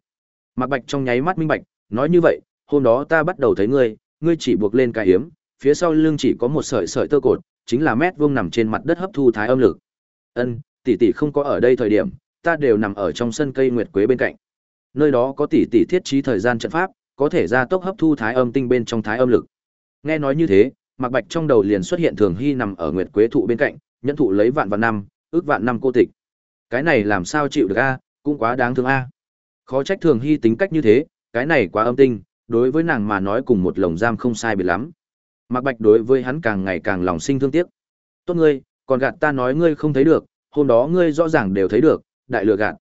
Mạc Bạch trong nháy mắt minh bạch, nói như vậy, hôm đó ta bắt đầu thấy ngươi, ngươi chỉ buộc lên cái hiếm, phía sau lưng chỉ có một sợi sợi tơ cột, chính là mét vuông nằm trên mặt đất hấp thu thái âm lực. Ân, tỷ tỷ không có ở đây thời điểm, ta đều nằm ở trong sân cây nguyệt quế bên cạnh. Nơi đó có tỷ tỷ thiết trí thời gian trận pháp, có thể gia tốc hấp thu thái âm tinh bên trong thái âm lực. Nghe nói như thế, Mạc Bạch trong đầu liền xuất hiện Thường Hy nằm ở nguyệt quế thụ bên cạnh, nhẫn thụ lấy vạn vạn năm, ước vạn năm cô tịch. Cái này làm sao chịu được a, cũng quá đáng thương a. Khó trách Thường Hy tính cách như thế, cái này quá âm tinh, đối với nàng mà nói cùng một lồng giam không sai biệt lắm. Mạc Bạch đối với hắn càng ngày càng lòng sinh thương tiếc. Tốt ngươi, còn gạt ta nói ngươi không thấy được, hôm đó ngươi rõ ràng đều thấy được, đại lừa gạt.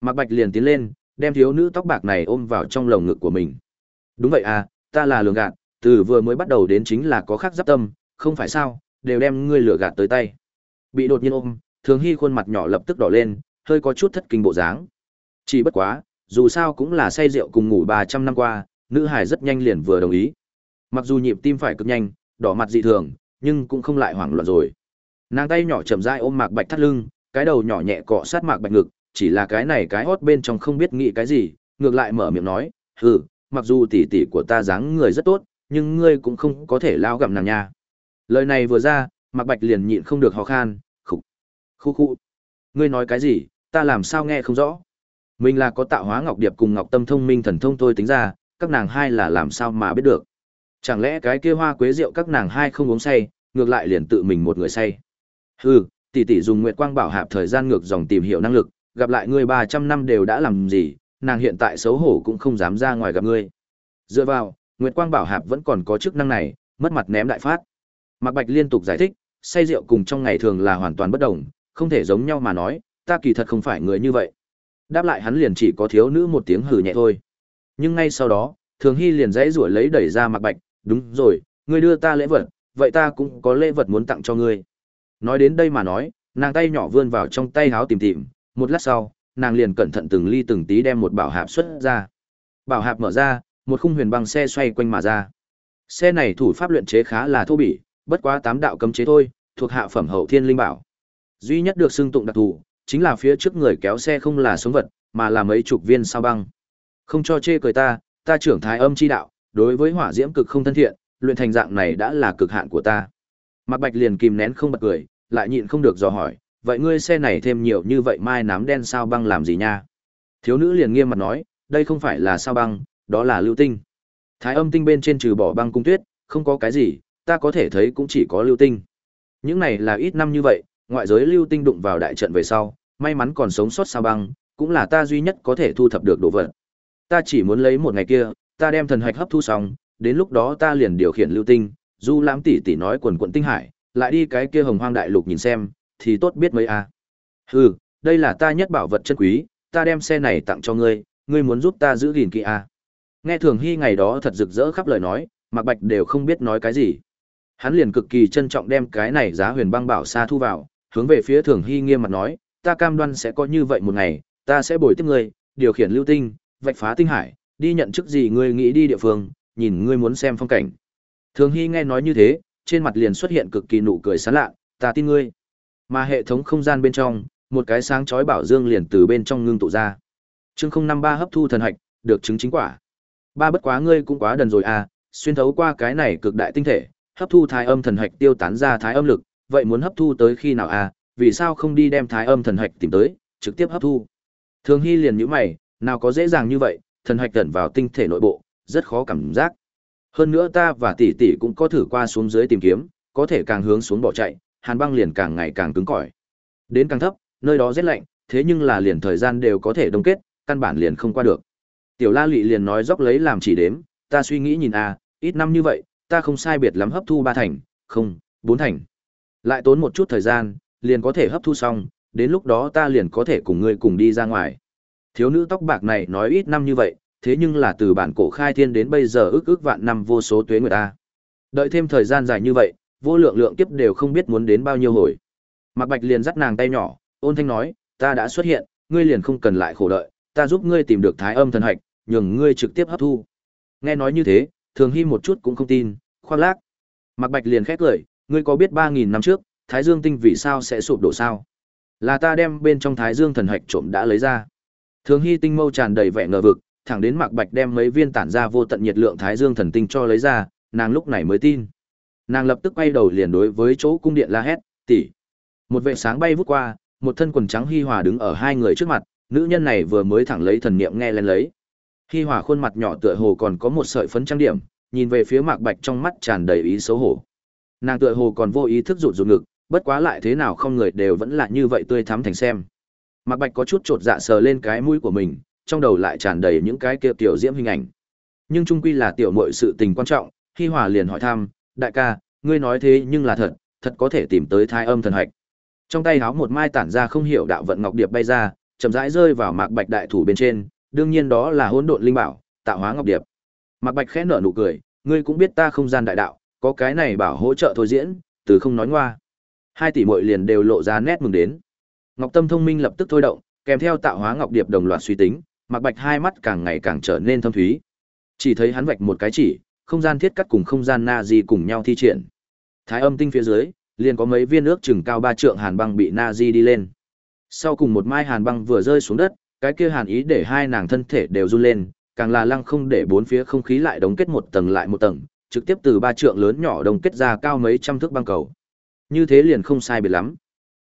Mạc Bạch liền tiến lên, đem thiếu nữ tóc bạc này ôm vào trong lồng ngực của mình. Đúng vậy à, ta là lừa gạt, từ vừa mới bắt đầu đến chính là có khác giáp tâm, không phải sao, đều đem ngươi lừa gạt tới tay. Bị đột nhiên ôm, Thường Hy khuôn mặt nhỏ lập tức đỏ lên, hơi có chút thất kinh bộ dáng. Chỉ bất quá, dù sao cũng là say rượu cùng ngủ 300 năm qua, nữ hải rất nhanh liền vừa đồng ý. Mặc dù nhịp tim phải cực nhanh, đỏ mặt dị thường, nhưng cũng không lại hoảng loạn rồi. Nàng tay nhỏ chậm rãi ôm Mạc Bạch thắt lưng, cái đầu nhỏ nhẹ cọ sát Mạc Bạch ngực, chỉ là cái này cái hót bên trong không biết nghĩ cái gì, ngược lại mở miệng nói, "Hừ, mặc dù tỷ tỷ của ta dáng người rất tốt, nhưng ngươi cũng không có thể lao gặm nàng nha." Lời này vừa ra, Mạc Bạch liền nhịn không được ho khan, khục. Khu khu. Ngươi nói cái gì, ta làm sao nghe không rõ. Mình là có tạo hóa ngọc điệp cùng ngọc tâm thông minh thần thông tôi tính ra, các nàng hai là làm sao mà biết được. Chẳng lẽ cái kia hoa quế rượu các nàng hai không uống say, ngược lại liền tự mình một người say. Hừ, tỷ tỷ dùng Nguyệt Quang Bảo Hạp thời gian ngược dòng tìm hiểu năng lực, gặp lại ngươi 300 năm đều đã làm gì, nàng hiện tại xấu hổ cũng không dám ra ngoài gặp ngươi. Dựa vào, Nguyệt Quang Bảo Hạp vẫn còn có chức năng này, mất mặt ném đại phát. Mạc Bạch liên tục giải thích, say rượu cùng trong ngày thường là hoàn toàn bất đồng, không thể giống nhau mà nói, ta kỳ thật không phải người như vậy. Đáp lại hắn liền chỉ có thiếu nữ một tiếng hừ nhẹ thôi. Nhưng ngay sau đó, Thường Hy liền dãy rủa lấy đẩy ra Mạc Bạch, "Đúng rồi, ngươi đưa ta lễ vật, vậy ta cũng có lễ vật muốn tặng cho ngươi." Nói đến đây mà nói, nàng tay nhỏ vươn vào trong tay háo tìm tìm, một lát sau, nàng liền cẩn thận từng ly từng tí đem một bảo hạp xuất ra. Bảo hạp mở ra, một khung huyền băng xe xoay quanh mà ra. Xe này thủ pháp luyện chế khá là thô bỉ, bất quá tám đạo cấm chế thôi, thuộc hạ phẩm hậu thiên linh bảo. Duy nhất được xưng tụng đặc thù, chính là phía trước người kéo xe không là sống vật, mà là mấy chục viên sao băng. Không cho chê cười ta, ta trưởng thái âm chi đạo, đối với hỏa diễm cực không thân thiện, luyện thành dạng này đã là cực hạn của ta. Mạc Bạch liền kìm nén không bật cười, lại nhịn không được dò hỏi, vậy ngươi xe này thêm nhiều như vậy mai nám đen sao băng làm gì nha? Thiếu nữ liền nghiêm mặt nói, đây không phải là sao băng, đó là lưu tinh. Thái âm tinh bên trên trừ bỏ băng cung tuyết, không có cái gì, ta có thể thấy cũng chỉ có lưu tinh. Những này là ít năm như vậy, ngoại giới lưu tinh đụng vào đại trận về sau, may mắn còn sống sót sao băng, cũng là ta duy nhất có thể thu thập được đồ vật. Ta chỉ muốn lấy một ngày kia, ta đem thần hạch hấp thu xong, đến lúc đó ta liền điều khiển lưu tinh, du lãm tỷ tỷ nói quần quận tinh hải, lại đi cái kia hồng hoang đại lục nhìn xem, thì tốt biết mấy a. À. Hừ, đây là ta nhất bảo vật chân quý, ta đem xe này tặng cho ngươi, ngươi muốn giúp ta giữ gìn kỹ a. À. Nghe Thường Hy ngày đó thật rực rỡ khắp lời nói, Mạc Bạch đều không biết nói cái gì. Hắn liền cực kỳ trân trọng đem cái này giá huyền băng bảo xa thu vào, hướng về phía Thường Hy nghiêm mặt nói, ta cam đoan sẽ có như vậy một ngày, ta sẽ bồi tiếp ngươi, điều khiển lưu tinh, vạch phá tinh hải, đi nhận chức gì ngươi nghĩ đi địa phương, nhìn ngươi muốn xem phong cảnh. Thường Hy nghe nói như thế, trên mặt liền xuất hiện cực kỳ nụ cười sán lạ, ta tin ngươi. Mà hệ thống không gian bên trong, một cái sáng chói bảo dương liền từ bên trong ngưng tụ ra. Chương 053 hấp thu thần hạch, được chứng chính quả. Ba bất quá ngươi cũng quá đần rồi à, xuyên thấu qua cái này cực đại tinh thể, hấp thu thái âm thần hạch tiêu tán ra thái âm lực, vậy muốn hấp thu tới khi nào à, vì sao không đi đem thái âm thần hạch tìm tới, trực tiếp hấp thu. Thường Hy liền nhíu mày, nào có dễ dàng như vậy, thần hạch tẩn vào tinh thể nội bộ, rất khó cảm giác. Hơn nữa ta và tỷ tỷ cũng có thử qua xuống dưới tìm kiếm, có thể càng hướng xuống bỏ chạy, hàn băng liền càng ngày càng cứng cỏi. Đến càng thấp, nơi đó rất lạnh, thế nhưng là liền thời gian đều có thể đông kết, căn bản liền không qua được. Tiểu La Lệ liền nói dốc lấy làm chỉ đếm, ta suy nghĩ nhìn a, à, ít năm như vậy, ta không sai biệt lắm hấp thu ba thành, không, bốn thành. Lại tốn một chút thời gian, liền có thể hấp thu xong, đến lúc đó ta liền có thể cùng ngươi cùng đi ra ngoài. Thiếu nữ tóc bạc này nói ít năm như vậy, thế nhưng là từ bản cổ khai thiên đến bây giờ ước ước vạn năm vô số tuế người ta. Đợi thêm thời gian dài như vậy, vô lượng lượng kiếp đều không biết muốn đến bao nhiêu hồi. Mạc Bạch liền dắt nàng tay nhỏ, ôn thanh nói, ta đã xuất hiện, ngươi liền không cần lại khổ đợi, ta giúp ngươi tìm được thái âm thần hạch, nhường ngươi trực tiếp hấp thu. Nghe nói như thế, Thường Hy một chút cũng không tin, khoác lác. Mạc Bạch liền khét cười, ngươi có biết 3000 năm trước, Thái Dương tinh vì sao sẽ sụp đổ sao? Là ta đem bên trong Thái Dương thần hạch trộm đã lấy ra. Thường Hy tinh mâu tràn đầy vẻ ngờ vực, thẳng đến Mạc Bạch đem mấy viên tản ra vô tận nhiệt lượng Thái Dương thần tinh cho lấy ra, nàng lúc này mới tin. Nàng lập tức quay đầu liền đối với chỗ cung điện la hét, "Tỷ!" Một vệ sáng bay vút qua, một thân quần trắng hi hòa đứng ở hai người trước mặt, nữ nhân này vừa mới thẳng lấy thần niệm nghe lên lấy. Hi hòa khuôn mặt nhỏ tựa hồ còn có một sợi phấn trang điểm, nhìn về phía Mạc Bạch trong mắt tràn đầy ý xấu hổ. Nàng tựa hồ còn vô ý thức rụt rụt ngực, bất quá lại thế nào không người đều vẫn là như vậy tươi thắm thành xem. Mạc Bạch có chút chột dạ sờ lên cái mũi của mình, trong đầu lại tràn đầy những cái kia tiểu diễm hình ảnh. Nhưng trung quy là tiểu muội sự tình quan trọng, Hi Hòa liền hỏi thăm, "Đại ca, ngươi nói thế nhưng là thật, thật có thể tìm tới thai âm thần hạch?" Trong tay háo một mai tản ra không hiểu đạo vận ngọc điệp bay ra, chậm rãi rơi vào Mạc Bạch đại thủ bên trên, đương nhiên đó là hỗn độn linh bảo, tạo hóa ngọc điệp. Mạc Bạch khẽ nở nụ cười, ngươi cũng biết ta không gian đại đạo, có cái này bảo hỗ trợ thôi diễn, từ không nói ngoa. Hai tỷ muội liền đều lộ ra nét mừng đến. Ngọc Tâm thông minh lập tức thôi động, kèm theo tạo hóa ngọc điệp đồng loạt suy tính, Mạc Bạch hai mắt càng ngày càng trở nên thâm thúy. Chỉ thấy hắn vạch một cái chỉ, không gian thiết cắt cùng không gian na di cùng nhau thi triển. Thái âm tinh phía dưới, liền có mấy viên nước chừng cao ba trượng hàn băng bị na di đi lên. Sau cùng một mai hàn băng vừa rơi xuống đất, cái kia hàn ý để hai nàng thân thể đều run lên, càng là lăng không để bốn phía không khí lại đóng kết một tầng lại một tầng, trực tiếp từ ba trượng lớn nhỏ đồng kết ra cao mấy trăm thước băng cầu. Như thế liền không sai biệt lắm.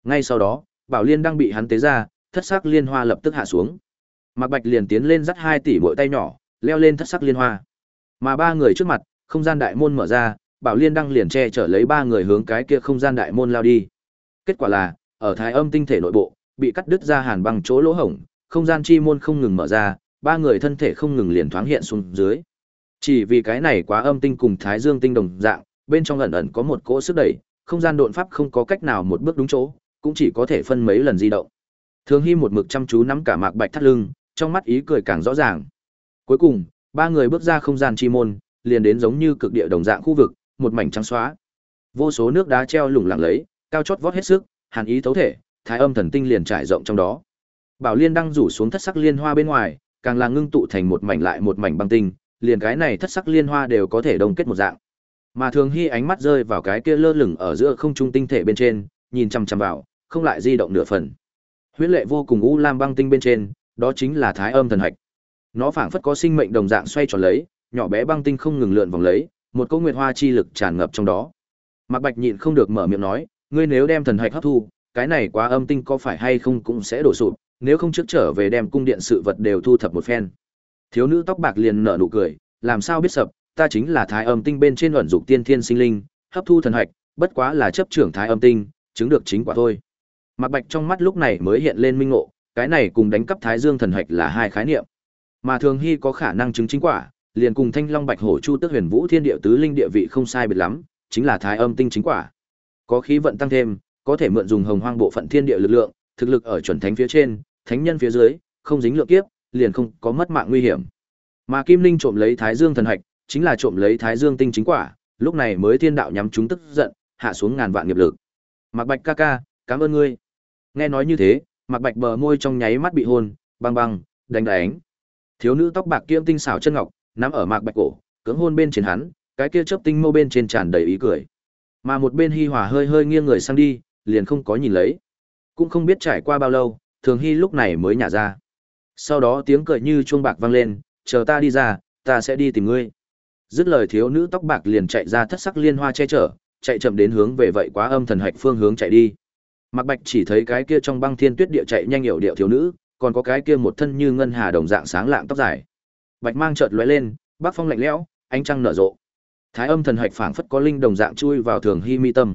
Ngay sau đó, Bảo Liên đang bị hắn tế ra, thất sắc liên hoa lập tức hạ xuống. Mạc Bạch liền tiến lên dắt hai tỷ mỗi tay nhỏ, leo lên thất sắc liên hoa. Mà ba người trước mặt, không gian đại môn mở ra, Bảo Liên đang liền che chở lấy ba người hướng cái kia không gian đại môn lao đi. Kết quả là, ở Thái Âm tinh thể nội bộ, bị cắt đứt ra hàn băng chỗ lỗ hổng, không gian chi môn không ngừng mở ra, ba người thân thể không ngừng liền thoáng hiện xuống dưới. Chỉ vì cái này quá âm tinh cùng Thái Dương tinh đồng dạng, bên trong ẩn ẩn có một cỗ sức đẩy, không gian độn pháp không có cách nào một bước đúng chỗ, cũng chỉ có thể phân mấy lần di động. Thường Hy một mực chăm chú nắm cả mạc bạch thắt lưng, trong mắt ý cười càng rõ ràng. Cuối cùng, ba người bước ra không gian chi môn, liền đến giống như cực địa đồng dạng khu vực, một mảnh trắng xóa. Vô số nước đá treo lủng lẳng lấy, cao chót vót hết sức, hàn ý thấu thể, thái âm thần tinh liền trải rộng trong đó. Bảo Liên đang rủ xuống thất sắc liên hoa bên ngoài, càng là ngưng tụ thành một mảnh lại một mảnh băng tinh, liền cái này thất sắc liên hoa đều có thể đồng kết một dạng. Mà Thường Hy ánh mắt rơi vào cái kia lơ lửng ở giữa không trung tinh thể bên trên, nhìn chằm chằm vào, không lại di động nửa phần. Huyễn lệ vô cùng u lam băng tinh bên trên, đó chính là Thái Âm thần hạch. Nó phảng phất có sinh mệnh đồng dạng xoay tròn lấy, nhỏ bé băng tinh không ngừng lượn vòng lấy, một cỗ nguyệt hoa chi lực tràn ngập trong đó. Mạc Bạch nhịn không được mở miệng nói, ngươi nếu đem thần hạch hấp thu, cái này quá âm tinh có phải hay không cũng sẽ đổ sụp, nếu không trước trở về đem cung điện sự vật đều thu thập một phen. Thiếu nữ tóc bạc liền nở nụ cười, làm sao biết sập, ta chính là thái âm tinh bên trên ẩn dục tiên thiên sinh linh, hấp thu thần hạch, bất quá là chấp trưởng thái âm tinh, chứng được chính quả thôi. Mạc Bạch trong mắt lúc này mới hiện lên minh ngộ, cái này cùng đánh cắp thái dương thần hạch là hai khái niệm. Mà Thường Hy có khả năng chứng chính quả, liền cùng Thanh Long Bạch Hổ Chu Tước Huyền Vũ Thiên Địa tứ linh địa vị không sai biệt lắm, chính là thái âm tinh chính quả. Có khí vận tăng thêm, có thể mượn dùng hồng hoang bộ phận thiên địa lực lượng, thực lực ở chuẩn thánh phía trên, thánh nhân phía dưới, không dính lượng kiếp, liền không có mất mạng nguy hiểm. Mà Kim Linh trộm lấy Thái Dương thần hạch, chính là trộm lấy Thái Dương tinh chính quả, lúc này mới thiên đạo nhắm chúng tức giận, hạ xuống ngàn vạn nghiệp lực. Mạc Bạch ca ca, cảm ơn ngươi. Nghe nói như thế, Mạc Bạch bờ môi trong nháy mắt bị hôn, băng băng, đánh đánh. Thiếu nữ tóc bạc kiêm tinh xảo chân ngọc, nắm ở Mạc Bạch cổ, cưỡng hôn bên trên hắn, cái kia chớp tinh mâu bên trên tràn đầy ý cười. Mà một bên Hi Hòa hơi hơi nghiêng người sang đi, liền không có nhìn lấy. Cũng không biết trải qua bao lâu, Thường Hy lúc này mới nhả ra. Sau đó tiếng cười như chuông bạc vang lên, chờ ta đi ra, ta sẽ đi tìm ngươi. Dứt lời thiếu nữ tóc bạc liền chạy ra thất sắc liên hoa che chở, chạy chậm đến hướng về vậy quá âm thần hạch phương hướng chạy đi. Mạc Bạch chỉ thấy cái kia trong băng thiên tuyết địa chạy nhanh hiểu điệu thiếu nữ, còn có cái kia một thân như ngân hà đồng dạng sáng lạng tóc dài. Bạch mang chợt lóe lên, bác phong lạnh lẽo, ánh trăng nở rộ. Thái âm thần hạch phảng phất có linh đồng dạng chui vào thường hy mi tâm.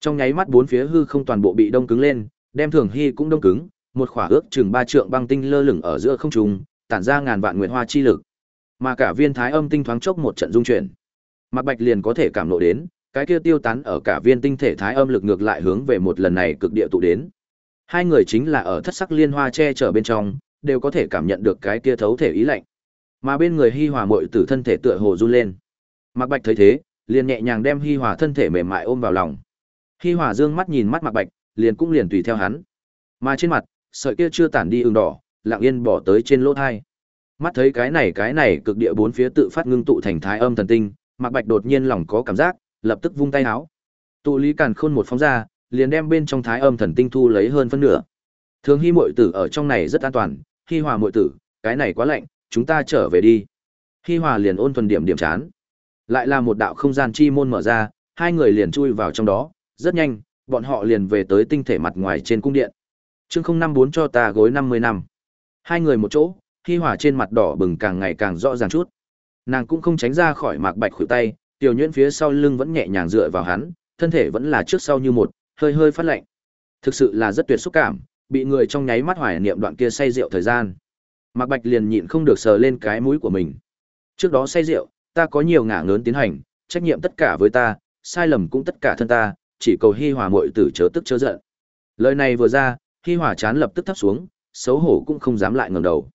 Trong nháy mắt bốn phía hư không toàn bộ bị đông cứng lên, đem thường hy cũng đông cứng, một khỏa ước chừng ba trượng băng tinh lơ lửng ở giữa không trung, tản ra ngàn vạn nguyệt hoa chi lực. Mà cả viên thái âm tinh thoáng chốc một trận dung chuyển. Mạc Bạch liền có thể cảm ngộ đến, cái kia tiêu tán ở cả viên tinh thể thái âm lực ngược lại hướng về một lần này cực địa tụ đến. Hai người chính là ở thất sắc liên hoa che chở bên trong, đều có thể cảm nhận được cái kia thấu thể ý lạnh. Mà bên người Hi Hòa muội tử thân thể tựa hồ run lên. Mạc Bạch thấy thế, liền nhẹ nhàng đem Hi Hòa thân thể mềm mại ôm vào lòng. Hi Hòa dương mắt nhìn mắt Mạc Bạch, liền cũng liền tùy theo hắn. Mà trên mặt, sợi kia chưa tản đi ửng đỏ, lặng yên bỏ tới trên lỗ tai. Mắt thấy cái này cái này cực địa bốn phía tự phát ngưng tụ thành thái âm thần tinh, Mạc Bạch đột nhiên lòng có cảm giác, lập tức vung tay áo. Tụ lý càn khôn một phóng ra, liền đem bên trong thái âm thần tinh thu lấy hơn phân nửa. Thường hy muội tử ở trong này rất an toàn, hy hòa muội tử, cái này quá lạnh, chúng ta trở về đi. Hy hòa liền ôn thuần điểm điểm chán. Lại là một đạo không gian chi môn mở ra, hai người liền chui vào trong đó, rất nhanh, bọn họ liền về tới tinh thể mặt ngoài trên cung điện. Chương không năm bốn cho ta gối năm mươi năm. Hai người một chỗ, Hy Hòa trên mặt đỏ bừng càng ngày càng rõ ràng chút. Nàng cũng không tránh ra khỏi Mạc Bạch khuỷu tay, Tiểu Nhuyễn phía sau lưng vẫn nhẹ nhàng dựa vào hắn, thân thể vẫn là trước sau như một, hơi hơi phát lạnh. Thực sự là rất tuyệt xúc cảm, bị người trong nháy mắt hoài niệm đoạn kia say rượu thời gian. Mạc Bạch liền nhịn không được sờ lên cái mũi của mình. Trước đó say rượu, ta có nhiều ngả ngớn tiến hành, trách nhiệm tất cả với ta, sai lầm cũng tất cả thân ta, chỉ cầu Hi Hòa muội tử chớ tức chớ giận. Lời này vừa ra, Hi Hòa chán lập tức thấp xuống, xấu hổ cũng không dám lại ngẩng đầu.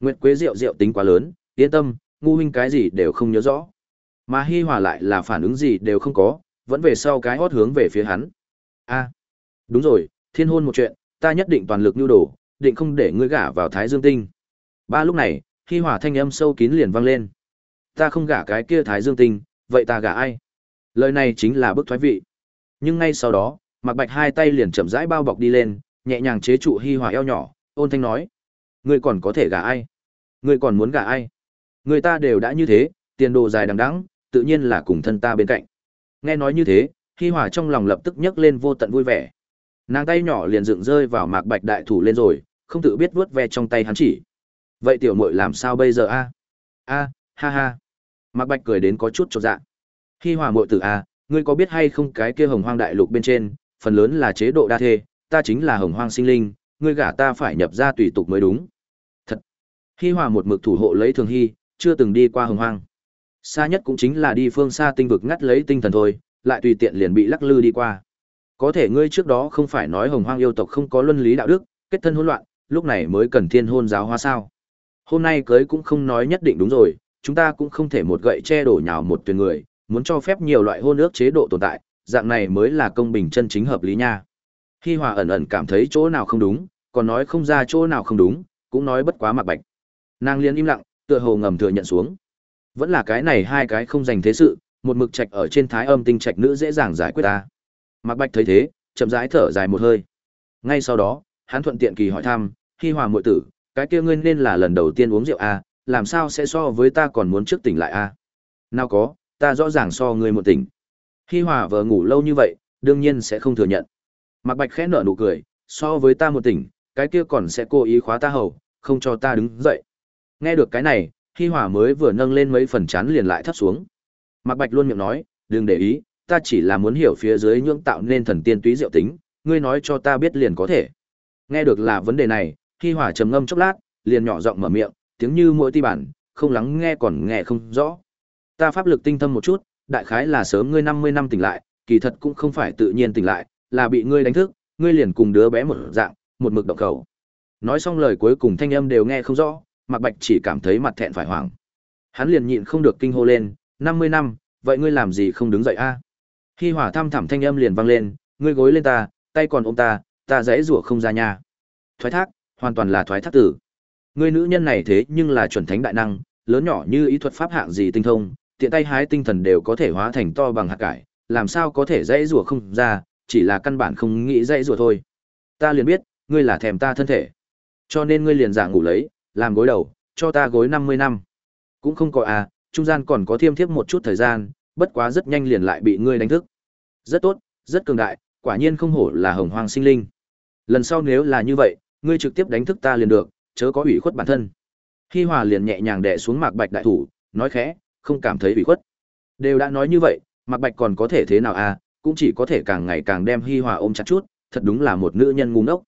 Nguyệt Quế rượu rượu tính quá lớn, yên tâm, ngu huynh cái gì đều không nhớ rõ. Mà Hi Hòa lại là phản ứng gì đều không có, vẫn về sau cái hót hướng về phía hắn. A, đúng rồi, thiên hôn một chuyện, ta nhất định toàn lực nhu đồ, định không để ngươi gả vào Thái Dương Tinh. Ba lúc này, Hi Hòa thanh âm sâu kín liền vang lên. Ta không gả cái kia Thái Dương Tinh, vậy ta gả ai? Lời này chính là bức thoái vị. Nhưng ngay sau đó, Mạc Bạch hai tay liền chậm rãi bao bọc đi lên, nhẹ nhàng chế trụ Hi Hòa eo nhỏ, ôn thanh nói: "Ngươi còn có thể gả ai? Ngươi còn muốn gả ai? Người ta đều đã như thế, tiền đồ dài đằng đẵng, tự nhiên là cùng thân ta bên cạnh." Nghe nói như thế, Hi Hòa trong lòng lập tức nhấc lên vô tận vui vẻ. Nàng tay nhỏ liền dựng rơi vào Mạc Bạch đại thủ lên rồi, không tự biết vuốt ve trong tay hắn chỉ. "Vậy tiểu muội làm sao bây giờ a?" "A, ha ha." Mạc Bạch cười đến có chút chột dạ. "Hi Hòa muội tử a, ngươi có biết hay không cái kia hồng hoang đại lục bên trên, phần lớn là chế độ đa thê, ta chính là hồng hoang sinh linh, ngươi gả ta phải nhập gia tùy tục mới đúng. Thật. Hi Hòa một mực thủ hộ lấy Thường hi, chưa từng đi qua hồng hoang. Xa nhất cũng chính là đi phương xa tinh vực ngắt lấy tinh thần thôi, lại tùy tiện liền bị lắc lư đi qua. Có thể ngươi trước đó không phải nói hồng hoang yêu tộc không có luân lý đạo đức, kết thân hỗn loạn, lúc này mới cần thiên hôn giáo hóa sao. Hôm nay cưới cũng không nói nhất định đúng rồi, chúng ta cũng không thể một gậy che đổ nhào một tuyển người, muốn cho phép nhiều loại hôn ước chế độ tồn tại, dạng này mới là công bình chân chính hợp lý nha. Hi Hòa ẩn ẩn cảm thấy chỗ nào không đúng, còn nói không ra chỗ nào không đúng, cũng nói bất quá mặc bạch. Nàng liền im lặng, tựa hồ ngầm thừa nhận xuống. Vẫn là cái này hai cái không dành thế sự, một mực trạch ở trên thái âm tinh trạch nữ dễ dàng giải quyết ta. Mạc Bạch thấy thế, chậm rãi thở dài một hơi. Ngay sau đó, hắn thuận tiện kỳ hỏi thăm, Hi Hòa muội tử, cái kia ngươi nên là lần đầu tiên uống rượu a, à, làm sao sẽ so với ta còn muốn trước tỉnh lại a? À? Nào có, ta rõ ràng so ngươi một tỉnh. Hi Hòa vợ ngủ lâu như vậy, đương nhiên sẽ không thừa nhận. Mạc Bạch khẽ nở nụ cười, so với ta một tỉnh, cái kia còn sẽ cố ý khóa ta hầu, không cho ta đứng dậy. Nghe được cái này, Hi hỏa mới vừa nâng lên mấy phần chán liền lại thấp xuống. Mạc Bạch luôn miệng nói, đừng để ý, ta chỉ là muốn hiểu phía dưới nhưỡng tạo nên thần tiên túy diệu tính, ngươi nói cho ta biết liền có thể. Nghe được là vấn đề này, Hi hỏa trầm ngâm chốc lát, liền nhỏ giọng mở miệng, tiếng như mỗi ti bản, không lắng nghe còn nghe không rõ. Ta pháp lực tinh thâm một chút, đại khái là sớm ngươi 50 năm tỉnh lại, kỳ thật cũng không phải tự nhiên tỉnh lại, là bị ngươi đánh thức, ngươi liền cùng đứa bé một dạng, một mực động cầu. Nói xong lời cuối cùng thanh âm đều nghe không rõ, Mạc Bạch chỉ cảm thấy mặt thẹn phải hoảng. Hắn liền nhịn không được kinh hô lên, 50 năm, vậy ngươi làm gì không đứng dậy a? Khi hỏa thăm thẳm thanh âm liền vang lên, ngươi gối lên ta, tay còn ôm ta, ta dễ rủa không ra nhà. Thoái thác, hoàn toàn là thoái thác tử. Ngươi nữ nhân này thế nhưng là chuẩn thánh đại năng, lớn nhỏ như ý thuật pháp hạng gì tinh thông, tiện tay hái tinh thần đều có thể hóa thành to bằng hạt cải, làm sao có thể dễ rủa không ra, chỉ là căn bản không nghĩ dễ rủa thôi. Ta liền biết, ngươi là thèm ta thân thể. Cho nên ngươi liền giả ngủ lấy, làm gối đầu, cho ta gối 50 năm. Cũng không có à, trung gian còn có thiêm thiếp một chút thời gian, bất quá rất nhanh liền lại bị ngươi đánh thức. Rất tốt, rất cường đại, quả nhiên không hổ là hồng hoang sinh linh. Lần sau nếu là như vậy, ngươi trực tiếp đánh thức ta liền được, chớ có ủy khuất bản thân. Hi Hòa liền nhẹ nhàng đè xuống Mạc Bạch đại thủ, nói khẽ, không cảm thấy ủy khuất. Đều đã nói như vậy, Mạc Bạch còn có thể thế nào à, cũng chỉ có thể càng ngày càng đem Hi Hòa ôm chặt chút, thật đúng là một nữ nhân ngu ngốc.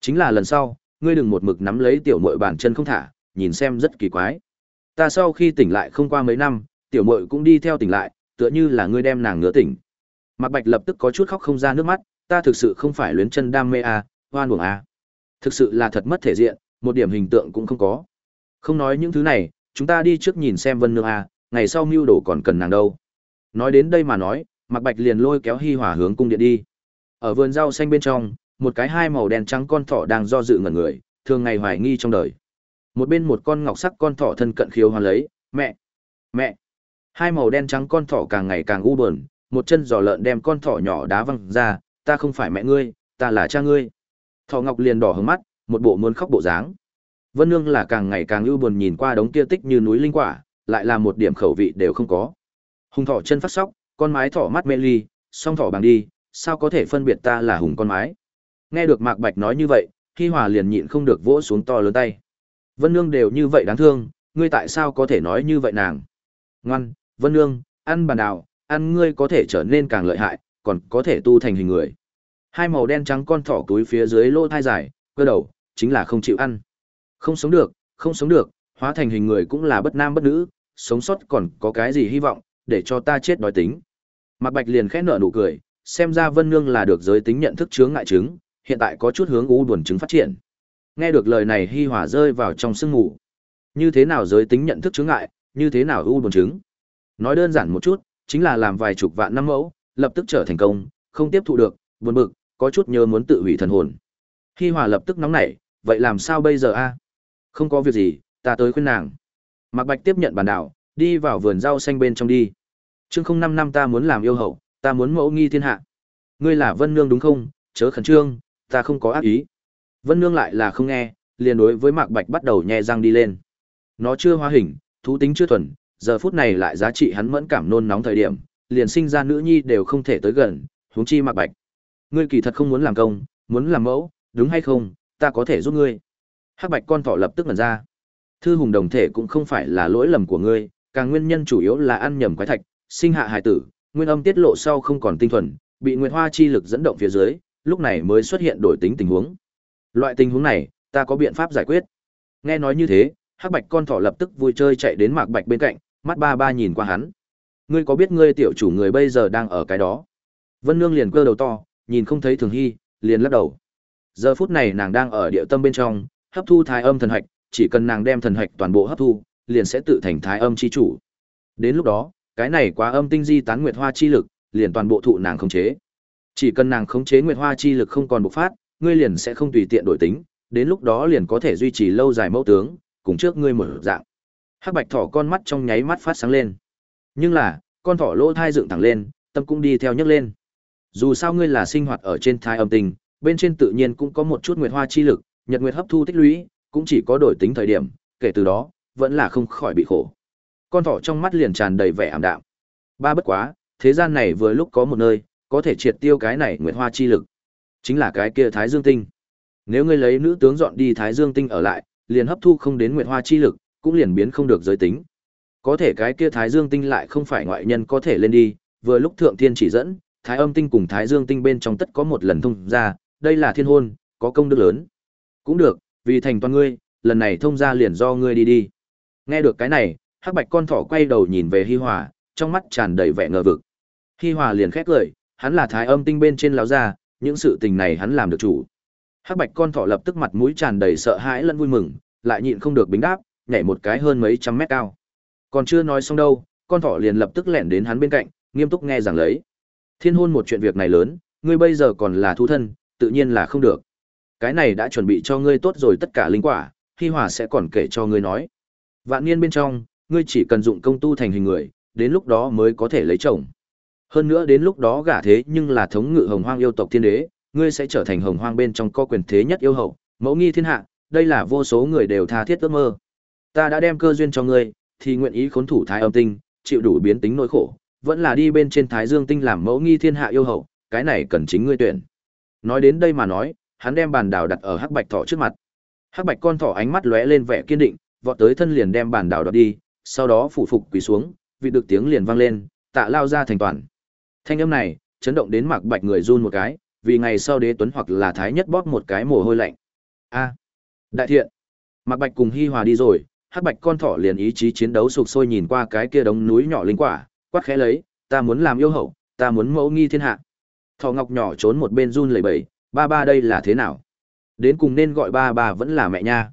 Chính là lần sau, ngươi đừng một mực nắm lấy tiểu muội bàn chân không thả, nhìn xem rất kỳ quái. Ta sau khi tỉnh lại không qua mấy năm, tiểu muội cũng đi theo tỉnh lại, tựa như là ngươi đem nàng ngứa tỉnh. Mạc Bạch lập tức có chút khóc không ra nước mắt, ta thực sự không phải luyến chân đam mê à, hoan uổng à. Thực sự là thật mất thể diện, một điểm hình tượng cũng không có. Không nói những thứ này, chúng ta đi trước nhìn xem Vân Nương à, ngày sau mưu đồ còn cần nàng đâu. Nói đến đây mà nói, Mạc Bạch liền lôi kéo Hi Hòa hướng cung điện đi. Ở vườn rau xanh bên trong, một cái hai màu đen trắng con thỏ đang do dự ngẩn người, thường ngày hoài nghi trong đời. Một bên một con ngọc sắc con thỏ thân cận khiếu hoa lấy, "Mẹ, mẹ." Hai màu đen trắng con thỏ càng ngày càng u buồn, một chân giò lợn đem con thỏ nhỏ đá văng ra, ta không phải mẹ ngươi, ta là cha ngươi. Thỏ Ngọc liền đỏ hứng mắt, một bộ muốn khóc bộ dáng. Vân Nương là càng ngày càng ưu buồn nhìn qua đống kia tích như núi linh quả, lại là một điểm khẩu vị đều không có. Hùng thỏ chân phát sóc, con mái thỏ mắt mê ly, song thỏ bằng đi, sao có thể phân biệt ta là hùng con mái. Nghe được Mạc Bạch nói như vậy, Hi Hòa liền nhịn không được vỗ xuống to lớn tay. Vân Nương đều như vậy đáng thương, ngươi tại sao có thể nói như vậy nàng? Ngoan, Vân Nương, ăn bàn đào, ăn ngươi có thể trở nên càng lợi hại, còn có thể tu thành hình người. Hai màu đen trắng con thỏ túi phía dưới lỗ thai dài, cơ đầu, chính là không chịu ăn. Không sống được, không sống được, hóa thành hình người cũng là bất nam bất nữ, sống sót còn có cái gì hy vọng, để cho ta chết đói tính. Mạc Bạch liền khẽ nở nụ cười, xem ra Vân Nương là được giới tính nhận thức chướng ngại chứng, hiện tại có chút hướng u buồn chứng phát triển. Nghe được lời này Hi Hòa rơi vào trong sương ngủ. Như thế nào giới tính nhận thức chướng ngại, như thế nào u buồn chứng? Nói đơn giản một chút, chính là làm vài chục vạn năm mẫu, lập tức trở thành công, không tiếp thụ được, buồn bực, có chút nhớ muốn tự hủy thần hồn. Hi Hòa lập tức nóng nảy, vậy làm sao bây giờ a? Không có việc gì, ta tới khuyên nàng. Mạc Bạch tiếp nhận bản đảo, đi vào vườn rau xanh bên trong đi. Chương không năm năm ta muốn làm yêu hậu, ta muốn mẫu nghi thiên hạ. Ngươi là Vân Nương đúng không? Chớ khẩn trương, ta không có ác ý. Vân Nương lại là không nghe, liền đối với Mạc Bạch bắt đầu nhè răng đi lên. Nó chưa hóa hình, thú tính chưa thuần, giờ phút này lại giá trị hắn mẫn cảm nôn nóng thời điểm, liền sinh ra nữ nhi đều không thể tới gần, huống chi Mạc Bạch. Ngươi kỳ thật không muốn làm công, muốn làm mẫu, đúng hay không? Ta có thể giúp ngươi. Hắc Bạch con thỏ lập tức mở ra. Thư hùng đồng thể cũng không phải là lỗi lầm của ngươi, càng nguyên nhân chủ yếu là ăn nhầm quái thạch, sinh hạ hài tử, nguyên âm tiết lộ sau không còn tinh thuần, bị nguyệt hoa chi lực dẫn động phía dưới, lúc này mới xuất hiện đổi tính tình huống. Loại tình huống này, ta có biện pháp giải quyết. Nghe nói như thế, Hắc Bạch con thỏ lập tức vui chơi chạy đến Mạc Bạch bên cạnh, mắt ba ba nhìn qua hắn. Ngươi có biết ngươi tiểu chủ người bây giờ đang ở cái đó? Vân Nương liền cơ đầu to, nhìn không thấy Thường Hy, liền lắc đầu. Giờ phút này nàng đang ở địa tâm bên trong, hấp thu thái âm thần hạch, chỉ cần nàng đem thần hạch toàn bộ hấp thu, liền sẽ tự thành thái âm chi chủ. Đến lúc đó, cái này quá âm tinh di tán nguyệt hoa chi lực, liền toàn bộ thụ nàng khống chế. Chỉ cần nàng khống chế nguyệt hoa chi lực không còn bộc phát, ngươi liền sẽ không tùy tiện đổi tính, đến lúc đó liền có thể duy trì lâu dài mẫu tướng, cùng trước ngươi một dạng. Hắc Bạch Thỏ con mắt trong nháy mắt phát sáng lên. Nhưng là, con thỏ lỗ thai dựng thẳng lên, tâm cũng đi theo nhấc lên. Dù sao ngươi là sinh hoạt ở trên thai âm tình, bên trên tự nhiên cũng có một chút nguyệt hoa chi lực, nhật nguyệt hấp thu tích lũy, cũng chỉ có đổi tính thời điểm, kể từ đó, vẫn là không khỏi bị khổ. Con thỏ trong mắt liền tràn đầy vẻ ảm đạm. Ba bất quá, thế gian này vừa lúc có một nơi, có thể triệt tiêu cái này nguyệt hoa chi lực. Chính là cái kia Thái Dương Tinh. Nếu ngươi lấy nữ tướng dọn đi Thái Dương Tinh ở lại, liền hấp thu không đến nguyệt hoa chi lực, cũng liền biến không được giới tính. Có thể cái kia Thái Dương Tinh lại không phải ngoại nhân có thể lên đi, vừa lúc thượng thiên chỉ dẫn, Thái Âm Tinh cùng Thái Dương Tinh bên trong tất có một lần thông ra, đây là thiên hôn, có công đức lớn. Cũng được, vì thành toàn ngươi, lần này thông ra liền do ngươi đi đi. Nghe được cái này, Hắc Bạch con thỏ quay đầu nhìn về Hi Hòa, trong mắt tràn đầy vẻ ngờ vực. Hi Hòa liền khét cười, hắn là Thái Âm Tinh bên trên lão gia, những sự tình này hắn làm được chủ. Hắc Bạch con thỏ lập tức mặt mũi tràn đầy sợ hãi lẫn vui mừng, lại nhịn không được bính đáp, nhảy một cái hơn mấy trăm mét cao. Còn chưa nói xong đâu, con thỏ liền lập tức lẻn đến hắn bên cạnh, nghiêm túc nghe giảng lấy. Thiên hôn một chuyện việc này lớn, ngươi bây giờ còn là thu thân, tự nhiên là không được. Cái này đã chuẩn bị cho ngươi tốt rồi tất cả linh quả, Hi Hòa sẽ còn kể cho ngươi nói. Vạn niên bên trong, ngươi chỉ cần dụng công tu thành hình người, đến lúc đó mới có thể lấy chồng. Hơn nữa đến lúc đó gả thế nhưng là thống ngự hồng hoang yêu tộc thiên đế, ngươi sẽ trở thành hồng hoang bên trong có quyền thế nhất yêu hậu, mẫu nghi thiên hạ, đây là vô số người đều tha thiết ước mơ. Ta đã đem cơ duyên cho ngươi, thì nguyện ý khốn thủ thái âm tinh, chịu đủ biến tính nỗi khổ, vẫn là đi bên trên thái dương tinh làm mẫu nghi thiên hạ yêu hậu, cái này cần chính ngươi tuyển. Nói đến đây mà nói, hắn đem bàn đào đặt ở hắc bạch thỏ trước mặt. Hắc bạch con thỏ ánh mắt lóe lên vẻ kiên định, vọt tới thân liền đem bàn đào đoạt đi, sau đó phủ phục quỳ xuống, vị được tiếng liền vang lên, tạ lao ra thành toàn. Thanh âm này, chấn động đến Mạc Bạch người run một cái, vì ngày sau đế tuấn hoặc là thái nhất bóp một cái mồ hôi lạnh. A, đại thiện. Mạc Bạch cùng Hi Hòa đi rồi, Hắc Bạch con thỏ liền ý chí chiến đấu sục sôi nhìn qua cái kia đống núi nhỏ linh quả, quát khẽ lấy, ta muốn làm yêu hậu, ta muốn mẫu nghi thiên hạ. Thỏ ngọc nhỏ trốn một bên run lẩy bẩy, ba ba đây là thế nào? Đến cùng nên gọi ba ba vẫn là mẹ nha.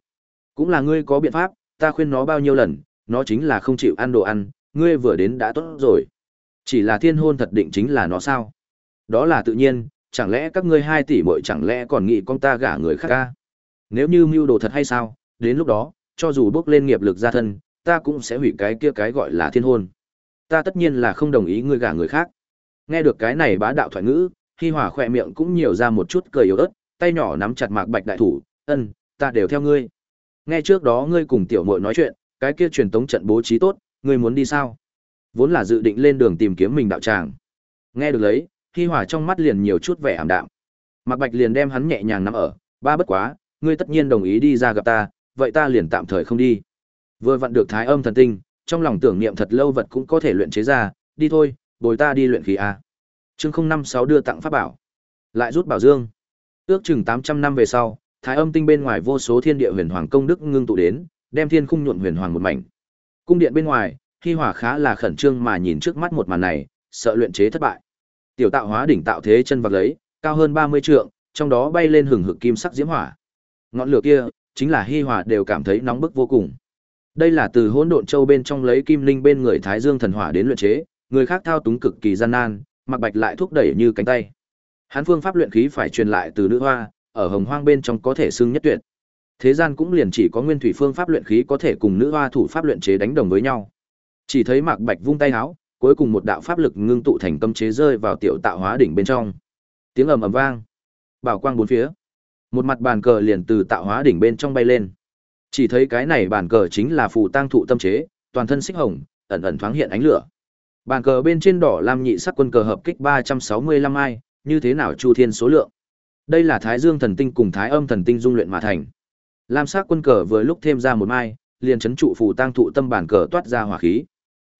Cũng là ngươi có biện pháp, ta khuyên nó bao nhiêu lần, nó chính là không chịu ăn đồ ăn, ngươi vừa đến đã tốt rồi. Chỉ là thiên hôn thật định chính là nó sao? Đó là tự nhiên, chẳng lẽ các ngươi hai tỷ muội chẳng lẽ còn nghĩ con ta gả người khác ca? Nếu như mưu đồ thật hay sao, đến lúc đó, cho dù bước lên nghiệp lực gia thân, ta cũng sẽ hủy cái kia cái gọi là thiên hôn. Ta tất nhiên là không đồng ý ngươi gả người khác. Nghe được cái này bá đạo thoại ngữ, Hi hỏa khỏe miệng cũng nhiều ra một chút cười yếu ớt, tay nhỏ nắm chặt Mạc Bạch đại thủ, "Ân, ta đều theo ngươi." Nghe trước đó ngươi cùng tiểu muội nói chuyện, cái kia truyền tống trận bố trí tốt, ngươi muốn đi sao? Vốn là dự định lên đường tìm kiếm mình đạo tràng. Nghe được lấy, Hi Hòa trong mắt liền nhiều chút vẻ ảm đạm. Mạc Bạch liền đem hắn nhẹ nhàng nắm ở, "Ba bất quá, ngươi tất nhiên đồng ý đi ra gặp ta, vậy ta liền tạm thời không đi." Vừa vặn được Thái Âm thần tinh, trong lòng tưởng niệm thật lâu vật cũng có thể luyện chế ra, đi thôi, bồi ta đi luyện khí a. Chương 056 đưa tặng pháp bảo, lại rút bảo dương. Ước chừng 800 năm về sau, Thái Âm tinh bên ngoài vô số thiên địa huyền hoàng công đức ngưng tụ đến, đem thiên khung nhuộn huyền hoàng một mảnh. Cung điện bên ngoài, Hi Hỏa khá là khẩn trương mà nhìn trước mắt một màn này, sợ luyện chế thất bại. Tiểu tạo hóa đỉnh tạo thế chân vạc lấy, cao hơn 30 trượng, trong đó bay lên hừng hực kim sắc diễm hỏa. Ngọn lửa kia, chính là Hi Hỏa đều cảm thấy nóng bức vô cùng. Đây là từ hỗn độn châu bên trong lấy kim linh bên người Thái Dương thần hỏa đến luyện chế, người khác thao túng cực kỳ gian nan, Mặc Bạch lại thúc đẩy như cánh tay. Hán phương pháp luyện khí phải truyền lại từ nữ hoa, ở hồng hoang bên trong có thể xưng nhất tuyệt. Thế gian cũng liền chỉ có nguyên thủy phương pháp luyện khí có thể cùng nữ hoa thủ pháp luyện chế đánh đồng với nhau. Chỉ thấy Mạc Bạch vung tay háo cuối cùng một đạo pháp lực ngưng tụ thành cấm chế rơi vào tiểu tạo hóa đỉnh bên trong. Tiếng ầm ầm vang, bảo quang bốn phía. Một mặt bàn cờ liền từ tạo hóa đỉnh bên trong bay lên. Chỉ thấy cái này bàn cờ chính là phù tang thụ tâm chế, toàn thân xích hồng, ẩn ẩn thoáng hiện ánh lửa. Bàn cờ bên trên đỏ lam nhị sắc quân cờ hợp kích 365 ai, như thế nào chu thiên số lượng. Đây là Thái Dương thần tinh cùng Thái Âm thần tinh dung luyện mà thành. Lam sắc quân cờ vừa lúc thêm ra một mai, liền chấn trụ phù tang thụ tâm bản cờ toát ra hỏa khí.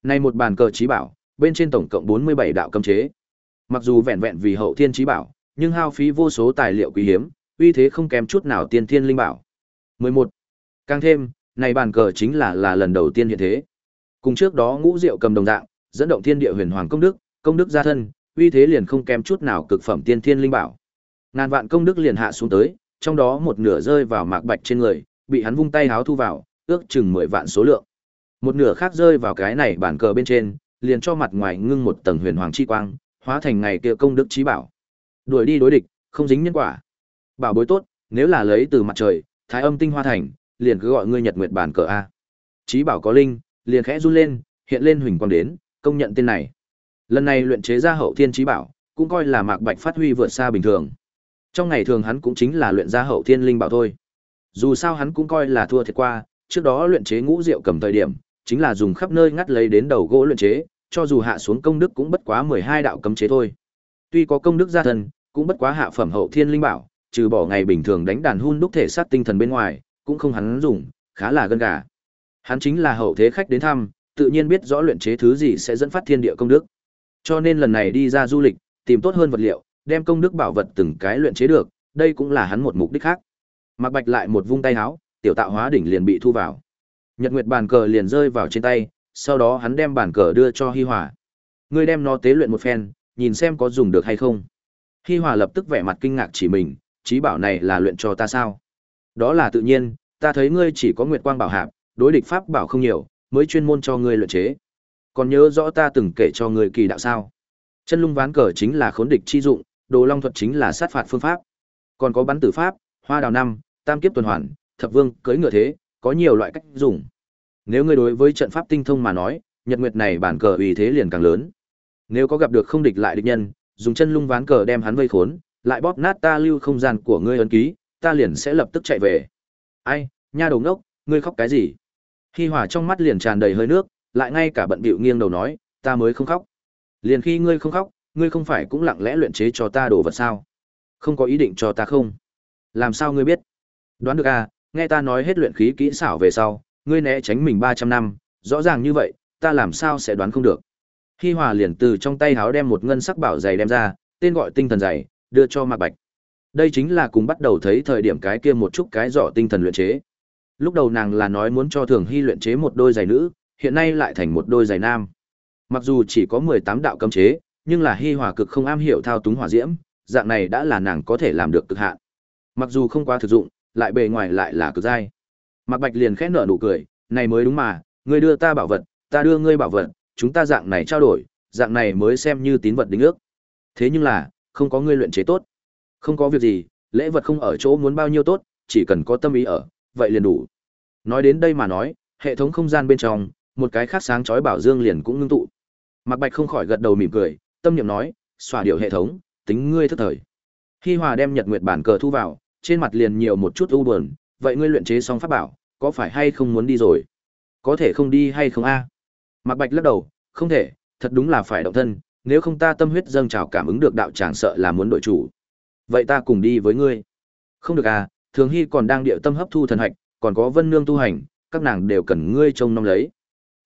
Này một bàn cờ trí bảo, bên trên tổng cộng 47 đạo cấm chế. Mặc dù vẹn vẹn vì hậu thiên trí bảo, nhưng hao phí vô số tài liệu quý hiếm, uy thế không kém chút nào tiên thiên linh bảo. 11. Càng thêm, này bàn cờ chính là là lần đầu tiên hiện thế. Cùng trước đó ngũ diệu cầm đồng dạng, dẫn động thiên địa huyền hoàng công đức, công đức gia thân, uy thế liền không kém chút nào cực phẩm tiên thiên linh bảo. Ngàn vạn công đức liền hạ xuống tới, trong đó một nửa rơi vào mạc bạch trên người, bị hắn vung tay háo thu vào, ước chừng 10 vạn số lượng. Một nửa khác rơi vào cái này bản cờ bên trên, liền cho mặt ngoài ngưng một tầng huyền hoàng chi quang, hóa thành ngày kia công đức trí bảo. Đuổi đi đối địch, không dính nhân quả. Bảo bối tốt, nếu là lấy từ mặt trời, thái âm tinh hoa thành, liền cứ gọi ngươi Nhật Nguyệt bản cờ a. Trí bảo có linh, liền khẽ run lên, hiện lên huỳnh quang đến, công nhận tên này. Lần này luyện chế ra hậu thiên trí bảo, cũng coi là Mạc Bạch phát huy vượt xa bình thường. Trong ngày thường hắn cũng chính là luyện ra hậu thiên linh bảo thôi. Dù sao hắn cũng coi là thua thiệt qua, trước đó luyện chế ngũ rượu cầm thời điểm, chính là dùng khắp nơi ngắt lấy đến đầu gỗ luyện chế, cho dù hạ xuống công đức cũng bất quá 12 đạo cấm chế thôi. Tuy có công đức gia thân, cũng bất quá hạ phẩm hậu thiên linh bảo, trừ bỏ ngày bình thường đánh đàn hun đúc thể sát tinh thần bên ngoài, cũng không hắn dùng, khá là gân gà. Hắn chính là hậu thế khách đến thăm, tự nhiên biết rõ luyện chế thứ gì sẽ dẫn phát thiên địa công đức. Cho nên lần này đi ra du lịch, tìm tốt hơn vật liệu, đem công đức bảo vật từng cái luyện chế được, đây cũng là hắn một mục đích khác. Mạc Bạch lại một vung tay áo, tiểu tạo hóa đỉnh liền bị thu vào. Nhật Nguyệt bàn cờ liền rơi vào trên tay, sau đó hắn đem bàn cờ đưa cho Hi Hòa. Ngươi đem nó tế luyện một phen, nhìn xem có dùng được hay không. Hi Hòa lập tức vẻ mặt kinh ngạc chỉ mình, trí bảo này là luyện cho ta sao? Đó là tự nhiên, ta thấy ngươi chỉ có Nguyệt Quang bảo hạp, đối địch pháp bảo không nhiều, mới chuyên môn cho ngươi luyện chế. Còn nhớ rõ ta từng kể cho ngươi kỳ đạo sao? Chân lung ván cờ chính là khốn địch chi dụng, đồ long thuật chính là sát phạt phương pháp. Còn có bắn tử pháp, hoa đào năm, tam kiếp tuần hoàn, thập vương cưỡi ngựa thế, có nhiều loại cách dùng. Nếu ngươi đối với trận pháp tinh thông mà nói, nhật nguyệt này bản cờ uy thế liền càng lớn. Nếu có gặp được không địch lại địch nhân, dùng chân lung ván cờ đem hắn vây khốn, lại bóp nát ta lưu không gian của ngươi ấn ký, ta liền sẽ lập tức chạy về. Ai, nha đầu ngốc, ngươi khóc cái gì? Hi Hòa trong mắt liền tràn đầy hơi nước, lại ngay cả bận bịu nghiêng đầu nói, ta mới không khóc. Liền khi ngươi không khóc, ngươi không phải cũng lặng lẽ luyện chế cho ta đồ vật sao? Không có ý định cho ta không? Làm sao ngươi biết? Đoán được à, nghe ta nói hết luyện khí kỹ xảo về sau, ngươi né tránh mình 300 năm, rõ ràng như vậy, ta làm sao sẽ đoán không được. Hi Hòa liền từ trong tay háo đem một ngân sắc bảo giày đem ra, tên gọi tinh thần giày, đưa cho Mạc Bạch. Đây chính là cùng bắt đầu thấy thời điểm cái kia một chút cái giỏ tinh thần luyện chế. Lúc đầu nàng là nói muốn cho Thường Hy luyện chế một đôi giày nữ, hiện nay lại thành một đôi giày nam. Mặc dù chỉ có 18 đạo cấm chế, nhưng là Hi Hòa cực không am hiểu thao túng hỏa diễm, dạng này đã là nàng có thể làm được cực hạn. Mặc dù không quá thực dụng, lại bề ngoài lại là cực dai. Mạc Bạch liền khẽ nở nụ cười, này mới đúng mà, ngươi đưa ta bảo vật, ta đưa ngươi bảo vật, chúng ta dạng này trao đổi, dạng này mới xem như tín vật đính ước. Thế nhưng là, không có ngươi luyện chế tốt. Không có việc gì, lễ vật không ở chỗ muốn bao nhiêu tốt, chỉ cần có tâm ý ở, vậy liền đủ. Nói đến đây mà nói, hệ thống không gian bên trong, một cái khác sáng chói bảo dương liền cũng ngưng tụ. Mạc Bạch không khỏi gật đầu mỉm cười, tâm niệm nói, xòa điệu hệ thống, tính ngươi thức thời. Hi Hòa đem Nhật Nguyệt bản cờ thu vào, trên mặt liền nhiều một chút u buồn, vậy ngươi luyện chế xong pháp bảo, có phải hay không muốn đi rồi? Có thể không đi hay không a? Mạc Bạch lắc đầu, không thể, thật đúng là phải động thân, nếu không ta tâm huyết dâng trào cảm ứng được đạo tràng sợ là muốn đội chủ. Vậy ta cùng đi với ngươi. Không được à, Thường Hy còn đang điệu tâm hấp thu thần hạch, còn có Vân Nương tu hành, các nàng đều cần ngươi trông nom lấy.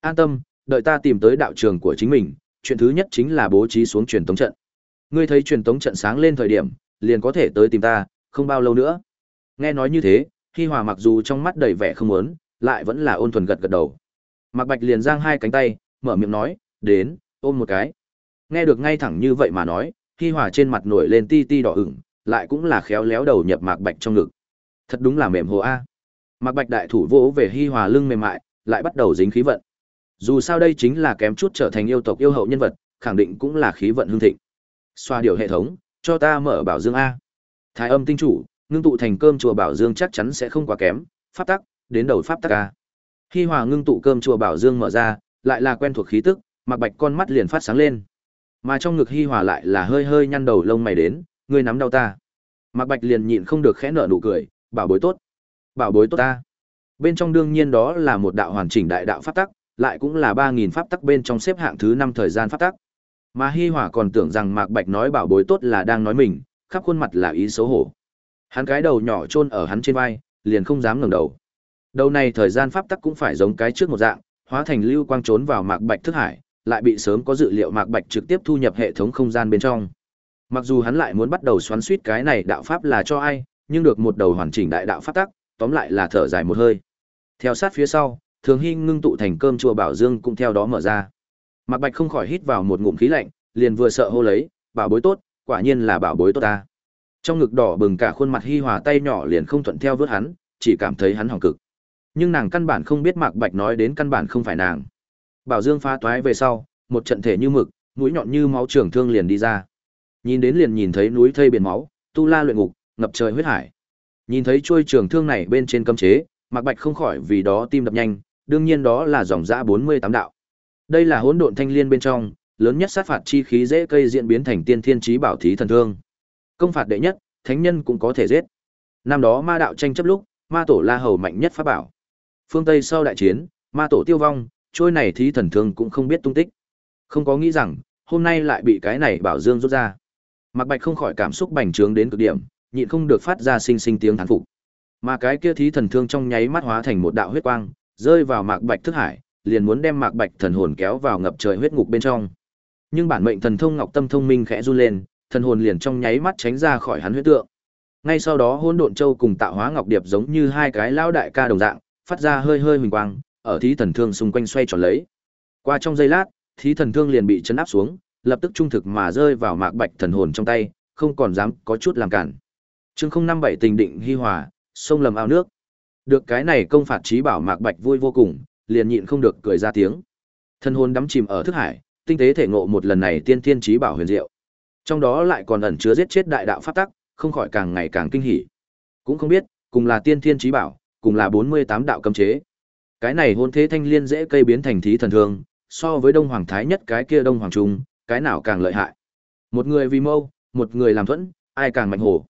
An tâm, đợi ta tìm tới đạo trường của chính mình, chuyện thứ nhất chính là bố trí xuống truyền tống trận. Ngươi thấy truyền tống trận sáng lên thời điểm, liền có thể tới tìm ta, không bao lâu nữa. Nghe nói như thế, Hi Hòa mặc dù trong mắt đầy vẻ không muốn, lại vẫn là ôn thuần gật gật đầu. Mạc Bạch liền giang hai cánh tay, mở miệng nói, "Đến, ôm một cái." Nghe được ngay thẳng như vậy mà nói, Hi Hòa trên mặt nổi lên ti ti đỏ ửng, lại cũng là khéo léo đầu nhập Mạc Bạch trong ngực. Thật đúng là mềm hồ a. Mạc Bạch đại thủ vỗ về Hi Hòa lưng mềm mại, lại bắt đầu dính khí vận. Dù sao đây chính là kém chút trở thành yêu tộc yêu hậu nhân vật, khẳng định cũng là khí vận hương thịnh. Xoa điều hệ thống, cho ta mở bảo dương a. Thái âm tinh chủ, ngưng tụ thành cơm chùa bảo dương chắc chắn sẽ không quá kém, pháp tắc, đến đầu pháp tắc a. Hi Hòa ngưng tụ cơm chùa bảo dương mở ra, lại là quen thuộc khí tức, Mạc Bạch con mắt liền phát sáng lên. Mà trong ngực Hi Hòa lại là hơi hơi nhăn đầu lông mày đến, ngươi nắm đau ta. Mạc Bạch liền nhịn không được khẽ nở nụ cười, bảo bối tốt. Bảo bối tốt ta. Bên trong đương nhiên đó là một đạo hoàn chỉnh đại đạo pháp tắc, lại cũng là 3000 pháp tắc bên trong xếp hạng thứ 5 thời gian pháp tắc. Mà Hi Hòa còn tưởng rằng Mạc Bạch nói bảo bối tốt là đang nói mình, khắp khuôn mặt là ý xấu hổ. Hắn cái đầu nhỏ chôn ở hắn trên vai, liền không dám ngẩng đầu. Đầu này thời gian pháp tắc cũng phải giống cái trước một dạng, hóa thành lưu quang trốn vào Mạc Bạch thức hải, lại bị sớm có dự liệu Mạc Bạch trực tiếp thu nhập hệ thống không gian bên trong. Mặc dù hắn lại muốn bắt đầu xoắn suýt cái này đạo pháp là cho ai, nhưng được một đầu hoàn chỉnh đại đạo pháp tắc, tóm lại là thở dài một hơi. Theo sát phía sau, Thường Hy ngưng tụ thành cơm chùa bảo dương cũng theo đó mở ra. Mạc Bạch không khỏi hít vào một ngụm khí lạnh, liền vừa sợ hô lấy, bảo bối tốt, quả nhiên là bảo bối tốt ta. Trong ngực đỏ bừng cả khuôn mặt Hi Hòa tay nhỏ liền không thuận theo vớt hắn, chỉ cảm thấy hắn hỏng cực. Nhưng nàng căn bản không biết Mạc Bạch nói đến căn bản không phải nàng. Bảo Dương phá toái về sau, một trận thể như mực, mũi nhọn như máu trường thương liền đi ra. Nhìn đến liền nhìn thấy núi thây biển máu, tu la luyện ngục, ngập trời huyết hải. Nhìn thấy chuôi trường thương này bên trên cấm chế, Mạc Bạch không khỏi vì đó tim đập nhanh, đương nhiên đó là dòng dã 48 đạo. Đây là hỗn độn thanh liên bên trong, lớn nhất sát phạt chi khí dễ cây diễn biến thành tiên thiên trí bảo thí thần thương. Công phạt đệ nhất, thánh nhân cũng có thể giết. Năm đó ma đạo tranh chấp lúc, ma tổ La Hầu mạnh nhất pháp bảo. Phương Tây sau đại chiến, ma tổ tiêu vong, trôi này thí thần thương cũng không biết tung tích. Không có nghĩ rằng, hôm nay lại bị cái này bảo dương rút ra. Mạc Bạch không khỏi cảm xúc bành trướng đến cực điểm, nhịn không được phát ra sinh sinh tiếng thán phục. Mà cái kia thí thần thương trong nháy mắt hóa thành một đạo huyết quang, rơi vào Mạc Bạch thức hải, liền muốn đem Mạc Bạch thần hồn kéo vào ngập trời huyết ngục bên trong. Nhưng bản mệnh thần thông Ngọc Tâm thông minh khẽ run lên, thần hồn liền trong nháy mắt tránh ra khỏi hắn huyết tượng. Ngay sau đó Hỗn Độn Châu cùng Tạo Hóa Ngọc Điệp giống như hai cái lão đại ca đồng dạng, phát ra hơi hơi huỳnh quang, ở thí thần thương xung quanh xoay tròn lấy. Qua trong giây lát, thí thần thương liền bị chấn áp xuống, lập tức trung thực mà rơi vào Mạc Bạch thần hồn trong tay, không còn dám có chút làm cản. Chương 057 tình định hi hòa, sông lầm ao nước. Được cái này công phạt trí bảo Mạc Bạch vui vô cùng, liền nhịn không được cười ra tiếng. thần hồn đắm chìm ở thức hải, tinh tế thể ngộ một lần này tiên thiên trí bảo huyền diệu. Trong đó lại còn ẩn chứa giết chết đại đạo pháp tắc, không khỏi càng ngày càng kinh hỉ. Cũng không biết, cùng là tiên thiên trí bảo, cùng là 48 đạo cấm chế. Cái này hôn thế thanh liên dễ cây biến thành thí thần thương, so với Đông Hoàng Thái nhất cái kia Đông Hoàng Trung, cái nào càng lợi hại. Một người vì mâu, một người làm thuẫn, ai càng mạnh hổ.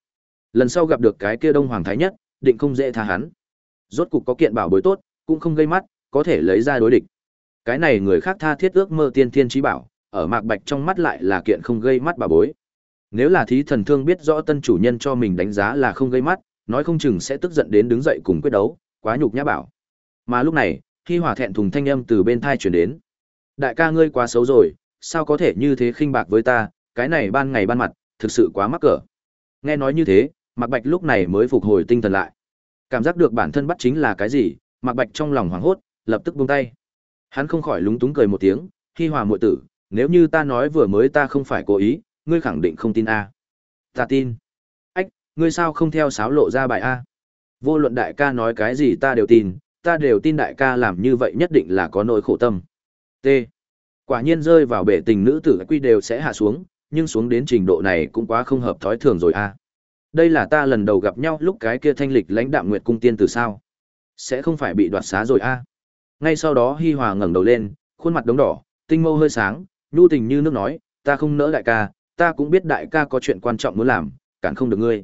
Lần sau gặp được cái kia Đông Hoàng Thái nhất, định không dễ tha hắn. Rốt cục có kiện bảo bối tốt, cũng không gây mắt, có thể lấy ra đối địch. Cái này người khác tha thiết ước mơ tiên thiên trí bảo, ở Mạc Bạch trong mắt lại là kiện không gây mắt bà bối. Nếu là thí thần thương biết rõ tân chủ nhân cho mình đánh giá là không gây mắt, nói không chừng sẽ tức giận đến đứng dậy cùng quyết đấu, quá nhục nhã bảo. Mà lúc này, khi hỏa thẹn thùng thanh âm từ bên thai chuyển đến. Đại ca ngươi quá xấu rồi, sao có thể như thế khinh bạc với ta, cái này ban ngày ban mặt, thực sự quá mắc cỡ. Nghe nói như thế, Mạc Bạch lúc này mới phục hồi tinh thần lại. Cảm giác được bản thân bắt chính là cái gì, Mạc Bạch trong lòng hoảng hốt, lập tức buông tay. Hắn không khỏi lúng túng cười một tiếng, "Hi Hòa muội tử, nếu như ta nói vừa mới ta không phải cố ý, ngươi khẳng định không tin a?" "Ta tin." "Ách, ngươi sao không theo sáo lộ ra bài a?" Vô luận đại ca nói cái gì ta đều tin, ta đều tin đại ca làm như vậy nhất định là có nỗi khổ tâm. T. Quả nhiên rơi vào bể tình nữ tử quy đều sẽ hạ xuống, nhưng xuống đến trình độ này cũng quá không hợp thói thường rồi a. Đây là ta lần đầu gặp nhau lúc cái kia thanh lịch lãnh đạm nguyệt cung tiên từ sao? Sẽ không phải bị đoạt xá rồi a? Ngay sau đó Hi Hòa ngẩng đầu lên, khuôn mặt đống đỏ, tinh mâu hơi sáng, nhu tình như nước nói, ta không nỡ đại ca, ta cũng biết đại ca có chuyện quan trọng muốn làm, cản không được ngươi.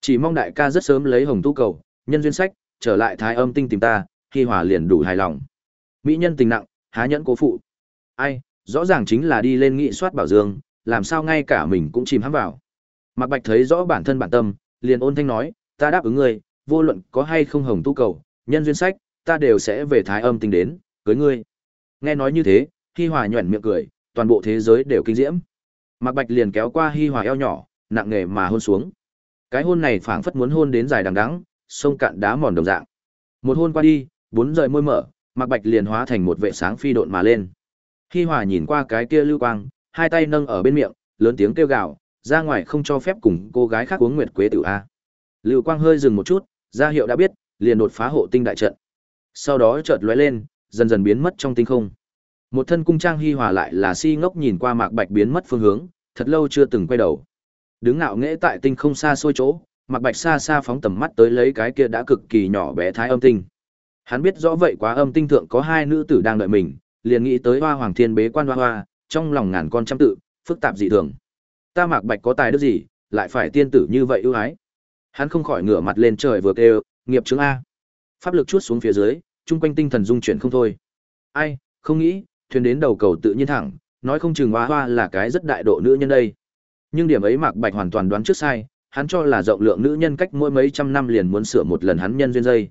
Chỉ mong đại ca rất sớm lấy hồng tu cầu, nhân duyên sách, trở lại thái âm tinh tìm ta, Hi hòa liền đủ hài lòng. Mỹ nhân tình nặng, há nhẫn cố phụ. Ai, rõ ràng chính là đi lên nghị soát bảo dương, làm sao ngay cả mình cũng chìm hãm vào. Mạc Bạch thấy rõ bản thân bản tâm, liền ôn thanh nói, ta đáp ứng ngươi, vô luận có hay không hồng tu cầu, nhân duyên sách, ta đều sẽ về thái âm tinh đến, cưới ngươi. Nghe nói như thế, Hi Hòa nhuyễn miệng cười, toàn bộ thế giới đều kinh diễm. Mạc Bạch liền kéo qua Hi Hòa eo nhỏ, nặng nề mà hôn xuống. Cái hôn này phảng phất muốn hôn đến dài đằng đẵng, sông cạn đá mòn đồng dạng. Một hôn qua đi, bốn rời môi mở, Mạc Bạch liền hóa thành một vệ sáng phi độn mà lên. Hi Hòa nhìn qua cái kia lưu quang, hai tay nâng ở bên miệng, lớn tiếng kêu gào, ra ngoài không cho phép cùng cô gái khác uống nguyệt quế tử a. Lưu Quang hơi dừng một chút, ra hiệu đã biết, liền đột phá hộ tinh đại trận. Sau đó chợt lóe lên, dần dần biến mất trong tinh không. Một thân cung trang hi hòa lại là si ngốc nhìn qua Mạc Bạch biến mất phương hướng, thật lâu chưa từng quay đầu. Đứng ngạo nghễ tại tinh không xa xôi chỗ, Mạc Bạch xa xa phóng tầm mắt tới lấy cái kia đã cực kỳ nhỏ bé thái âm tinh. Hắn biết rõ vậy quá âm tinh thượng có hai nữ tử đang đợi mình, liền nghĩ tới Hoa Hoàng Thiên bế quan hoa hoa, trong lòng ngàn con trăm tự, phức tạp dị thường. Ta Mạc Bạch có tài đức gì, lại phải tiên tử như vậy ưu ái. Hắn không khỏi ngửa mặt lên trời vừa kêu, nghiệp chứng a. Pháp lực chuốt xuống phía dưới, trung quanh tinh thần dung chuyển không thôi. Ai, không nghĩ, thuyền đến đầu cầu tự nhiên thẳng, nói không chừng hoa hoa là cái rất đại độ nữ nhân đây. Nhưng điểm ấy Mạc Bạch hoàn toàn đoán trước sai, hắn cho là rộng lượng nữ nhân cách mỗi mấy trăm năm liền muốn sửa một lần hắn nhân duyên dây.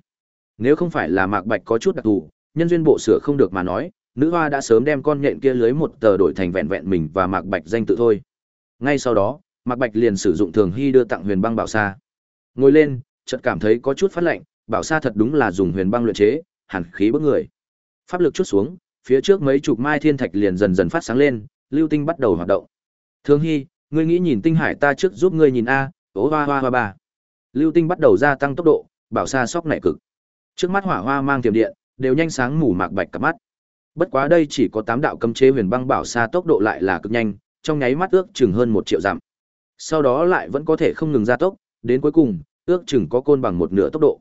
Nếu không phải là Mạc Bạch có chút đặc thù, nhân duyên bộ sửa không được mà nói, nữ hoa đã sớm đem con nhện kia lưới một tờ đổi thành vẹn vẹn mình và Mạc Bạch danh tự thôi. Ngay sau đó, Mạc Bạch liền sử dụng Thường Hy đưa tặng Huyền Băng Bảo Sa. Ngồi lên, chợt cảm thấy có chút phát lạnh, Bảo Sa thật đúng là dùng Huyền Băng luyện chế, hàn khí bức người. Pháp lực chút xuống, phía trước mấy chục mai thiên thạch liền dần dần phát sáng lên, lưu tinh bắt đầu hoạt động. Thương Hy, ngươi nghĩ nhìn tinh hải ta trước giúp ngươi nhìn a, ố hoa hoa hoa ba. Lưu tinh bắt đầu gia tăng tốc độ, Bảo Sa sóc nảy cực. Trước mắt hỏa hoa mang tiềm điện, đều nhanh sáng mù Mạc Bạch cả mắt. Bất quá đây chỉ có tám đạo cấm chế huyền băng bảo sa tốc độ lại là cực nhanh, trong nháy mắt ước chừng hơn một triệu dặm. Sau đó lại vẫn có thể không ngừng gia tốc, đến cuối cùng, ước chừng có côn bằng một nửa tốc độ.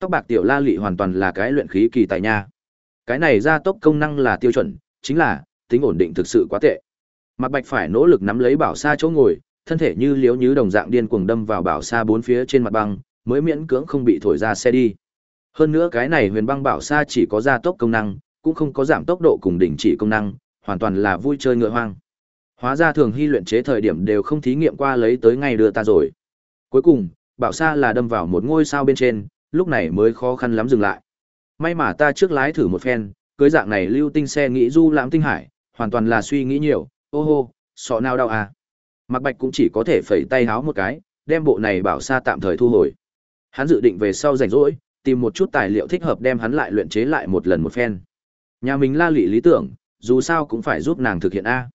Tóc bạc tiểu la lị hoàn toàn là cái luyện khí kỳ tài nha. Cái này gia tốc công năng là tiêu chuẩn, chính là tính ổn định thực sự quá tệ. mặt Bạch phải nỗ lực nắm lấy bảo xa chỗ ngồi, thân thể như liếu như đồng dạng điên cuồng đâm vào bảo xa bốn phía trên mặt băng, mới miễn cưỡng không bị thổi ra xe đi. Hơn nữa cái này huyền băng bảo xa chỉ có gia tốc công năng, cũng không có giảm tốc độ cùng đình chỉ công năng, hoàn toàn là vui chơi ngựa hoang. Hóa ra thường hy luyện chế thời điểm đều không thí nghiệm qua lấy tới ngay đưa ta rồi. Cuối cùng, bảo xa là đâm vào một ngôi sao bên trên, lúc này mới khó khăn lắm dừng lại. May mà ta trước lái thử một phen, cưới dạng này lưu tinh xe nghĩ du lãm tinh hải, hoàn toàn là suy nghĩ nhiều, ô hô, sọ nào đau à. Mạc Bạch cũng chỉ có thể phẩy tay háo một cái, đem bộ này bảo xa tạm thời thu hồi. Hắn dự định về sau rảnh rỗi, tìm một chút tài liệu thích hợp đem hắn lại luyện chế lại một lần một phen. Nhà mình la lị lý tưởng, dù sao cũng phải giúp nàng thực hiện A.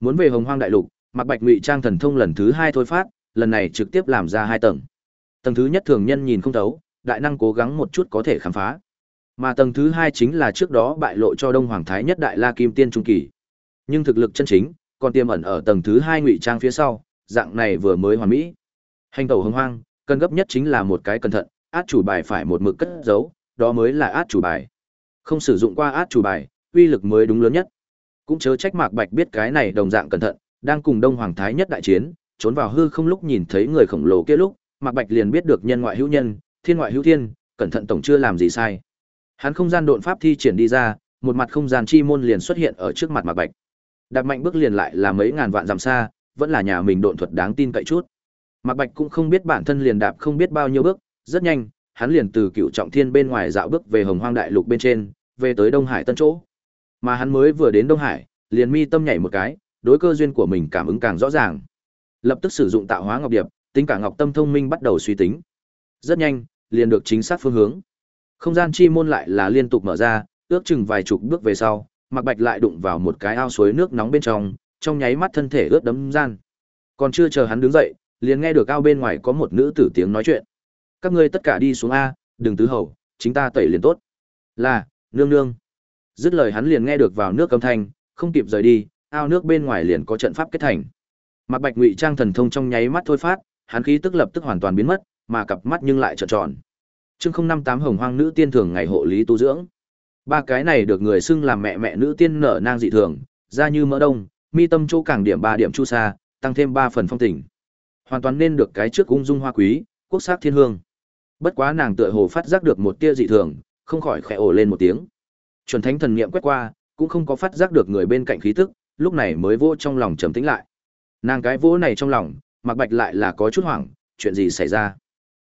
Muốn về hồng hoang đại lục, mặc bạch ngụy trang thần thông lần thứ hai thôi phát, lần này trực tiếp làm ra hai tầng. Tầng thứ nhất thường nhân nhìn không thấu, đại năng cố gắng một chút có thể khám phá. Mà tầng thứ hai chính là trước đó bại lộ cho Đông Hoàng Thái nhất đại la kim tiên trung kỳ. Nhưng thực lực chân chính, còn tiềm ẩn ở tầng thứ hai ngụy trang phía sau, dạng này vừa mới hoàn mỹ. Hành tẩu hưng hoang, cần gấp nhất chính là một cái cẩn thận, át chủ bài phải một mực cất giấu, đó mới là át chủ bài. Không sử dụng qua át chủ bài, uy lực mới đúng lớn nhất. Cũng chớ trách Mạc Bạch biết cái này đồng dạng cẩn thận, đang cùng Đông Hoàng Thái nhất đại chiến, trốn vào hư không lúc nhìn thấy người khổng lồ kia lúc, Mạc Bạch liền biết được nhân ngoại hữu nhân, thiên ngoại hữu thiên, cẩn thận tổng chưa làm gì sai. Hắn không gian độn pháp thi triển đi ra, một mặt không gian chi môn liền xuất hiện ở trước mặt Mạc Bạch. Đạp mạnh bước liền lại là mấy ngàn vạn dặm xa, vẫn là nhà mình độn thuật đáng tin cậy chút. Mạc Bạch cũng không biết bản thân liền đạp không biết bao nhiêu bước, rất nhanh, hắn liền từ cựu trọng thiên bên ngoài dạo bước về hồng hoang đại lục bên trên, về tới Đông Hải tân chỗ. Mà hắn mới vừa đến Đông Hải, liền mi tâm nhảy một cái, đối cơ duyên của mình cảm ứng càng rõ ràng. Lập tức sử dụng tạo hóa ngọc điệp, tính cả ngọc tâm thông minh bắt đầu suy tính. Rất nhanh, liền được chính xác phương hướng. Không gian chi môn lại là liên tục mở ra, ước chừng vài chục bước về sau, Mạc Bạch lại đụng vào một cái ao suối nước nóng bên trong, trong nháy mắt thân thể ướt đẫm gian. Còn chưa chờ hắn đứng dậy, liền nghe được ao bên ngoài có một nữ tử tiếng nói chuyện. Các ngươi tất cả đi xuống a, đừng tứ hầu, chính ta tẩy liền tốt. Là, nương nương. Dứt lời hắn liền nghe được vào nước âm thanh, không kịp rời đi, ao nước bên ngoài liền có trận pháp kết thành. Mạc Bạch Ngụy Trang thần thông trong nháy mắt thôi phát, hắn khí tức lập tức hoàn toàn biến mất, mà cặp mắt nhưng lại trợn tròn. Chương tám Hồng Hoang nữ tiên thường ngày hộ lý tu dưỡng. Ba cái này được người xưng làm mẹ mẹ nữ tiên nở nang dị thường, da như mỡ đông, mi tâm chỗ càng điểm ba điểm chu sa, tăng thêm ba phần phong tình. Hoàn toàn nên được cái trước ung dung hoa quý, quốc sắc thiên hương. Bất quá nàng tựa hồ phát giác được một tia dị thường, không khỏi khẽ ồ lên một tiếng. Chuẩn thánh thần niệm quét qua, cũng không có phát giác được người bên cạnh khí tức, lúc này mới vô trong lòng trầm tĩnh lại. Nàng cái vỗ này trong lòng, Mạc Bạch lại là có chút hoảng, chuyện gì xảy ra?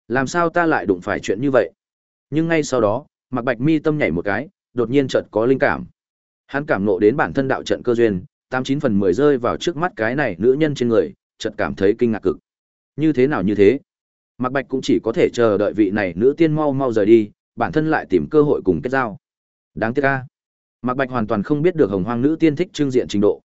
Làm sao ta lại đụng phải chuyện như vậy? Nhưng ngay sau đó, Mạc Bạch mi tâm nhảy một cái, đột nhiên chợt có linh cảm. Hắn cảm ngộ đến bản thân đạo trận cơ duyên, tám chín phần mười rơi vào trước mắt cái này nữ nhân trên người, chợt cảm thấy kinh ngạc cực. Như thế nào như thế? Mạc Bạch cũng chỉ có thể chờ đợi vị này nữ tiên mau mau rời đi, bản thân lại tìm cơ hội cùng kết giao. Đáng tiếc a. Mạc Bạch hoàn toàn không biết được Hồng Hoang nữ tiên thích trưng diện trình độ.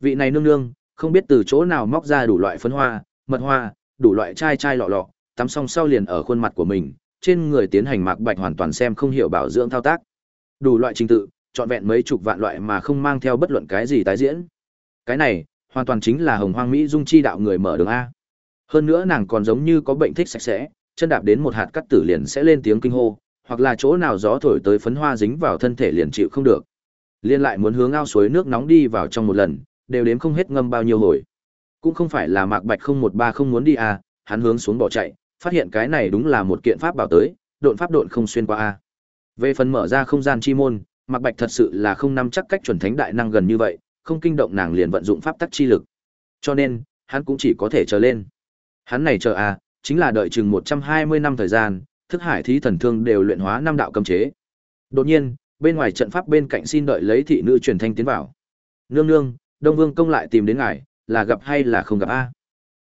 Vị này nương nương, không biết từ chỗ nào móc ra đủ loại phấn hoa, mật hoa, đủ loại chai chai lọ lọ, tắm xong sau liền ở khuôn mặt của mình, trên người tiến hành Mạc Bạch hoàn toàn xem không hiểu bảo dưỡng thao tác. Đủ loại trình tự, chọn vẹn mấy chục vạn loại mà không mang theo bất luận cái gì tái diễn. Cái này, hoàn toàn chính là Hồng Hoang Mỹ dung chi đạo người mở đường a. Hơn nữa nàng còn giống như có bệnh thích sạch sẽ, chân đạp đến một hạt cắt tử liền sẽ lên tiếng kinh hô, hoặc là chỗ nào gió thổi tới phấn hoa dính vào thân thể liền chịu không được. Liên lại muốn hướng ao suối nước nóng đi vào trong một lần, đều đếm không hết ngâm bao nhiêu hồi. Cũng không phải là Mạc Bạch không một ba không muốn đi à, hắn hướng xuống bỏ chạy, phát hiện cái này đúng là một kiện pháp bảo tới, độn pháp độn không xuyên qua a. Về phần mở ra không gian chi môn, Mạc Bạch thật sự là không nắm chắc cách chuẩn thánh đại năng gần như vậy, không kinh động nàng liền vận dụng pháp tắc chi lực. Cho nên, hắn cũng chỉ có thể chờ lên. Hắn này chờ à, chính là đợi chừng 120 năm thời gian, thức hải thí thần thương đều luyện hóa năm đạo cấm chế. Đột nhiên, bên ngoài trận pháp bên cạnh xin đợi lấy thị nữ truyền thanh tiến vào. Nương nương, Đông Vương công lại tìm đến ngài, là gặp hay là không gặp a?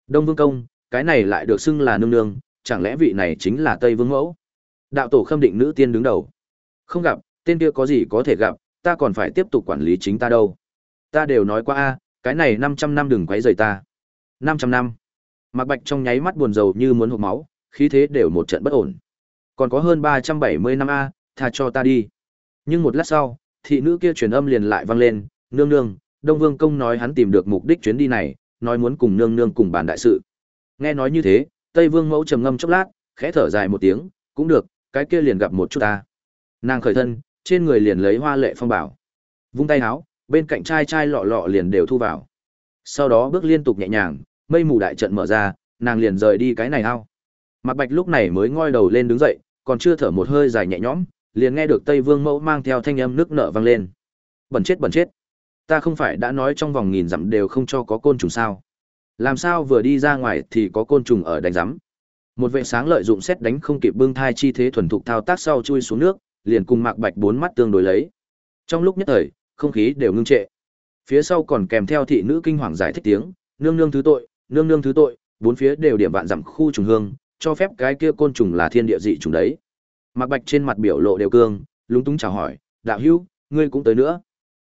Đông Vương công, cái này lại được xưng là nương nương, chẳng lẽ vị này chính là Tây Vương mẫu? Đạo tổ khâm định nữ tiên đứng đầu. Không gặp, tên kia có gì có thể gặp, ta còn phải tiếp tục quản lý chính ta đâu. Ta đều nói qua a, cái này 500 năm đừng quấy rầy ta. 500 năm. mặc Bạch trong nháy mắt buồn rầu như muốn hộp máu, khí thế đều một trận bất ổn. Còn có hơn 370 năm a, tha cho ta đi. Nhưng một lát sau, thị nữ kia truyền âm liền lại vang lên, "Nương nương, Đông Vương công nói hắn tìm được mục đích chuyến đi này, nói muốn cùng nương nương cùng bàn đại sự." Nghe nói như thế, Tây Vương mẫu trầm ngâm chốc lát, khẽ thở dài một tiếng, "Cũng được, cái kia liền gặp một chút ta." Nàng khởi thân, trên người liền lấy hoa lệ phong bảo. Vung tay áo, bên cạnh trai trai lọ lọ liền đều thu vào. Sau đó bước liên tục nhẹ nhàng, mây mù đại trận mở ra, nàng liền rời đi cái này ao. Mạc Bạch lúc này mới ngoi đầu lên đứng dậy, còn chưa thở một hơi dài nhẹ nhõm, liền nghe được Tây Vương Mẫu mang theo thanh âm nước nợ vang lên. Bẩn chết bẩn chết. Ta không phải đã nói trong vòng nghìn dặm đều không cho có côn trùng sao? Làm sao vừa đi ra ngoài thì có côn trùng ở đánh rắm? Một vệ sáng lợi dụng xét đánh không kịp bưng thai chi thế thuần thục thao tác sau chui xuống nước, liền cùng Mạc Bạch bốn mắt tương đối lấy. Trong lúc nhất thời, không khí đều ngưng trệ. Phía sau còn kèm theo thị nữ kinh hoàng giải thích tiếng, nương nương thứ tội, nương nương thứ tội, bốn phía đều điểm vạn dặm khu trùng hương, cho phép cái kia côn trùng là thiên địa dị trùng đấy. Mạc Bạch trên mặt biểu lộ đều cương, lúng túng chào hỏi, "Đạo hữu, ngươi cũng tới nữa."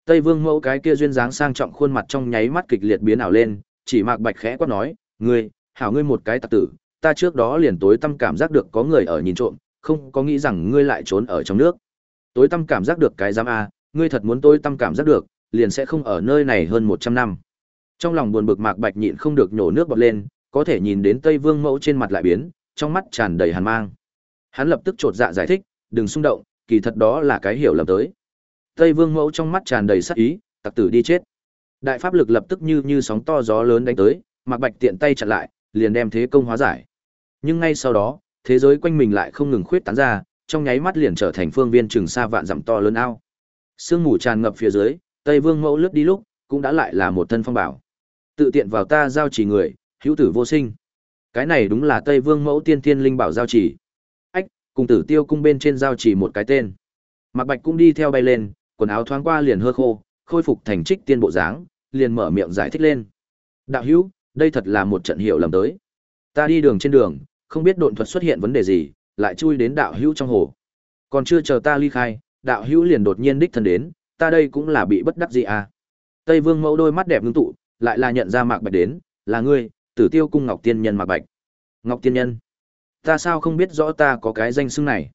Tây Vương Mẫu cái kia duyên dáng sang trọng khuôn mặt trong nháy mắt kịch liệt biến ảo lên, chỉ Mạc Bạch khẽ quát nói, "Ngươi, hảo ngươi một cái tặc tử, ta trước đó liền tối tâm cảm giác được có người ở nhìn trộm, không có nghĩ rằng ngươi lại trốn ở trong nước. Tối tâm cảm giác được cái giám a, ngươi thật muốn tôi tâm cảm giác được, liền sẽ không ở nơi này hơn 100 năm." Trong lòng buồn bực Mạc Bạch nhịn không được nhổ nước bọt lên, có thể nhìn đến Tây Vương Mẫu trên mặt lại biến, trong mắt tràn đầy hàn mang. Hắn lập tức trột dạ giải thích, đừng xung động, kỳ thật đó là cái hiểu lầm tới. Tây Vương Mẫu trong mắt tràn đầy sắc ý, tặc tử đi chết. Đại pháp lực lập tức như như sóng to gió lớn đánh tới, Mạc Bạch tiện tay chặn lại, liền đem thế công hóa giải. Nhưng ngay sau đó, thế giới quanh mình lại không ngừng khuyết tán ra, trong nháy mắt liền trở thành phương viên trường xa vạn dặm to lớn ao. Sương mù tràn ngập phía dưới, Tây Vương Mẫu lướt đi lúc, cũng đã lại là một thân phong bảo. Tự tiện vào ta giao chỉ người, hữu tử vô sinh. Cái này đúng là Tây Vương Mẫu Tiên Tiên Linh bảo giao chỉ Ách, cùng tử tiêu cung bên trên giao chỉ một cái tên. Mạc Bạch cũng đi theo bay lên, quần áo thoáng qua liền hơ khô, khôi phục thành trích tiên bộ dáng, liền mở miệng giải thích lên. Đạo hữu, đây thật là một trận hiểu lầm tới. Ta đi đường trên đường, không biết độn thuật xuất hiện vấn đề gì, lại chui đến đạo hữu trong hồ. Còn chưa chờ ta ly khai, đạo hữu liền đột nhiên đích thân đến, ta đây cũng là bị bất đắc dĩ à. Tây Vương mẫu đôi mắt đẹp ngưng tụ, lại là nhận ra Mạc Bạch đến, là ngươi, Tử Tiêu cung Ngọc Tiên Nhân Mạc Bạch. Ngọc Tiên Nhân ta sao không biết rõ ta có cái danh xưng này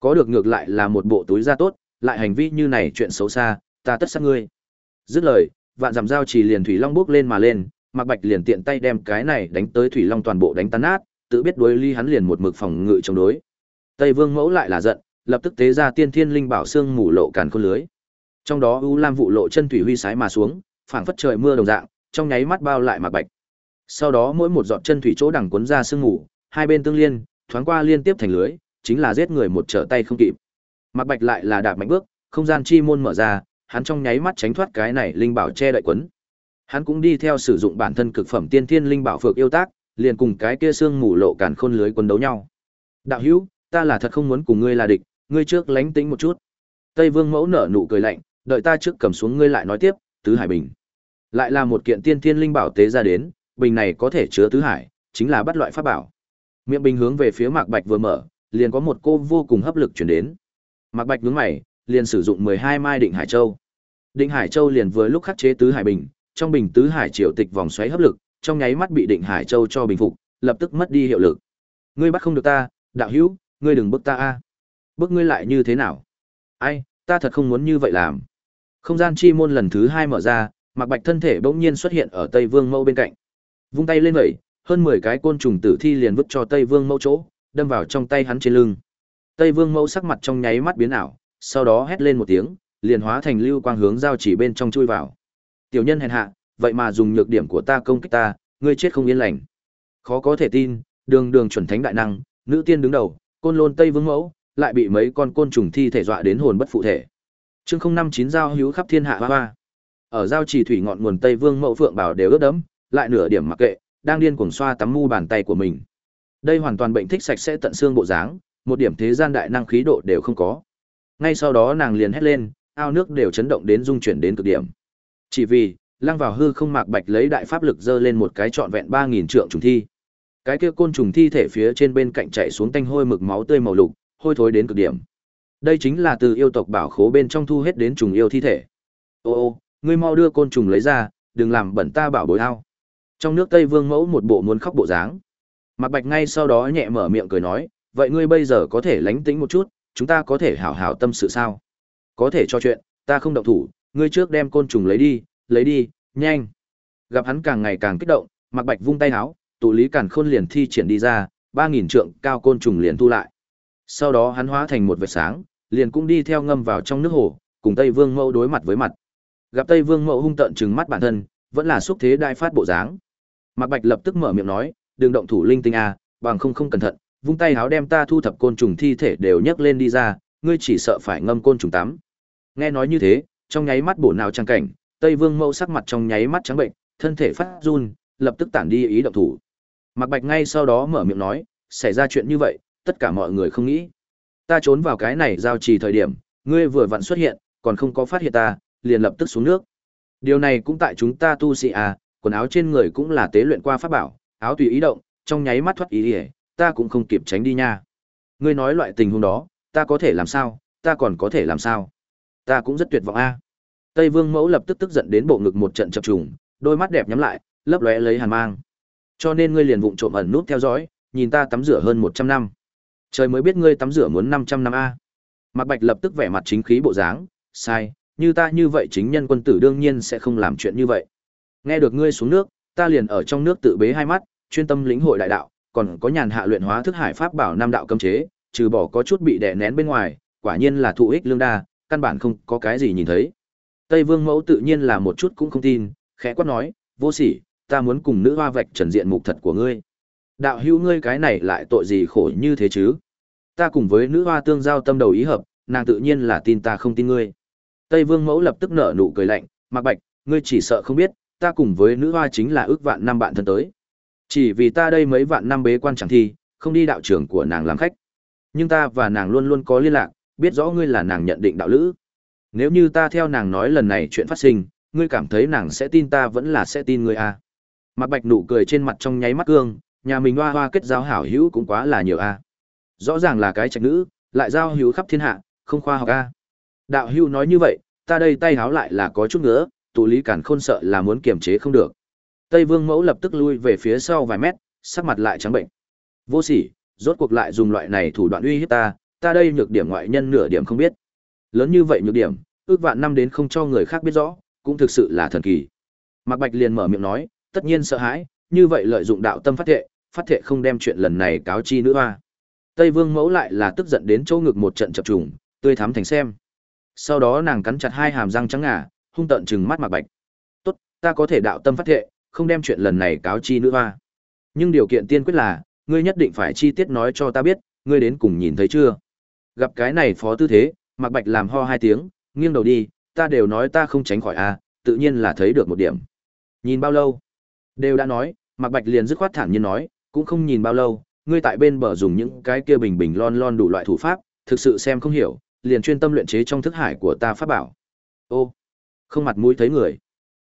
có được ngược lại là một bộ túi da tốt lại hành vi như này chuyện xấu xa ta tất sát ngươi dứt lời vạn giảm dao chỉ liền thủy long bước lên mà lên mặc bạch liền tiện tay đem cái này đánh tới thủy long toàn bộ đánh tan nát tự biết đối ly hắn liền một mực phòng ngự chống đối. Tây vương mẫu lại là giận lập tức tế ra tiên thiên linh bảo xương mù lộ càn khôn lưới. Trong đó u lam vụ lộ chân thủy huy sái mà xuống phảng phất trời mưa đồng dạng trong nháy mắt bao lại mặc bạch. Sau đó mỗi một giọt chân thủy chỗ đằng cuốn ra sương mù, hai bên tương liên, thoáng qua liên tiếp thành lưới, chính là giết người một trở tay không kịp. Mạc Bạch lại là đạp mạnh bước, không gian chi môn mở ra, hắn trong nháy mắt tránh thoát cái này linh bảo che đậy quấn. Hắn cũng đi theo sử dụng bản thân cực phẩm tiên thiên linh bảo phược yêu tác, liền cùng cái kia xương mù lộ cản khôn lưới quân đấu nhau. Đạo hữu, ta là thật không muốn cùng ngươi là địch, ngươi trước lánh tĩnh một chút. Tây Vương Mẫu nở nụ cười lạnh, đợi ta trước cầm xuống ngươi lại nói tiếp, tứ hải bình. Lại là một kiện tiên thiên linh bảo tế ra đến, bình này có thể chứa tứ hải, chính là bắt loại pháp bảo. Miệng bình hướng về phía Mạc Bạch vừa mở, liền có một cô vô cùng hấp lực truyền đến. Mạc Bạch nhướng mày, liền sử dụng 12 mai Định Hải Châu. Định Hải Châu liền vừa lúc khắc chế tứ hải bình, trong bình tứ hải triều tịch vòng xoáy hấp lực, trong nháy mắt bị Định Hải Châu cho bình phục, lập tức mất đi hiệu lực. Ngươi bắt không được ta, đạo hữu, ngươi đừng bức ta a. Bức ngươi lại như thế nào? Ai, ta thật không muốn như vậy làm. Không gian chi môn lần thứ hai mở ra, Mạc Bạch thân thể bỗng nhiên xuất hiện ở Tây Vương Mâu bên cạnh. Vung tay lên vậy, hơn 10 cái côn trùng tử thi liền vứt cho Tây Vương Mâu chỗ, đâm vào trong tay hắn trên lưng. Tây Vương Mâu sắc mặt trong nháy mắt biến ảo, sau đó hét lên một tiếng, liền hóa thành lưu quang hướng giao chỉ bên trong chui vào. Tiểu nhân hèn hạ, vậy mà dùng nhược điểm của ta công kích ta, ngươi chết không yên lành. Khó có thể tin, đường đường chuẩn thánh đại năng, nữ tiên đứng đầu, côn lôn Tây Vương Mẫu, lại bị mấy con côn trùng thi thể dọa đến hồn bất phụ thể. Chương 059 giao hữu khắp thiên hạ hoa hoa. Ở giao chỉ thủy ngọn nguồn Tây Vương Mẫu Phượng bảo đều ướt đẫm, lại nửa điểm mặc kệ, đang điên cuồng xoa tắm mu bàn tay của mình. Đây hoàn toàn bệnh thích sạch sẽ tận xương bộ dáng, một điểm thế gian đại năng khí độ đều không có. Ngay sau đó nàng liền hét lên, ao nước đều chấn động đến rung chuyển đến cực điểm. Chỉ vì, lăng vào hư không mạc bạch lấy đại pháp lực dơ lên một cái trọn vẹn 3000 trượng trùng thi. Cái kia côn trùng thi thể phía trên bên cạnh chạy xuống tanh hôi mực máu tươi màu lục, hôi thối đến cực điểm. Đây chính là từ yêu tộc bảo khố bên trong thu hết đến trùng yêu thi thể. Ô ô, ngươi mau đưa côn trùng lấy ra, đừng làm bẩn ta bảo bối ao. Trong nước Tây Vương mẫu một bộ muốn khóc bộ dáng. Mạc Bạch ngay sau đó nhẹ mở miệng cười nói, vậy ngươi bây giờ có thể lánh tĩnh một chút, chúng ta có thể hảo hảo tâm sự sao? Có thể cho chuyện, ta không động thủ, ngươi trước đem côn trùng lấy đi, lấy đi, nhanh. Gặp hắn càng ngày càng kích động, Mạc Bạch vung tay áo, tụ lý càn khôn liền thi triển đi ra, 3000 trượng cao côn trùng liền thu lại. Sau đó hắn hóa thành một vệt sáng, liền cũng đi theo ngâm vào trong nước hồ, cùng Tây Vương Mẫu đối mặt với mặt. Gặp Tây Vương Mẫu hung tợn trừng mắt bản thân, vẫn là xúc thế đại phát bộ dáng. Mạc Bạch lập tức mở miệng nói, "Đừng động thủ linh tinh a, bằng không không cẩn thận, vung tay háo đem ta thu thập côn trùng thi thể đều nhấc lên đi ra, ngươi chỉ sợ phải ngâm côn trùng tắm." Nghe nói như thế, trong nháy mắt bổ nào trang cảnh, Tây Vương Mẫu sắc mặt trong nháy mắt trắng bệnh, thân thể phát run, lập tức tản đi ý động thủ. Mạc Bạch ngay sau đó mở miệng nói, xảy ra chuyện như vậy, tất cả mọi người không nghĩ. Ta trốn vào cái này giao trì thời điểm, ngươi vừa vặn xuất hiện, còn không có phát hiện ta, liền lập tức xuống nước. Điều này cũng tại chúng ta tu sĩ à, quần áo trên người cũng là tế luyện qua pháp bảo, áo tùy ý động, trong nháy mắt thoát ý, ý ta cũng không kịp tránh đi nha. Ngươi nói loại tình huống đó, ta có thể làm sao, ta còn có thể làm sao? Ta cũng rất tuyệt vọng a. Tây Vương Mẫu lập tức tức giận đến bộ ngực một trận chập trùng, đôi mắt đẹp nhắm lại, lấp lóe lấy hàn mang. Cho nên ngươi liền vụng trộm ẩn nút theo dõi, nhìn ta tắm rửa hơn 100 năm. Trời mới biết ngươi tắm rửa muốn 500 năm a. Mạc Bạch lập tức vẻ mặt chính khí bộ dáng, sai, như ta như vậy chính nhân quân tử đương nhiên sẽ không làm chuyện như vậy. Nghe được ngươi xuống nước, ta liền ở trong nước tự bế hai mắt, chuyên tâm lĩnh hội đại đạo, còn có nhàn hạ luyện hóa thức hải pháp bảo năm đạo cấm chế, trừ bỏ có chút bị đè nén bên ngoài, quả nhiên là thụ ích lương đa, căn bản không có cái gì nhìn thấy. Tây Vương Mẫu tự nhiên là một chút cũng không tin, khẽ quát nói, vô sỉ, ta muốn cùng nữ hoa vạch trần diện mục thật của ngươi. Đạo hữu ngươi cái này lại tội gì khổ như thế chứ? Ta cùng với nữ hoa tương giao tâm đầu ý hợp, nàng tự nhiên là tin ta không tin ngươi. Tây Vương Mẫu lập tức nở nụ cười lạnh, Mạc Bạch, ngươi chỉ sợ không biết, ta cùng với nữ hoa chính là ước vạn năm bạn thân tới. Chỉ vì ta đây mấy vạn năm bế quan chẳng thi, không đi đạo trưởng của nàng làm khách. Nhưng ta và nàng luôn luôn có liên lạc, biết rõ ngươi là nàng nhận định đạo lữ. Nếu như ta theo nàng nói lần này chuyện phát sinh, ngươi cảm thấy nàng sẽ tin ta vẫn là sẽ tin ngươi à. Mạc Bạch nụ cười trên mặt trong nháy mắt cương, nhà mình hoa hoa kết giao hảo hữu cũng quá là nhiều à. Rõ ràng là cái trạch nữ, lại giao hữu khắp thiên hạ, không khoa học à. Đạo hữu nói như vậy, ta đây tay háo lại là có chút nữa, tụ lý cản khôn sợ là muốn kiềm chế không được. Tây Vương Mẫu lập tức lui về phía sau vài mét, sắc mặt lại trắng bệnh. Vô sỉ, rốt cuộc lại dùng loại này thủ đoạn uy hiếp ta, ta đây nhược điểm ngoại nhân nửa điểm không biết. Lớn như vậy nhược điểm, ước vạn năm đến không cho người khác biết rõ, cũng thực sự là thần kỳ. Mạc Bạch liền mở miệng nói, tất nhiên sợ hãi, như vậy lợi dụng đạo tâm phát thệ, phát thệ không đem chuyện lần này cáo chi nữ hoa. Tây Vương mẫu lại là tức giận đến chỗ ngực một trận chập trùng, tươi thắm thành xem. Sau đó nàng cắn chặt hai hàm răng trắng ngà, hung tợn trừng mắt Mạc Bạch. "Tốt, ta có thể đạo tâm phát thệ, không đem chuyện lần này cáo chi nữ hoa. Nhưng điều kiện tiên quyết là, ngươi nhất định phải chi tiết nói cho ta biết, ngươi đến cùng nhìn thấy chưa? Gặp cái này phó tư thế, Mạc Bạch làm ho hai tiếng, nghiêng đầu đi, ta đều nói ta không tránh khỏi a, tự nhiên là thấy được một điểm. Nhìn bao lâu? Đều đã nói, Mạc Bạch liền dứt khoát thản nhiên nói, cũng không nhìn bao lâu, ngươi tại bên bờ dùng những cái kia bình bình lon lon đủ loại thủ pháp, thực sự xem không hiểu, liền chuyên tâm luyện chế trong thức hải của ta pháp bảo. Ô, không mặt mũi thấy người.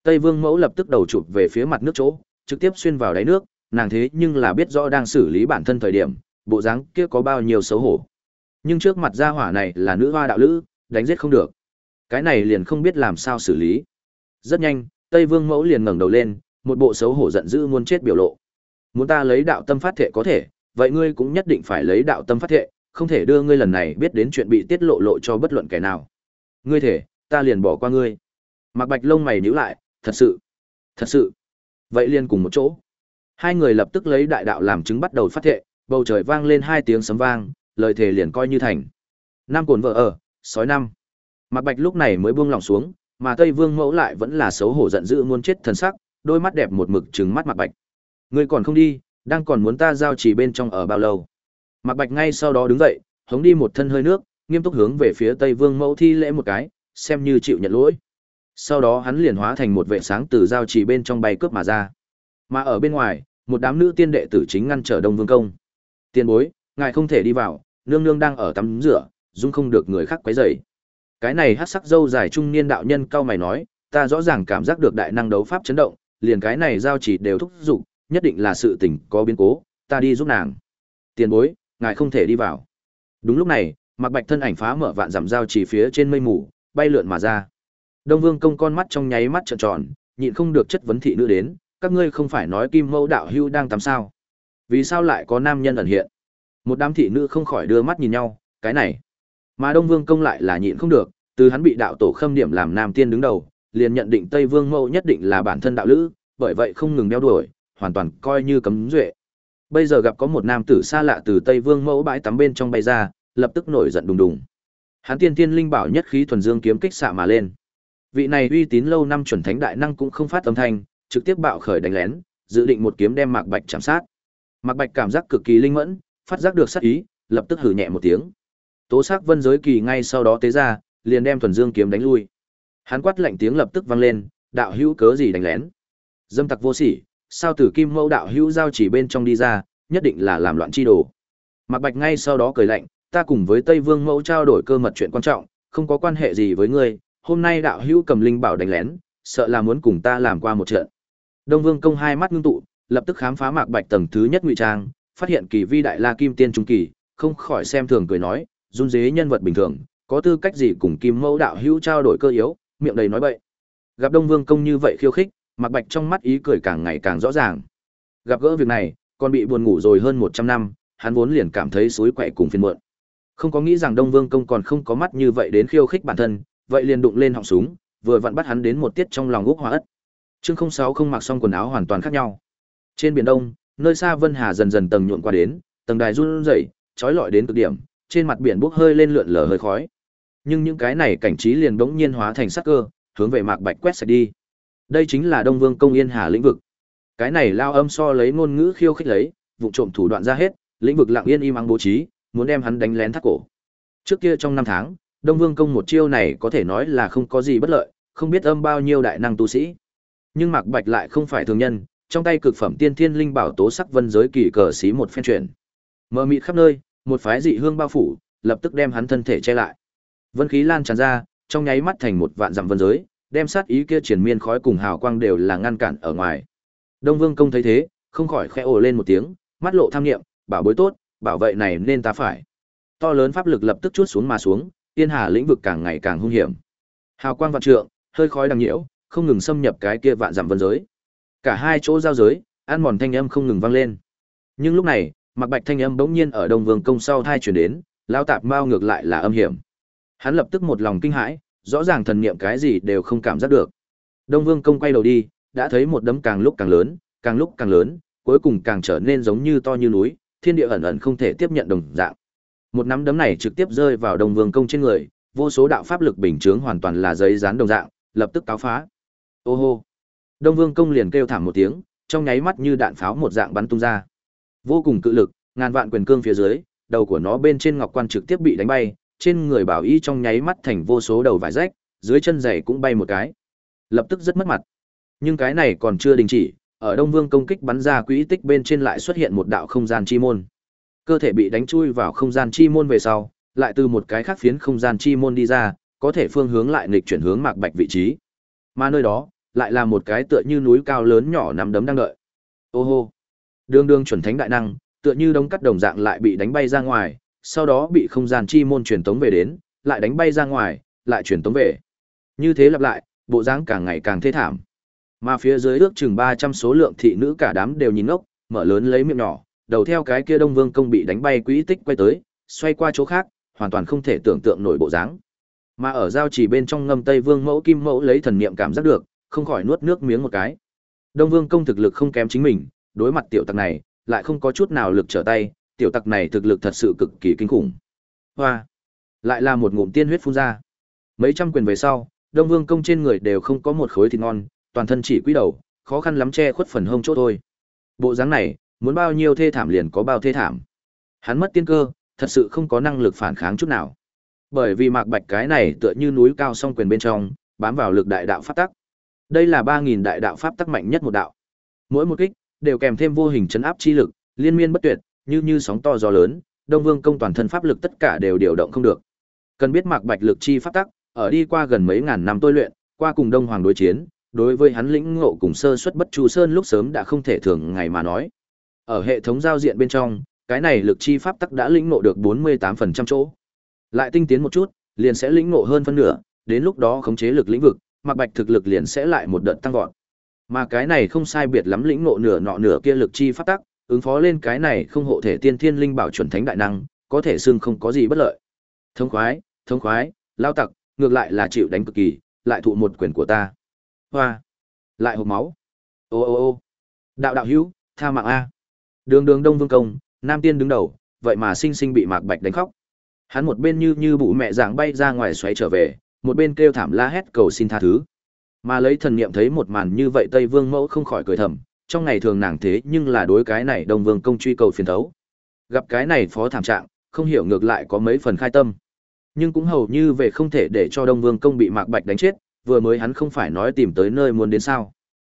Tây Vương Mẫu lập tức đầu chụp về phía mặt nước chỗ, trực tiếp xuyên vào đáy nước, nàng thế nhưng là biết rõ đang xử lý bản thân thời điểm, bộ dáng kia có bao nhiêu xấu hổ. Nhưng trước mặt gia hỏa này là nữ hoa đạo lữ, đánh giết không được. Cái này liền không biết làm sao xử lý. Rất nhanh, Tây Vương Mẫu liền ngẩng đầu lên, một bộ xấu hổ giận dữ muốn chết biểu lộ. Muốn ta lấy đạo tâm phát thệ có thể, vậy ngươi cũng nhất định phải lấy đạo tâm phát thệ, không thể đưa ngươi lần này biết đến chuyện bị tiết lộ lộ cho bất luận kẻ nào. Ngươi thể, ta liền bỏ qua ngươi. Mạc Bạch lông mày nhíu lại, thật sự, thật sự. Vậy liền cùng một chỗ. Hai người lập tức lấy đại đạo làm chứng bắt đầu phát thệ, bầu trời vang lên hai tiếng sấm vang, lời thề liền coi như thành. Nam cồn vợ ở, sói năm. Mặt Bạch lúc này mới buông lòng xuống, mà Tây Vương Mẫu lại vẫn là xấu hổ giận dữ muốn chết thần sắc, đôi mắt đẹp một mực trừng mắt mặt Bạch. Ngươi còn không đi, đang còn muốn ta giao chỉ bên trong ở bao lâu? Mặt Bạch ngay sau đó đứng dậy, hống đi một thân hơi nước, nghiêm túc hướng về phía Tây Vương Mẫu thi lễ một cái, xem như chịu nhận lỗi. Sau đó hắn liền hóa thành một vệ sáng từ giao chỉ bên trong bay cướp mà ra. Mà ở bên ngoài, một đám nữ tiên đệ tử chính ngăn trở Đông Vương công. Tiên bối, ngài không thể đi vào, nương nương đang ở tắm rửa, dung không được người khác quấy rầy. Cái này hắc sắc dâu dài trung niên đạo nhân cao mày nói, ta rõ ràng cảm giác được đại năng đấu pháp chấn động, liền cái này giao chỉ đều thúc giục, nhất định là sự tình có biến cố, ta đi giúp nàng. Tiền bối, ngài không thể đi vào. Đúng lúc này, Mạc Bạch thân ảnh phá mở vạn dặm giao chỉ phía trên mây mù, bay lượn mà ra. Đông Vương công con mắt trong nháy mắt trợn tròn, nhịn không được chất vấn thị nữ đến, các ngươi không phải nói Kim Mẫu đạo hưu đang tắm sao? Vì sao lại có nam nhân ẩn hiện? Một đám thị nữ không khỏi đưa mắt nhìn nhau, cái này. Mà Đông Vương công lại là nhịn không được, từ hắn bị đạo tổ khâm điểm làm nam tiên đứng đầu, liền nhận định Tây Vương Mẫu nhất định là bản thân đạo lữ, bởi vậy không ngừng đeo đuổi, hoàn toàn coi như cấm duệ. Bây giờ gặp có một nam tử xa lạ từ Tây Vương Mẫu bãi tắm bên trong bay ra, lập tức nổi giận đùng đùng. Hắn tiên tiên linh bảo nhất khí thuần dương kiếm kích xạ mà lên. Vị này uy tín lâu năm chuẩn thánh đại năng cũng không phát âm thanh, trực tiếp bạo khởi đánh lén, dự định một kiếm đem Mạc Bạch chạm sát. Mạc Bạch cảm giác cực kỳ linh mẫn, phát giác được sát ý, lập tức hừ nhẹ một tiếng. Tố sắc vân giới kỳ ngay sau đó tế ra, liền đem thuần dương kiếm đánh lui. Hắn quát lạnh tiếng lập tức vang lên, đạo hữu cớ gì đánh lén? Dâm tặc vô sỉ, sao tử kim mẫu đạo hữu giao chỉ bên trong đi ra, nhất định là làm loạn chi đồ. Mạc Bạch ngay sau đó cười lạnh, ta cùng với Tây Vương mẫu trao đổi cơ mật chuyện quan trọng, không có quan hệ gì với ngươi, hôm nay đạo hữu cầm linh bảo đánh lén, sợ là muốn cùng ta làm qua một trận. Đông Vương công hai mắt ngưng tụ, lập tức khám phá Mạc Bạch tầng thứ nhất ngụy trang, phát hiện kỳ vi đại la kim tiên trung kỳ, không khỏi xem thường cười nói, run dế nhân vật bình thường, có tư cách gì cùng kim mẫu đạo hữu trao đổi cơ yếu, miệng đầy nói bậy. Gặp Đông Vương công như vậy khiêu khích, Mạc Bạch trong mắt ý cười càng ngày càng rõ ràng. Gặp gỡ việc này, còn bị buồn ngủ rồi hơn 100 năm, hắn vốn liền cảm thấy suối quậy cùng phiền muộn. Không có nghĩ rằng Đông Vương công còn không có mắt như vậy đến khiêu khích bản thân, vậy liền đụng lên họng súng, vừa vặn bắt hắn đến một tiết trong lòng úc hóa ất. Chương 06 không mặc xong quần áo hoàn toàn khác nhau. Trên biển Đông, nơi xa Vân Hà dần dần tầng nhuộn qua đến, tầng đài run rẩy, chói lọi đến cực điểm, trên mặt biển bốc hơi lên lượn lờ hơi khói. Nhưng những cái này cảnh trí liền bỗng nhiên hóa thành sắc cơ, hướng về Mạc Bạch quét sạch đi. Đây chính là Đông Vương công Yên Hà lĩnh vực. Cái này lao âm so lấy ngôn ngữ khiêu khích lấy, vụ trộm thủ đoạn ra hết, lĩnh vực lặng yên im ắng bố trí, muốn đem hắn đánh lén thắt cổ. Trước kia trong năm tháng, Đông Vương công một chiêu này có thể nói là không có gì bất lợi, không biết âm bao nhiêu đại năng tu sĩ. Nhưng Mạc Bạch lại không phải thường nhân, trong tay cực phẩm tiên thiên linh bảo tố sắc vân giới kỳ cờ xí một phen chuyển. Mờ mịt khắp nơi, một phái dị hương bao phủ, lập tức đem hắn thân thể che lại. Vân khí lan tràn ra, trong nháy mắt thành một vạn dặm vân giới, đem sát ý kia triển miên khói cùng hào quang đều là ngăn cản ở ngoài. Đông Vương công thấy thế, không khỏi khẽ ồ lên một tiếng, mắt lộ tham nghiệm, bảo bối tốt, bảo vệ này nên ta phải. To lớn pháp lực lập tức chuốt xuống mà xuống, tiên hà lĩnh vực càng ngày càng hung hiểm. Hào quang vạn trượng, hơi khói đằng nhiễu, không ngừng xâm nhập cái kia vạn dặm vân giới. Cả hai chỗ giao giới, an mòn thanh âm không ngừng vang lên. Nhưng lúc này, Mặc Bạch thanh âm bỗng nhiên ở Đông Vương công sau thai chuyển đến, lao tạp mao ngược lại là âm hiểm. Hắn lập tức một lòng kinh hãi, rõ ràng thần niệm cái gì đều không cảm giác được. Đông Vương công quay đầu đi, đã thấy một đấm càng lúc càng lớn, càng lúc càng lớn, cuối cùng càng trở nên giống như to như núi, thiên địa ẩn ẩn không thể tiếp nhận đồng dạng. Một nắm đấm này trực tiếp rơi vào Đông Vương công trên người, vô số đạo pháp lực bình chướng hoàn toàn là giấy dán đồng dạng, lập tức cáo phá. Ô hô! Đông Vương công liền kêu thảm một tiếng, trong nháy mắt như đạn pháo một dạng bắn tung ra. Vô cùng cự lực, ngàn vạn quyền cương phía dưới, đầu của nó bên trên ngọc quan trực tiếp bị đánh bay, trên người bảo y trong nháy mắt thành vô số đầu vải rách, dưới chân giày cũng bay một cái. Lập tức rất mất mặt. Nhưng cái này còn chưa đình chỉ, ở Đông Vương công kích bắn ra quỹ tích bên trên lại xuất hiện một đạo không gian chi môn. Cơ thể bị đánh chui vào không gian chi môn về sau, lại từ một cái khác phiến không gian chi môn đi ra, có thể phương hướng lại nghịch chuyển hướng Mạc Bạch vị trí. Mà nơi đó, lại là một cái tựa như núi cao lớn nhỏ nằm đấm đang đợi. Ô hô. Đường đường chuẩn thánh đại năng, tựa như đống cắt đồng dạng lại bị đánh bay ra ngoài, sau đó bị không gian chi môn truyền tống về đến, lại đánh bay ra ngoài, lại truyền tống về. Như thế lặp lại, bộ dáng càng ngày càng thê thảm. Mà phía dưới ước chừng 300 số lượng thị nữ cả đám đều nhìn ngốc, mở lớn lấy miệng nhỏ, đầu theo cái kia Đông Vương công bị đánh bay quỹ tích quay tới, xoay qua chỗ khác, hoàn toàn không thể tưởng tượng nổi bộ dáng. Mà ở giao chỉ bên trong ngâm Tây Vương mẫu kim mẫu lấy thần niệm cảm giác được, không khỏi nuốt nước miếng một cái. Đông Vương công thực lực không kém chính mình, đối mặt tiểu tặc này, lại không có chút nào lực trở tay, tiểu tặc này thực lực thật sự cực kỳ kinh khủng. Hoa, lại là một ngụm tiên huyết phun ra. Mấy trăm quyền về sau, Đông Vương công trên người đều không có một khối thịt ngon, toàn thân chỉ quý đầu, khó khăn lắm che khuất phần hông chỗ thôi. Bộ dáng này, muốn bao nhiêu thê thảm liền có bao thê thảm. Hắn mất tiên cơ, thật sự không có năng lực phản kháng chút nào. Bởi vì Mạc Bạch cái này tựa như núi cao song quyền bên trong, bám vào lực đại đạo pháp tắc. Đây là 3000 đại đạo pháp tắc mạnh nhất một đạo. Mỗi một kích đều kèm thêm vô hình chấn áp chi lực, liên miên bất tuyệt, như như sóng to gió lớn, Đông Vương công toàn thân pháp lực tất cả đều điều động không được. Cần biết Mạc Bạch lực chi pháp tắc, ở đi qua gần mấy ngàn năm tôi luyện, qua cùng Đông Hoàng đối chiến, đối với hắn lĩnh ngộ cùng sơ xuất bất chu sơn lúc sớm đã không thể thường ngày mà nói. Ở hệ thống giao diện bên trong, cái này lực chi pháp tắc đã lĩnh ngộ được 48% chỗ. Lại tinh tiến một chút, liền sẽ lĩnh ngộ hơn phân nửa, đến lúc đó khống chế lực lĩnh vực, mặc Bạch thực lực liền sẽ lại một đợt tăng vọt. Mà cái này không sai biệt lắm lĩnh ngộ nửa nọ nửa kia lực chi pháp tắc, ứng phó lên cái này không hộ thể tiên thiên linh bảo chuẩn thánh đại năng, có thể xưng không có gì bất lợi. thông khoái, thông khoái, lao tặc, ngược lại là chịu đánh cực kỳ, lại thụ một quyền của ta. Hoa, lại hộc máu. Ô ô ô. Đạo đạo hữu, tha mạng a. Đường Đường Đông Vương công, nam tiên đứng đầu, vậy mà sinh sinh bị Mạc Bạch đánh khóc. Hắn một bên như như bụ mẹ dạng bay ra ngoài xoáy trở về, một bên kêu thảm la hét cầu xin tha thứ. Mà lấy thần niệm thấy một màn như vậy Tây Vương mẫu không khỏi cười thầm, trong ngày thường nàng thế nhưng là đối cái này Đông Vương công truy cầu phiền thấu. Gặp cái này phó thảm trạng, không hiểu ngược lại có mấy phần khai tâm. Nhưng cũng hầu như về không thể để cho Đông Vương công bị Mạc Bạch đánh chết, vừa mới hắn không phải nói tìm tới nơi muốn đến sao.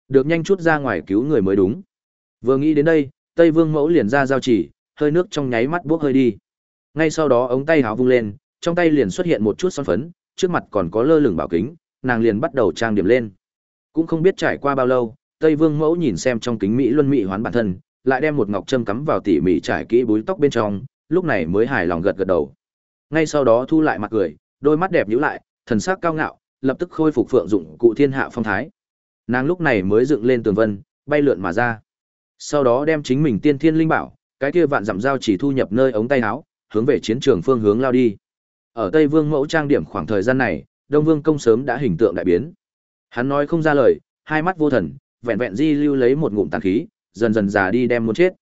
Được nhanh chút ra ngoài cứu người mới đúng. Vừa nghĩ đến đây, Tây Vương mẫu liền ra giao chỉ, hơi nước trong nháy mắt bốc hơi đi. Ngay sau đó ống tay háo vung lên, trong tay liền xuất hiện một chút son phấn, trước mặt còn có lơ lửng bảo kính, nàng liền bắt đầu trang điểm lên. Cũng không biết trải qua bao lâu, Tây Vương mẫu nhìn xem trong kính mỹ luân mỹ hoán bản thân, lại đem một ngọc châm cắm vào tỉ mỉ trải kỹ búi tóc bên trong, lúc này mới hài lòng gật gật đầu. Ngay sau đó thu lại mặt cười, đôi mắt đẹp nhíu lại, thần sắc cao ngạo, lập tức khôi phục phượng dụng cụ thiên hạ phong thái. Nàng lúc này mới dựng lên tường vân, bay lượn mà ra. Sau đó đem chính mình tiên thiên linh bảo, cái kia vạn dặm dao chỉ thu nhập nơi ống tay áo, hướng về chiến trường phương hướng lao đi. Ở Tây Vương mẫu trang điểm khoảng thời gian này, Đông Vương công sớm đã hình tượng đại biến. Hắn nói không ra lời, hai mắt vô thần, vẹn vẹn di lưu lấy một ngụm tàn khí, dần dần già đi đem muốn chết.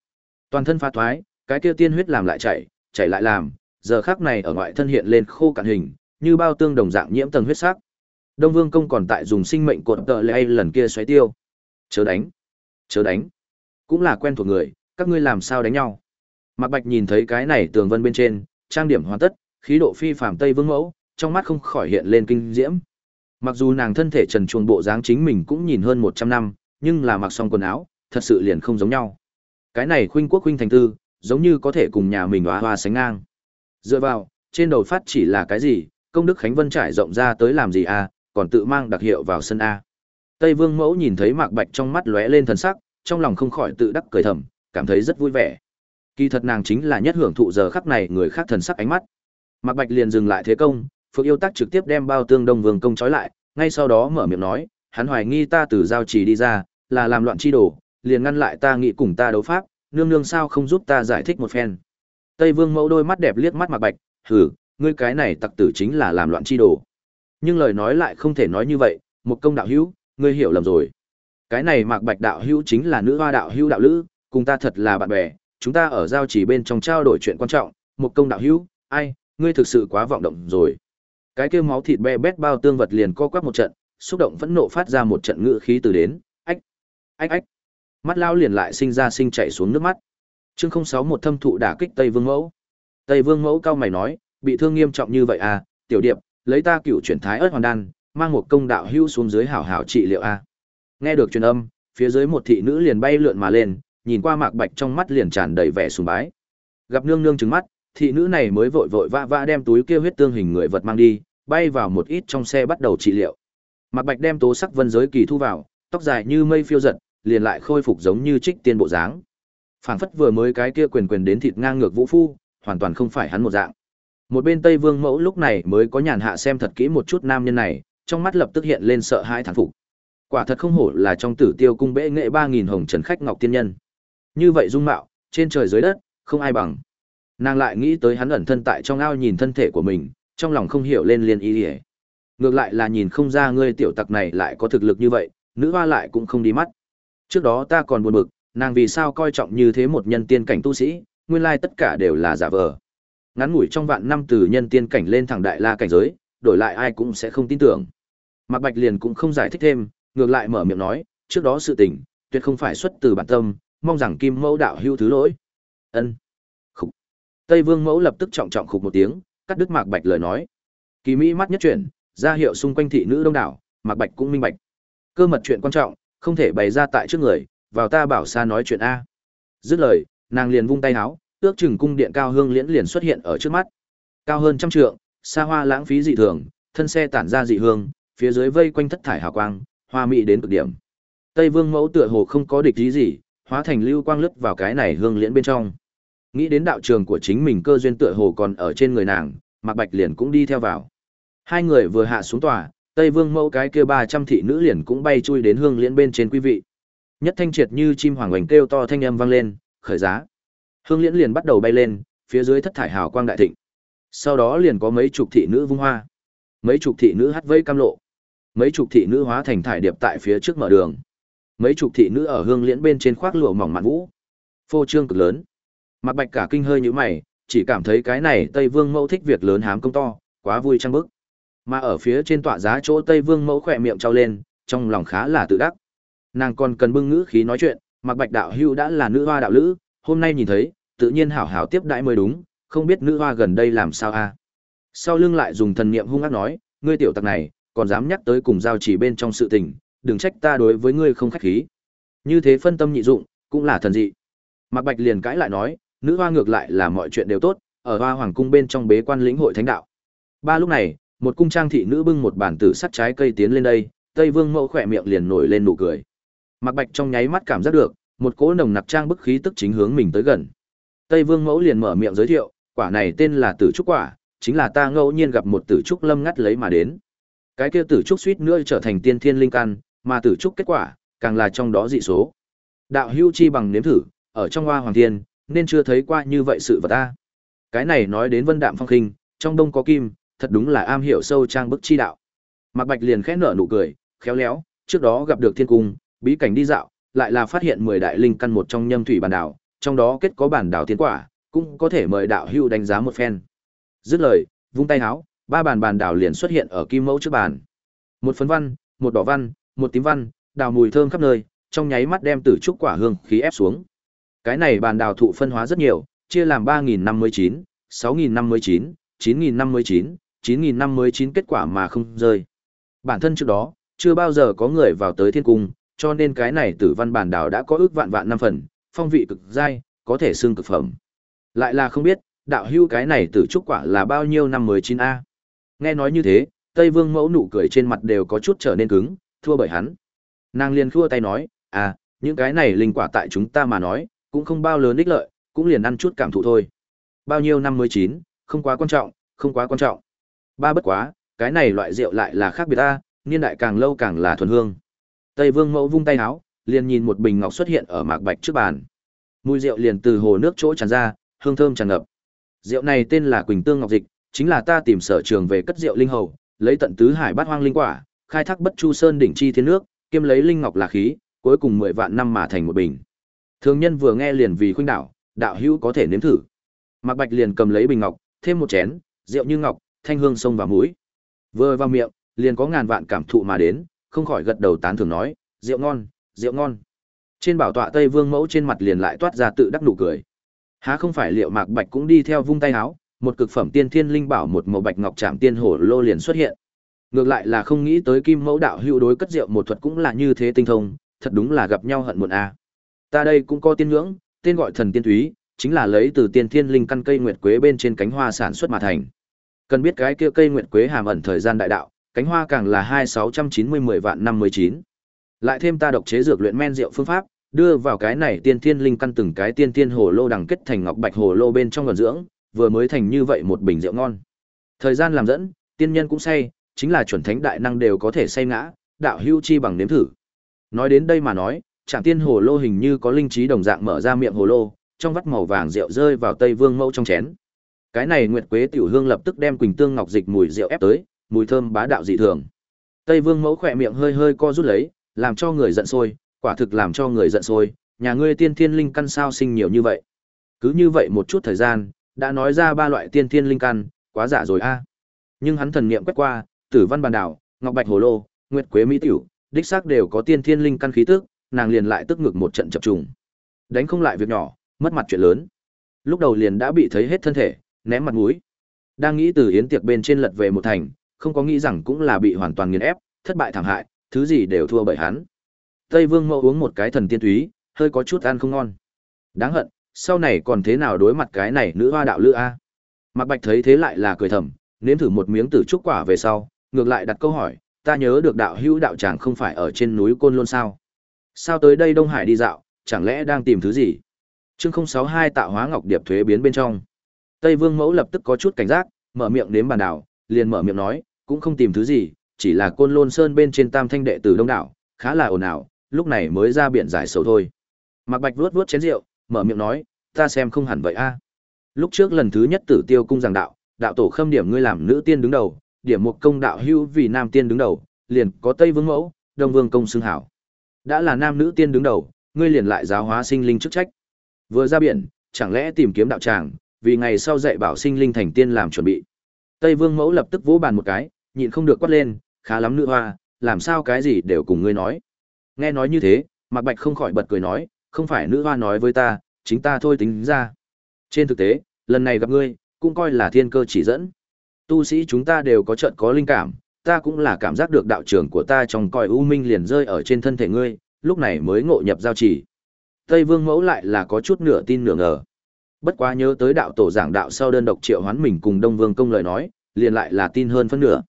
Toàn thân phá thoái, cái kia tiên huyết làm lại chảy, chảy lại làm, giờ khắc này ở ngoại thân hiện lên khô cạn hình, như bao tương đồng dạng nhiễm tầng huyết sắc. Đông Vương công còn tại dùng sinh mệnh cột tợ lay lần kia xoáy tiêu. Chớ đánh, chớ đánh. Cũng là quen thuộc người, các ngươi làm sao đánh nhau? Mạc Bạch nhìn thấy cái này tường vân bên trên, trang điểm hoàn tất, khí độ phi phàm Tây Vương mẫu, trong mắt không khỏi hiện lên kinh diễm. Mặc dù nàng thân thể trần truồng bộ dáng chính mình cũng nhìn hơn 100 năm, nhưng là mặc xong quần áo, thật sự liền không giống nhau. Cái này khuynh quốc khuynh thành tư, giống như có thể cùng nhà mình hoa hoa sánh ngang. Dựa vào, trên đầu phát chỉ là cái gì, công đức Khánh Vân trải rộng ra tới làm gì à, còn tự mang đặc hiệu vào sân A. Tây Vương Mẫu nhìn thấy Mạc Bạch trong mắt lóe lên thần sắc, trong lòng không khỏi tự đắc cười thầm, cảm thấy rất vui vẻ. Kỳ thật nàng chính là nhất hưởng thụ giờ khắc này người khác thần sắc ánh mắt. Mạc Bạch liền dừng lại thế công, Phượng Yêu Tác trực tiếp đem Bao Tương Đông Vương công trói lại, ngay sau đó mở miệng nói, hắn hoài nghi ta từ giao trì đi ra, là làm loạn chi đồ, liền ngăn lại ta nghị cùng ta đấu pháp, nương nương sao không giúp ta giải thích một phen. Tây Vương Mẫu đôi mắt đẹp liếc mắt Mạc Bạch, "Hử, ngươi cái này tặc tử chính là làm loạn chi đồ." Nhưng lời nói lại không thể nói như vậy, một công đạo hữu, ngươi hiểu lầm rồi. Cái này Mạc Bạch đạo hữu chính là nữ hoa đạo hữu đạo lữ, cùng ta thật là bạn bè, chúng ta ở giao chỉ bên trong trao đổi chuyện quan trọng, một công đạo hữu, ai, ngươi thực sự quá vọng động rồi. Cái kêu máu thịt be bét bao tương vật liền co quắp một trận, xúc động phẫn nộ phát ra một trận ngự khí từ đến, ách. ách ách. Mắt lao liền lại sinh ra sinh chạy xuống nước mắt. Chương không sáu một thâm thụ đả kích tây vương mẫu. Tây vương mẫu cao mày nói bị thương nghiêm trọng như vậy à tiểu điệp lấy ta cựu chuyển thái ớt hoàn đan mang một công đạo hưu xuống dưới hảo hảo trị liệu a nghe được truyền âm, phía dưới một thị nữ liền bay lượn mà lên, nhìn qua mạc bạch trong mắt liền tràn đầy vẻ sùng bái. Gặp nương nương trừng mắt, thị nữ này mới vội vội vã vã đem túi kia huyết tương hình người vật mang đi, bay vào một ít trong xe bắt đầu trị liệu. Mạc bạch đem tố sắc vân giới kỳ thu vào, tóc dài như mây phiêu giật, liền lại khôi phục giống như trích tiên bộ dáng. Phảng phất vừa mới cái kia quyền quyền đến thịt ngang ngược vũ phu, hoàn toàn không phải hắn một dạng. Một bên tây vương mẫu lúc này mới có nhàn hạ xem thật kỹ một chút nam nhân này, trong mắt lập tức hiện lên sợ hãi thán phục quả thật không hổ là trong tử tiêu cung bệ nghệ ba nghìn hồng trần khách ngọc tiên nhân. Như vậy dung mạo, trên trời dưới đất, không ai bằng. Nàng lại nghĩ tới hắn ẩn thân tại trong ao nhìn thân thể của mình, trong lòng không hiểu lên liền ý ỉa ngược lại là nhìn không ra ngươi tiểu tặc này lại có thực lực như vậy, nữ hoa lại cũng không đi mắt. Trước đó ta còn buồn bực, nàng vì sao coi trọng như thế một nhân tiên cảnh tu sĩ, nguyên lai tất cả đều là giả vờ. Ngắn ngủi trong vạn năm từ nhân tiên cảnh lên thẳng đại la cảnh giới, đổi lại ai cũng sẽ không tin tưởng. Mạc bạch liền cũng không giải thích thêm ngược lại mở miệng nói, trước đó sự tình, tuyệt không phải xuất từ bản tâm, mong rằng kim mẫu đạo hữu thứ lỗi. Ân. Khục. Tây vương mẫu lập tức trọng trọng khục một tiếng, cắt đứt mạc bạch lời nói. Kỳ mỹ mắt nhất chuyển, ra hiệu xung quanh thị nữ đông đảo, mạc bạch cũng minh bạch. Cơ mật chuyện quan trọng, không thể bày ra tại trước người, vào ta bảo xa nói chuyện a. Dứt lời, nàng liền vung tay áo ước chừng cung điện cao hương liễn liền xuất hiện ở trước mắt. Cao hơn trăm trượng, xa hoa lãng phí dị thường, thân xe tản ra dị hương, phía dưới vây quanh thất thải hào quang hoa mỹ đến cực điểm. Tây vương mẫu tựa hồ không có địch ý gì, hóa thành lưu quang lướt vào cái này hương liễn bên trong. Nghĩ đến đạo trường của chính mình cơ duyên tựa hồ còn ở trên người nàng, mạc bạch liền cũng đi theo vào. Hai người vừa hạ xuống tòa, tây vương mẫu cái kia ba trăm thị nữ liền cũng bay chui đến hương liễn bên trên quý vị. Nhất thanh triệt như chim hoàng oành kêu to thanh âm vang lên, khởi giá. Hương liễn liền bắt đầu bay lên, phía dưới thất thải hào quang đại thịnh. Sau đó liền có mấy chục thị nữ vung hoa. Mấy chục thị nữ hát vây cam lộ mấy chục thị nữ hóa thành thải điệp tại phía trước mở đường. Mấy chục thị nữ ở hương liễn bên trên khoác lụa mỏng mạn vũ. Phô trương cực lớn. Mặc bạch cả kinh hơi như mày, chỉ cảm thấy cái này tây vương mẫu thích việc lớn hám công to, quá vui trăng bức. Mà ở phía trên tọa giá chỗ tây vương mẫu khỏe miệng trao lên, trong lòng khá là tự đắc. Nàng còn cần bưng ngữ khí nói chuyện mặc bạch đạo hưu đã là nữ hoa đạo lữ, hôm nay nhìn thấy, tự nhiên hảo hảo tiếp đãi mới đúng, không biết nữ hoa gần đây làm sao a? Sau lưng lại dùng thần niệm hung ác nói, ngươi tiểu tặc này còn dám nhắc tới cùng giao chỉ bên trong sự tình, đừng trách ta đối với ngươi không khách khí. Như thế phân tâm nhị dụng, cũng là thần dị. Mạc bạch liền cãi lại nói, nữ hoa ngược lại là mọi chuyện đều tốt, ở hoa hoàng cung bên trong bế quan lĩnh hội thánh đạo. Ba lúc này, một cung trang thị nữ bưng một bản tử sắt trái cây tiến lên đây, tây vương mẫu khỏe miệng liền nổi lên nụ cười. Mạc bạch trong nháy mắt cảm giác được, một cỗ nồng nặc trang bức khí tức chính hướng mình tới gần. Tây vương mẫu liền mở miệng giới thiệu, quả này tên là tử trúc quả, chính là ta ngẫu nhiên gặp một tử trúc lâm ngắt lấy mà đến cái kia tử trúc suýt nữa trở thành tiên thiên linh căn, mà tử trúc kết quả, càng là trong đó dị số. Đạo hưu chi bằng nếm thử, ở trong hoa hoàng thiên, nên chưa thấy qua như vậy sự vật ta. Cái này nói đến vân đạm phong khinh, trong đông có kim, thật đúng là am hiểu sâu trang bức chi đạo. Mạc bạch liền khẽ nở nụ cười, khéo léo, trước đó gặp được thiên cung, bí cảnh đi dạo, lại là phát hiện mười đại linh căn một trong nhâm thủy bản đảo, trong đó kết có bản đảo tiến quả, cũng có thể mời đạo hưu đánh giá một phen. Dứt lời, vung tay háo ba bàn bàn đảo liền xuất hiện ở kim mẫu trước bàn. Một phấn văn, một đỏ văn, một tím văn, đào mùi thơm khắp nơi, trong nháy mắt đem tử trúc quả hương khí ép xuống. Cái này bàn đào thụ phân hóa rất nhiều, chia làm ba nghìn năm mươi chín, sáu nghìn năm mươi chín chín nghìn năm mươi chín chín nghìn năm mươi chín kết quả mà không rơi. Bản thân trước đó, chưa bao giờ có người vào tới thiên cung, cho nên cái này tử văn bản đảo đã có ước vạn vạn năm phần, phong vị cực dai, có thể xương cực phẩm. Lại là không biết, đạo hưu cái này tử trúc quả là bao nhiêu năm mới chín a? Nghe nói như thế, tây vương mẫu nụ cười trên mặt đều có chút trở nên cứng, thua bởi hắn. Nàng liền khua tay nói à những cái này linh quả tại chúng ta mà nói, cũng không bao lớn ích lợi, cũng liền ăn chút cảm thụ thôi. Bao nhiêu năm mới chín, không quá quan trọng, không quá quan trọng. Ba bất quá, cái này loại rượu lại là khác biệt ta, niên đại càng lâu càng là thuần hương. Tây vương mẫu vung tay áo liền nhìn một bình ngọc xuất hiện ở mạc bạch trước bàn. Mùi rượu liền từ hồ nước chỗ tràn ra, hương thơm tràn ngập. Rượu này tên là quỳnh tương ngọc dịch chính là ta tìm sở trường về cất rượu linh hầu lấy tận tứ hải bát hoang linh quả khai thác bất chu sơn đỉnh chi thiên nước kiêm lấy linh ngọc là khí cuối cùng mười vạn năm mà thành một bình. Thường nhân vừa nghe liền vì khuynh đảo đạo hữu có thể nếm thử. Mạc bạch liền cầm lấy bình ngọc thêm một chén rượu như ngọc thanh hương sông vào mũi. Vừa vào miệng liền có ngàn vạn cảm thụ mà đến không khỏi gật đầu tán thưởng nói rượu ngon rượu ngon. Trên bảo tọa Tây Vương mẫu trên mặt liền lại toát ra tự đắc nụ cười. Há không phải Liệu Mạc Bạch cũng đi theo vung tay áo, một cực phẩm tiên thiên linh bảo một màu bạch ngọc trảm tiên hổ lô liền xuất hiện. Ngược lại là không nghĩ tới Kim Mẫu đạo hữu đối cất rượu một thuật cũng là như thế tinh thông, thật đúng là gặp nhau hận muộn a. Ta đây cũng có tiên ngưỡng, tên gọi thần tiên thúy, chính là lấy từ tiên thiên linh căn cây nguyệt quế bên trên cánh hoa sản xuất mà thành. Cần biết cái kia cây nguyệt quế hàm ẩn thời gian đại đạo, cánh hoa càng là hai sáu trăm chín mươi mười vạn năm mười chín. Lại thêm ta độc chế dược luyện men rượu phương pháp, đưa vào cái này tiên thiên linh căn từng cái tiên thiên hồ lô đằng kết thành ngọc bạch hồ lô bên trong vận dưỡng, vừa mới thành như vậy một bình rượu ngon. Thời gian làm dẫn, tiên nhân cũng say, chính là chuẩn thánh đại năng đều có thể say ngã, đạo hưu chi bằng nếm thử. Nói đến đây mà nói, Trạm Tiên hồ lô hình như có linh trí đồng dạng mở ra miệng hồ lô, trong vắt màu vàng rượu rơi vào Tây Vương Mẫu trong chén. Cái này Nguyệt Quế tiểu hương lập tức đem Quỳnh Tương Ngọc dịch mùi rượu ép tới, mùi thơm bá đạo dị thường. Tây Vương Mẫu khỏe miệng hơi hơi co rút lấy, làm cho người giận sôi, quả thực làm cho người giận sôi, nhà ngươi tiên thiên linh căn sao sinh nhiều như vậy. Cứ như vậy một chút thời gian, đã nói ra ba loại tiên thiên linh căn, quá giả rồi a. Nhưng hắn thần niệm quét qua, Tử Văn Bàn Đảo, Ngọc Bạch Hồ Lô, Nguyệt Quế Mỹ Tiểu, đích xác đều có tiên thiên linh căn khí tức, nàng liền lại tức ngực một trận chập trùng. Đánh không lại việc nhỏ, mất mặt chuyện lớn. Lúc đầu liền đã bị thấy hết thân thể, ném mặt mũi. Đang nghĩ từ yến tiệc bên trên lật về một thành, không có nghĩ rằng cũng là bị hoàn toàn nghiền ép, thất bại thảm hại, thứ gì đều thua bởi hắn. Tây Vương Mẫu uống một cái thần tiên túy, hơi có chút ăn không ngon. Đáng hận, sau này còn thế nào đối mặt cái này nữ hoa đạo lữ a? Mạc Bạch thấy thế lại là cười thầm, nếm thử một miếng tử trúc quả về sau, ngược lại đặt câu hỏi, ta nhớ được đạo hữu đạo tràng không phải ở trên núi Côn Lôn sao? Sao tới đây Đông Hải đi dạo, chẳng lẽ đang tìm thứ gì? Chương 062 tạo hóa ngọc điệp thuế biến bên trong. Tây Vương Mẫu lập tức có chút cảnh giác, mở miệng nếm bàn đảo, liền mở miệng nói, cũng không tìm thứ gì, chỉ là Côn Lôn Sơn bên trên Tam Thanh đệ tử đông đảo, khá là ồn ào, lúc này mới ra biển giải sầu thôi. Mạc Bạch vuốt vuốt chén rượu, mở miệng nói, ta xem không hẳn vậy a. Lúc trước lần thứ nhất Tử Tiêu cung giảng đạo, đạo tổ khâm điểm ngươi làm nữ tiên đứng đầu, điểm một công đạo hưu vì nam tiên đứng đầu, liền có Tây Vương mẫu, Đông Vương công xưng hảo. Đã là nam nữ tiên đứng đầu, ngươi liền lại giáo hóa sinh linh chức trách. Vừa ra biển, chẳng lẽ tìm kiếm đạo tràng, vì ngày sau dạy bảo sinh linh thành tiên làm chuẩn bị. Tây Vương mẫu lập tức vỗ bàn một cái, nhịn không được quát lên, khá lắm nữ hoa, làm sao cái gì đều cùng ngươi nói. Nghe nói như thế, Mạc Bạch không khỏi bật cười nói, không phải nữ hoa nói với ta, chính ta thôi tính ra. Trên thực tế, lần này gặp ngươi, cũng coi là thiên cơ chỉ dẫn. Tu sĩ chúng ta đều có trận có linh cảm, ta cũng là cảm giác được đạo trưởng của ta trong cõi u minh liền rơi ở trên thân thể ngươi, lúc này mới ngộ nhập giao chỉ. Tây Vương Mẫu lại là có chút nửa tin nửa ngờ. Bất quá nhớ tới đạo tổ giảng đạo sau đơn độc triệu hoán mình cùng Đông Vương công lời nói, liền lại là tin hơn phân nửa.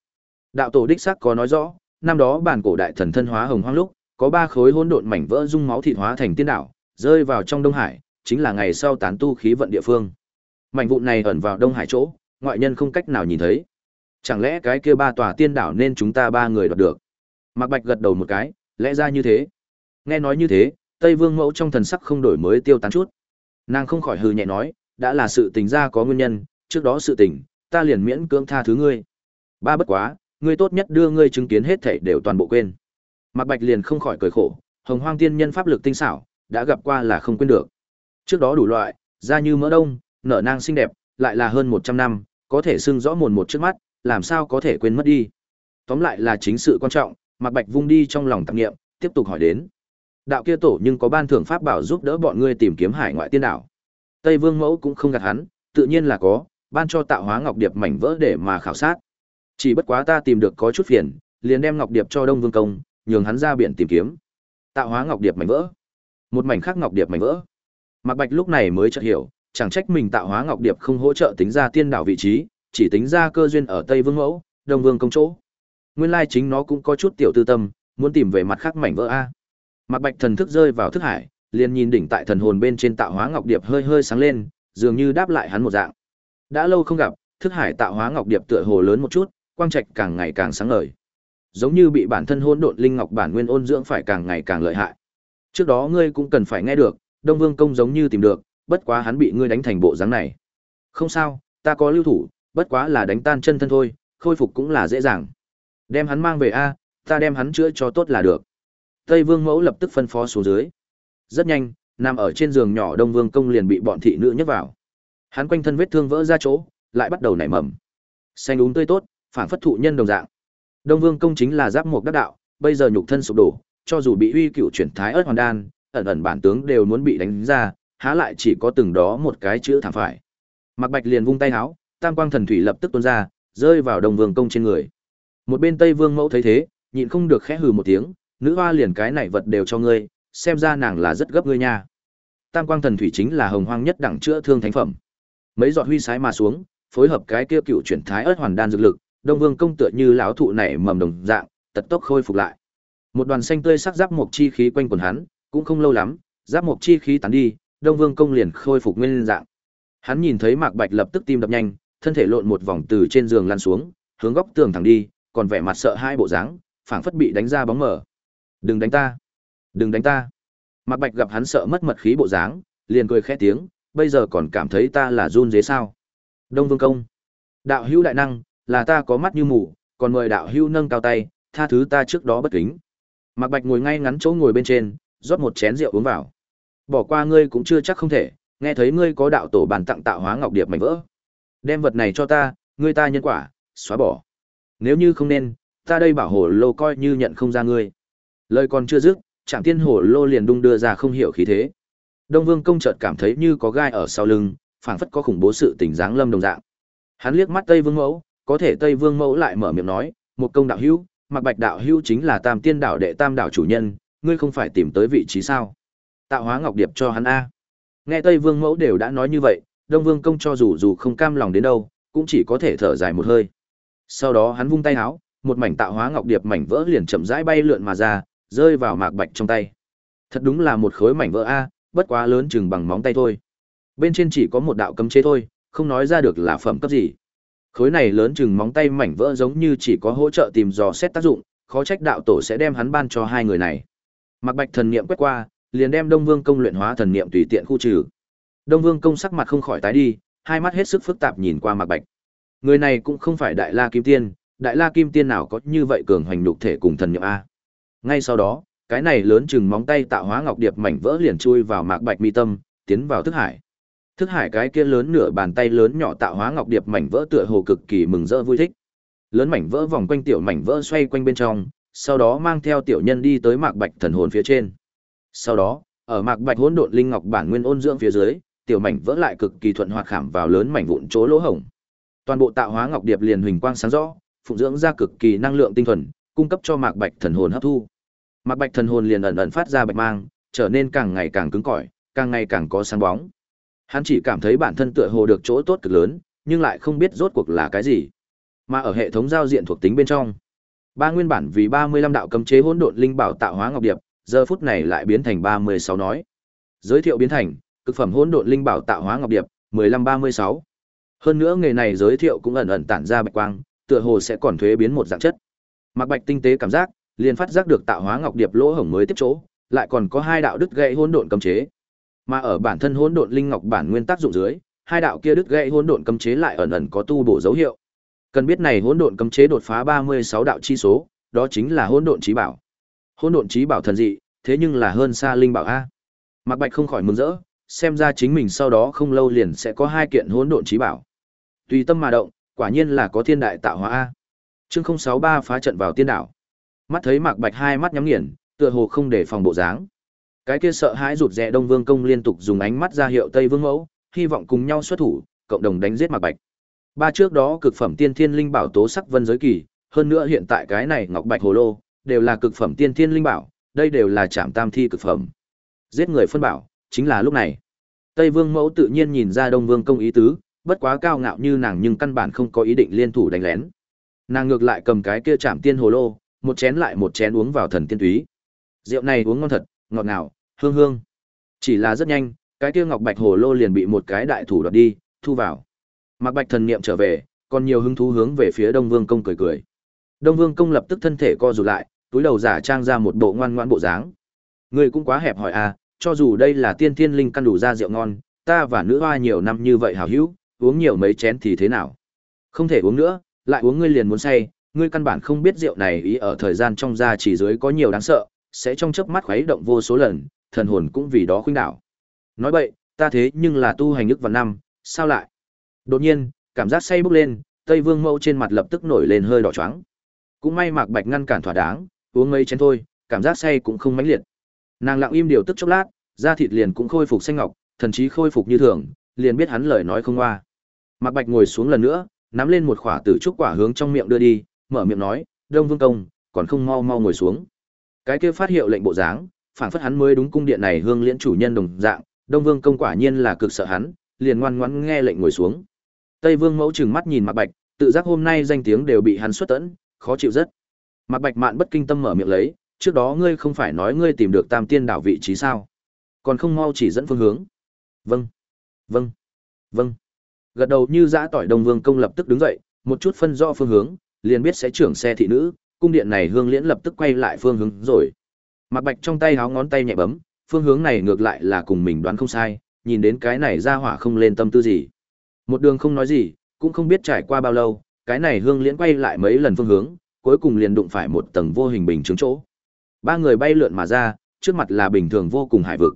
Đạo tổ đích xác có nói rõ, năm đó bản cổ đại thần thân hóa hồng hoang lúc, có ba khối hỗn độn mảnh vỡ dung máu thịt hóa thành tiên đạo, rơi vào trong Đông Hải, chính là ngày sau tán tu khí vận địa phương. Mảnh vụn này ẩn vào Đông Hải chỗ, ngoại nhân không cách nào nhìn thấy. Chẳng lẽ cái kia ba tòa tiên đảo nên chúng ta ba người đoạt được? Mạc Bạch gật đầu một cái, lẽ ra như thế. Nghe nói như thế, Tây Vương Mẫu trong thần sắc không đổi mới tiêu tán chút. Nàng không khỏi hừ nhẹ nói, đã là sự tình ra có nguyên nhân, trước đó sự tình, ta liền miễn cưỡng tha thứ ngươi. Ba bất quá, ngươi tốt nhất đưa ngươi chứng kiến hết thảy đều toàn bộ quên. Mạc Bạch liền không khỏi cười khổ, Hồng Hoang Tiên Nhân pháp lực tinh xảo, đã gặp qua là không quên được. Trước đó đủ loại, da như mỡ đông, nở nang xinh đẹp, lại là hơn 100 năm, có thể xưng rõ mồn một trước mắt, làm sao có thể quên mất đi. Tóm lại là chính sự quan trọng, Mạc Bạch vung đi trong lòng tạm nghiệm, tiếp tục hỏi đến. Đạo kia tổ nhưng có ban thưởng pháp bảo giúp đỡ bọn ngươi tìm kiếm hải ngoại tiên đảo. Tây Vương Mẫu cũng không gạt hắn, tự nhiên là có, ban cho tạo hóa ngọc điệp mảnh vỡ để mà khảo sát. Chỉ bất quá ta tìm được có chút phiền, liền đem ngọc điệp cho Đông Vương công, nhường hắn ra biển tìm kiếm. Tạo hóa ngọc điệp mảnh vỡ. Một mảnh khác ngọc điệp mảnh vỡ. Mạc Bạch lúc này mới chợt hiểu, chẳng trách mình tạo hóa ngọc điệp không hỗ trợ tính ra tiên đảo vị trí, chỉ tính ra cơ duyên ở Tây Vương Mẫu, Đông Vương công chỗ. Nguyên lai chính nó cũng có chút tiểu tư tâm, muốn tìm về mặt khác mảnh vỡ a. Mạc Bạch thần thức rơi vào thức hải, liền nhìn đỉnh tại thần hồn bên trên tạo hóa ngọc điệp hơi hơi sáng lên, dường như đáp lại hắn một dạng. Đã lâu không gặp, thức hải tạo hóa ngọc điệp tựa hồ lớn một chút, quang trạch càng ngày càng sáng ngời. Giống như bị bản thân hôn độn linh ngọc bản nguyên ôn dưỡng phải càng ngày càng lợi hại. Trước đó ngươi cũng cần phải nghe được, Đông Vương công giống như tìm được, bất quá hắn bị ngươi đánh thành bộ dáng này. Không sao, ta có lưu thủ, bất quá là đánh tan chân thân thôi, khôi phục cũng là dễ dàng. Đem hắn mang về a, ta đem hắn chữa cho tốt là được. Tây Vương Mẫu lập tức phân phó xuống dưới. Rất nhanh, nằm ở trên giường nhỏ Đông Vương công liền bị bọn thị nữ nhấc vào. Hắn quanh thân vết thương vỡ ra chỗ, lại bắt đầu nảy mầm. Xanh úng tươi tốt, phản phất thụ nhân đồng dạng. Đông Vương công chính là giáp mục đắc đạo, bây giờ nhục thân sụp đổ, cho dù bị uy cựu chuyển thái ớt hoàn đan, ẩn ẩn bản tướng đều muốn bị đánh ra, há lại chỉ có từng đó một cái chữ thảm phải. Mạc Bạch liền vung tay háo, tam quang thần thủy lập tức tuôn ra, rơi vào đồng Vương công trên người. Một bên Tây Vương mẫu thấy thế, nhịn không được khẽ hừ một tiếng, nữ hoa liền cái này vật đều cho ngươi, xem ra nàng là rất gấp ngươi nha. Tam quang thần thủy chính là hồng hoang nhất đẳng chữa thương thánh phẩm. Mấy giọt huy sái mà xuống, phối hợp cái kia cựu chuyển thái ớt hoàn đan dược lực, Đông Vương công tựa như lão thụ nảy mầm đồng dạng, tật tốc khôi phục lại. Một đoàn xanh tươi sắc giáp mộc chi khí quanh quần hắn, cũng không lâu lắm, giáp mộc chi khí tán đi, Đông Vương công liền khôi phục nguyên dạng. Hắn nhìn thấy Mạc Bạch lập tức tim đập nhanh, thân thể lộn một vòng từ trên giường lăn xuống, hướng góc tường thẳng đi, còn vẻ mặt sợ hai bộ dáng, phảng phất bị đánh ra bóng mở "Đừng đánh ta! Đừng đánh ta!" Mạc Bạch gặp hắn sợ mất mật khí bộ dáng, liền cười khẽ tiếng, "Bây giờ còn cảm thấy ta là run dế sao?" Đông Vương công, đạo hữu đại năng, là ta có mắt như mù, còn mời đạo hữu nâng cao tay, tha thứ ta trước đó bất kính. Mạc Bạch ngồi ngay ngắn chỗ ngồi bên trên, rót một chén rượu uống vào. Bỏ qua ngươi cũng chưa chắc không thể, nghe thấy ngươi có đạo tổ bản tặng tạo hóa ngọc điệp mảnh vỡ. Đem vật này cho ta, ngươi ta nhân quả, xóa bỏ. Nếu như không nên, ta đây bảo hộ lô coi như nhận không ra ngươi. Lời còn chưa dứt, Trạng Tiên Hổ lô liền đung đưa ra không hiểu khí thế. Đông Vương công chợt cảm thấy như có gai ở sau lưng, phảng phất có khủng bố sự tình dáng lâm đồng dạng. Hắn liếc mắt Tây Vương Mẫu, có thể Tây Vương Mẫu lại mở miệng nói, một công đạo hữu, Mạc Bạch đạo hữu chính là Tam Tiên đảo đệ Tam đảo chủ nhân, ngươi không phải tìm tới vị trí sao? Tạo hóa ngọc điệp cho hắn a. Nghe Tây Vương Mẫu đều đã nói như vậy, Đông Vương công cho dù dù không cam lòng đến đâu, cũng chỉ có thể thở dài một hơi. Sau đó hắn vung tay áo, một mảnh tạo hóa ngọc điệp mảnh vỡ liền chậm rãi bay lượn mà ra, rơi vào Mạc Bạch trong tay. Thật đúng là một khối mảnh vỡ a, bất quá lớn chừng bằng móng tay thôi. Bên trên chỉ có một đạo cấm chế thôi, không nói ra được là phẩm cấp gì. Khối này lớn chừng móng tay mảnh vỡ giống như chỉ có hỗ trợ tìm dò xét tác dụng, khó trách đạo tổ sẽ đem hắn ban cho hai người này. Mạc Bạch thần niệm quét qua, liền đem Đông Vương công luyện hóa thần niệm tùy tiện khu trừ. Đông Vương công sắc mặt không khỏi tái đi, hai mắt hết sức phức tạp nhìn qua Mạc Bạch. Người này cũng không phải Đại La Kim Tiên, Đại La Kim Tiên nào có như vậy cường hoành nhục thể cùng thần niệm a. Ngay sau đó, cái này lớn chừng móng tay tạo hóa ngọc điệp mảnh vỡ liền chui vào Mạc Bạch mi tâm, tiến vào thức hải. Thức hải cái kia lớn nửa bàn tay lớn nhỏ tạo hóa ngọc điệp mảnh vỡ tựa hồ cực kỳ mừng rỡ vui thích. Lớn mảnh vỡ vòng quanh tiểu mảnh vỡ xoay quanh bên trong, sau đó mang theo tiểu nhân đi tới Mạc Bạch thần hồn phía trên. Sau đó, ở Mạc Bạch hỗn độn linh ngọc bản nguyên ôn dưỡng phía dưới, tiểu mảnh vỡ lại cực kỳ thuận hoạt khảm vào lớn mảnh vụn chỗ lỗ hổng. Toàn bộ tạo hóa ngọc điệp liền huỳnh quang sáng rõ, phụng dưỡng ra cực kỳ năng lượng tinh thuần, cung cấp cho Mạc Bạch thần hồn hấp thu. Mạc Bạch thần hồn liền ẩn ẩn phát ra bạch mang, trở nên càng ngày càng cứng cỏi, càng ngày càng có sáng bóng. Hắn chỉ cảm thấy bản thân tựa hồ được chỗ tốt cực lớn, nhưng lại không biết rốt cuộc là cái gì. Mà ở hệ thống giao diện thuộc tính bên trong, ba nguyên bản vì 35 đạo cấm chế hỗn độn linh bảo tạo hóa ngọc điệp, giờ phút này lại biến thành 36 nói. Giới thiệu biến thành cực phẩm hỗn độn linh bảo tạo hóa ngọc điệp, 1536. Hơn nữa nghề này giới thiệu cũng ẩn ẩn tản ra bạch quang, tựa hồ sẽ còn thuế biến một dạng chất. Mặc Bạch tinh tế cảm giác, liền phát giác được tạo hóa ngọc điệp lỗ hổng mới tiếp chỗ, lại còn có hai đạo đứt gãy hỗn độn cấm chế. Mà ở bản thân hỗn độn linh ngọc bản nguyên tác dụng dưới, hai đạo kia đứt gãy hỗn độn cấm chế lại ẩn ẩn có tu bổ dấu hiệu. Cần biết này hỗn độn cấm chế đột phá 36 đạo chi số, đó chính là hỗn độn chí bảo. Hỗn độn chí bảo thần dị, thế nhưng là hơn xa linh bảo a. Mạc Bạch không khỏi mừng rỡ, xem ra chính mình sau đó không lâu liền sẽ có hai kiện hỗn độn chí bảo. Tùy tâm mà động, quả nhiên là có thiên đại tạo hóa a. Chương 063 phá trận vào tiên đảo. Mắt thấy Mạc Bạch hai mắt nhắm nghiền, tựa hồ không để phòng bộ dáng. Cái kia sợ hãi rụt rè Đông Vương công liên tục dùng ánh mắt ra hiệu Tây Vương mẫu, hy vọng cùng nhau xuất thủ, cộng đồng đánh giết Mạc Bạch. Ba trước đó cực phẩm tiên thiên linh bảo tố sắc vân giới kỳ, hơn nữa hiện tại cái này ngọc bạch hồ lô, đều là cực phẩm tiên thiên linh bảo, đây đều là trạm tam thi cực phẩm. Giết người phân bảo, chính là lúc này. Tây Vương mẫu tự nhiên nhìn ra Đông Vương công ý tứ, bất quá cao ngạo như nàng nhưng căn bản không có ý định liên thủ đánh lén. Nàng ngược lại cầm cái kia chạm tiên hồ lô, một chén lại một chén uống vào thần tiên túy. Rượu này uống ngon thật, ngọt ngào, hương hương. Chỉ là rất nhanh, cái kia ngọc bạch hồ lô liền bị một cái đại thủ đoạt đi, thu vào. Mạc Bạch thần niệm trở về, còn nhiều hứng thú hướng về phía Đông Vương công cười cười. Đông Vương công lập tức thân thể co rụt lại, túi đầu giả trang ra một bộ ngoan ngoãn bộ dáng. Ngươi cũng quá hẹp hỏi à, cho dù đây là tiên thiên linh căn đủ ra rượu ngon, ta và nữ hoa nhiều năm như vậy hảo hữu, uống nhiều mấy chén thì thế nào? Không thể uống nữa, lại uống ngươi liền muốn say, ngươi căn bản không biết rượu này ý ở thời gian trong da chỉ dưới có nhiều đáng sợ, sẽ trong chớp mắt khuấy động vô số lần, thần hồn cũng vì đó khuynh đảo. Nói vậy, ta thế nhưng là tu hành ức vào năm, sao lại? Đột nhiên, cảm giác say bốc lên, Tây Vương Mẫu trên mặt lập tức nổi lên hơi đỏ choáng. Cũng may Mạc Bạch ngăn cản thỏa đáng, uống mấy chén thôi, cảm giác say cũng không mãnh liệt. Nàng lặng im điều tức chốc lát, da thịt liền cũng khôi phục xanh ngọc, thần trí khôi phục như thường, liền biết hắn lời nói không qua. Mạc Bạch ngồi xuống lần nữa, nắm lên một quả tử trúc quả hướng trong miệng đưa đi, mở miệng nói, "Đông Vương công, còn không mau mau ngồi xuống." Cái kia phát hiệu lệnh bộ dáng, phản phất hắn mới đúng cung điện này hương liễn chủ nhân đồng dạng, Đông Vương công quả nhiên là cực sợ hắn, liền ngoan ngoãn nghe lệnh ngồi xuống. Tây Vương mẫu trừng mắt nhìn Mạc Bạch, tự giác hôm nay danh tiếng đều bị hắn xuất tẫn, khó chịu rất. Mạc Bạch mạn bất kinh tâm mở miệng lấy, trước đó ngươi không phải nói ngươi tìm được Tam Tiên đảo vị trí sao? Còn không mau chỉ dẫn phương hướng. Vâng. Vâng. Vâng. Gật đầu như dã tỏi Đông Vương công lập tức đứng dậy, một chút phân rõ phương hướng, liền biết sẽ trưởng xe thị nữ, cung điện này hương liễn lập tức quay lại phương hướng rồi. Mạc Bạch trong tay háo ngón tay nhẹ bấm, phương hướng này ngược lại là cùng mình đoán không sai, nhìn đến cái này ra hỏa không lên tâm tư gì. Một đường không nói gì, cũng không biết trải qua bao lâu, cái này hương liễn quay lại mấy lần phương hướng, cuối cùng liền đụng phải một tầng vô hình bình chứng chỗ. Ba người bay lượn mà ra, trước mặt là bình thường vô cùng hải vực.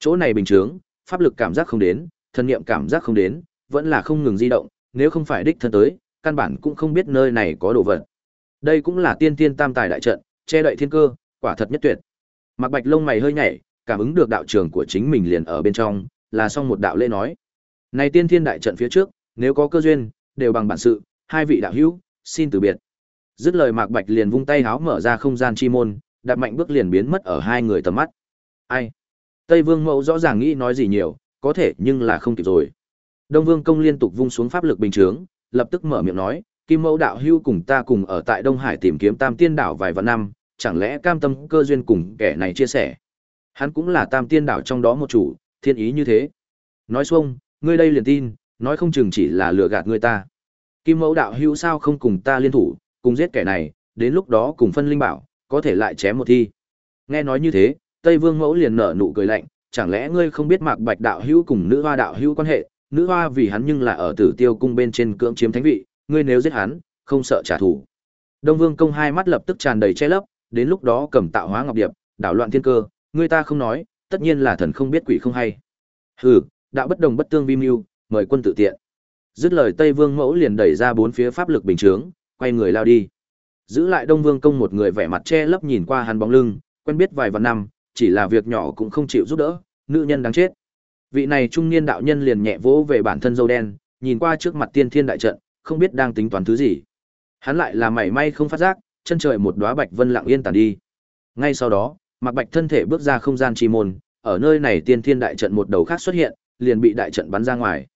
Chỗ này bình chứng, pháp lực cảm giác không đến, thân niệm cảm giác không đến, vẫn là không ngừng di động, nếu không phải đích thân tới, căn bản cũng không biết nơi này có đồ vật. Đây cũng là tiên tiên tam tài đại trận, che đậy thiên cơ, quả thật nhất tuyệt. Mạc Bạch lông mày hơi nhảy, cảm ứng được đạo trường của chính mình liền ở bên trong, là xong một đạo lễ nói. Này tiên thiên đại trận phía trước, nếu có cơ duyên, đều bằng bản sự, hai vị đạo hữu, xin từ biệt. Dứt lời Mạc Bạch liền vung tay háo mở ra không gian chi môn, đạp mạnh bước liền biến mất ở hai người tầm mắt. Ai? Tây Vương Mẫu rõ ràng nghĩ nói gì nhiều, có thể nhưng là không kịp rồi. Đông Vương Công liên tục vung xuống pháp lực bình chướng, lập tức mở miệng nói, Kim Mẫu đạo hưu cùng ta cùng ở tại Đông Hải tìm kiếm Tam Tiên đảo vài vạn năm, chẳng lẽ cam tâm cơ duyên cùng kẻ này chia sẻ. Hắn cũng là Tam Tiên đảo trong đó một chủ, thiên ý như thế. Nói xuông, ngươi đây liền tin, nói không chừng chỉ là lừa gạt người ta. Kim Mẫu đạo hữu sao không cùng ta liên thủ, cùng giết kẻ này, đến lúc đó cùng phân linh bảo, có thể lại chém một thi. Nghe nói như thế, Tây Vương Mẫu liền nở nụ cười lạnh, chẳng lẽ ngươi không biết Mạc Bạch đạo hữu cùng nữ hoa đạo hữu quan hệ, nữ hoa vì hắn nhưng là ở Tử Tiêu cung bên trên cưỡng chiếm thánh vị, ngươi nếu giết hắn, không sợ trả thù. Đông Vương công hai mắt lập tức tràn đầy che lấp, đến lúc đó cầm tạo hóa ngọc điệp, đảo loạn thiên cơ, người ta không nói, tất nhiên là thần không biết quỷ không hay. Hừ, đạo bất đồng bất tương vi mưu, mời quân tự tiện. Dứt lời Tây Vương mẫu liền đẩy ra bốn phía pháp lực bình chướng, quay người lao đi. Giữ lại Đông Vương công một người vẻ mặt che lấp nhìn qua hắn bóng lưng, quen biết vài vạn năm, chỉ là việc nhỏ cũng không chịu giúp đỡ, nữ nhân đáng chết. Vị này trung niên đạo nhân liền nhẹ vỗ về bản thân dâu đen, nhìn qua trước mặt tiên thiên đại trận, không biết đang tính toán thứ gì. Hắn lại là mảy may không phát giác, chân trời một đóa bạch vân lặng yên tàn đi. Ngay sau đó, Mạc Bạch thân thể bước ra không gian chi môn, ở nơi này tiên thiên đại trận một đầu khác xuất hiện, liền bị đại trận bắn ra ngoài.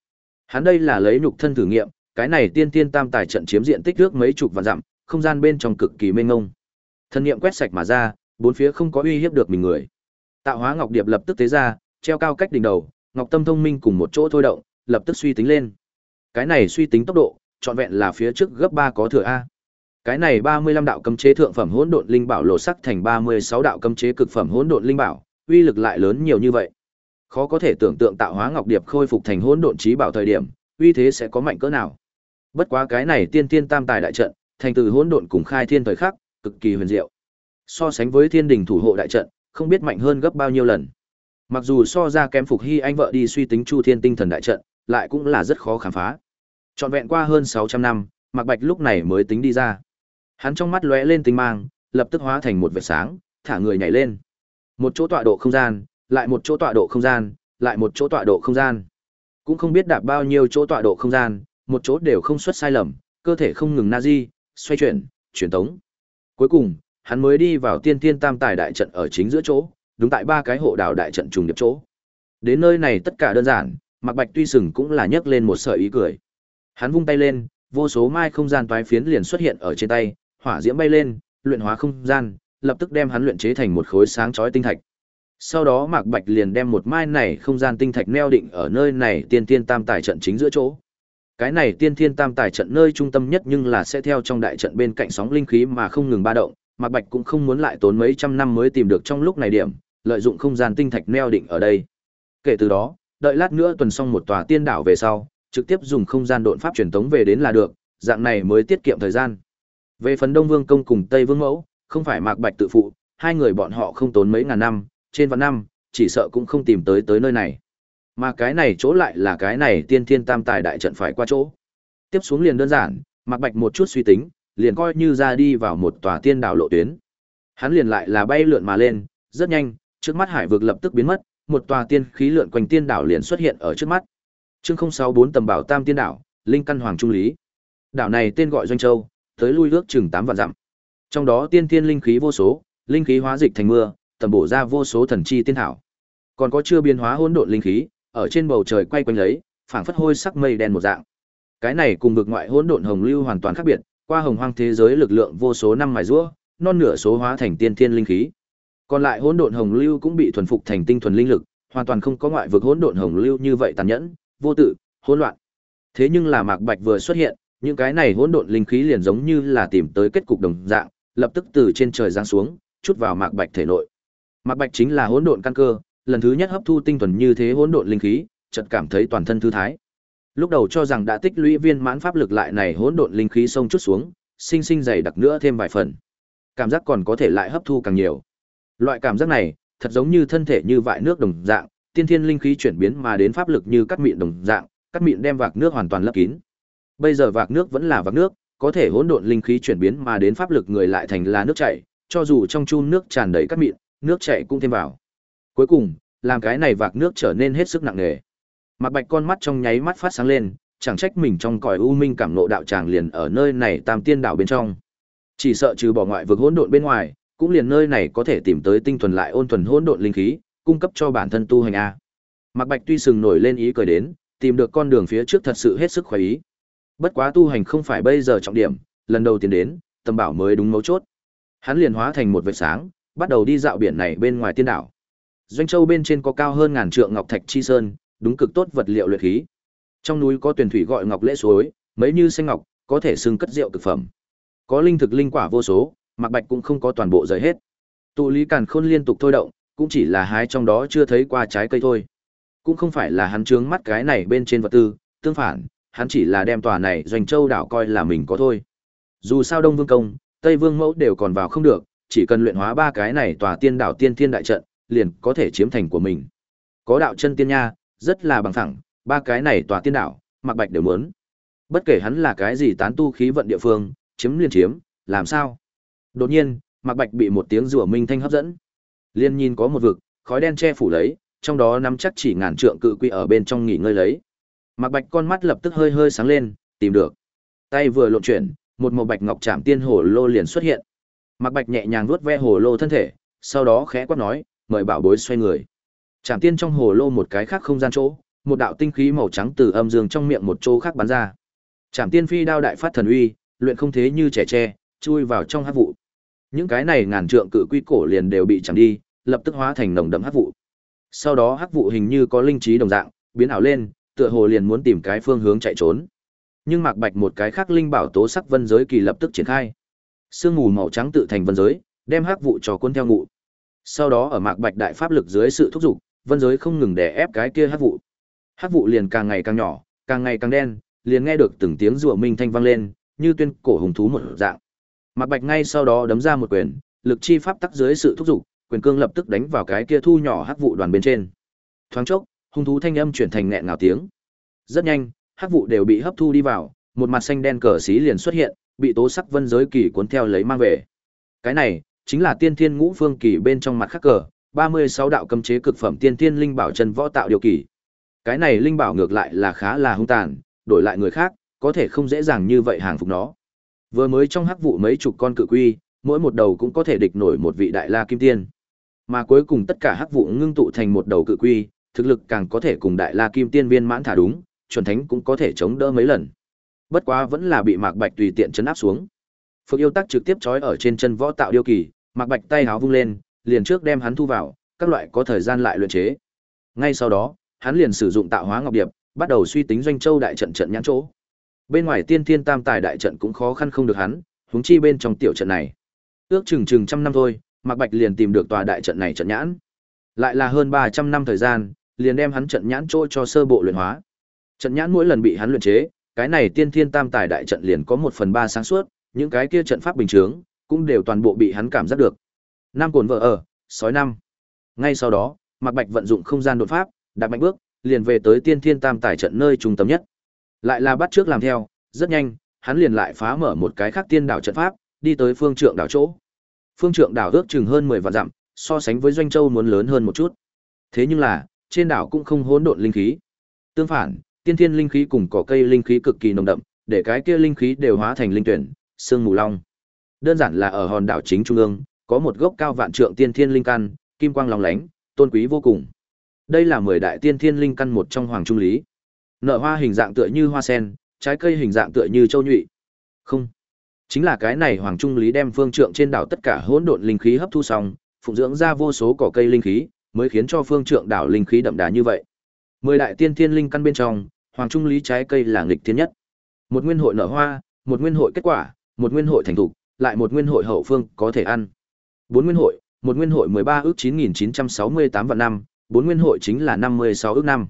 Hắn đây là lấy nhục thân thử nghiệm, cái này tiên thiên tam tài trận chiếm diện tích trước mấy chục vạn dặm, không gian bên trong cực kỳ mênh mông. Thân niệm quét sạch mà ra, bốn phía không có uy hiếp được mình người. Tạo hóa ngọc điệp lập tức tế ra, treo cao cách đỉnh đầu, ngọc tâm thông minh cùng một chỗ thôi động, lập tức suy tính lên. Cái này suy tính tốc độ, trọn vẹn là phía trước gấp 3 có thừa a. Cái này 35 đạo cấm chế thượng phẩm hỗn độn linh bảo lộ sắc thành 36 đạo cấm chế cực phẩm hỗn độn linh bảo, uy lực lại lớn nhiều như vậy. Khó có thể tưởng tượng tạo hóa ngọc điệp khôi phục thành hỗn độn trí bảo thời điểm, uy thế sẽ có mạnh cỡ nào. Bất quá cái này tiên tiên tam tài đại trận, thành từ hỗn độn cùng khai thiên thời khắc, cực kỳ huyền diệu. So sánh với thiên đình thủ hộ đại trận, không biết mạnh hơn gấp bao nhiêu lần. Mặc dù so ra kém phục hy anh vợ đi suy tính chu thiên tinh thần đại trận, lại cũng là rất khó khám phá. Trọn vẹn qua hơn 600 năm, Mạc Bạch lúc này mới tính đi ra. Hắn trong mắt lóe lên tinh mang, lập tức hóa thành một vệt sáng, thả người nhảy lên. Một chỗ tọa độ không gian, lại một chỗ tọa độ không gian, lại một chỗ tọa độ không gian. Cũng không biết đạp bao nhiêu chỗ tọa độ không gian, một chỗ đều không xuất sai lầm, cơ thể không ngừng nazi, xoay chuyển, chuyển tống. Cuối cùng, hắn mới đi vào tiên tiên tam tài đại trận ở chính giữa chỗ, đúng tại ba cái hộ đảo đại trận trùng điệp chỗ. Đến nơi này tất cả đơn giản, Mạc Bạch tuy sừng cũng là nhấc lên một sợi ý cười. Hắn vung tay lên, vô số mai không gian toái phiến liền xuất hiện ở trên tay, hỏa diễm bay lên, luyện hóa không gian, lập tức đem hắn luyện chế thành một khối sáng chói tinh thạch. Sau đó Mạc Bạch liền đem một mai này không gian tinh thạch neo định ở nơi này tiên tiên tam tài trận chính giữa chỗ. Cái này tiên thiên tam tài trận nơi trung tâm nhất nhưng là sẽ theo trong đại trận bên cạnh sóng linh khí mà không ngừng ba động, Mạc Bạch cũng không muốn lại tốn mấy trăm năm mới tìm được trong lúc này điểm, lợi dụng không gian tinh thạch neo định ở đây. Kể từ đó, đợi lát nữa tuần xong một tòa tiên đảo về sau, trực tiếp dùng không gian độn pháp truyền tống về đến là được, dạng này mới tiết kiệm thời gian. Về phần Đông Vương công cùng Tây Vương mẫu, không phải Mạc Bạch tự phụ, hai người bọn họ không tốn mấy ngàn năm, trên vạn năm, chỉ sợ cũng không tìm tới tới nơi này. Mà cái này chỗ lại là cái này tiên thiên tam tài đại trận phải qua chỗ. Tiếp xuống liền đơn giản, Mạc Bạch một chút suy tính, liền coi như ra đi vào một tòa tiên đảo lộ tuyến. Hắn liền lại là bay lượn mà lên, rất nhanh, Trước mắt hải vực lập tức biến mất, một tòa tiên khí lượn quanh tiên đảo liền xuất hiện ở trước mắt. Chương 064 tầm bảo Tam Tiên đảo, linh căn hoàng trung lý. Đảo này tên gọi Doanh Châu, tới lui ước chừng 8 vạn dặm. Trong đó tiên tiên linh khí vô số, linh khí hóa dịch thành mưa, tầm bổ ra vô số thần chi tiên thảo. Còn có chưa biến hóa hỗn độn linh khí, ở trên bầu trời quay quanh lấy, phảng phất hôi sắc mây đen một dạng. Cái này cùng vực ngoại hỗn độn hồng lưu hoàn toàn khác biệt, qua hồng hoang thế giới lực lượng vô số năm mài giũa, non nửa số hóa thành tiên thiên linh khí. Còn lại hỗn độn hồng lưu cũng bị thuần phục thành tinh thuần linh lực, hoàn toàn không có ngoại vực hỗn độn hồng lưu như vậy tàn nhẫn, vô tự, hỗn loạn. Thế nhưng là Mạc Bạch vừa xuất hiện, những cái này hỗn độn linh khí liền giống như là tìm tới kết cục đồng dạng, lập tức từ trên trời giáng xuống, chút vào Mạc Bạch thể nội. Mạc Bạch chính là hỗn độn căn cơ, lần thứ nhất hấp thu tinh thuần như thế hỗn độn linh khí, chợt cảm thấy toàn thân thư thái. Lúc đầu cho rằng đã tích lũy viên mãn pháp lực lại này hỗn độn linh khí xông chút xuống, sinh sinh dày đặc nữa thêm vài phần. Cảm giác còn có thể lại hấp thu càng nhiều. Loại cảm giác này, thật giống như thân thể như vại nước đồng dạng, tiên thiên linh khí chuyển biến mà đến pháp lực như cắt mịn đồng dạng, cắt mịn đem vạc nước hoàn toàn lấp kín. Bây giờ vạc nước vẫn là vạc nước, có thể hỗn độn linh khí chuyển biến mà đến pháp lực người lại thành là nước chảy, cho dù trong chun nước tràn đầy cắt mịn, nước chảy cũng thêm vào. Cuối cùng, làm cái này vạc nước trở nên hết sức nặng nề. Mạc Bạch con mắt trong nháy mắt phát sáng lên, chẳng trách mình trong cõi u minh cảm nộ đạo tràng liền ở nơi này Tam Tiên đảo bên trong. Chỉ sợ trừ bỏ ngoại vực hỗn độn bên ngoài, cũng liền nơi này có thể tìm tới tinh thuần lại ôn thuần hỗn độn linh khí, cung cấp cho bản thân tu hành a. Mạc Bạch tuy sừng nổi lên ý cười đến, tìm được con đường phía trước thật sự hết sức khoái ý. Bất quá tu hành không phải bây giờ trọng điểm, lần đầu tiên đến, tâm bảo mới đúng mấu chốt. Hắn liền hóa thành một vệt sáng, bắt đầu đi dạo biển này bên ngoài tiên đảo. Doanh Châu bên trên có cao hơn ngàn trượng ngọc thạch chi sơn, đúng cực tốt vật liệu luyện khí. Trong núi có tuyển thủy gọi ngọc lễ suối, mấy như xanh ngọc, có thể xưng cất rượu cực phẩm. Có linh thực linh quả vô số, Mạc Bạch cũng không có toàn bộ rời hết. Tụ lý càn khôn liên tục thôi động, cũng chỉ là hái trong đó chưa thấy qua trái cây thôi. Cũng không phải là hắn trướng mắt cái này bên trên vật tư, tương phản, hắn chỉ là đem tòa này doanh châu đảo coi là mình có thôi. Dù sao Đông Vương công, Tây Vương mẫu đều còn vào không được, chỉ cần luyện hóa ba cái này tòa tiên đảo tiên thiên đại trận, liền có thể chiếm thành của mình. Có đạo chân tiên nha, rất là bằng thẳng, ba cái này tòa tiên đảo, Mạc Bạch đều muốn. Bất kể hắn là cái gì tán tu khí vận địa phương, chiếm liên chiếm, làm sao? Đột nhiên, Mạc Bạch bị một tiếng rủa minh thanh hấp dẫn. Liên nhìn có một vực, khói đen che phủ lấy, trong đó nắm chắc chỉ ngàn trượng cự quy ở bên trong nghỉ ngơi lấy. Mạc Bạch con mắt lập tức hơi hơi sáng lên, tìm được. Tay vừa lộn chuyển, một màu bạch ngọc chạm tiên hồ lô liền xuất hiện. Mạc Bạch nhẹ nhàng vuốt ve hồ lô thân thể, sau đó khẽ quát nói, mời bảo bối xoay người. Chạm tiên trong hồ lô một cái khác không gian chỗ, một đạo tinh khí màu trắng từ âm dương trong miệng một chỗ khác bắn ra. Chạm tiên phi đao đại phát thần uy, luyện không thế như trẻ tre, chui vào trong hắc vụ. Những cái này ngàn trượng cự quy cổ liền đều bị chạm đi, lập tức hóa thành nồng đậm hắc vụ. Sau đó hắc vụ hình như có linh trí đồng dạng, biến ảo lên, tựa hồ liền muốn tìm cái phương hướng chạy trốn. Nhưng Mạc Bạch một cái khác linh bảo tố sắc vân giới kỳ lập tức triển khai. Sương mù màu trắng tự thành vân giới, đem hắc vụ cho cuốn theo ngụ. Sau đó ở Mạc Bạch đại pháp lực dưới sự thúc giục, vân giới không ngừng đè ép cái kia hắc vụ. Hắc vụ liền càng ngày càng nhỏ, càng ngày càng đen, liền nghe được từng tiếng rủa minh thanh vang lên, như tuyên cổ hùng thú một dạng. Mạc Bạch ngay sau đó đấm ra một quyền, lực chi pháp tắc dưới sự thúc giục, quyền cương lập tức đánh vào cái kia thu nhỏ hắc vụ đoàn bên trên. Thoáng chốc, hung thú thanh âm chuyển thành nghẹn ngào tiếng. Rất nhanh, hắc vụ đều bị hấp thu đi vào, một mặt xanh đen cờ xí liền xuất hiện, bị tố sắc vân giới kỳ cuốn theo lấy mang về. Cái này chính là tiên thiên ngũ phương kỳ bên trong mặt khắc cờ, 36 đạo cấm chế cực phẩm tiên thiên linh bảo chân võ tạo điều kỳ. Cái này linh bảo ngược lại là khá là hung tàn, đổi lại người khác, có thể không dễ dàng như vậy hàng phục nó. Vừa mới trong hắc vụ mấy chục con cự quy, mỗi một đầu cũng có thể địch nổi một vị đại la kim tiên. Mà cuối cùng tất cả hắc vụ ngưng tụ thành một đầu cự quy, thực lực càng có thể cùng đại la kim tiên viên mãn thả đúng, chuẩn thánh cũng có thể chống đỡ mấy lần. Bất quá vẫn là bị Mạc Bạch tùy tiện chấn áp xuống. Phượng yêu tắc trực tiếp trói ở trên chân võ tạo điêu kỳ, Mạc Bạch tay háo vung lên, liền trước đem hắn thu vào, các loại có thời gian lại luyện chế. Ngay sau đó, hắn liền sử dụng tạo hóa ngọc điệp, bắt đầu suy tính doanh châu đại trận trận nhãn chỗ. Bên ngoài tiên thiên tam tài đại trận cũng khó khăn không được hắn, huống chi bên trong tiểu trận này. Ước chừng chừng trăm năm thôi, Mạc Bạch liền tìm được tòa đại trận này trận nhãn. Lại là hơn 300 năm thời gian, liền đem hắn trận nhãn chỗ cho sơ bộ luyện hóa. Trận nhãn mỗi lần bị hắn luyện chế, cái này tiên thiên tam tài đại trận liền có một phần ba sáng suốt, những cái kia trận pháp bình thường cũng đều toàn bộ bị hắn cảm giác được. Nam cồn vợ ở, sói năm. Ngay sau đó, Mạc Bạch vận dụng không gian đột pháp, đạp mạnh bước, liền về tới tiên thiên tam tài trận nơi trung tâm nhất. Lại là bắt trước làm theo, rất nhanh, hắn liền lại phá mở một cái khác tiên đảo trận pháp, đi tới phương trượng đảo chỗ. Phương trượng đảo ước chừng hơn 10 vạn dặm, so sánh với doanh châu muốn lớn hơn một chút. Thế nhưng là, trên đảo cũng không hỗn độn linh khí. Tương phản, tiên thiên linh khí cùng cỏ cây linh khí cực kỳ nồng đậm, để cái kia linh khí đều hóa thành linh tuyển, sương mù long. Đơn giản là ở hòn đảo chính trung ương, có một gốc cao vạn trượng tiên thiên linh căn, kim quang long lánh, tôn quý vô cùng. Đây là mười đại tiên thiên linh căn một trong hoàng trung lý. Nở hoa hình dạng tựa như hoa sen, trái cây hình dạng tựa như châu nhụy. Không, chính là cái này hoàng trung lý đem phương trượng trên đảo tất cả hỗn độn linh khí hấp thu xong, phụng dưỡng ra vô số cỏ cây linh khí, mới khiến cho phương trượng đảo linh khí đậm đà như vậy. Mười đại tiên thiên linh căn bên trong, hoàng trung lý trái cây là nghịch thiên nhất. Một nguyên hội nở hoa, một nguyên hội kết quả, một nguyên hội thành thục, lại một nguyên hội hậu phương có thể ăn. Bốn nguyên hội, một nguyên hội 13 ước 9968 vạn năm, bốn nguyên hội chính là 56 ước năm.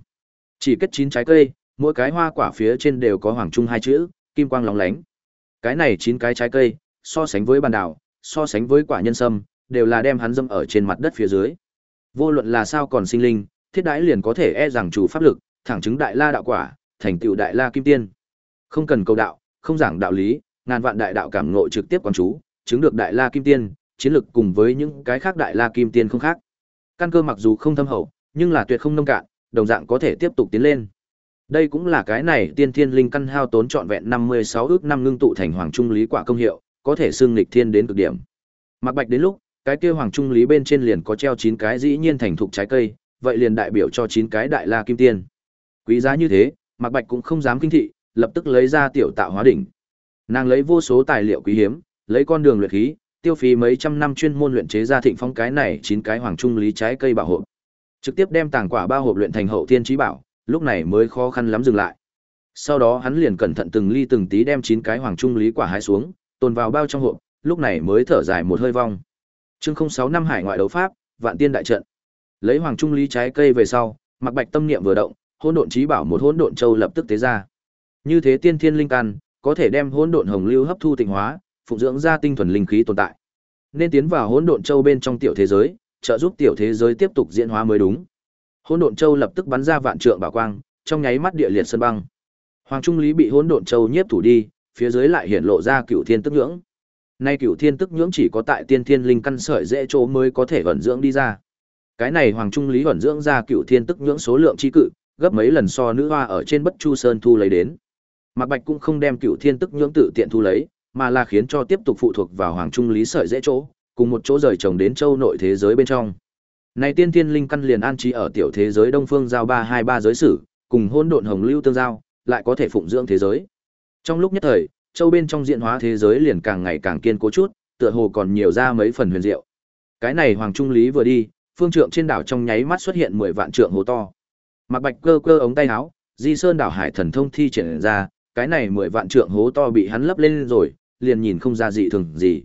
Chỉ kết 9 trái cây, mỗi cái hoa quả phía trên đều có hoàng trung hai chữ, kim quang lóng lánh. Cái này 9 cái trái cây, so sánh với bàn đảo, so sánh với quả nhân sâm, đều là đem hắn dâm ở trên mặt đất phía dưới. Vô luận là sao còn sinh linh, thiết đãi liền có thể e rằng chủ pháp lực, thẳng chứng đại la đạo quả, thành tựu đại la kim tiên. Không cần cầu đạo, không giảng đạo lý, ngàn vạn đại đạo cảm ngộ trực tiếp quán chú, chứng được đại la kim tiên, chiến lực cùng với những cái khác đại la kim tiên không khác. Căn cơ mặc dù không thâm hậu, nhưng là tuyệt không nông cạn, đồng dạng có thể tiếp tục tiến lên. Đây cũng là cái này tiên thiên linh căn hao tốn trọn vẹn 56 ước năm ngưng tụ thành hoàng trung lý quả công hiệu, có thể xưng nghịch thiên đến cực điểm. Mặc Bạch đến lúc, cái kia hoàng trung lý bên trên liền có treo chín cái dĩ nhiên thành thục trái cây, vậy liền đại biểu cho chín cái đại la kim tiên. Quý giá như thế, Mạc Bạch cũng không dám kinh thị, lập tức lấy ra tiểu tạo hóa đỉnh. Nàng lấy vô số tài liệu quý hiếm, lấy con đường luyện khí, tiêu phí mấy trăm năm chuyên môn luyện chế ra thịnh phong cái này chín cái hoàng trung lý trái cây bảo hộp. Trực tiếp đem tàng quả ba hộp luyện thành hậu thiên trí bảo, lúc này mới khó khăn lắm dừng lại. Sau đó hắn liền cẩn thận từng ly từng tí đem chín cái hoàng trung lý quả hái xuống, tồn vào bao trong hộp, lúc này mới thở dài một hơi vong. Chương 06 năm hải ngoại đấu pháp, vạn tiên đại trận. Lấy hoàng trung lý trái cây về sau, Mặc Bạch tâm niệm vừa động, hỗn độn trí bảo một hỗn độn châu lập tức tế ra. Như thế tiên thiên linh căn, có thể đem hỗn độn hồng lưu hấp thu tịnh hóa, phụng dưỡng ra tinh thuần linh khí tồn tại. Nên tiến vào hỗn độn châu bên trong tiểu thế giới, trợ giúp tiểu thế giới tiếp tục diễn hóa mới đúng. Hỗn độn châu lập tức bắn ra vạn trượng bảo quang, trong nháy mắt địa liệt sơn băng. Hoàng Trung Lý bị hỗn độn châu nhiếp thủ đi, phía dưới lại hiện lộ ra cửu thiên tức ngưỡng. Nay cửu thiên tức nhưỡng chỉ có tại tiên thiên linh căn sợi dễ chỗ mới có thể vận dưỡng đi ra. Cái này Hoàng Trung Lý vận dưỡng ra cửu thiên tức nhưỡng số lượng chi cự, gấp mấy lần so nữ hoa ở trên Bất Chu Sơn thu lấy đến. Mạc Bạch cũng không đem cựu thiên tức nhưỡng tự tiện thu lấy, mà là khiến cho tiếp tục phụ thuộc vào hoàng trung lý sợi dễ chỗ, cùng một chỗ rời trồng đến châu nội thế giới bên trong. Này tiên thiên linh căn liền an trí ở tiểu thế giới Đông Phương giao ba hai ba giới sử, cùng hỗn độn hồng lưu tương giao, lại có thể phụng dưỡng thế giới. Trong lúc nhất thời, châu bên trong diễn hóa thế giới liền càng ngày càng kiên cố chút, tựa hồ còn nhiều ra mấy phần huyền diệu. Cái này hoàng trung lý vừa đi, phương trượng trên đảo trong nháy mắt xuất hiện 10 vạn trượng hồ to. Mạc Bạch cơ cơ ống tay áo, Di Sơn đảo hải thần thông thi triển ra, cái này mười vạn trượng hố to bị hắn lấp lên rồi, liền nhìn không ra dị thường gì.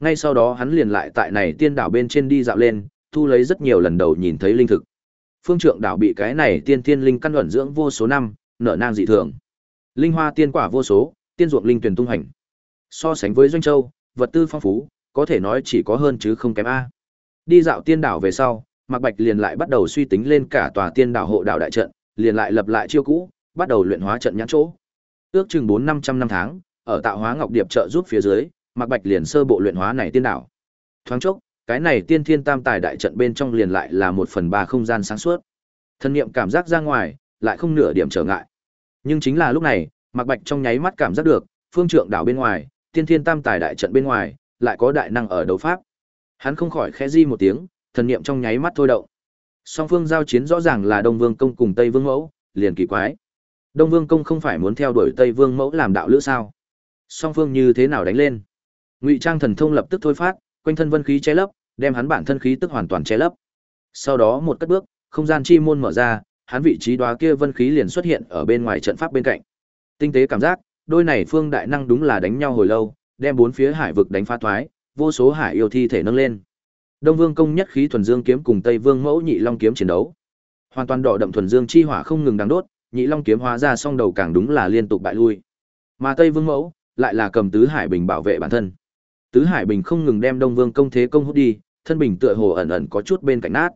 Ngay sau đó hắn liền lại tại này tiên đảo bên trên đi dạo lên, thu lấy rất nhiều lần đầu nhìn thấy linh thực. Phương trượng đảo bị cái này tiên tiên linh căn luận dưỡng vô số năm, nở nang dị thường. Linh hoa tiên quả vô số, tiên ruộng linh tuyển tung hành. So sánh với doanh châu, vật tư phong phú, có thể nói chỉ có hơn chứ không kém a. Đi dạo tiên đảo về sau, Mạc Bạch liền lại bắt đầu suy tính lên cả tòa tiên đảo hộ đảo đại trận, liền lại lập lại chiêu cũ, bắt đầu luyện hóa trận nhãn chỗ ước chừng bốn năm trăm năm tháng, ở tạo hóa ngọc điệp trợ giúp phía dưới, Mạc Bạch liền sơ bộ luyện hóa này tiên đảo. Thoáng chốc, cái này tiên thiên tam tài đại trận bên trong liền lại là một phần ba không gian sáng suốt. Thân niệm cảm giác ra ngoài, lại không nửa điểm trở ngại. Nhưng chính là lúc này, Mạc Bạch trong nháy mắt cảm giác được, phương trượng đảo bên ngoài, tiên thiên tam tài đại trận bên ngoài, lại có đại năng ở đấu pháp. Hắn không khỏi khẽ di một tiếng, thần niệm trong nháy mắt thôi động. Song phương giao chiến rõ ràng là Đông Vương công cùng Tây Vương Mẫu, liền kỳ quái. Đông Vương công không phải muốn theo đuổi Tây Vương mẫu làm đạo lữ sao? Song phương như thế nào đánh lên? Ngụy Trang thần thông lập tức thôi phát, quanh thân vân khí che lấp, đem hắn bản thân khí tức hoàn toàn che lấp. Sau đó một cất bước, không gian chi môn mở ra, hắn vị trí đóa kia vân khí liền xuất hiện ở bên ngoài trận pháp bên cạnh. Tinh tế cảm giác, đôi này phương đại năng đúng là đánh nhau hồi lâu, đem bốn phía hải vực đánh phá thoái, vô số hải yêu thi thể nâng lên. Đông Vương công nhất khí thuần dương kiếm cùng Tây Vương mẫu nhị long kiếm chiến đấu. Hoàn toàn đỏ đậm thuần dương chi hỏa không ngừng đang đốt, nhị long kiếm hóa ra song đầu càng đúng là liên tục bại lui. Mà Tây Vương Mẫu lại là cầm tứ hải bình bảo vệ bản thân. Tứ hải bình không ngừng đem Đông Vương công thế công hút đi, thân bình tựa hồ ẩn ẩn có chút bên cạnh nát.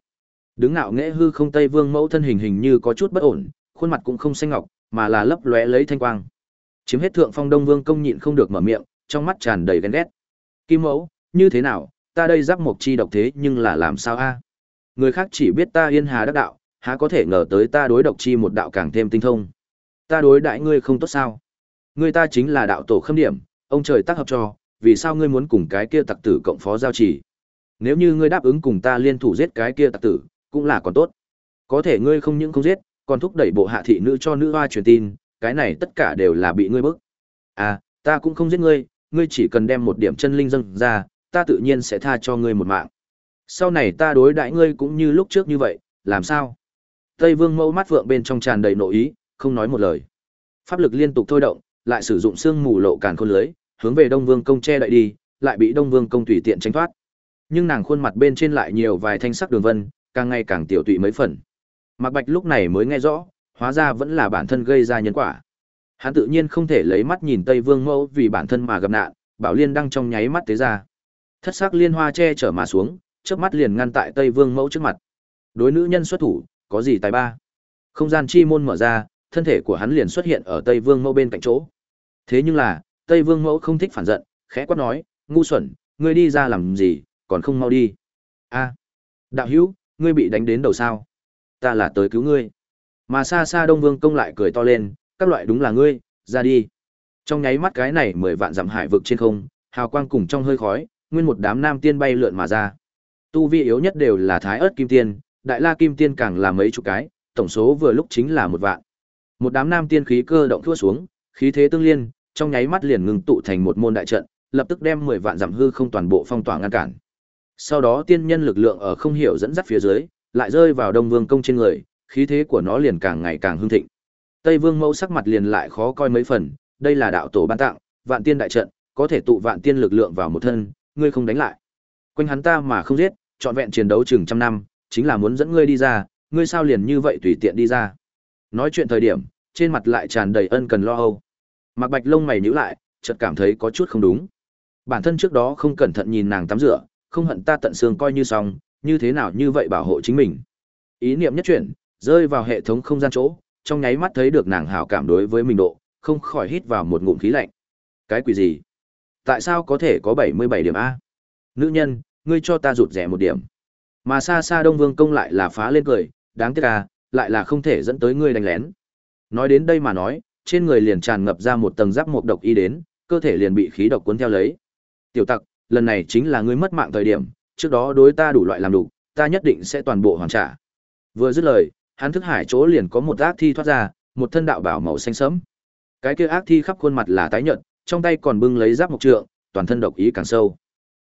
Đứng ngạo nghễ hư không Tây Vương Mẫu thân hình hình như có chút bất ổn, khuôn mặt cũng không xanh ngọc, mà là lấp lóe lấy thanh quang. Chiếm hết thượng phong Đông Vương công nhịn không được mở miệng, trong mắt tràn đầy ghen ghét. Kim Mẫu, như thế nào, ta đây giáp mộc chi độc thế nhưng là làm sao a? Người khác chỉ biết ta yên hà đắc đạo, há có thể ngờ tới ta đối độc chi một đạo càng thêm tinh thông. Ta đối đại ngươi không tốt sao? Ngươi ta chính là đạo tổ khâm điểm, ông trời tác hợp cho, vì sao ngươi muốn cùng cái kia tặc tử cộng phó giao chỉ? Nếu như ngươi đáp ứng cùng ta liên thủ giết cái kia tặc tử, cũng là còn tốt. Có thể ngươi không những không giết, còn thúc đẩy bộ hạ thị nữ cho nữ hoa truyền tin, cái này tất cả đều là bị ngươi bức. À, ta cũng không giết ngươi, ngươi chỉ cần đem một điểm chân linh dâng ra, ta tự nhiên sẽ tha cho ngươi một mạng. Sau này ta đối đãi ngươi cũng như lúc trước như vậy, làm sao? Tây Vương mẫu mắt vượng bên trong tràn đầy nội ý, không nói một lời. Pháp lực liên tục thôi động, lại sử dụng xương mù lộ càn khôn lưới, hướng về Đông Vương công che đậy đi, lại bị Đông Vương công tùy tiện tránh thoát. Nhưng nàng khuôn mặt bên trên lại nhiều vài thanh sắc đường vân, càng ngày càng tiểu tụy mấy phần. Mạc Bạch lúc này mới nghe rõ, hóa ra vẫn là bản thân gây ra nhân quả. Hắn tự nhiên không thể lấy mắt nhìn Tây Vương Mẫu vì bản thân mà gặp nạn, Bảo Liên đang trong nháy mắt tế ra. Thất sắc liên hoa che chở mà xuống, chớp mắt liền ngăn tại Tây Vương Mẫu trước mặt. Đối nữ nhân xuất thủ, có gì tài ba? Không gian chi môn mở ra, thân thể của hắn liền xuất hiện ở Tây Vương Mẫu bên cạnh chỗ. Thế nhưng là, Tây Vương Mẫu không thích phản giận, khẽ quát nói, ngu xuẩn, ngươi đi ra làm gì, còn không mau đi. A, đạo hữu, ngươi bị đánh đến đầu sao? Ta là tới cứu ngươi. Mà xa xa Đông Vương công lại cười to lên, các loại đúng là ngươi, ra đi. Trong nháy mắt cái này mười vạn dặm hải vực trên không, hào quang cùng trong hơi khói, nguyên một đám nam tiên bay lượn mà ra. Tu vi yếu nhất đều là thái ớt kim tiên, đại la kim tiên càng là mấy chục cái, tổng số vừa lúc chính là một vạn. Một đám nam tiên khí cơ động thua xuống, khí thế tương liên, trong nháy mắt liền ngừng tụ thành một môn đại trận, lập tức đem mười vạn dặm hư không toàn bộ phong tỏa ngăn cản. Sau đó tiên nhân lực lượng ở không hiểu dẫn dắt phía dưới, lại rơi vào Đông Vương công trên người, khí thế của nó liền càng ngày càng hưng thịnh. Tây Vương Mẫu sắc mặt liền lại khó coi mấy phần, đây là đạo tổ ban tặng, vạn tiên đại trận, có thể tụ vạn tiên lực lượng vào một thân, ngươi không đánh lại. Quanh hắn ta mà không giết, trọn vẹn chiến đấu chừng trăm năm, chính là muốn dẫn ngươi đi ra, ngươi sao liền như vậy tùy tiện đi ra. Nói chuyện thời điểm, trên mặt lại tràn đầy ân cần lo âu. Mặc Bạch lông mày nhíu lại, chợt cảm thấy có chút không đúng. Bản thân trước đó không cẩn thận nhìn nàng tắm rửa, không hận ta tận xương coi như xong, như thế nào như vậy bảo hộ chính mình. Ý niệm nhất chuyển, rơi vào hệ thống không gian chỗ, trong nháy mắt thấy được nàng hảo cảm đối với mình độ, không khỏi hít vào một ngụm khí lạnh. Cái quỷ gì? Tại sao có thể có 77 điểm A? Nữ nhân, ngươi cho ta rụt rẻ một điểm. Mà xa xa Đông Vương công lại là phá lên cười, đáng tiếc à, lại là không thể dẫn tới ngươi đánh lén. Nói đến đây mà nói, trên người liền tràn ngập ra một tầng giáp mộc độc y đến, cơ thể liền bị khí độc cuốn theo lấy. Tiểu tặc, lần này chính là ngươi mất mạng thời điểm, trước đó đối ta đủ loại làm đủ, ta nhất định sẽ toàn bộ hoàn trả. Vừa dứt lời, hắn thức hải chỗ liền có một ác thi thoát ra, một thân đạo bảo màu xanh sẫm. Cái kia ác thi khắp khuôn mặt là tái nhợt, trong tay còn bưng lấy giáp mộc trượng, toàn thân độc ý càng sâu.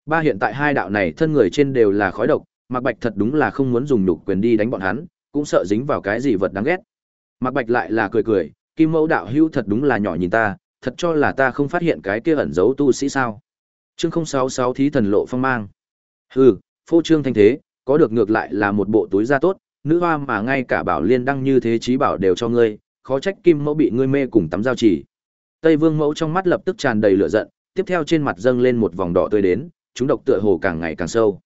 Ba hiện tại hai đạo này thân người trên đều là khói độc, Mạc Bạch thật đúng là không muốn dùng nhục quyền đi đánh bọn hắn, cũng sợ dính vào cái gì vật đáng ghét. Mạc Bạch lại là cười cười, Kim Mẫu đạo hữu thật đúng là nhỏ nhìn ta, thật cho là ta không phát hiện cái kia ẩn giấu tu sĩ sao? Chương 066 thí thần lộ phong mang. Hừ, phô trương thanh thế, có được ngược lại là một bộ túi da tốt, nữ hoa mà ngay cả bảo liên đăng như thế trí bảo đều cho ngươi, khó trách Kim Mẫu bị ngươi mê cùng tắm giao chỉ. Tây Vương Mẫu trong mắt lập tức tràn đầy lửa giận, tiếp theo trên mặt dâng lên một vòng đỏ tươi đến, chúng độc tựa hồ càng ngày càng sâu.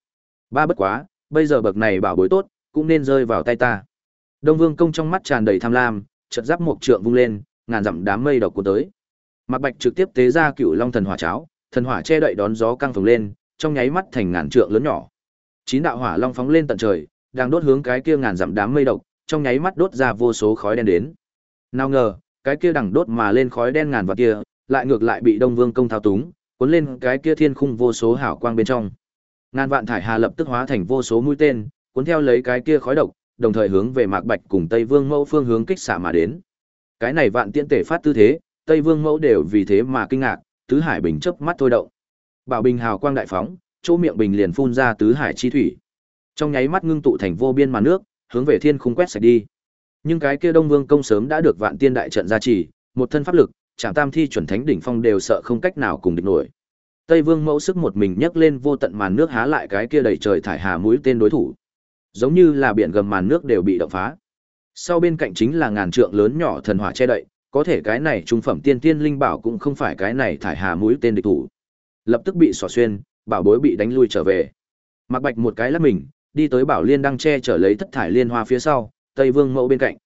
Ba bất quá, bây giờ bậc này bảo bối tốt, cũng nên rơi vào tay ta. Đông Vương công trong mắt tràn đầy tham lam, chợt giáp một trượng vung lên, ngàn dặm đám mây độc cuốn tới. Mạc Bạch trực tiếp tế ra Cửu Long thần hỏa cháo, thần hỏa che đậy đón gió căng phồng lên, trong nháy mắt thành ngàn trượng lớn nhỏ. Chín đạo hỏa long phóng lên tận trời, đang đốt hướng cái kia ngàn dặm đám mây độc, trong nháy mắt đốt ra vô số khói đen đến. Nào ngờ, cái kia đằng đốt mà lên khói đen ngàn vạn kia, lại ngược lại bị Đông Vương công thao túng, cuốn lên cái kia thiên khung vô số hảo quang bên trong. Ngàn vạn thải hà lập tức hóa thành vô số mũi tên, cuốn theo lấy cái kia khói độc, đồng thời hướng về Mạc Bạch cùng Tây Vương Mẫu phương hướng kích xạ mà đến. Cái này vạn tiễn tể phát tư thế, Tây Vương Mẫu đều vì thế mà kinh ngạc, tứ hải bình chớp mắt thôi động. Bảo bình hào quang đại phóng, chỗ miệng bình liền phun ra tứ hải chi thủy. Trong nháy mắt ngưng tụ thành vô biên màn nước, hướng về thiên khung quét sạch đi. Nhưng cái kia Đông Vương công sớm đã được vạn tiên đại trận gia trì, một thân pháp lực, Trảm Tam thi chuẩn thánh đỉnh phong đều sợ không cách nào cùng địch nổi. Tây Vương mẫu sức một mình nhấc lên vô tận màn nước há lại cái kia đầy trời thải hà mũi tên đối thủ. Giống như là biển gầm màn nước đều bị động phá. Sau bên cạnh chính là ngàn trượng lớn nhỏ thần hỏa che đậy, có thể cái này trung phẩm tiên tiên linh bảo cũng không phải cái này thải hà mũi tên địch thủ. Lập tức bị xỏ xuyên, bảo bối bị đánh lui trở về. Mặc Bạch một cái lắc mình, đi tới Bảo Liên đang che chở lấy thất thải liên hoa phía sau, Tây Vương mẫu bên cạnh.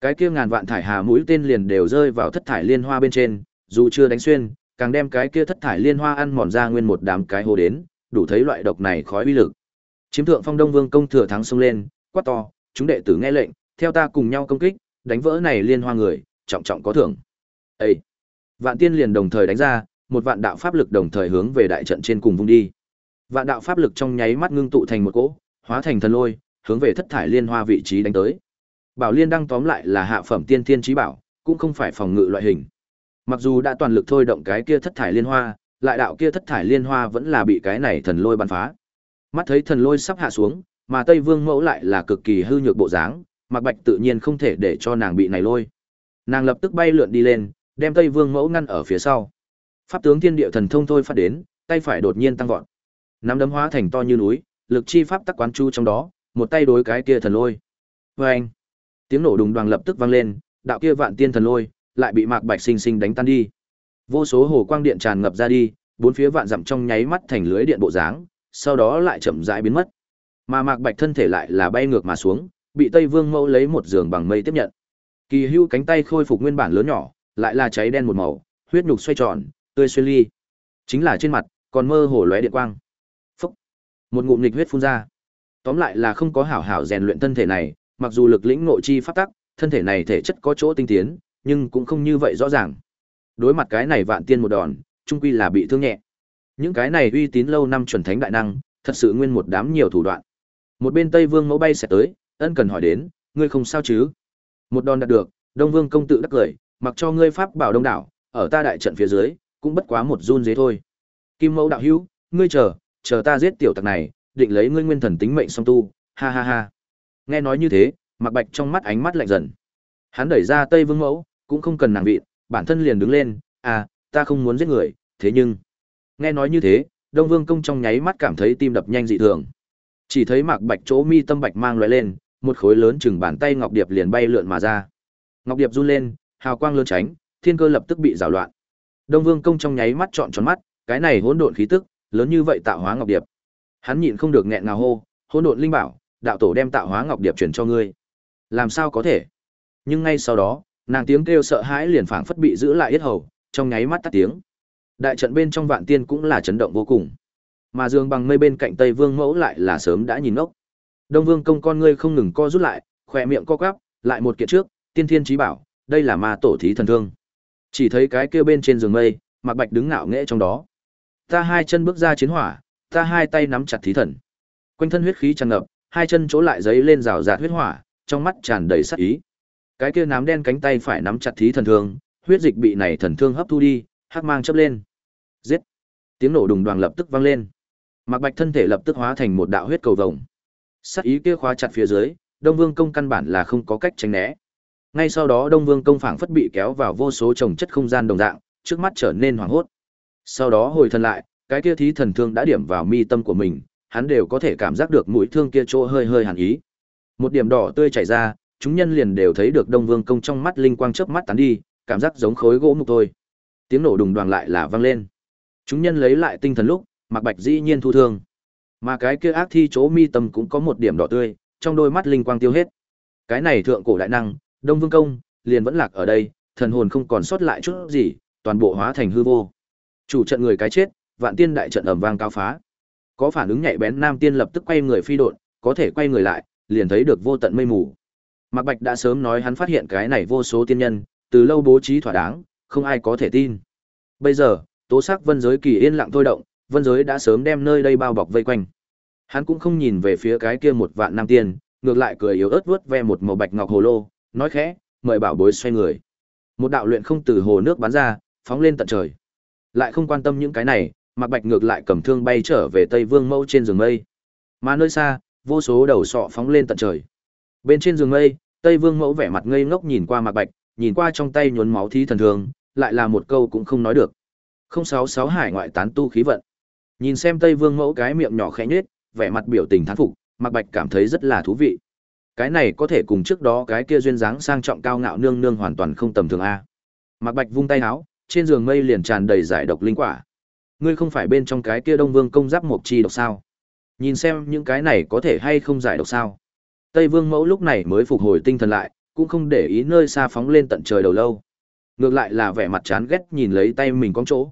Cái kia ngàn vạn thải hà mũi tên liền đều rơi vào thất thải liên hoa bên trên, dù chưa đánh xuyên, càng đem cái kia thất thải liên hoa ăn mòn ra nguyên một đám cái hồ đến, đủ thấy loại độc này khói uy lực. Chiếm thượng phong Đông Vương công thừa thắng xông lên, quát to, chúng đệ tử nghe lệnh, theo ta cùng nhau công kích, đánh vỡ này liên hoa người, trọng trọng có thưởng. Ê! Vạn tiên liền đồng thời đánh ra, một vạn đạo pháp lực đồng thời hướng về đại trận trên cùng vung đi. Vạn đạo pháp lực trong nháy mắt ngưng tụ thành một cỗ, hóa thành thần lôi, hướng về thất thải liên hoa vị trí đánh tới. Bảo liên đăng tóm lại là hạ phẩm tiên thiên trí bảo, cũng không phải phòng ngự loại hình. Mặc dù đã toàn lực thôi động cái kia thất thải liên hoa, lại đạo kia thất thải liên hoa vẫn là bị cái này thần lôi bắn phá. Mắt thấy thần lôi sắp hạ xuống, mà Tây Vương Mẫu lại là cực kỳ hư nhược bộ dáng, Mạc Bạch tự nhiên không thể để cho nàng bị này lôi. Nàng lập tức bay lượn đi lên, đem Tây Vương Mẫu ngăn ở phía sau. Pháp tướng Thiên Địa Thần Thông thôi phát đến, tay phải đột nhiên tăng vọt. Nắm đấm hóa thành to như núi, lực chi pháp tắc quán chu trong đó, một tay đối cái kia thần lôi. Oeng! Tiếng nổ đùng đoàng lập tức vang lên, đạo kia vạn tiên thần lôi lại bị Mạc Bạch sinh sinh đánh tan đi. Vô số hồ quang điện tràn ngập ra đi, bốn phía vạn dặm trong nháy mắt thành lưới điện bộ dáng, sau đó lại chậm rãi biến mất. Mà Mạc Bạch thân thể lại là bay ngược mà xuống, bị Tây Vương Mẫu lấy một giường bằng mây tiếp nhận. Kỳ Hưu cánh tay khôi phục nguyên bản lớn nhỏ, lại là cháy đen một màu, huyết nhục xoay tròn, tươi xuyên ly. Chính là trên mặt, còn mơ hồ lóe điện quang. Phúc! Một ngụm nghịch huyết phun ra. Tóm lại là không có hảo hảo rèn luyện thân thể này, mặc dù lực lĩnh nội chi pháp tắc, thân thể này thể chất có chỗ tinh tiến, nhưng cũng không như vậy rõ ràng. Đối mặt cái này vạn tiên một đòn, trung quy là bị thương nhẹ. Những cái này uy tín lâu năm chuẩn thánh đại năng, thật sự nguyên một đám nhiều thủ đoạn. Một bên Tây Vương mẫu bay sẽ tới, ân cần hỏi đến, ngươi không sao chứ? Một đòn đạt được, Đông Vương công tự đắc cười, mặc cho ngươi pháp bảo đông đảo, ở ta đại trận phía dưới, cũng bất quá một run dế thôi. Kim Mẫu đạo hữu, ngươi chờ, chờ ta giết tiểu tặc này, định lấy ngươi nguyên thần tính mệnh song tu, ha ha ha. Nghe nói như thế, Mạc Bạch trong mắt ánh mắt lạnh dần. Hắn đẩy ra Tây Vương Mẫu, cũng không cần nàng vịn, bản thân liền đứng lên, "À, ta không muốn giết người, thế nhưng..." Nghe nói như thế, Đông Vương công trong nháy mắt cảm thấy tim đập nhanh dị thường. Chỉ thấy Mạc Bạch chỗ mi tâm bạch mang lóe lên, một khối lớn chừng bàn tay ngọc điệp liền bay lượn mà ra. Ngọc điệp run lên, hào quang lơ tránh, thiên cơ lập tức bị giảo loạn. Đông Vương công trong nháy mắt trọn tròn mắt, cái này hỗn độn khí tức, lớn như vậy tạo hóa ngọc điệp. Hắn nhịn không được nghẹn ngào hô, hỗn độn linh bảo, đạo tổ đem tạo hóa ngọc điệp truyền cho ngươi. Làm sao có thể? Nhưng ngay sau đó, nàng tiếng kêu sợ hãi liền phảng phất bị giữ lại yết hầu, trong nháy mắt tắt tiếng. Đại trận bên trong vạn tiên cũng là chấn động vô cùng. Mà Dương bằng mây bên cạnh Tây Vương mẫu lại là sớm đã nhìn ngốc. Đông Vương công con ngươi không ngừng co rút lại, khỏe miệng co quắp, lại một kiện trước, tiên thiên trí bảo, đây là ma tổ thí thần thương. Chỉ thấy cái kia bên trên giường mây, Mạc Bạch đứng ngạo nghễ trong đó. Ta hai chân bước ra chiến hỏa, ta hai tay nắm chặt thí thần. Quanh thân huyết khí tràn ngập, hai chân chỗ lại giấy lên rào rạt huyết hỏa, trong mắt tràn đầy sát ý. Cái kia nám đen cánh tay phải nắm chặt thí thần thương, huyết dịch bị này thần thương hấp thu đi, hắc mang chớp lên. Giết! Tiếng nổ đùng đoàng lập tức vang lên. Mạc Bạch thân thể lập tức hóa thành một đạo huyết cầu vồng. Sát ý kia khóa chặt phía dưới, Đông Vương công căn bản là không có cách tránh né. Ngay sau đó Đông Vương công phảng phất bị kéo vào vô số trồng chất không gian đồng dạng, trước mắt trở nên hoảng hốt. Sau đó hồi thân lại, cái kia thí thần thương đã điểm vào mi tâm của mình, hắn đều có thể cảm giác được mũi thương kia chỗ hơi hơi hàn ý. Một điểm đỏ tươi chảy ra, chúng nhân liền đều thấy được Đông Vương công trong mắt linh quang chớp mắt tán đi, cảm giác giống khối gỗ mục thôi. Tiếng nổ đùng đoàn lại là vang lên. Chúng nhân lấy lại tinh thần lúc, mặc Bạch dĩ nhiên thu thương. Mà cái kia ác thi chỗ mi tâm cũng có một điểm đỏ tươi, trong đôi mắt linh quang tiêu hết. Cái này thượng cổ đại năng, Đông Vương công, liền vẫn lạc ở đây, thần hồn không còn sót lại chút gì, toàn bộ hóa thành hư vô. Chủ trận người cái chết, vạn tiên đại trận ầm vang cao phá. Có phản ứng nhạy bén nam tiên lập tức quay người phi độn, có thể quay người lại, liền thấy được vô tận mây mù. Mạc Bạch đã sớm nói hắn phát hiện cái này vô số tiên nhân, từ lâu bố trí thỏa đáng, không ai có thể tin. Bây giờ, tố sắc vân giới kỳ yên lặng thôi động, vân giới đã sớm đem nơi đây bao bọc vây quanh. Hắn cũng không nhìn về phía cái kia một vạn nam tiên, ngược lại cười yếu ớt vuốt ve một màu bạch ngọc hồ lô, nói khẽ, mời bảo bối xoay người. Một đạo luyện không từ hồ nước bắn ra, phóng lên tận trời. Lại không quan tâm những cái này, Mạc Bạch ngược lại cầm thương bay trở về Tây Vương Mẫu trên giường mây. Mà nơi xa, vô số đầu sọ phóng lên tận trời. Bên trên giường mây, Tây Vương Mẫu vẻ mặt ngây ngốc nhìn qua Mạc Bạch, nhìn qua trong tay nhuốm máu thí thần thường, lại là một câu cũng không nói được. 066 hải ngoại tán tu khí vận. Nhìn xem Tây Vương Mẫu cái miệng nhỏ khẽ nhếch, vẻ mặt biểu tình thán phục, Mạc Bạch cảm thấy rất là thú vị. Cái này có thể cùng trước đó cái kia duyên dáng sang trọng cao ngạo nương nương hoàn toàn không tầm thường a. Mạc Bạch vung tay áo, trên giường mây liền tràn đầy giải độc linh quả. Ngươi không phải bên trong cái kia Đông Vương công giáp mộc chi độc sao? Nhìn xem những cái này có thể hay không giải độc sao? Tây Vương Mẫu lúc này mới phục hồi tinh thần lại, cũng không để ý nơi xa phóng lên tận trời đầu lâu. Ngược lại là vẻ mặt chán ghét nhìn lấy tay mình con chỗ.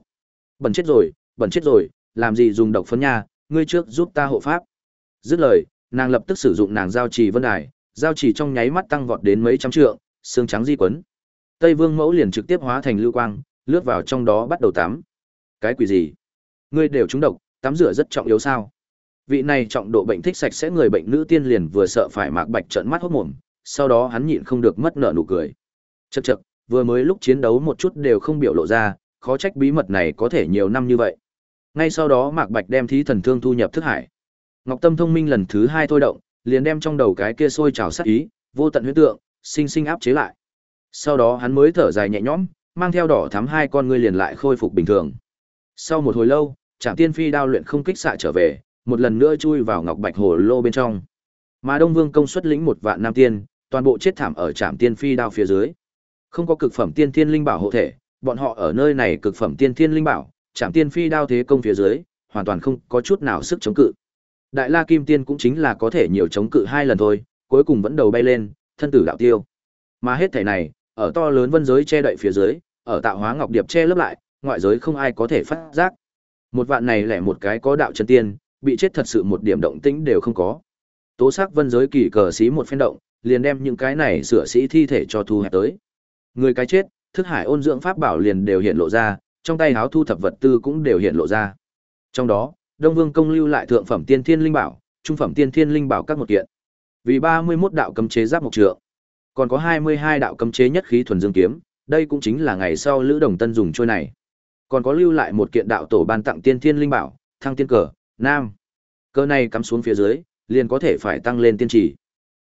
Bẩn chết rồi, bẩn chết rồi, làm gì dùng độc phấn nha, ngươi trước giúp ta hộ pháp. Dứt lời, nàng lập tức sử dụng nàng giao trì vân đài, giao chỉ trong nháy mắt tăng vọt đến mấy trăm trượng, xương trắng di quấn. Tây Vương Mẫu liền trực tiếp hóa thành lưu quang, lướt vào trong đó bắt đầu tắm. Cái quỷ gì? Ngươi đều trúng độc, tắm rửa rất trọng yếu sao? Vị này trọng độ bệnh thích sạch sẽ người bệnh nữ tiên liền vừa sợ phải mạc bạch trợn mắt hốt mồm, sau đó hắn nhịn không được mất nợ nụ cười. Chậc chậc, vừa mới lúc chiến đấu một chút đều không biểu lộ ra, khó trách bí mật này có thể nhiều năm như vậy. Ngay sau đó Mạc Bạch đem thí thần thương thu nhập thức hải. Ngọc Tâm thông minh lần thứ hai thôi động, liền đem trong đầu cái kia sôi trào sát ý, vô tận huyết tượng, sinh sinh áp chế lại. Sau đó hắn mới thở dài nhẹ nhõm, mang theo đỏ thắm hai con ngươi liền lại khôi phục bình thường. Sau một hồi lâu, Trảm Tiên Phi đao luyện không kích xạ trở về, một lần nữa chui vào ngọc bạch hồ lô bên trong. Mà Đông Vương công suất lĩnh một vạn nam tiên, toàn bộ chết thảm ở Trảm Tiên Phi đao phía dưới. Không có cực phẩm tiên thiên linh bảo hộ thể, bọn họ ở nơi này cực phẩm tiên thiên linh bảo, Trảm Tiên Phi đao thế công phía dưới, hoàn toàn không có chút nào sức chống cự. Đại La Kim Tiên cũng chính là có thể nhiều chống cự hai lần thôi, cuối cùng vẫn đầu bay lên, thân tử đạo tiêu. Mà hết thể này, ở to lớn vân giới che đậy phía dưới, ở tạo hóa ngọc điệp che lấp lại, ngoại giới không ai có thể phát giác. Một vạn này lẻ một cái có đạo chân tiên, bị chết thật sự một điểm động tĩnh đều không có. Tố sắc vân giới kỳ cờ xí một phen động, liền đem những cái này sửa sĩ thi thể cho thu hẹp tới. Người cái chết, thức hải ôn dưỡng pháp bảo liền đều hiện lộ ra, trong tay háo thu thập vật tư cũng đều hiện lộ ra. Trong đó, Đông Vương công lưu lại thượng phẩm tiên thiên linh bảo, trung phẩm tiên thiên linh bảo các một kiện. Vì 31 đạo cấm chế giáp mục trượng, còn có 22 đạo cấm chế nhất khí thuần dương kiếm, đây cũng chính là ngày sau Lữ Đồng Tân dùng trôi này. Còn có lưu lại một kiện đạo tổ ban tặng tiên thiên linh bảo, thăng tiên cờ, nam. Cờ này cắm xuống phía dưới, liền có thể phải tăng lên tiên chỉ.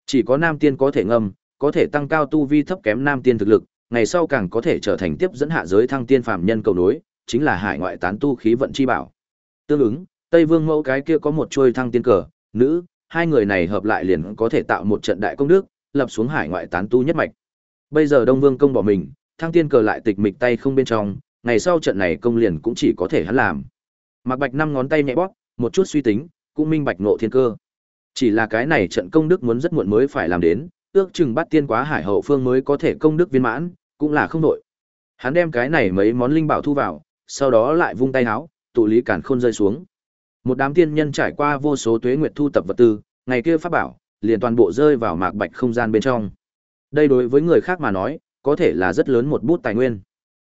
Chỉ có nam tiên có thể ngâm, có thể tăng cao tu vi thấp kém nam tiên thực lực, ngày sau càng có thể trở thành tiếp dẫn hạ giới thăng tiên phàm nhân cầu nối, chính là hải ngoại tán tu khí vận chi bảo. Tương ứng, Tây Vương mẫu cái kia có một chuôi thăng tiên cờ, nữ, hai người này hợp lại liền có thể tạo một trận đại công đức, lập xuống hải ngoại tán tu nhất mạch. Bây giờ Đông Vương công bỏ mình, thăng tiên cờ lại tịch mịch tay không bên trong, ngày sau trận này công liền cũng chỉ có thể hắn làm. Mạc Bạch năm ngón tay nhẹ bóp, một chút suy tính, cũng minh bạch ngộ thiên cơ. Chỉ là cái này trận công đức muốn rất muộn mới phải làm đến, ước chừng bắt tiên quá hải hậu phương mới có thể công đức viên mãn, cũng là không đổi. Hắn đem cái này mấy món linh bảo thu vào, sau đó lại vung tay háo, tụ lý cản khôn rơi xuống. Một đám tiên nhân trải qua vô số tuế nguyệt thu tập vật tư, ngày kia pháp bảo, liền toàn bộ rơi vào mạc bạch không gian bên trong. Đây đối với người khác mà nói, có thể là rất lớn một bút tài nguyên.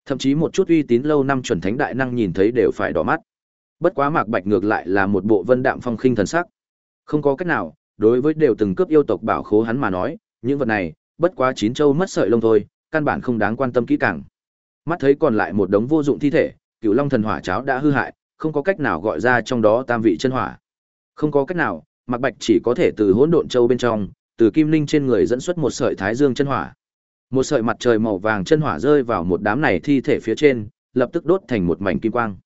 Thậm chí một chút uy tín lâu năm chuẩn thánh đại năng nhìn thấy đều phải đỏ mắt. Bất quá mạc bạch ngược lại là một bộ vân đạm phong khinh thần sắc. Không có cách nào, đối với đều từng cướp yêu tộc bảo khố hắn mà nói, những vật này, bất quá chín châu mất sợi lông thôi, căn bản không đáng quan tâm kỹ càng. Mắt thấy còn lại một đống vô dụng thi thể, Cửu Long thần hỏa cháo đã hư hại, không có cách nào gọi ra trong đó tam vị chân hỏa. Không có cách nào, Mạc Bạch chỉ có thể từ hỗn độn châu bên trong, từ kim linh trên người dẫn xuất một sợi thái dương chân hỏa. Một sợi mặt trời màu vàng chân hỏa rơi vào một đám này thi thể phía trên, lập tức đốt thành một mảnh kim quang.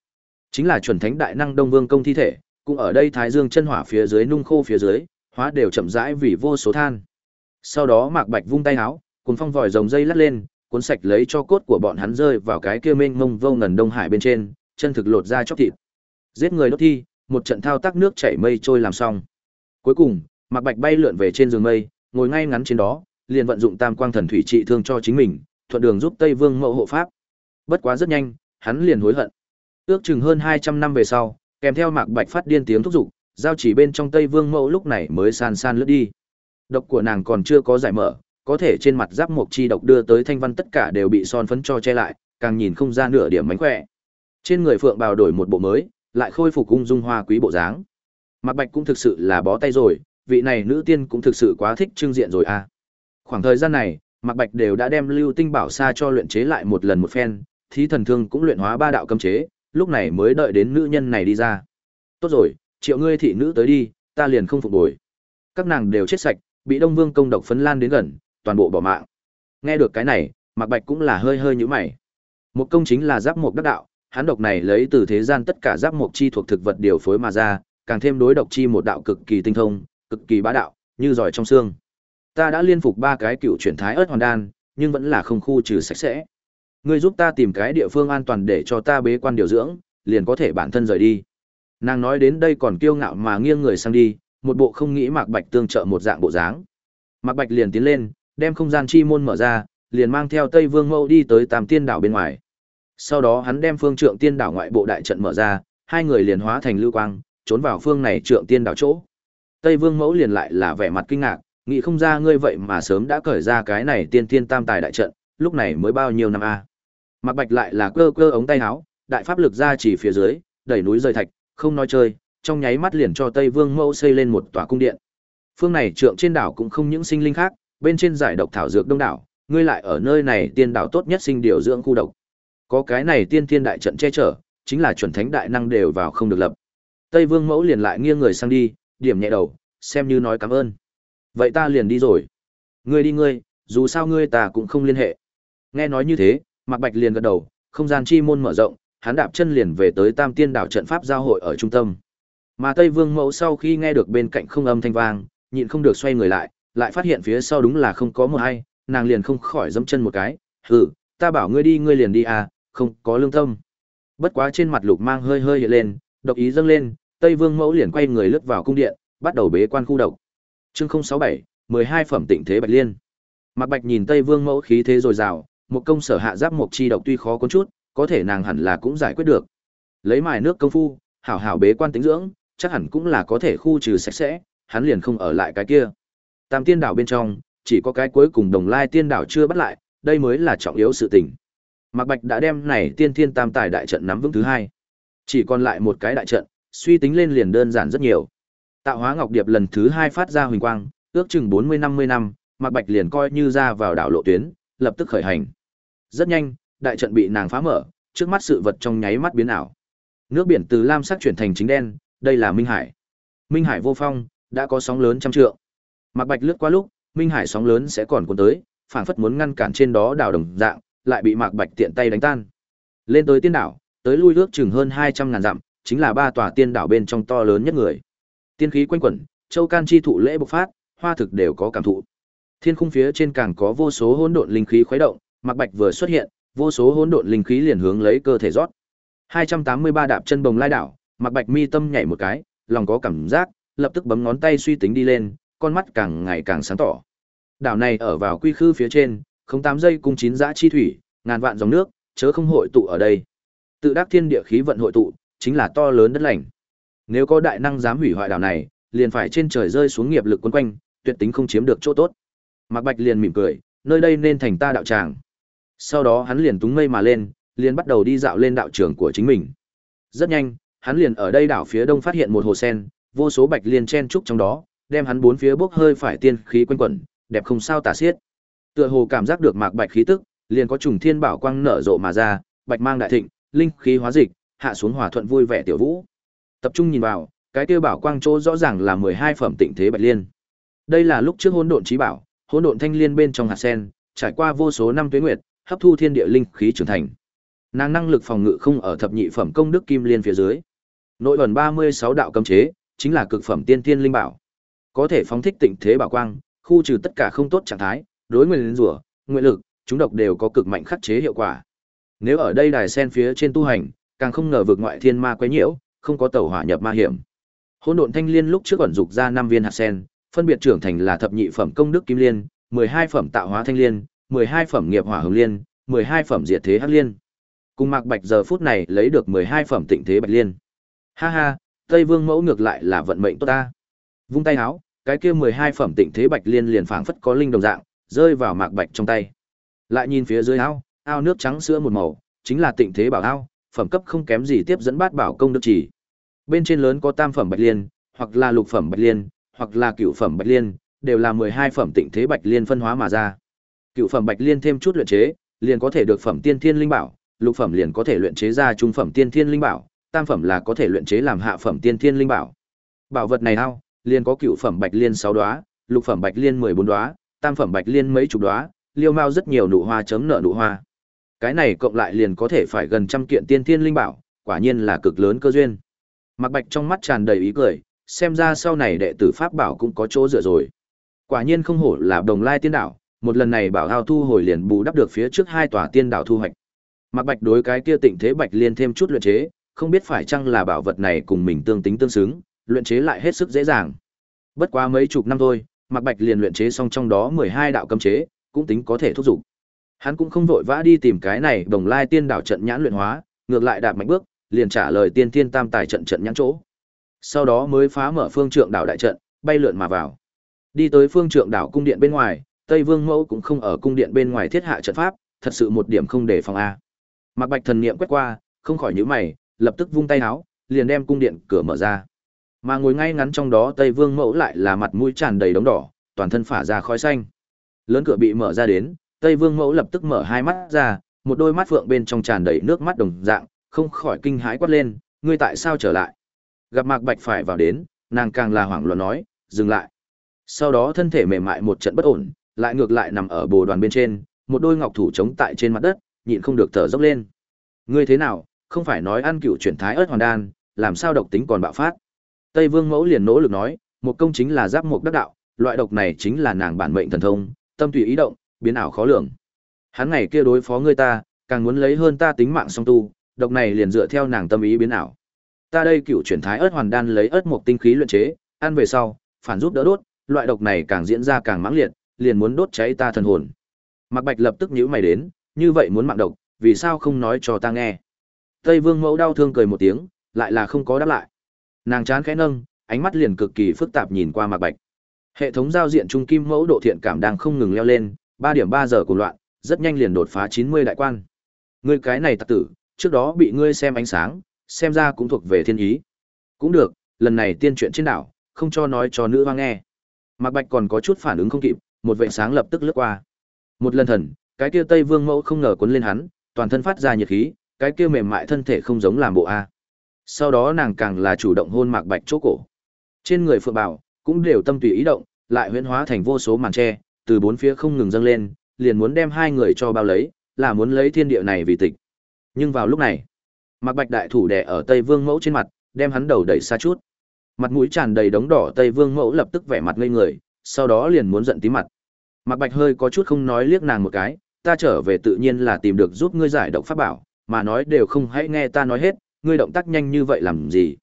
Chính là chuẩn thánh đại năng Đông Vương công thi thể, cũng ở đây thái dương chân hỏa phía dưới nung khô phía dưới, hóa đều chậm rãi vì vô số than. Sau đó Mạc Bạch vung tay áo, cuốn phong vòi rồng dây lắc lên, cuốn sạch lấy cho cốt của bọn hắn rơi vào cái kia mênh mông vô ngần đông hải bên trên, chân thực lột ra chóc thịt. Giết người đốt thi, một trận thao tác nước chảy mây trôi làm xong. Cuối cùng, Mạc Bạch bay lượn về trên giường mây, ngồi ngay ngắn trên đó, liền vận dụng Tam Quang Thần Thủy trị thương cho chính mình, thuận đường giúp Tây Vương Mậu hộ pháp. Bất quá rất nhanh, hắn liền hối hận. Ước chừng hơn 200 năm về sau, kèm theo Mạc Bạch phát điên tiếng thúc giục, giao chỉ bên trong Tây Vương Mậu lúc này mới san san lướt đi. Độc của nàng còn chưa có giải mở, có thể trên mặt giáp mộc chi độc đưa tới thanh văn tất cả đều bị son phấn cho che lại, càng nhìn không ra nửa điểm mánh khỏe. Trên người Phượng bào đổi một bộ mới, lại khôi phục cung dung hoa quý bộ dáng. Mạc Bạch cũng thực sự là bó tay rồi, vị này nữ tiên cũng thực sự quá thích trưng diện rồi à. Khoảng thời gian này, Mạc Bạch đều đã đem Lưu Tinh Bảo Sa cho luyện chế lại một lần một phen, thí thần thương cũng luyện hóa ba đạo cấm chế, lúc này mới đợi đến nữ nhân này đi ra. Tốt rồi, triệu ngươi thị nữ tới đi, ta liền không phục bồi. Các nàng đều chết sạch, bị Đông Vương công độc phấn lan đến gần, toàn bộ bỏ mạng. Nghe được cái này, Mạc Bạch cũng là hơi hơi nhíu mày. Một công chính là giáp một đắc đạo, hắn độc này lấy từ thế gian tất cả giáp mục chi thuộc thực vật điều phối mà ra, càng thêm đối độc chi một đạo cực kỳ tinh thông, cực kỳ bá đạo, như giỏi trong xương. Ta đã liên phục ba cái cựu chuyển thái ớt hoàn đan, nhưng vẫn là không khu trừ sạch sẽ. Ngươi giúp ta tìm cái địa phương an toàn để cho ta bế quan điều dưỡng, liền có thể bản thân rời đi. Nàng nói đến đây còn kiêu ngạo mà nghiêng người sang đi, một bộ không nghĩ Mạc Bạch tương trợ một dạng bộ dáng. Mạc Bạch liền tiến lên, đem không gian chi môn mở ra, liền mang theo Tây Vương Mâu đi tới Tam Tiên đảo bên ngoài. Sau đó hắn đem Phương Trượng Tiên đảo ngoại bộ đại trận mở ra, hai người liền hóa thành lưu quang, trốn vào phương này trượng tiên đảo chỗ. Tây Vương Mẫu liền lại là vẻ mặt kinh ngạc, nghĩ không ra ngươi vậy mà sớm đã cởi ra cái này tiên thiên tam tài đại trận, lúc này mới bao nhiêu năm a. À. Bạch lại là cơ cơ ống tay áo, đại pháp lực ra chỉ phía dưới, đẩy núi rời thạch, không nói chơi, trong nháy mắt liền cho Tây Vương Mẫu xây lên một tòa cung điện. Phương này trượng trên đảo cũng không những sinh linh khác, bên trên giải độc thảo dược đông đảo, ngươi lại ở nơi này tiên đảo tốt nhất sinh điều dưỡng khu độc. Có cái này tiên thiên đại trận che chở, chính là chuẩn thánh đại năng đều vào không được lập. Tây Vương Mẫu liền lại nghiêng người sang đi, điểm nhẹ đầu, xem như nói cảm ơn. Vậy ta liền đi rồi. Ngươi đi ngươi, dù sao ngươi ta cũng không liên hệ. Nghe nói như thế, Mạc Bạch liền gật đầu, không gian chi môn mở rộng, hắn đạp chân liền về tới Tam Tiên đảo trận pháp giao hội ở trung tâm. Mà Tây Vương Mẫu sau khi nghe được bên cạnh không âm thanh vang, nhịn không được xoay người lại, lại phát hiện phía sau đúng là không có một ai, nàng liền không khỏi dẫm chân một cái, "Hừ, ta bảo ngươi đi ngươi liền đi à, không có lương tâm." Bất quá trên mặt Lục Mang hơi hơi hiện lên, độc ý dâng lên, Tây Vương Mẫu liền quay người lướt vào cung điện, bắt đầu bế quan khu độc. Chương 067, 12 phẩm tịnh thế Bạch Liên. Mạc Bạch nhìn Tây Vương Mẫu khí thế rồi rào, một công sở hạ giáp một chi độc tuy khó có chút, có thể nàng hẳn là cũng giải quyết được. Lấy mài nước công phu, hảo hảo bế quan tĩnh dưỡng, chắc hẳn cũng là có thể khu trừ sạch sẽ, hắn liền không ở lại cái kia. Tam tiên đảo bên trong, chỉ có cái cuối cùng đồng lai tiên đảo chưa bắt lại, đây mới là trọng yếu sự tình. Mạc Bạch đã đem này tiên thiên tam tài đại trận nắm vững thứ hai. Chỉ còn lại một cái đại trận, suy tính lên liền đơn giản rất nhiều. Tạo hóa ngọc điệp lần thứ hai phát ra huỳnh quang, ước chừng 40-50 năm, Mạc Bạch liền coi như ra vào đảo lộ tuyến, lập tức khởi hành. Rất nhanh, đại trận bị nàng phá mở, trước mắt sự vật trong nháy mắt biến ảo. Nước biển từ lam sắc chuyển thành chính đen, đây là Minh Hải. Minh Hải vô phong, đã có sóng lớn trăm trượng. Mạc Bạch lướt qua lúc, Minh Hải sóng lớn sẽ còn cuốn tới, phảng phất muốn ngăn cản trên đó đảo đồng dạng, lại bị Mạc Bạch tiện tay đánh tan. Lên tới tiên đảo, tới lui ước chừng hơn 200 ngàn dặm, chính là ba tòa tiên đảo bên trong to lớn nhất người. Tiên khí quanh quẩn, châu can chi thụ lễ bộc phát, hoa thực đều có cảm thụ. Thiên khung phía trên càng có vô số hỗn độn linh khí khuấy động, Mạc Bạch vừa xuất hiện, vô số hỗn độn linh khí liền hướng lấy cơ thể rót. 283 đạp chân bồng lai đảo, Mạc Bạch mi tâm nhảy một cái, lòng có cảm giác, lập tức bấm ngón tay suy tính đi lên, con mắt càng ngày càng sáng tỏ. Đảo này ở vào quy khư phía trên, không tám giây cung chín giã chi thủy, ngàn vạn dòng nước, chớ không hội tụ ở đây. Tự đắc thiên địa khí vận hội tụ, chính là to lớn đất lành. Nếu có đại năng dám hủy hoại đảo này, liền phải trên trời rơi xuống nghiệp lực quấn quanh, tuyệt tính không chiếm được chỗ tốt. Mạc Bạch liền mỉm cười, nơi đây nên thành ta đạo tràng. Sau đó hắn liền túng mây mà lên, liền bắt đầu đi dạo lên đạo trường của chính mình. Rất nhanh, hắn liền ở đây đảo phía đông phát hiện một hồ sen, vô số bạch liên chen trúc trong đó, đem hắn bốn phía bốc hơi phải tiên khí quanh quẩn, đẹp không sao tả xiết. Tựa hồ cảm giác được mạc bạch khí tức, liền có trùng thiên bảo quang nở rộ mà ra, bạch mang đại thịnh, linh khí hóa dịch, hạ xuống hòa thuận vui vẻ tiểu vũ. Tập trung nhìn vào, cái kia bảo quang chỗ rõ ràng là 12 phẩm tịnh thế bạch liên. Đây là lúc trước hỗn độn chí bảo, hỗn độn thanh liên bên trong hạt sen, trải qua vô số năm tuế nguyệt, hấp thu thiên địa linh khí trưởng thành. Nàng năng lực phòng ngự không ở thập nhị phẩm công đức kim liên phía dưới. Nội ẩn 36 đạo cấm chế, chính là cực phẩm tiên tiên linh bảo. Có thể phóng thích tịnh thế bảo quang, khu trừ tất cả không tốt trạng thái, đối nguyên rủa, nguyện lực, chúng độc đều có cực mạnh khắc chế hiệu quả. Nếu ở đây đài sen phía trên tu hành, càng không ngờ vượt ngoại thiên ma quấy nhiễu, không có tẩu hỏa nhập ma hiểm. Hỗn độn thanh liên lúc trước ẩn dục ra năm viên hạt sen, phân biệt trưởng thành là thập nhị phẩm công đức kim liên, 12 phẩm tạo hóa thanh liên, 12 phẩm nghiệp hỏa hồng liên, 12 phẩm diệt thế hắc liên. Cùng Mạc Bạch giờ phút này lấy được 12 phẩm tịnh thế bạch liên. Ha ha, Tây Vương mẫu ngược lại là vận mệnh tốt ta. Vung tay áo, cái kia 12 phẩm tịnh thế bạch liên liền phảng phất có linh đồng dạng, rơi vào Mạc Bạch trong tay. Lại nhìn phía dưới ao, ao nước trắng sữa một màu, chính là tịnh thế bảo ao, phẩm cấp không kém gì tiếp dẫn bát bảo công đức chỉ. Bên trên lớn có tam phẩm bạch liên, hoặc là lục phẩm bạch liên, hoặc là cựu phẩm bạch liên, đều là 12 phẩm tịnh thế bạch liên phân hóa mà ra. cựu phẩm bạch liên thêm chút luyện chế, liền có thể được phẩm tiên thiên linh bảo, lục phẩm liền có thể luyện chế ra trung phẩm tiên thiên linh bảo, tam phẩm là có thể luyện chế làm hạ phẩm tiên thiên linh bảo. Bảo vật này ao, liền có cựu phẩm bạch liên sáu đóa, lục phẩm bạch liên 14 đóa, tam phẩm bạch liên mấy chục đóa, liêu mao rất nhiều nụ hoa chấm nợ nụ hoa. Cái này cộng lại liền có thể phải gần trăm kiện tiên thiên linh bảo, quả nhiên là cực lớn cơ duyên. Mạc Bạch trong mắt tràn đầy ý cười, xem ra sau này đệ tử pháp bảo cũng có chỗ dựa rồi. Quả nhiên không hổ là đồng lai tiên đảo, một lần này bảo hao thu hồi liền bù đắp được phía trước hai tòa tiên đảo thu hoạch. Mạc Bạch đối cái kia Tịnh Thế Bạch Liên thêm chút luyện chế, không biết phải chăng là bảo vật này cùng mình tương tính tương xứng, luyện chế lại hết sức dễ dàng. Bất quá mấy chục năm thôi, Mạc Bạch liền luyện chế xong trong đó 12 đạo cấm chế, cũng tính có thể thúc dục. Hắn cũng không vội vã đi tìm cái này Đồng Lai Tiên đảo trận nhãn luyện hóa, ngược lại đạp mạnh bước, liền trả lời Tiên Tiên Tam Tài trận trận nhãn chỗ. Sau đó mới phá mở phương trượng đảo đại trận, bay lượn mà vào. Đi tới phương trượng đảo cung điện bên ngoài, Tây Vương Mẫu cũng không ở cung điện bên ngoài thiết hạ trận pháp, thật sự một điểm không để phòng a. Mạc Bạch thần niệm quét qua, không khỏi nhíu mày, lập tức vung tay áo, liền đem cung điện cửa mở ra. Mà ngồi ngay ngắn trong đó Tây Vương Mẫu lại là mặt mũi tràn đầy đống đỏ, toàn thân phả ra khói xanh. Lớn cửa bị mở ra đến, Tây Vương Mẫu lập tức mở hai mắt ra, một đôi mắt phượng bên trong tràn đầy nước mắt đồng dạng, không khỏi kinh hãi quát lên, ngươi tại sao trở lại? Gặp Mạc Bạch phải vào đến, nàng càng là hoảng loạn nói, dừng lại. Sau đó thân thể mềm mại một trận bất ổn, lại ngược lại nằm ở bồ đoàn bên trên, một đôi ngọc thủ chống tại trên mặt đất, nhịn không được thở dốc lên. Ngươi thế nào, không phải nói ăn cựu chuyển thái ớt hoàn đan, làm sao độc tính còn bạo phát? Tây Vương Mẫu liền nỗ lực nói, một công chính là giáp mục đắc đạo, loại độc này chính là nàng bản mệnh thần thông, tâm tùy ý động, biến ảo khó lường. Hắn ngày kia đối phó ngươi ta, càng muốn lấy hơn ta tính mạng song tu, độc này liền dựa theo nàng tâm ý biến ảo. Ta đây cựu chuyển thái ớt hoàn đan lấy ớt mục tinh khí luyện chế, ăn về sau, phản giúp đỡ đốt, loại độc này càng diễn ra càng mãng liệt, liền muốn đốt cháy ta thần hồn. Mạc Bạch lập tức nhíu mày đến, như vậy muốn mạng độc, vì sao không nói cho ta nghe? Tây Vương Mẫu đau thương cười một tiếng, lại là không có đáp lại. Nàng chán khẽ nâng, ánh mắt liền cực kỳ phức tạp nhìn qua Mạc Bạch. Hệ thống giao diện trung kim mẫu độ thiện cảm đang không ngừng leo lên, ba điểm ba giờ cùng loạn, rất nhanh liền đột phá 90 đại quan. Ngươi cái này tặc tử, trước đó bị ngươi xem ánh sáng, xem ra cũng thuộc về thiên ý. Cũng được, lần này tiên chuyện trên đảo, không cho nói cho nữ hoang nghe. Mạc Bạch còn có chút phản ứng không kịp, một vệ sáng lập tức lướt qua. Một lần thần, cái kia Tây Vương Mẫu không ngờ cuốn lên hắn, toàn thân phát ra nhiệt khí, cái kia mềm mại thân thể không giống làm bộ a. Sau đó nàng càng là chủ động hôn Mạc Bạch chỗ cổ. Trên người Phượng Bảo cũng đều tâm tùy ý động, lại huyễn hóa thành vô số màn che, từ bốn phía không ngừng dâng lên, liền muốn đem hai người cho bao lấy, là muốn lấy thiên địa này vì tịch. Nhưng vào lúc này, Mạc Bạch đại thủ đè ở Tây Vương Mẫu trên mặt, đem hắn đầu đẩy xa chút. Mặt mũi tràn đầy đống đỏ Tây Vương Mẫu lập tức vẻ mặt ngây người, sau đó liền muốn giận tí mặt. Mạc Bạch hơi có chút không nói liếc nàng một cái, ta trở về tự nhiên là tìm được giúp ngươi giải độc pháp bảo, mà nói đều không hãy nghe ta nói hết, ngươi động tác nhanh như vậy làm gì?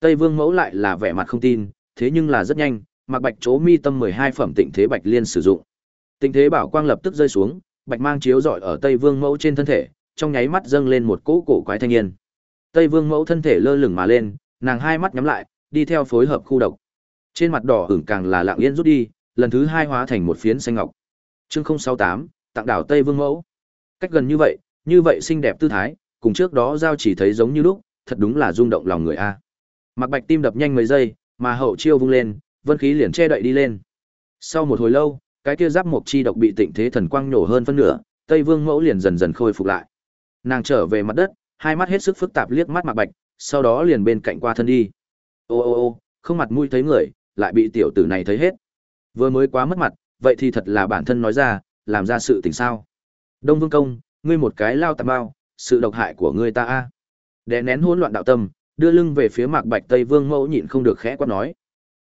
Tây Vương Mẫu lại là vẻ mặt không tin, thế nhưng là rất nhanh, Mạc Bạch chỗ mi tâm 12 phẩm Tịnh Thế Bạch Liên sử dụng. Tịnh Thế Bảo Quang lập tức rơi xuống, bạch mang chiếu rọi ở Tây Vương Mẫu trên thân thể, trong nháy mắt dâng lên một cỗ cổ quái thanh niên. Tây Vương Mẫu thân thể lơ lửng mà lên, nàng hai mắt nhắm lại, đi theo phối hợp khu độc. Trên mặt đỏ ửng càng là lặng yên rút đi, lần thứ hai hóa thành một phiến xanh ngọc. Chương 068, tặng đảo Tây Vương Mẫu. Cách gần như vậy, như vậy xinh đẹp tư thái, cùng trước đó giao chỉ thấy giống như lúc, thật đúng là rung động lòng người a. Mạc Bạch tim đập nhanh mấy giây, mà hậu chiêu vung lên, vân khí liền che đậy đi lên. Sau một hồi lâu, cái kia giáp mộc chi độc bị tịnh thế thần quang nổ hơn phân nửa, Tây Vương Mẫu liền dần dần khôi phục lại. Nàng trở về mặt đất, hai mắt hết sức phức tạp liếc mắt Mạc Bạch, sau đó liền bên cạnh qua thân đi. Ô ô ô, không mặt mũi thấy người, lại bị tiểu tử này thấy hết. Vừa mới quá mất mặt, vậy thì thật là bản thân nói ra, làm ra sự tình sao? Đông Vương công, ngươi một cái lao tạm bao, sự độc hại của ngươi ta a. Đè nén hỗn loạn đạo tâm, đưa lưng về phía Mạc Bạch Tây Vương Mẫu nhịn không được khẽ quát nói.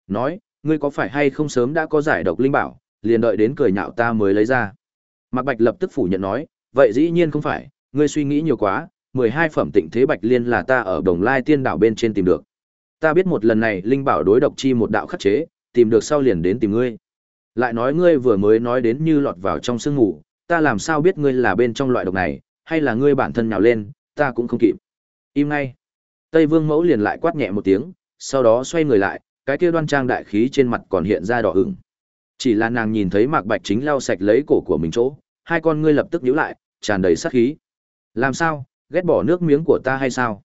Nói, ngươi có phải hay không sớm đã có giải độc linh bảo, liền đợi đến cười nhạo ta mới lấy ra. Mạc Bạch lập tức phủ nhận nói, vậy dĩ nhiên không phải, ngươi suy nghĩ nhiều quá, 12 phẩm tịnh thế bạch liên là ta ở Đồng Lai Tiên đảo bên trên tìm được. Ta biết một lần này linh bảo đối độc chi một đạo khắc chế, tìm được sau liền đến tìm ngươi. Lại nói ngươi vừa mới nói đến như lọt vào trong sương ngủ, ta làm sao biết ngươi là bên trong loại độc này, hay là ngươi bản thân nhào lên, ta cũng không kịp. Im ngay. Tây Vương Mẫu liền lại quát nhẹ một tiếng, sau đó xoay người lại, cái kia đoan trang đại khí trên mặt còn hiện ra đỏ ửng. Chỉ là nàng nhìn thấy Mạc Bạch chính lau sạch lấy cổ của mình chỗ, hai con ngươi lập tức nhíu lại, tràn đầy sát khí. Làm sao, ghét bỏ nước miếng của ta hay sao?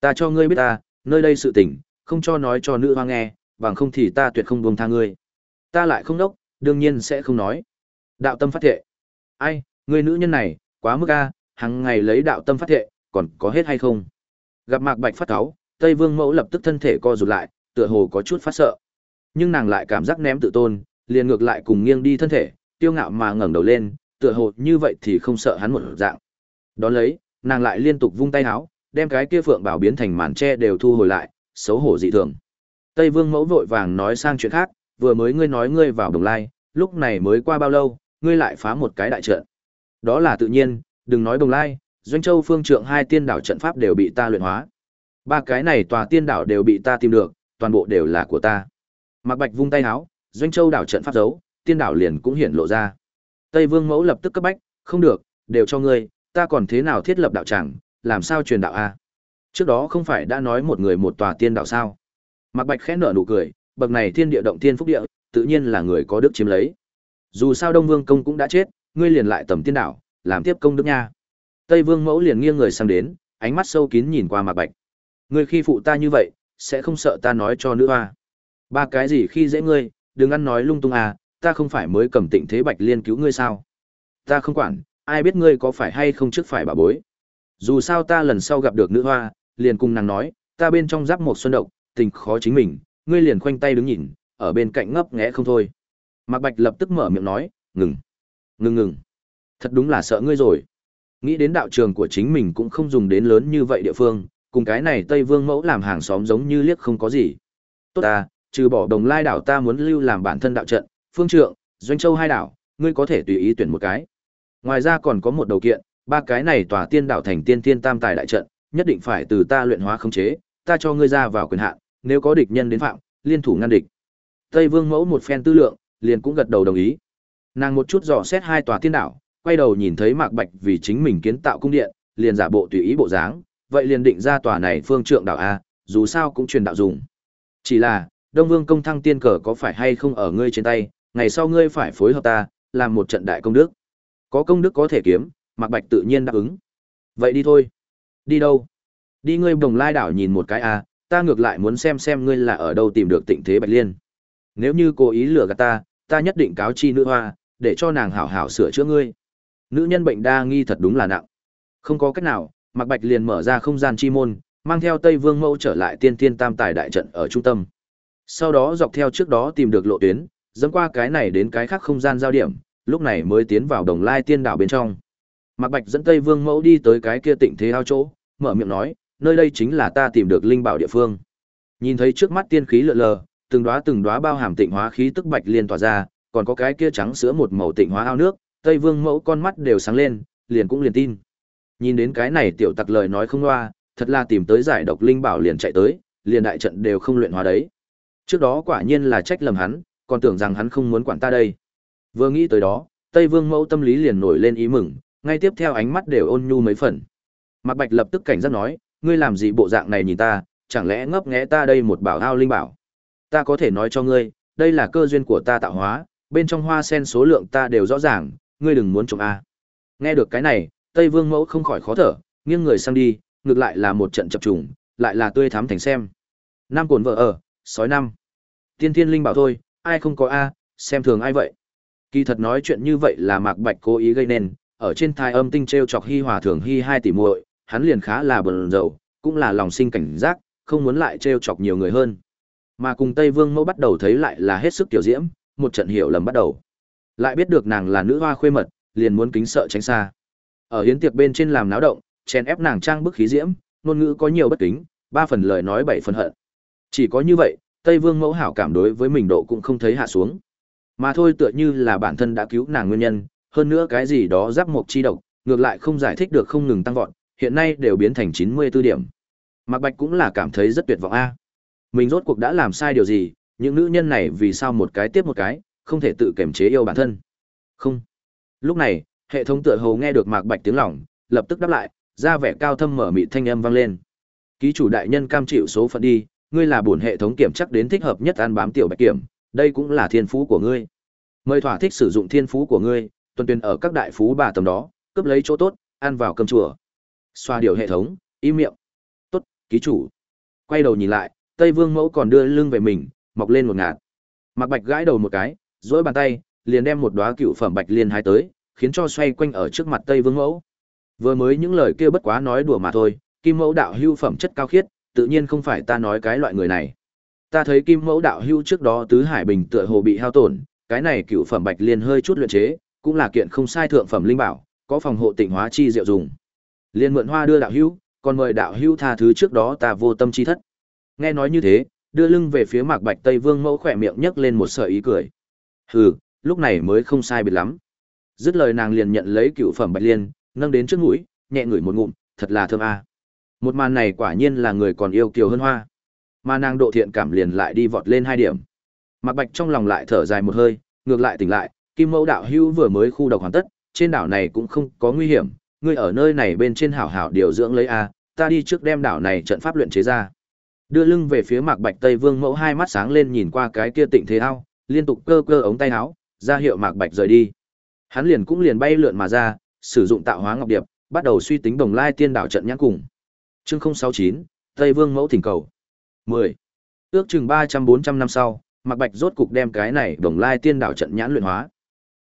Ta cho ngươi biết ta, nơi đây sự tình, không cho nói cho nữ hoa nghe, bằng không thì ta tuyệt không buông tha ngươi. Ta lại không đốc, đương nhiên sẽ không nói. Đạo tâm phát thệ. Ai, Ngươi nữ nhân này, quá mức a, hàng ngày lấy đạo tâm phát thệ, còn có hết hay không? Gặp Mạc Bạch phát cáu, Tây Vương Mẫu lập tức thân thể co rụt lại, tựa hồ có chút phát sợ. Nhưng nàng lại cảm giác ném tự tôn, liền ngược lại cùng nghiêng đi thân thể, tiêu ngạo mà ngẩng đầu lên, tựa hồ như vậy thì không sợ hắn một dạng. đó lấy, nàng lại liên tục vung tay áo, đem cái kia phượng bảo biến thành màn tre đều thu hồi lại, xấu hổ dị thường. Tây Vương mẫu vội vàng nói sang chuyện khác, vừa mới ngươi nói ngươi vào đồng lai, lúc này mới qua bao lâu, ngươi lại phá một cái đại trận. Đó là tự nhiên, đừng nói Bồng lai, doanh châu phương trượng hai tiên đảo trận pháp đều bị ta luyện hóa. Ba cái này tòa tiên đảo đều bị ta tìm được, toàn bộ đều là của ta. Mạc Bạch vung tay háo, doanh châu đảo trận pháp giấu, tiên đảo liền cũng hiển lộ ra. Tây Vương mẫu lập tức cấp bách, không được, đều cho ngươi, ta còn thế nào thiết lập đạo tràng, làm sao truyền đạo a? Trước đó không phải đã nói một người một tòa tiên đạo sao? Mạc Bạch khẽ nở nụ cười, bậc này thiên địa động thiên phúc địa, tự nhiên là người có đức chiếm lấy. Dù sao Đông Vương công cũng đã chết, ngươi liền lại tầm tiên đảo, làm tiếp công đức nha. Tây Vương mẫu liền nghiêng người sang đến, ánh mắt sâu kín nhìn qua Mạc Bạch. Ngươi khi phụ ta như vậy, sẽ không sợ ta nói cho nữ hoa. Ba cái gì khi dễ ngươi, đừng ăn nói lung tung à, ta không phải mới cầm tịnh thế Bạch Liên cứu ngươi sao? Ta không quản, ai biết ngươi có phải hay không trước phải bà bối. Dù sao ta lần sau gặp được nữ hoa, liền cùng nàng nói, ta bên trong giáp một xuân độc, tình khó chính mình, ngươi liền khoanh tay đứng nhìn, ở bên cạnh ngấp nghẽ không thôi. Mạc Bạch lập tức mở miệng nói, ngừng, ngừng ngừng. Thật đúng là sợ ngươi rồi. Nghĩ đến đạo trường của chính mình cũng không dùng đến lớn như vậy địa phương, cùng cái này Tây Vương mẫu làm hàng xóm giống như liếc không có gì. Tốt ta, trừ bỏ đồng lai đảo ta muốn lưu làm bản thân đạo trận, phương trượng, doanh châu hai đảo, ngươi có thể tùy ý tuyển một cái. Ngoài ra còn có một đầu kiện, ba cái này tòa tiên đảo thành tiên tiên tam tài đại trận, nhất định phải từ ta luyện hóa khống chế, ta cho ngươi ra vào quyền hạn, nếu có địch nhân đến phạm, liên thủ ngăn địch. Tây Vương mẫu một phen tư lượng, liền cũng gật đầu đồng ý. Nàng một chút dò xét hai tòa tiên đảo, quay đầu nhìn thấy Mạc Bạch vì chính mình kiến tạo cung điện, liền giả bộ tùy ý bộ dáng, vậy liền định ra tòa này phương trượng đảo a, dù sao cũng truyền đạo dùng. Chỉ là, Đông Vương công thăng tiên cờ có phải hay không ở ngươi trên tay, ngày sau ngươi phải phối hợp ta, làm một trận đại công đức. Có công đức có thể kiếm, Mạc Bạch tự nhiên đáp ứng. Vậy đi thôi. Đi đâu? Đi ngươi Đồng Lai đảo nhìn một cái a, ta ngược lại muốn xem xem ngươi là ở đâu tìm được Tịnh Thế Bạch Liên. Nếu như cố ý lừa gạt ta, ta nhất định cáo chi nữ hoa, để cho nàng hảo hảo sửa chữa ngươi. Nữ nhân bệnh đa nghi thật đúng là nặng. Không có cách nào, Mạc Bạch liền mở ra không gian chi môn, mang theo Tây Vương Mẫu trở lại Tiên Tiên Tam Tài đại trận ở trung tâm. Sau đó dọc theo trước đó tìm được lộ tuyến, dẫn qua cái này đến cái khác không gian giao điểm, lúc này mới tiến vào Đồng Lai Tiên đảo bên trong. Mạc Bạch dẫn Tây Vương Mẫu đi tới cái kia Tịnh Thế ao chỗ, mở miệng nói, nơi đây chính là ta tìm được linh bảo địa phương. Nhìn thấy trước mắt tiên khí lượn lờ, từng đóa từng đóa bao hàm tịnh hóa khí tức bạch liên tỏa ra, còn có cái kia trắng sữa một màu tịnh hóa ao nước, Tây Vương Mẫu con mắt đều sáng lên, liền cũng liền tin. Nhìn đến cái này tiểu tặc lời nói không loa, thật là tìm tới giải độc linh bảo liền chạy tới, liền đại trận đều không luyện hóa đấy. Trước đó quả nhiên là trách lầm hắn, còn tưởng rằng hắn không muốn quản ta đây. Vừa nghĩ tới đó, Tây Vương Mẫu tâm lý liền nổi lên ý mừng, ngay tiếp theo ánh mắt đều ôn nhu mấy phần. Mạc Bạch lập tức cảnh giác nói, ngươi làm gì bộ dạng này nhìn ta, chẳng lẽ ngấp nghé ta đây một bảo ao linh bảo. Ta có thể nói cho ngươi, đây là cơ duyên của ta tạo hóa, bên trong hoa sen số lượng ta đều rõ ràng, ngươi đừng muốn trộm a. Nghe được cái này, Tây Vương Mẫu không khỏi khó thở, nghiêng người sang đi, ngược lại là một trận chập trùng, lại là tươi thắm thành xem. Nam cồn vợ ở, sói năm. Tiên Thiên Linh bảo thôi, ai không có a, xem thường ai vậy. Kỳ thật nói chuyện như vậy là Mạc Bạch cố ý gây nên, ở trên thai âm tinh treo chọc Hi Hòa thường Hi hai tỷ muội, hắn liền khá là bờn dầu, cũng là lòng sinh cảnh giác, không muốn lại treo chọc nhiều người hơn. Mà cùng Tây Vương Mẫu bắt đầu thấy lại là hết sức tiểu diễm, một trận hiểu lầm bắt đầu. Lại biết được nàng là nữ hoa khuê mật, liền muốn kính sợ tránh xa. Ở hiến tiệc bên trên làm náo động, chèn ép nàng trang bức khí diễm, ngôn ngữ có nhiều bất kính, ba phần lời nói bảy phần hận. Chỉ có như vậy, Tây Vương Mẫu hảo cảm đối với mình độ cũng không thấy hạ xuống. Mà thôi tựa như là bản thân đã cứu nàng nguyên nhân, hơn nữa cái gì đó giáp mộc chi độc, ngược lại không giải thích được không ngừng tăng vọt, hiện nay đều biến thành 94 điểm. Mạc Bạch cũng là cảm thấy rất tuyệt vọng a. Mình rốt cuộc đã làm sai điều gì, những nữ nhân này vì sao một cái tiếp một cái, không thể tự kiềm chế yêu bản thân. Không. Lúc này, hệ thống tựa hồ nghe được Mạc Bạch tiếng lòng, lập tức đáp lại, ra vẻ cao thâm mở mịt thanh âm vang lên. Ký chủ đại nhân cam chịu số phận đi, ngươi là bổn hệ thống kiểm chắc đến thích hợp nhất an bám tiểu bạch kiểm, đây cũng là thiên phú của ngươi. Mời thỏa thích sử dụng thiên phú của ngươi, tuần tuyên ở các đại phú bà tầm đó, cướp lấy chỗ tốt, ăn vào cơm chùa. Xoa điều hệ thống, im miệng. Tốt, ký chủ. Quay đầu nhìn lại, Tây Vương Mẫu còn đưa lưng về mình, mọc lên một ngạt. Mạc Bạch gãi đầu một cái, dỗi bàn tay, liền đem một đóa cựu phẩm bạch liên hái tới, khiến cho xoay quanh ở trước mặt Tây Vương Mẫu. Vừa mới những lời kia bất quá nói đùa mà thôi, Kim Mẫu đạo hưu phẩm chất cao khiết, tự nhiên không phải ta nói cái loại người này. Ta thấy Kim Mẫu đạo hưu trước đó tứ hải bình tựa hồ bị hao tổn, cái này cựu phẩm bạch liên hơi chút luyện chế, cũng là kiện không sai thượng phẩm linh bảo, có phòng hộ tịnh hóa chi diệu dùng. Liên mượn hoa đưa đạo hưu, còn mời đạo hưu tha thứ trước đó ta vô tâm chi thất. Nghe nói như thế, đưa lưng về phía Mạc Bạch Tây Vương Mẫu khỏe miệng nhấc lên một sợi ý cười. Hừ, lúc này mới không sai biệt lắm. Dứt lời nàng liền nhận lấy cựu phẩm bạch liên, nâng đến trước mũi, nhẹ ngửi một ngụm, thật là thơm a. Một màn này quả nhiên là người còn yêu kiều hơn hoa. Mà nàng độ thiện cảm liền lại đi vọt lên hai điểm. Mạc Bạch trong lòng lại thở dài một hơi, ngược lại tỉnh lại, Kim Mẫu đạo hữu vừa mới khu độc hoàn tất, trên đảo này cũng không có nguy hiểm, ngươi ở nơi này bên trên hảo hảo điều dưỡng lấy a, ta đi trước đem đảo này trận pháp luyện chế ra. Đưa lưng về phía Mạc Bạch Tây Vương Mẫu hai mắt sáng lên nhìn qua cái kia tịnh thế ao, liên tục cơ cơ ống tay áo, ra hiệu Mạc Bạch rời đi. Hắn liền cũng liền bay lượn mà ra, sử dụng tạo hóa ngọc điệp, bắt đầu suy tính Đồng Lai Tiên đảo trận nhãn cùng. Chương 069, Tây Vương Mẫu thỉnh cầu. 10. Ước chừng 300-400 năm sau, Mạc Bạch rốt cục đem cái này Đồng Lai Tiên đảo trận nhãn luyện hóa.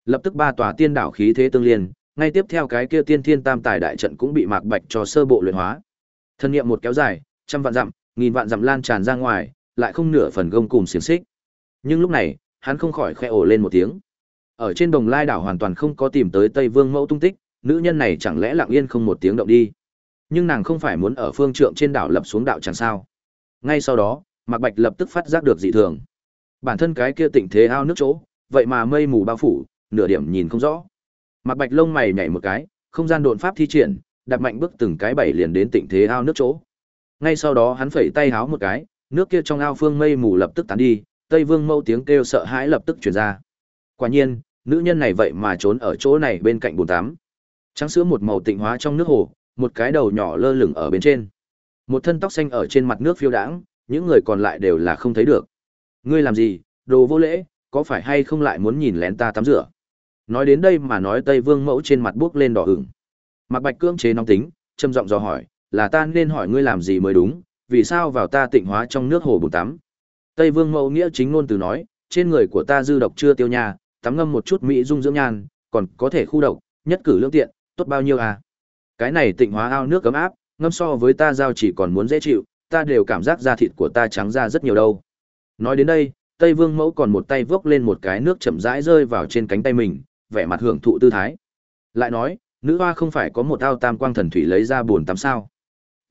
Lập tức ba tòa tiên đảo khí thế tương liên, ngay tiếp theo cái kia Tiên Thiên Tam Tài đại trận cũng bị Mạc Bạch cho sơ bộ luyện hóa. Thân niệm một kéo dài, trăm vạn dặm, nghìn vạn dặm lan tràn ra ngoài, lại không nửa phần gông cùm xiềng xích. Nhưng lúc này, hắn không khỏi khẽ ồ lên một tiếng. Ở trên Đồng Lai đảo hoàn toàn không có tìm tới Tây Vương Mẫu tung tích, nữ nhân này chẳng lẽ lặng yên không một tiếng động đi. Nhưng nàng không phải muốn ở phương trượng trên đảo lập xuống đạo chẳng sao? Ngay sau đó, Mạc Bạch lập tức phát giác được dị thường. Bản thân cái kia tịnh thế ao nước chỗ, vậy mà mây mù bao phủ, nửa điểm nhìn không rõ. Mạc Bạch lông mày nhảy một cái, không gian độn pháp thi triển, đạp mạnh bước từng cái bảy liền đến tịnh thế ao nước chỗ. Ngay sau đó hắn phẩy tay háo một cái, nước kia trong ao phương mây mù lập tức tán đi, Tây Vương Mâu tiếng kêu sợ hãi lập tức truyền ra. Quả nhiên, nữ nhân này vậy mà trốn ở chỗ này bên cạnh bồn tắm. Trắng sữa một màu tịnh hóa trong nước hồ, một cái đầu nhỏ lơ lửng ở bên trên. Một thân tóc xanh ở trên mặt nước phiêu đãng, những người còn lại đều là không thấy được. Ngươi làm gì, đồ vô lễ, có phải hay không lại muốn nhìn lén ta tắm rửa? Nói đến đây mà nói Tây Vương mẫu trên mặt buốc lên đỏ ửng. Mạc Bạch cưỡng chế nóng tính, trầm giọng dò hỏi, là ta nên hỏi ngươi làm gì mới đúng, vì sao vào ta tịnh hóa trong nước hồ bùn tắm? Tây Vương mẫu nghĩa chính ngôn từ nói, trên người của ta dư độc chưa tiêu nhà, tắm ngâm một chút mỹ dung dưỡng nhan, còn có thể khu độc, nhất cử lương tiện, tốt bao nhiêu à? Cái này tịnh hóa ao nước cấm áp, ngâm so với ta giao chỉ còn muốn dễ chịu, ta đều cảm giác da thịt của ta trắng ra rất nhiều đâu. Nói đến đây, Tây Vương Mẫu còn một tay vốc lên một cái nước chậm rãi rơi vào trên cánh tay mình, vẻ mặt hưởng thụ tư thái. Lại nói, nữ hoa không phải có một ao tam quang thần thủy lấy ra buồn tắm sao?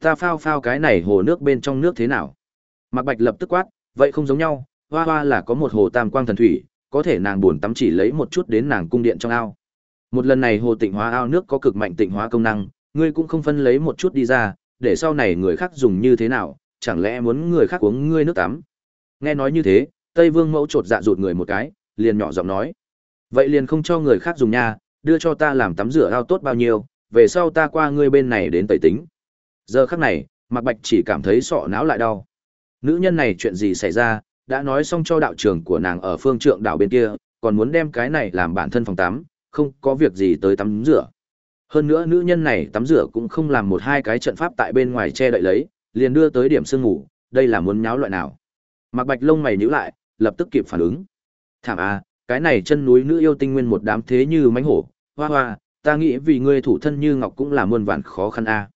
Ta phao phao cái này hồ nước bên trong nước thế nào? Mạc Bạch lập tức quát, vậy không giống nhau, hoa hoa là có một hồ tam quang thần thủy, có thể nàng buồn tắm chỉ lấy một chút đến nàng cung điện trong ao. Một lần này hồ tịnh hóa ao nước có cực mạnh tịnh hóa công năng, ngươi cũng không phân lấy một chút đi ra, để sau này người khác dùng như thế nào, chẳng lẽ muốn người khác uống ngươi nước tắm. Nghe nói như thế, Tây Vương mẫu trột dạ rụt người một cái, liền nhỏ giọng nói. Vậy liền không cho người khác dùng nha, đưa cho ta làm tắm rửa ao tốt bao nhiêu, về sau ta qua ngươi bên này đến tẩy tính. Giờ khắc này, Mạc Bạch chỉ cảm thấy sọ não lại đau. Nữ nhân này chuyện gì xảy ra, đã nói xong cho đạo trưởng của nàng ở phương trượng đảo bên kia, còn muốn đem cái này làm bản thân phòng tắm, không có việc gì tới tắm rửa. Hơn nữa nữ nhân này tắm rửa cũng không làm một hai cái trận pháp tại bên ngoài che đậy lấy, liền đưa tới điểm sương ngủ, đây là muốn nháo loại nào. Mạc Bạch lông mày nhíu lại, lập tức kịp phản ứng. Thảm a, cái này chân núi nữ yêu tinh nguyên một đám thế như mánh hổ, hoa hoa, ta nghĩ vì ngươi thủ thân như ngọc cũng là muôn vàn khó khăn a.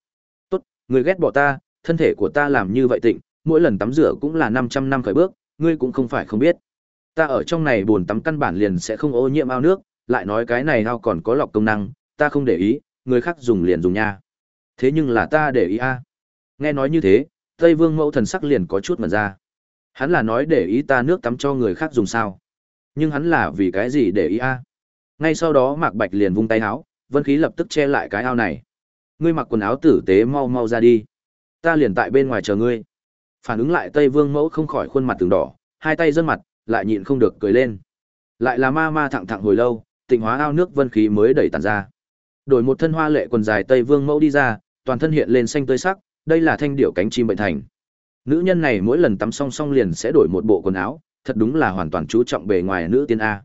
Tốt, ngươi ghét bỏ ta, thân thể của ta làm như vậy tịnh, mỗi lần tắm rửa cũng là 500 năm khởi bước, ngươi cũng không phải không biết. Ta ở trong này buồn tắm căn bản liền sẽ không ô nhiễm ao nước, lại nói cái này ao còn có lọc công năng, ta không để ý, người khác dùng liền dùng nha. Thế nhưng là ta để ý a. Nghe nói như thế, Tây Vương Mẫu thần sắc liền có chút mẩn ra. Hắn là nói để ý ta nước tắm cho người khác dùng sao? Nhưng hắn là vì cái gì để ý a? Ngay sau đó Mạc Bạch liền vung tay áo, vân khí lập tức che lại cái ao này. Ngươi mặc quần áo tử tế mau mau ra đi. Ta liền tại bên ngoài chờ ngươi. Phản ứng lại Tây Vương Mẫu không khỏi khuôn mặt từng đỏ, hai tay dân mặt, lại nhịn không được cười lên. Lại là ma ma thẳng thẳng hồi lâu, tịnh hóa ao nước vân khí mới đẩy tàn ra. Đổi một thân hoa lệ quần dài Tây Vương mẫu đi ra, toàn thân hiện lên xanh tươi sắc, đây là thanh điệu cánh chim bệnh thành. Nữ nhân này mỗi lần tắm xong xong liền sẽ đổi một bộ quần áo, thật đúng là hoàn toàn chú trọng bề ngoài nữ tiên a.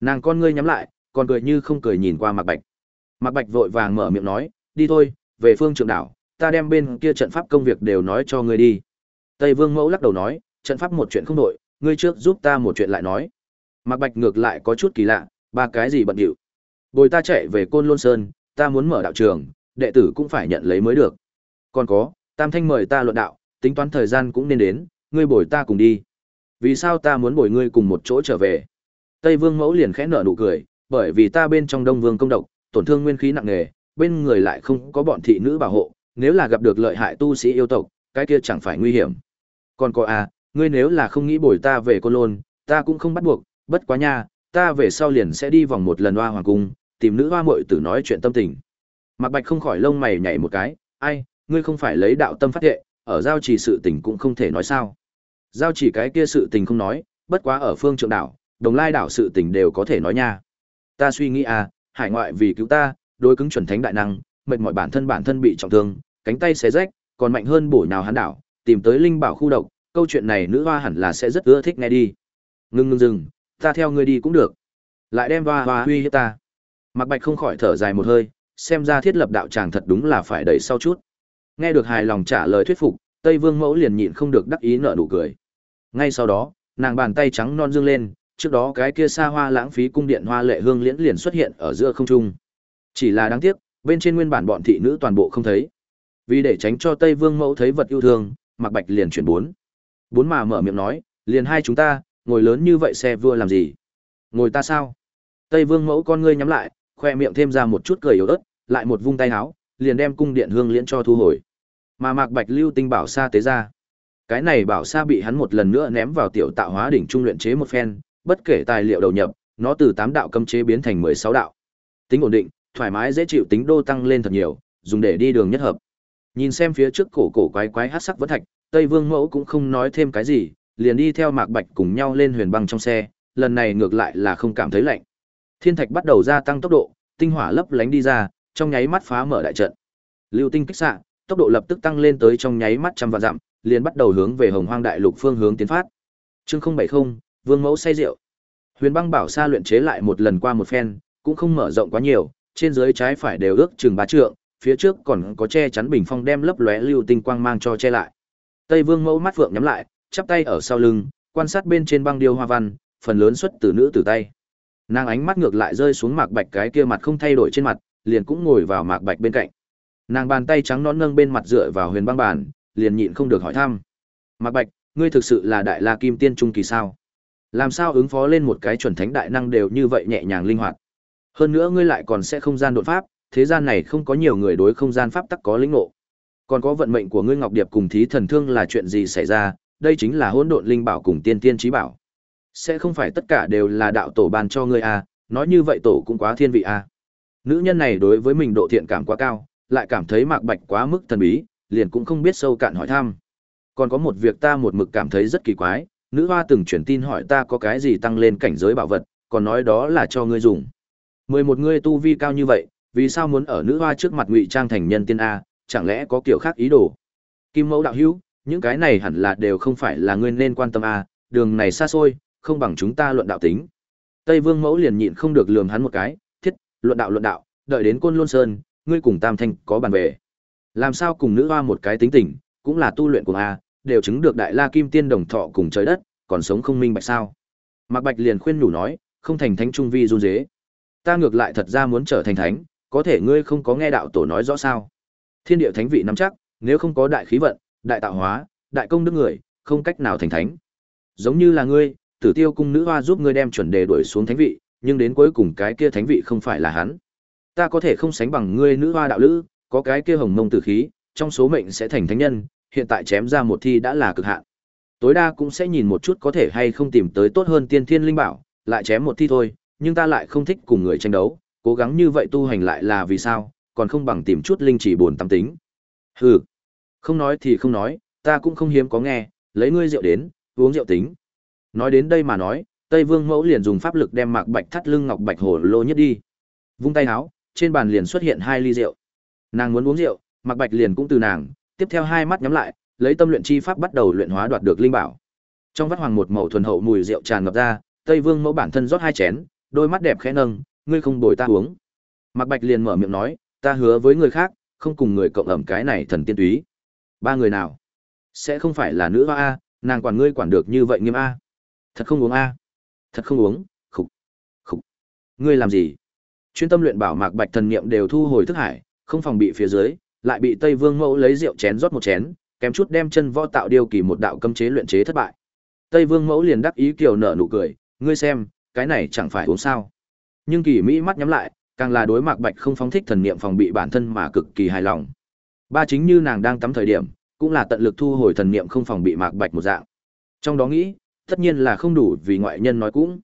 Nàng con ngươi nhắm lại, còn cười như không cười nhìn qua Mạc Bạch. Mạc Bạch vội vàng mở miệng nói, "Đi thôi, về phương trường đảo, ta đem bên kia trận pháp công việc đều nói cho ngươi đi." Tây Vương Mẫu lắc đầu nói, "Trận pháp một chuyện không đổi, ngươi trước giúp ta một chuyện lại nói." Mạc Bạch ngược lại có chút kỳ lạ, ba cái gì bận điệu. Bồi ta chạy về Côn Lôn Sơn, ta muốn mở đạo trường, đệ tử cũng phải nhận lấy mới được. Còn có, Tam Thanh mời ta luận đạo, tính toán thời gian cũng nên đến, ngươi bồi ta cùng đi. Vì sao ta muốn bồi ngươi cùng một chỗ trở về? Tây Vương Mẫu liền khẽ nở nụ cười, bởi vì ta bên trong Đông Vương công độc, tổn thương nguyên khí nặng nề, bên người lại không có bọn thị nữ bảo hộ, nếu là gặp được lợi hại tu sĩ yêu tộc, cái kia chẳng phải nguy hiểm. Còn có à, ngươi nếu là không nghĩ bồi ta về Côn Lôn, ta cũng không bắt buộc, bất quá nha, ta về sau liền sẽ đi vòng một lần hoa hoàng cung, tìm nữ hoa muội tử nói chuyện tâm tình. Mạc Bạch không khỏi lông mày nhảy một cái, ai, ngươi không phải lấy đạo tâm phát thệ, ở giao chỉ sự tình cũng không thể nói sao. Giao chỉ cái kia sự tình không nói, bất quá ở phương trượng đảo, đồng lai đảo sự tình đều có thể nói nha. Ta suy nghĩ à, hải ngoại vì cứu ta, đối cứng chuẩn thánh đại năng, mệt mỏi bản thân bản thân bị trọng thương, cánh tay xé rách, còn mạnh hơn bổ nào hắn đảo, tìm tới linh bảo khu độc, câu chuyện này nữ hoa hẳn là sẽ rất ưa thích nghe đi. Ngưng ngưng dừng, ta theo ngươi đi cũng được. Lại đem hoa hoa huy hiếp ta. Mạc Bạch không khỏi thở dài một hơi, xem ra thiết lập đạo tràng thật đúng là phải đẩy sau chút. Nghe được hài lòng trả lời thuyết phục, Tây Vương Mẫu liền nhịn không được đắc ý nở nụ cười. Ngay sau đó, nàng bàn tay trắng non dương lên, trước đó cái kia xa hoa lãng phí cung điện hoa lệ hương liễn liền xuất hiện ở giữa không trung. Chỉ là đáng tiếc, bên trên nguyên bản bọn thị nữ toàn bộ không thấy. Vì để tránh cho Tây Vương Mẫu thấy vật yêu thương, Mạc Bạch liền chuyển bốn. Bốn mà mở miệng nói, liền hai chúng ta, ngồi lớn như vậy xe vua làm gì? Ngồi ta sao? Tây Vương Mẫu con ngươi nhắm lại, khoe miệng thêm ra một chút cười yếu ớt, lại một vung tay áo, liền đem cung điện hương liễn cho thu hồi. Mà Mạc Bạch lưu tinh bảo sa tế ra. Cái này bảo sa bị hắn một lần nữa ném vào tiểu tạo hóa đỉnh trung luyện chế một phen, bất kể tài liệu đầu nhập, nó từ 8 đạo cấm chế biến thành 16 đạo. Tính ổn định, thoải mái dễ chịu tính đô tăng lên thật nhiều, dùng để đi đường nhất hợp. Nhìn xem phía trước cổ cổ quái quái hát sắc vẫn thạch, Tây Vương Mẫu cũng không nói thêm cái gì, liền đi theo Mạc Bạch cùng nhau lên huyền băng trong xe, lần này ngược lại là không cảm thấy lạnh. Thiên thạch bắt đầu gia tăng tốc độ, tinh hỏa lấp lánh đi ra, trong nháy mắt phá mở đại trận. Lưu tinh kích xạ, tốc độ lập tức tăng lên tới trong nháy mắt trăm vạn dặm, liền bắt đầu hướng về Hồng Hoang đại lục phương hướng tiến phát. Chương 070, Vương Mẫu say rượu. Huyền Băng Bảo Sa luyện chế lại một lần qua một phen, cũng không mở rộng quá nhiều, trên dưới trái phải đều ước chừng ba trượng, phía trước còn có che chắn bình phong đem lấp lóe lưu tinh quang mang cho che lại. Tây Vương Mẫu mắt vượng nhắm lại, chắp tay ở sau lưng, quan sát bên trên băng điêu hoa văn, phần lớn xuất từ nữ tử tay. Nàng ánh mắt ngược lại rơi xuống Mạc Bạch cái kia mặt không thay đổi trên mặt, liền cũng ngồi vào Mạc Bạch bên cạnh. Nàng bàn tay trắng nõn nâng bên mặt dựa vào huyền băng bàn, liền nhịn không được hỏi thăm. Mạc Bạch, ngươi thực sự là đại la kim tiên trung kỳ sao? Làm sao ứng phó lên một cái chuẩn thánh đại năng đều như vậy nhẹ nhàng linh hoạt? Hơn nữa ngươi lại còn sẽ không gian đột pháp, thế gian này không có nhiều người đối không gian pháp tắc có lĩnh ngộ. Còn có vận mệnh của ngươi Ngọc Điệp cùng thí thần thương là chuyện gì xảy ra, đây chính là hỗn độn linh bảo cùng tiên tiên trí bảo. Sẽ không phải tất cả đều là đạo tổ ban cho ngươi à, nói như vậy tổ cũng quá thiên vị à. Nữ nhân này đối với mình độ thiện cảm quá cao, lại cảm thấy Mạc Bạch quá mức thần bí, liền cũng không biết sâu cạn hỏi thăm. Còn có một việc ta một mực cảm thấy rất kỳ quái, nữ hoa từng truyền tin hỏi ta có cái gì tăng lên cảnh giới bảo vật, còn nói đó là cho ngươi dùng. Mười một ngươi tu vi cao như vậy, vì sao muốn ở nữ hoa trước mặt ngụy trang thành nhân tiên a, chẳng lẽ có kiểu khác ý đồ? Kim Mẫu đạo hữu, những cái này hẳn là đều không phải là ngươi nên quan tâm a, đường này xa xôi, không bằng chúng ta luận đạo tính. Tây Vương Mẫu liền nhịn không được lườm hắn một cái, thiết, luận đạo luận đạo, đợi đến Côn Lôn Sơn, ngươi cùng Tam Thanh có bàn về. Làm sao cùng nữ hoa một cái tính tình, cũng là tu luyện của a, đều chứng được đại la kim tiên đồng thọ cùng trời đất, còn sống không minh bạch sao? Mạc Bạch liền khuyên nhủ nói, không thành thánh trung vi run dế. Ta ngược lại thật ra muốn trở thành thánh, có thể ngươi không có nghe đạo tổ nói rõ sao? Thiên địa thánh vị nắm chắc, nếu không có đại khí vận, đại tạo hóa, đại công đức người, không cách nào thành thánh. Giống như là ngươi, Tử Tiêu cung nữ hoa giúp ngươi đem chuẩn đề đuổi xuống thánh vị, nhưng đến cuối cùng cái kia thánh vị không phải là hắn. Ta có thể không sánh bằng ngươi nữ hoa đạo lữ, có cái kia hồng mông tử khí, trong số mệnh sẽ thành thánh nhân, hiện tại chém ra một thi đã là cực hạn. Tối đa cũng sẽ nhìn một chút có thể hay không tìm tới tốt hơn tiên thiên linh bảo, lại chém một thi thôi, nhưng ta lại không thích cùng người tranh đấu, cố gắng như vậy tu hành lại là vì sao, còn không bằng tìm chút linh chỉ buồn tâm tính. Hừ, không nói thì không nói, ta cũng không hiếm có nghe, lấy ngươi rượu đến, uống rượu tính. Nói đến đây mà nói, Tây Vương Mẫu liền dùng pháp lực đem Mạc Bạch thắt lưng ngọc bạch hồ lô nhất đi. Vung tay áo, trên bàn liền xuất hiện hai ly rượu. Nàng muốn uống rượu, Mạc Bạch liền cũng từ nàng, tiếp theo hai mắt nhắm lại, lấy tâm luyện chi pháp bắt đầu luyện hóa đoạt được linh bảo. Trong vắt hoàng một màu thuần hậu mùi rượu tràn ngập ra, Tây Vương Mẫu bản thân rót hai chén, đôi mắt đẹp khẽ nâng, ngươi không bồi ta uống. Mạc Bạch liền mở miệng nói, ta hứa với người khác, không cùng người cộng ẩm cái này thần tiên túy. Ba người nào? Sẽ không phải là nữ hoa a, nàng quản ngươi quản được như vậy nghiêm a. Thật không uống a. Thật không uống, khục. Khục. Ngươi làm gì? Chuyên tâm luyện bảo Mạc Bạch thần niệm đều thu hồi thức hải, không phòng bị phía dưới, lại bị Tây Vương Mẫu lấy rượu chén rót một chén, kém chút đem chân võ tạo điều kỳ một đạo cấm chế luyện chế thất bại. Tây Vương Mẫu liền đắc ý kiều nở nụ cười, ngươi xem, cái này chẳng phải uống sao? Nhưng Kỳ Mỹ mắt nhắm lại, càng là đối Mạc Bạch không phóng thích thần niệm phòng bị bản thân mà cực kỳ hài lòng. Ba chính như nàng đang tắm thời điểm, cũng là tận lực thu hồi thần niệm không phòng bị Mạc Bạch một dạng. Trong đó nghĩ, tất nhiên là không đủ vì ngoại nhân nói cũng.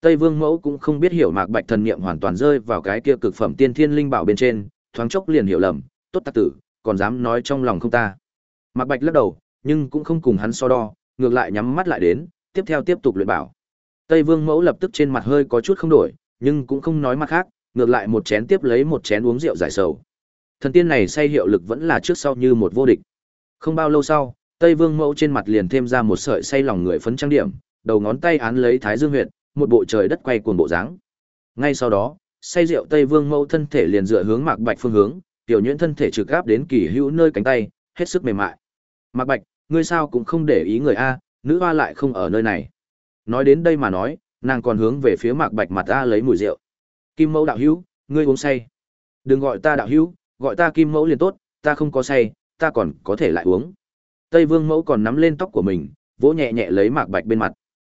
Tây Vương Mẫu cũng không biết hiểu Mạc Bạch thần niệm hoàn toàn rơi vào cái kia cực phẩm tiên thiên linh bảo bên trên, thoáng chốc liền hiểu lầm, tốt tạc tử, còn dám nói trong lòng không ta. Mạc Bạch lắc đầu, nhưng cũng không cùng hắn so đo, ngược lại nhắm mắt lại đến, tiếp theo tiếp tục luyện bảo. Tây Vương Mẫu lập tức trên mặt hơi có chút không đổi, nhưng cũng không nói mặt khác, ngược lại một chén tiếp lấy một chén uống rượu giải sầu. Thần tiên này say hiệu lực vẫn là trước sau như một vô địch. Không bao lâu sau, Tây Vương Mẫu trên mặt liền thêm ra một sợi say lòng người phấn trang điểm, đầu ngón tay án lấy Thái Dương huyệt, một bộ trời đất quay cuồng bộ dáng. Ngay sau đó, say rượu Tây Vương Mẫu thân thể liền dựa hướng Mạc Bạch phương hướng, tiểu nhuyễn thân thể trực gáp đến kỳ hữu nơi cánh tay, hết sức mềm mại. Mạc Bạch, ngươi sao cũng không để ý người a, nữ hoa lại không ở nơi này. Nói đến đây mà nói, nàng còn hướng về phía Mạc Bạch mặt ta lấy mùi rượu. Kim Mẫu đạo hữu, ngươi uống say. Đừng gọi ta đạo hữu, gọi ta Kim Mẫu liền tốt, ta không có say, ta còn có thể lại uống. Tây Vương Mẫu còn nắm lên tóc của mình, vỗ nhẹ nhẹ lấy Mạc Bạch bên mặt.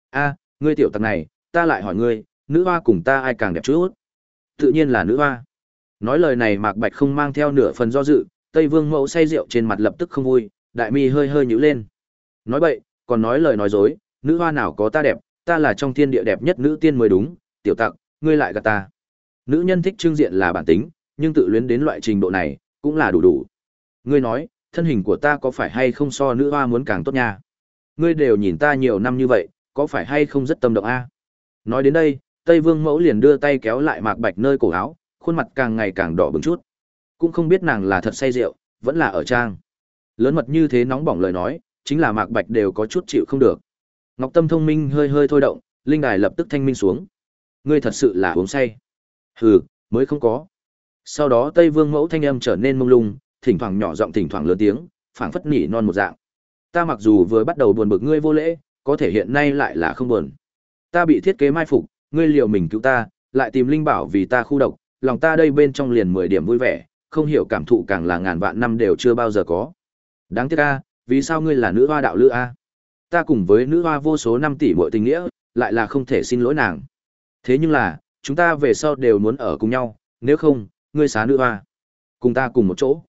A, ngươi tiểu tặc này, ta lại hỏi ngươi, nữ hoa cùng ta ai càng đẹp chút? Tự nhiên là nữ hoa. Nói lời này Mạc Bạch không mang theo nửa phần do dự, Tây Vương Mẫu say rượu trên mặt lập tức không vui, đại mi hơi hơi nhữ lên. Nói vậy còn nói lời nói dối, nữ hoa nào có ta đẹp, ta là trong thiên địa đẹp nhất nữ tiên mới đúng, tiểu tặc, ngươi lại gạt ta. Nữ nhân thích trưng diện là bản tính, nhưng tự luyến đến loại trình độ này, cũng là đủ đủ. Ngươi nói, thân hình của ta có phải hay không so nữ hoa muốn càng tốt nha? Ngươi đều nhìn ta nhiều năm như vậy, có phải hay không rất tâm động a? Nói đến đây, Tây Vương Mẫu liền đưa tay kéo lại Mạc Bạch nơi cổ áo, khuôn mặt càng ngày càng đỏ bừng chút. Cũng không biết nàng là thật say rượu, vẫn là ở trang. Lớn mật như thế nóng bỏng lời nói, chính là Mạc Bạch đều có chút chịu không được. Ngọc Tâm thông minh hơi hơi thôi động, linh đài lập tức thanh minh xuống. Ngươi thật sự là uống say. Hừ, mới không có. Sau đó Tây Vương Mẫu thanh âm trở nên mông lung, thỉnh thoảng nhỏ giọng thỉnh thoảng lớn tiếng, phảng phất nỉ non một dạng. Ta mặc dù vừa bắt đầu buồn bực ngươi vô lễ, có thể hiện nay lại là không buồn. Ta bị thiết kế mai phục, ngươi liều mình cứu ta, lại tìm linh bảo vì ta khu độc, lòng ta đây bên trong liền mười điểm vui vẻ, không hiểu cảm thụ càng là ngàn vạn năm đều chưa bao giờ có. Đáng tiếc a, vì sao ngươi là nữ hoa đạo lữ a? Ta cùng với nữ hoa vô số năm tỷ muội tình nghĩa, lại là không thể xin lỗi nàng. Thế nhưng là, chúng ta về sau đều muốn ở cùng nhau, nếu không, ngươi xá nữ hoa, cùng ta cùng một chỗ.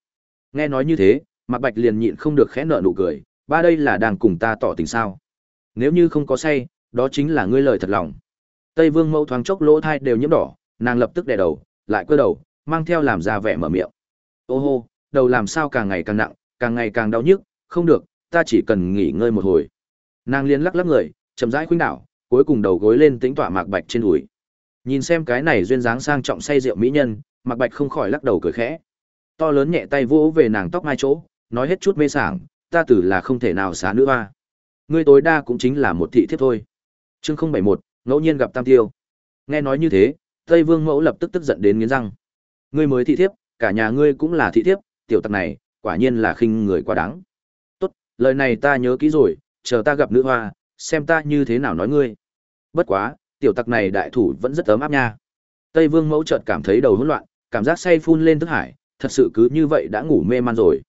Nghe nói như thế, Mạc Bạch liền nhịn không được khẽ nở nụ cười, ba đây là đang cùng ta tỏ tình sao? Nếu như không có say, đó chính là ngươi lời thật lòng. Tây Vương Mẫu thoáng chốc lỗ thai đều nhiễm đỏ, nàng lập tức đè đầu, lại cơ đầu, mang theo làm ra vẻ mở miệng. Ô hô, đầu làm sao càng ngày càng nặng, càng ngày càng đau nhức, không được, ta chỉ cần nghỉ ngơi một hồi. Nàng liên lắc lắc người, chậm rãi khuynh đảo, cuối cùng đầu gối lên tính tỏa Mạc Bạch trên đùi. Nhìn xem cái này duyên dáng sang trọng say rượu mỹ nhân, Mạc Bạch không khỏi lắc đầu cười khẽ. To lớn nhẹ tay vỗ về nàng tóc mai chỗ, nói hết chút mê sảng, ta tử là không thể nào xá nữa hoa. Ngươi tối đa cũng chính là một thị thiếp thôi. Chương 071, ngẫu nhiên gặp Tam Tiêu. Nghe nói như thế, Tây Vương Mẫu lập tức tức giận đến nghiến răng. Ngươi mới thị thiếp, cả nhà ngươi cũng là thị thiếp, tiểu tặc này, quả nhiên là khinh người quá đáng. Tốt, lời này ta nhớ kỹ rồi, chờ ta gặp nữ hoa, xem ta như thế nào nói ngươi. Bất quá, tiểu tặc này đại thủ vẫn rất ấm áp nha. Tây Vương Mẫu chợt cảm thấy đầu hỗn loạn, cảm giác say phun lên thức hải, thật sự cứ như vậy đã ngủ mê man rồi.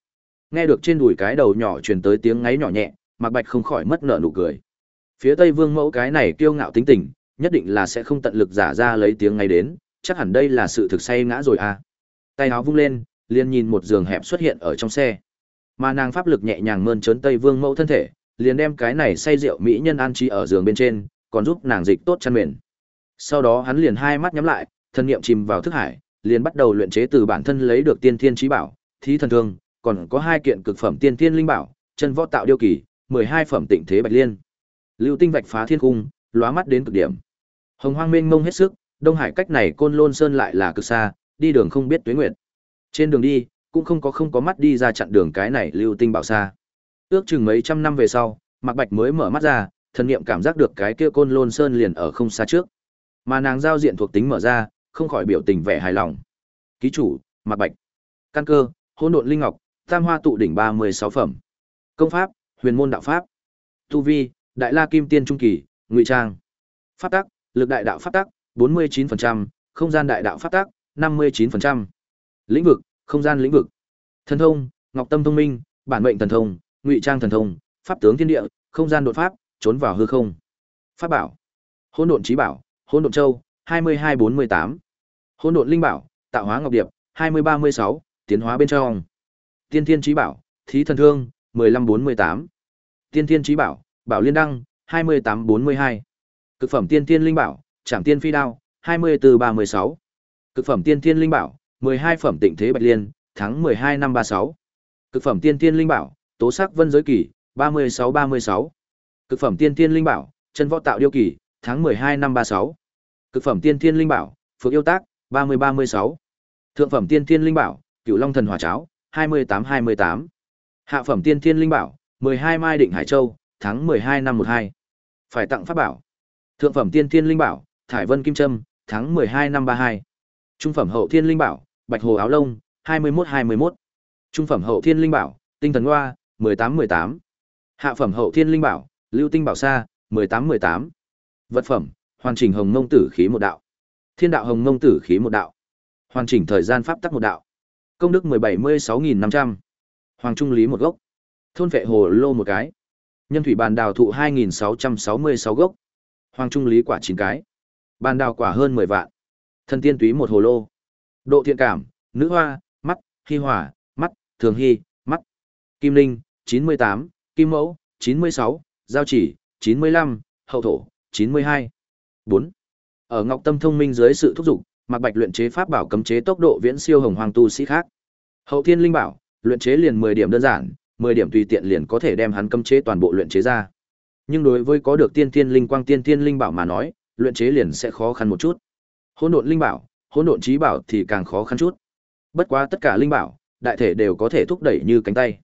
Nghe được trên đùi cái đầu nhỏ truyền tới tiếng ngáy nhỏ nhẹ, Mạc Bạch không khỏi mất nở nụ cười. Phía Tây Vương Mẫu cái này kiêu ngạo tính tình, nhất định là sẽ không tận lực giả ra lấy tiếng ngáy đến, chắc hẳn đây là sự thực say ngã rồi à. Tay áo vung lên, liền nhìn một giường hẹp xuất hiện ở trong xe. Mà nàng pháp lực nhẹ nhàng mơn trớn Tây Vương Mẫu thân thể, liền đem cái này say rượu mỹ nhân an trí ở giường bên trên, còn giúp nàng dịch tốt chăn mền. Sau đó hắn liền hai mắt nhắm lại, thân niệm chìm vào thức hải, liền bắt đầu luyện chế từ bản thân lấy được tiên thiên trí bảo, thí thần thương, còn có hai kiện cực phẩm tiên thiên linh bảo, chân võ tạo điêu kỳ, 12 phẩm tịnh thế bạch liên. Lưu tinh vạch phá thiên cung, lóa mắt đến cực điểm. Hồng Hoang mênh mông hết sức, Đông Hải cách này Côn Lôn Sơn lại là cực xa, đi đường không biết tuế nguyệt. Trên đường đi, cũng không có không có mắt đi ra chặn đường cái này lưu tinh bảo xa. Ước chừng mấy trăm năm về sau, Mạc Bạch mới mở mắt ra, thần niệm cảm giác được cái kia Côn Lôn Sơn liền ở không xa trước. Mà nàng giao diện thuộc tính mở ra, không khỏi biểu tình vẻ hài lòng. Ký chủ, Mạc Bạch. Căn cơ, Hỗn độn linh ngọc, Tam Hoa tụ đỉnh 36 phẩm. Công pháp, Huyền môn đạo pháp. Tu vi, Đại La Kim Tiên trung kỳ, ngụy trang. Pháp tắc, lực đại đạo pháp tắc, 49%, không gian đại đạo pháp tắc, 59%. Lĩnh vực, không gian lĩnh vực. Thần thông, Ngọc Tâm thông minh, bản mệnh thần thông, ngụy trang thần thông, pháp tướng thiên địa, không gian đột pháp, trốn vào hư không. Pháp bảo, Hỗn độn chí bảo, Hỗn độn châu, 2248. Hỗn độn linh bảo, tạo hóa ngọc điệp, 2036, tiến hóa bên trong. Tiên thiên chí bảo, thí thần thương, 1548. Tiên thiên chí bảo, bảo liên đăng, 2842. Cực phẩm tiên thiên linh bảo, trảm tiên phi đao, 2436. Cực phẩm tiên thiên linh bảo, 12 phẩm tịnh thế bạch liên, tháng 12 năm 36. Cực phẩm tiên thiên linh bảo, tố sắc vân giới kỳ, 3636. Cực phẩm tiên thiên linh bảo, chân võ tạo điêu kỳ, tháng 12 năm 36. Cực phẩm tiên thiên linh bảo, phượng yêu tác, 3036. Thượng phẩm tiên thiên linh bảo, cửu long thần hỏa cháo, 2828. Hạ phẩm tiên thiên linh bảo, 12 mai định Hải Châu, tháng 12 năm 12. Phải tặng pháp bảo. Thượng phẩm tiên thiên linh bảo, Thải Vân Kim Trâm, tháng 12 năm 32. Trung phẩm hậu thiên linh bảo, Bạch Hồ áo lông, 21-21. Trung phẩm hậu thiên linh bảo, Tinh thần hoa, 1818 Hạ phẩm hậu thiên linh bảo, Lưu tinh bảo sa, 1818 Vật phẩm, hoàn chỉnh hồng ngông tử khí một đạo. Thiên đạo hồng ngông tử khí một đạo. Hoàn chỉnh thời gian pháp tắc một đạo. Công đức 176500. Hoàng trung lý một gốc. Thôn vệ hồ lô một cái. Nhân thủy bàn đào thụ 2666 gốc. Hoàng trung lý quả 9 cái. Bàn đào quả hơn 10 vạn. Thân tiên túy một hồ lô. Độ thiện cảm, nữ hoa, mắt, hy hỏa, mắt, thường hy, mắt. Kim linh, 98, kim mẫu, 96, giao chỉ, 95, hậu thổ, 92. 4. Ở Ngọc Tâm thông minh dưới sự thúc giục, Mạc Bạch luyện chế pháp bảo cấm chế tốc độ viễn siêu hồng hoàng tu sĩ khác. Hậu Thiên Linh Bảo, luyện chế liền 10 điểm đơn giản, 10 điểm tùy tiện liền có thể đem hắn cấm chế toàn bộ luyện chế ra. Nhưng đối với có được tiên thiên linh quang tiên thiên linh bảo mà nói, luyện chế liền sẽ khó khăn một chút. Hỗn độn linh bảo, hỗn độn trí bảo thì càng khó khăn chút. Bất quá tất cả linh bảo, đại thể đều có thể thúc đẩy như cánh tay.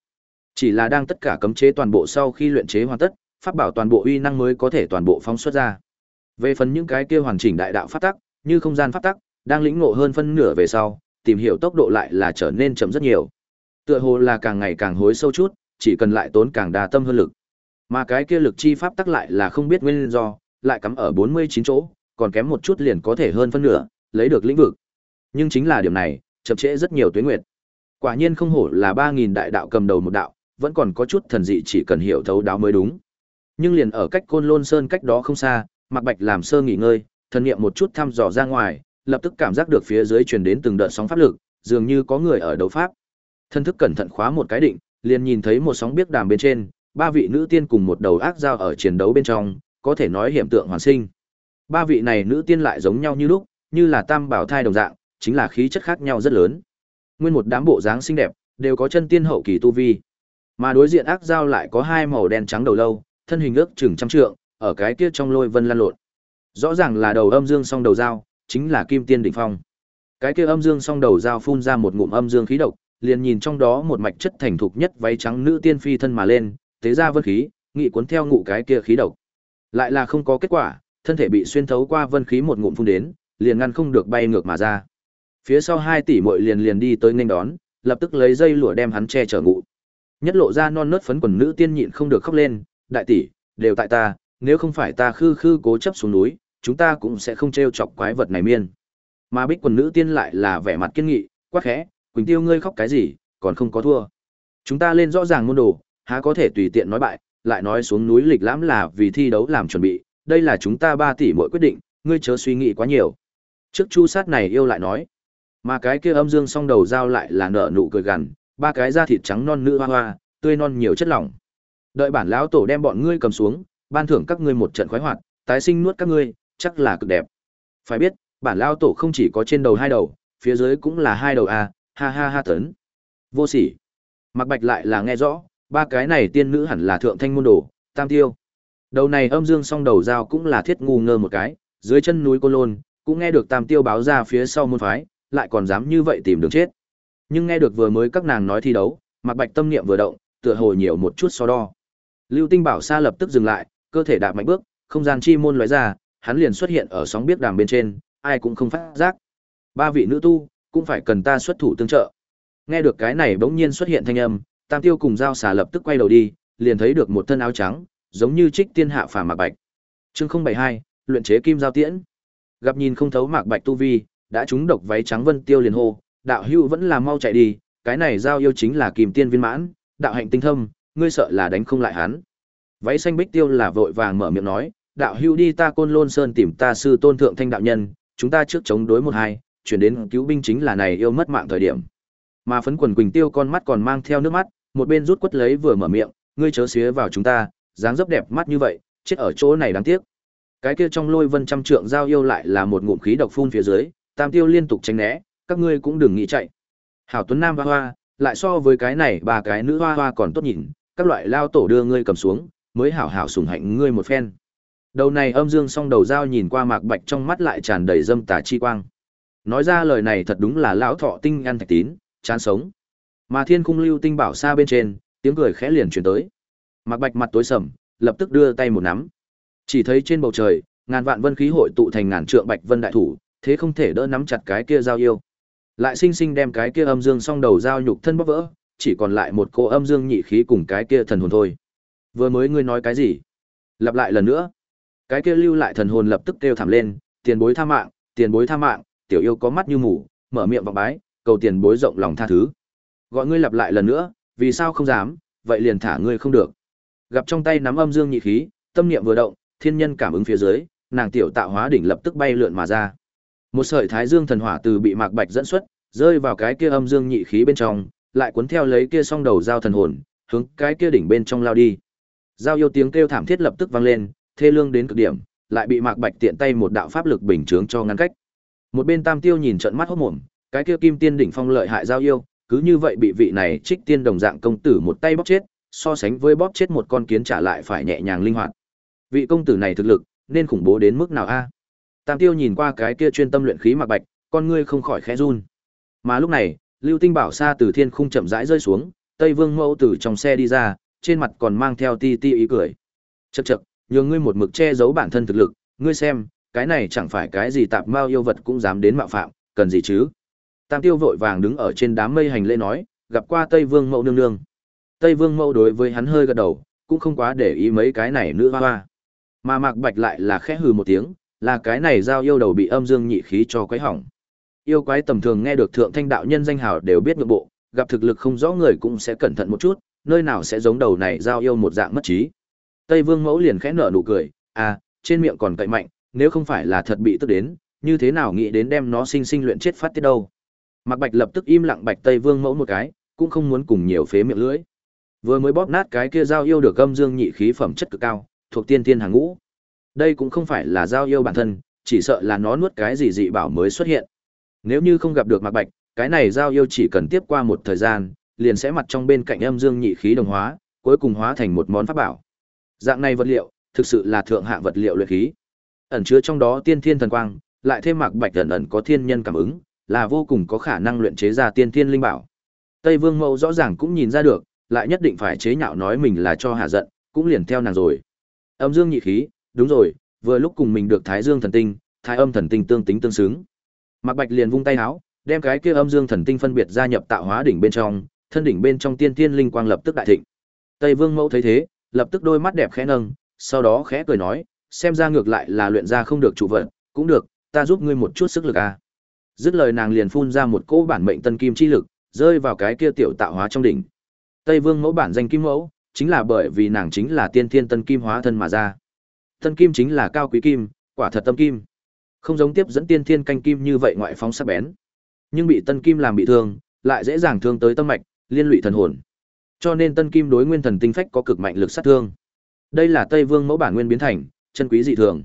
Chỉ là đang tất cả cấm chế toàn bộ sau khi luyện chế hoàn tất, pháp bảo toàn bộ uy năng mới có thể toàn bộ phóng xuất ra. Về phần những cái kia hoàn chỉnh đại đạo pháp tắc, như không gian pháp tắc, đang lĩnh ngộ hơn phân nửa về sau, tìm hiểu tốc độ lại là trở nên chậm rất nhiều. Tựa hồ là càng ngày càng hối sâu chút, chỉ cần lại tốn càng đa tâm hơn lực. Mà cái kia lực chi pháp tắc lại là không biết nguyên do, lại cắm ở 49 chỗ, còn kém một chút liền có thể hơn phân nửa, lấy được lĩnh vực. Nhưng chính là điểm này, chậm trễ rất nhiều tuyến nguyệt. Quả nhiên không hổ là 3000 đại đạo cầm đầu một đạo, vẫn còn có chút thần dị chỉ cần hiểu thấu đáo mới đúng. Nhưng liền ở cách Côn Lôn Sơn cách đó không xa, Mạc Bạch làm sơ nghỉ ngơi, thần niệm một chút thăm dò ra ngoài, lập tức cảm giác được phía dưới truyền đến từng đợt sóng pháp lực, dường như có người ở đấu pháp. Thân thức cẩn thận khóa một cái định, liền nhìn thấy một sóng biết đàm bên trên, ba vị nữ tiên cùng một đầu ác giao ở chiến đấu bên trong, có thể nói hiểm tượng hoàn sinh. Ba vị này nữ tiên lại giống nhau như lúc, như là tam bảo thai đồng dạng, chính là khí chất khác nhau rất lớn. Nguyên một đám bộ dáng xinh đẹp, đều có chân tiên hậu kỳ tu vi. Mà đối diện ác dao lại có hai màu đen trắng đầu lâu, thân hình ước chừng trăm trượng, ở cái kia trong lôi vân lan lộn. Rõ ràng là đầu âm dương song đầu dao, chính là kim tiên đỉnh phong. Cái kia âm dương song đầu dao phun ra một ngụm âm dương khí độc, liền nhìn trong đó một mạch chất thành thục nhất váy trắng nữ tiên phi thân mà lên, tế ra vân khí, nghị cuốn theo ngụ cái kia khí độc. Lại là không có kết quả, thân thể bị xuyên thấu qua vân khí một ngụm phun đến, liền ngăn không được bay ngược mà ra. Phía sau hai tỷ muội liền liền đi tới nghênh đón, lập tức lấy dây lụa đem hắn che chở ngụ. Nhất lộ ra non nớt phấn quần nữ tiên nhịn không được khóc lên, đại tỷ, đều tại ta, nếu không phải ta khư khư cố chấp xuống núi, chúng ta cũng sẽ không trêu chọc quái vật này miên. Mà bích quần nữ tiên lại là vẻ mặt kiên nghị, quắc khẽ, Quỳnh Tiêu ngươi khóc cái gì, còn không có thua. Chúng ta lên rõ ràng môn đồ, há có thể tùy tiện nói bại, lại nói xuống núi lịch lãm là vì thi đấu làm chuẩn bị, đây là chúng ta ba tỷ mỗi quyết định, ngươi chớ suy nghĩ quá nhiều. Trước chu sát này yêu lại nói, mà cái kia âm dương song đầu dao lại là nợ nụ cười gằn, ba cái da thịt trắng non nữ hoa hoa, tươi non nhiều chất lỏng. Đợi bản lão tổ đem bọn ngươi cầm xuống, ban thưởng các ngươi một trận khoái hoạt, tái sinh nuốt các ngươi, chắc là cực đẹp. Phải biết, bản lão tổ không chỉ có trên đầu hai đầu, phía dưới cũng là hai đầu a, ha ha ha tấn. Vô sỉ. Mặc Bạch lại là nghe rõ, ba cái này tiên nữ hẳn là thượng thanh môn đồ, tam tiêu. Đầu này âm dương song đầu dao cũng là thiết ngu ngơ một cái, dưới chân núi Côn Lôn, cũng nghe được tam tiêu báo ra phía sau môn phái, lại còn dám như vậy tìm đường chết. Nhưng nghe được vừa mới các nàng nói thi đấu, Mạc Bạch tâm niệm vừa động, tựa hồ nhiều một chút so đo. Lưu Tinh Bảo Sa lập tức dừng lại, cơ thể đạp mạnh bước, không gian chi môn lóe ra, hắn liền xuất hiện ở sóng biết đàm bên trên, ai cũng không phát giác. Ba vị nữ tu, cũng phải cần ta xuất thủ tương trợ. Nghe được cái này bỗng nhiên xuất hiện thanh âm, Tam Tiêu cùng Giao Xà lập tức quay đầu đi, liền thấy được một thân áo trắng, giống như trích tiên hạ phàm mạc bạch. Chương 072, luyện chế kim giao tiễn. Gặp nhìn không thấu mạc bạch tu vi, đã trúng độc váy trắng Vân Tiêu liền hô, đạo Hưu vẫn là mau chạy đi, cái này giao yêu chính là kìm tiên viên mãn, đạo hạnh tinh thâm, ngươi sợ là đánh không lại hắn. Váy xanh Bích Tiêu là vội vàng mở miệng nói, đạo Hưu đi ta Côn Lôn Sơn tìm ta sư tôn thượng thanh đạo nhân, chúng ta trước chống đối một hai, chuyển đến cứu binh chính là này yêu mất mạng thời điểm. Mà phấn quần Quỳnh Tiêu con mắt còn mang theo nước mắt, một bên rút quất lấy vừa mở miệng, ngươi chớ xía vào chúng ta, dáng dấp đẹp mắt như vậy, chết ở chỗ này đáng tiếc. Cái kia trong lôi vân trăm trượng giao yêu lại là một ngụm khí độc phun phía dưới, Tam Tiêu liên tục tránh né, các ngươi cũng đừng nghĩ chạy. Hảo Tuấn Nam hoa hoa, lại so với cái này ba cái nữ hoa hoa còn tốt nhìn, các loại lao tổ đưa ngươi cầm xuống, mới hảo hảo sủng hạnh ngươi một phen. Đầu này âm dương song đầu dao nhìn qua mạc bạch trong mắt lại tràn đầy dâm tà chi quang. Nói ra lời này thật đúng là lão thọ tinh ăn thạch tín, chán sống. Mà thiên cung lưu tinh bảo xa bên trên, tiếng cười khẽ liền truyền tới. Mạc Bạch mặt tối sầm, lập tức đưa tay một nắm. Chỉ thấy trên bầu trời, ngàn vạn vân khí hội tụ thành ngàn trượng Bạch Vân đại thủ, thế không thể đỡ nắm chặt cái kia giao yêu. Lại sinh sinh đem cái kia âm dương song đầu giao nhục thân bóp vỡ, chỉ còn lại một cô âm dương nhị khí cùng cái kia thần hồn thôi. Vừa mới ngươi nói cái gì? Lặp lại lần nữa. Cái kia lưu lại thần hồn lập tức kêu thảm lên, tiền bối tha mạng, tiền bối tha mạng, tiểu yêu có mắt như mù, mở miệng vọng bái, cầu tiền bối rộng lòng tha thứ. Gọi ngươi lặp lại lần nữa, vì sao không dám, vậy liền thả ngươi không được. Gặp trong tay nắm âm dương nhị khí, tâm niệm vừa động, thiên nhân cảm ứng phía dưới, nàng tiểu tạo hóa đỉnh lập tức bay lượn mà ra. Một sợi thái dương thần hỏa từ bị Mạc Bạch dẫn xuất, rơi vào cái kia âm dương nhị khí bên trong, lại cuốn theo lấy kia song đầu giao thần hồn, hướng cái kia đỉnh bên trong lao đi. Giao yêu tiếng kêu thảm thiết lập tức vang lên, thê lương đến cực điểm, lại bị Mạc Bạch tiện tay một đạo pháp lực bình chướng cho ngăn cách. Một bên Tam Tiêu nhìn trận mắt hốt mồm, cái kia Kim Tiên đỉnh phong lợi hại giao yêu, cứ như vậy bị vị này Trích Tiên đồng dạng công tử một tay bóp chết, so sánh với bóp chết một con kiến trả lại phải nhẹ nhàng linh hoạt. Vị công tử này thực lực, nên khủng bố đến mức nào a? Tam Tiêu nhìn qua cái kia chuyên tâm luyện khí Mạc Bạch, con ngươi không khỏi khẽ run. Mà lúc này, Lưu Tinh Bảo xa từ thiên khung chậm rãi rơi xuống, Tây Vương Mẫu từ trong xe đi ra, trên mặt còn mang theo ti ti ý cười. Chậc chậc, nhường ngươi một mực che giấu bản thân thực lực, ngươi xem, cái này chẳng phải cái gì tạp mao yêu vật cũng dám đến mạo phạm, cần gì chứ? Tam Tiêu vội vàng đứng ở trên đám mây hành lễ nói, gặp qua Tây Vương Mẫu nương nương. Tây Vương Mẫu đối với hắn hơi gật đầu, cũng không quá để ý mấy cái này nữa hoa hoa. Mà Mạc Bạch lại là khẽ hừ một tiếng, là cái này giao yêu đầu bị âm dương nhị khí cho quấy hỏng. Yêu quái tầm thường nghe được thượng thanh đạo nhân danh hào đều biết ngưỡng bộ, gặp thực lực không rõ người cũng sẽ cẩn thận một chút, nơi nào sẽ giống đầu này giao yêu một dạng mất trí. Tây Vương Mẫu liền khẽ nở nụ cười, à, trên miệng còn cậy mạnh, nếu không phải là thật bị tức đến, như thế nào nghĩ đến đem nó sinh sinh luyện chết phát tiết đâu. Mạc Bạch lập tức im lặng bạch Tây Vương Mẫu một cái, cũng không muốn cùng nhiều phế miệng lưỡi. Vừa mới bóp nát cái kia giao yêu được âm dương nhị khí phẩm chất cực cao, thuộc tiên tiên hàng ngũ. Đây cũng không phải là giao yêu bản thân, chỉ sợ là nó nuốt cái gì dị bảo mới xuất hiện. Nếu như không gặp được Mạc Bạch, cái này giao yêu chỉ cần tiếp qua một thời gian, liền sẽ mặt trong bên cạnh âm dương nhị khí đồng hóa, cuối cùng hóa thành một món pháp bảo. Dạng này vật liệu, thực sự là thượng hạng vật liệu luyện khí. Ẩn chứa trong đó tiên thiên thần quang, lại thêm Mạc Bạch ẩn ẩn có thiên nhân cảm ứng, là vô cùng có khả năng luyện chế ra tiên thiên linh bảo. Tây Vương Mẫu rõ ràng cũng nhìn ra được, lại nhất định phải chế nhạo nói mình là cho hạ giận, cũng liền theo nàng rồi. Âm dương nhị khí, đúng rồi, vừa lúc cùng mình được Thái Dương thần tinh, Thái Âm thần tinh tương tính tương xứng. Mạc Bạch liền vung tay áo, đem cái kia âm dương thần tinh phân biệt gia nhập tạo hóa đỉnh bên trong, thân đỉnh bên trong tiên tiên linh quang lập tức đại thịnh. Tây Vương Mẫu thấy thế, lập tức đôi mắt đẹp khẽ nâng, sau đó khẽ cười nói, xem ra ngược lại là luyện ra không được chủ vận, cũng được, ta giúp ngươi một chút sức lực à. Dứt lời nàng liền phun ra một cỗ bản mệnh tân kim chi lực, rơi vào cái kia tiểu tạo hóa trong đỉnh. Tây Vương Mẫu bản danh kim mẫu, chính là bởi vì nàng chính là tiên thiên tân kim hóa thân mà ra. Tân kim chính là cao quý kim, quả thật tâm kim. Không giống tiếp dẫn tiên thiên canh kim như vậy ngoại phóng sắc bén, nhưng bị tân kim làm bị thương, lại dễ dàng thương tới tâm mạch, liên lụy thần hồn. Cho nên tân kim đối nguyên thần tinh phách có cực mạnh lực sát thương. Đây là Tây Vương mẫu bản nguyên biến thành, chân quý dị thường.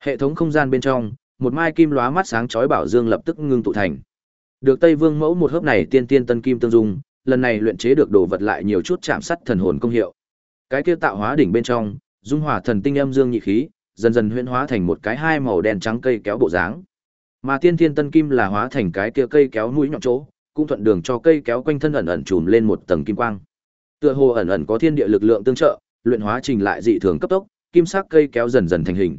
Hệ thống không gian bên trong, một mai kim lóa mắt sáng chói bảo dương lập tức ngưng tụ thành. Được Tây Vương mẫu một hớp này tiên tiên tân kim tương dung, lần này luyện chế được đồ vật lại nhiều chút chạm sắt thần hồn công hiệu. Cái kia tạo hóa đỉnh bên trong, dung hỏa thần tinh âm dương nhị khí, dần dần huyễn hóa thành một cái hai màu đen trắng cây kéo bộ dáng. Mà tiên thiên tân kim là hóa thành cái kia cây kéo mũi nhọn chỗ, cũng thuận đường cho cây kéo quanh thân ẩn ẩn trùm lên một tầng kim quang. Tựa hồ ẩn ẩn có thiên địa lực lượng tương trợ, luyện hóa trình lại dị thường cấp tốc, kim sắc cây kéo dần dần thành hình.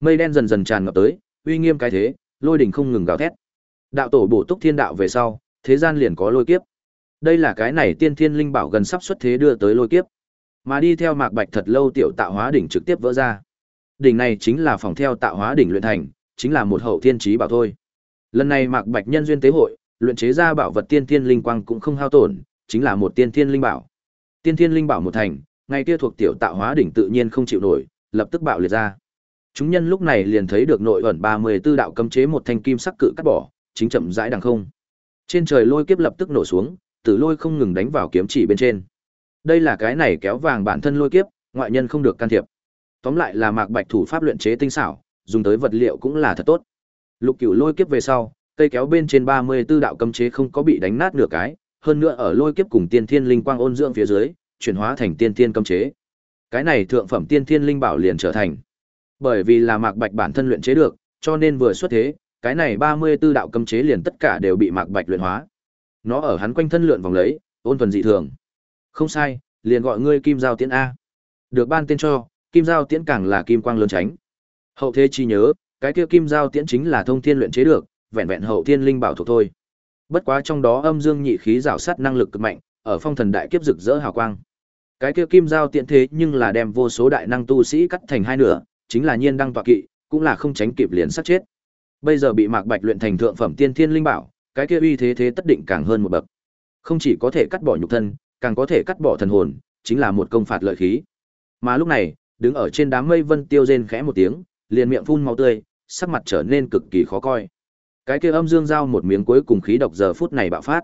Mây đen dần dần tràn ngập tới, uy nghiêm cái thế, lôi đỉnh không ngừng gào thét. Đạo tổ bổ túc thiên đạo về sau, thế gian liền có lôi kiếp. Đây là cái này tiên thiên linh bảo gần sắp xuất thế đưa tới lôi kiếp. Mà đi theo mạc bạch thật lâu tiểu tạo hóa đỉnh trực tiếp vỡ ra. Đỉnh này chính là phòng theo tạo hóa đỉnh luyện thành, chính là một hậu thiên trí bảo thôi. Lần này Mạc Bạch nhân duyên tế hội, luyện chế ra bảo vật tiên thiên linh quang cũng không hao tổn, chính là một tiên thiên linh bảo. Tiên thiên linh bảo một thành, ngay kia thuộc tiểu tạo hóa đỉnh tự nhiên không chịu nổi, lập tức bạo liệt ra. Chúng nhân lúc này liền thấy được nội ẩn 34 đạo cấm chế một thanh kim sắc cự cắt bỏ, chính chậm rãi đằng không. Trên trời lôi kiếp lập tức nổ xuống, tử lôi không ngừng đánh vào kiếm chỉ bên trên. Đây là cái này kéo vàng bản thân lôi kiếp, ngoại nhân không được can thiệp. Tóm lại là Mạc Bạch thủ pháp luyện chế tinh xảo, dùng tới vật liệu cũng là thật tốt. Lục Cửu lôi kiếp về sau, cây kéo bên trên 34 đạo cấm chế không có bị đánh nát nửa cái, hơn nữa ở lôi kiếp cùng tiên thiên linh quang ôn dưỡng phía dưới, chuyển hóa thành tiên thiên cấm chế. Cái này thượng phẩm tiên thiên linh bảo liền trở thành. Bởi vì là Mạc Bạch bản thân luyện chế được, cho nên vừa xuất thế, cái này 34 đạo cấm chế liền tất cả đều bị Mạc Bạch luyện hóa. Nó ở hắn quanh thân lượn vòng lấy, ôn thuần dị thường. Không sai, liền gọi ngươi Kim Giao Tiễn a. Được ban tên cho, kim giao tiễn càng là kim quang lớn tránh. Hậu thế chi nhớ, cái kia kim giao tiễn chính là thông thiên luyện chế được, vẹn vẹn hậu thiên linh bảo thuộc thôi. Bất quá trong đó âm dương nhị khí rào sát năng lực cực mạnh, ở phong thần đại kiếp rực rỡ hào quang. Cái kia kim giao tiễn thế nhưng là đem vô số đại năng tu sĩ cắt thành hai nửa, chính là nhiên đăng tọa kỵ, cũng là không tránh kịp liền sát chết. Bây giờ bị Mạc Bạch luyện thành thượng phẩm tiên thiên linh bảo, cái kia uy thế thế tất định càng hơn một bậc. Không chỉ có thể cắt bỏ nhục thân, càng có thể cắt bỏ thần hồn, chính là một công phạt lợi khí. Mà lúc này, đứng ở trên đám mây Vân Tiêu rên khẽ một tiếng, liền miệng phun máu tươi, sắc mặt trở nên cực kỳ khó coi. Cái kia âm dương giao một miếng cuối cùng khí độc giờ phút này bạo phát.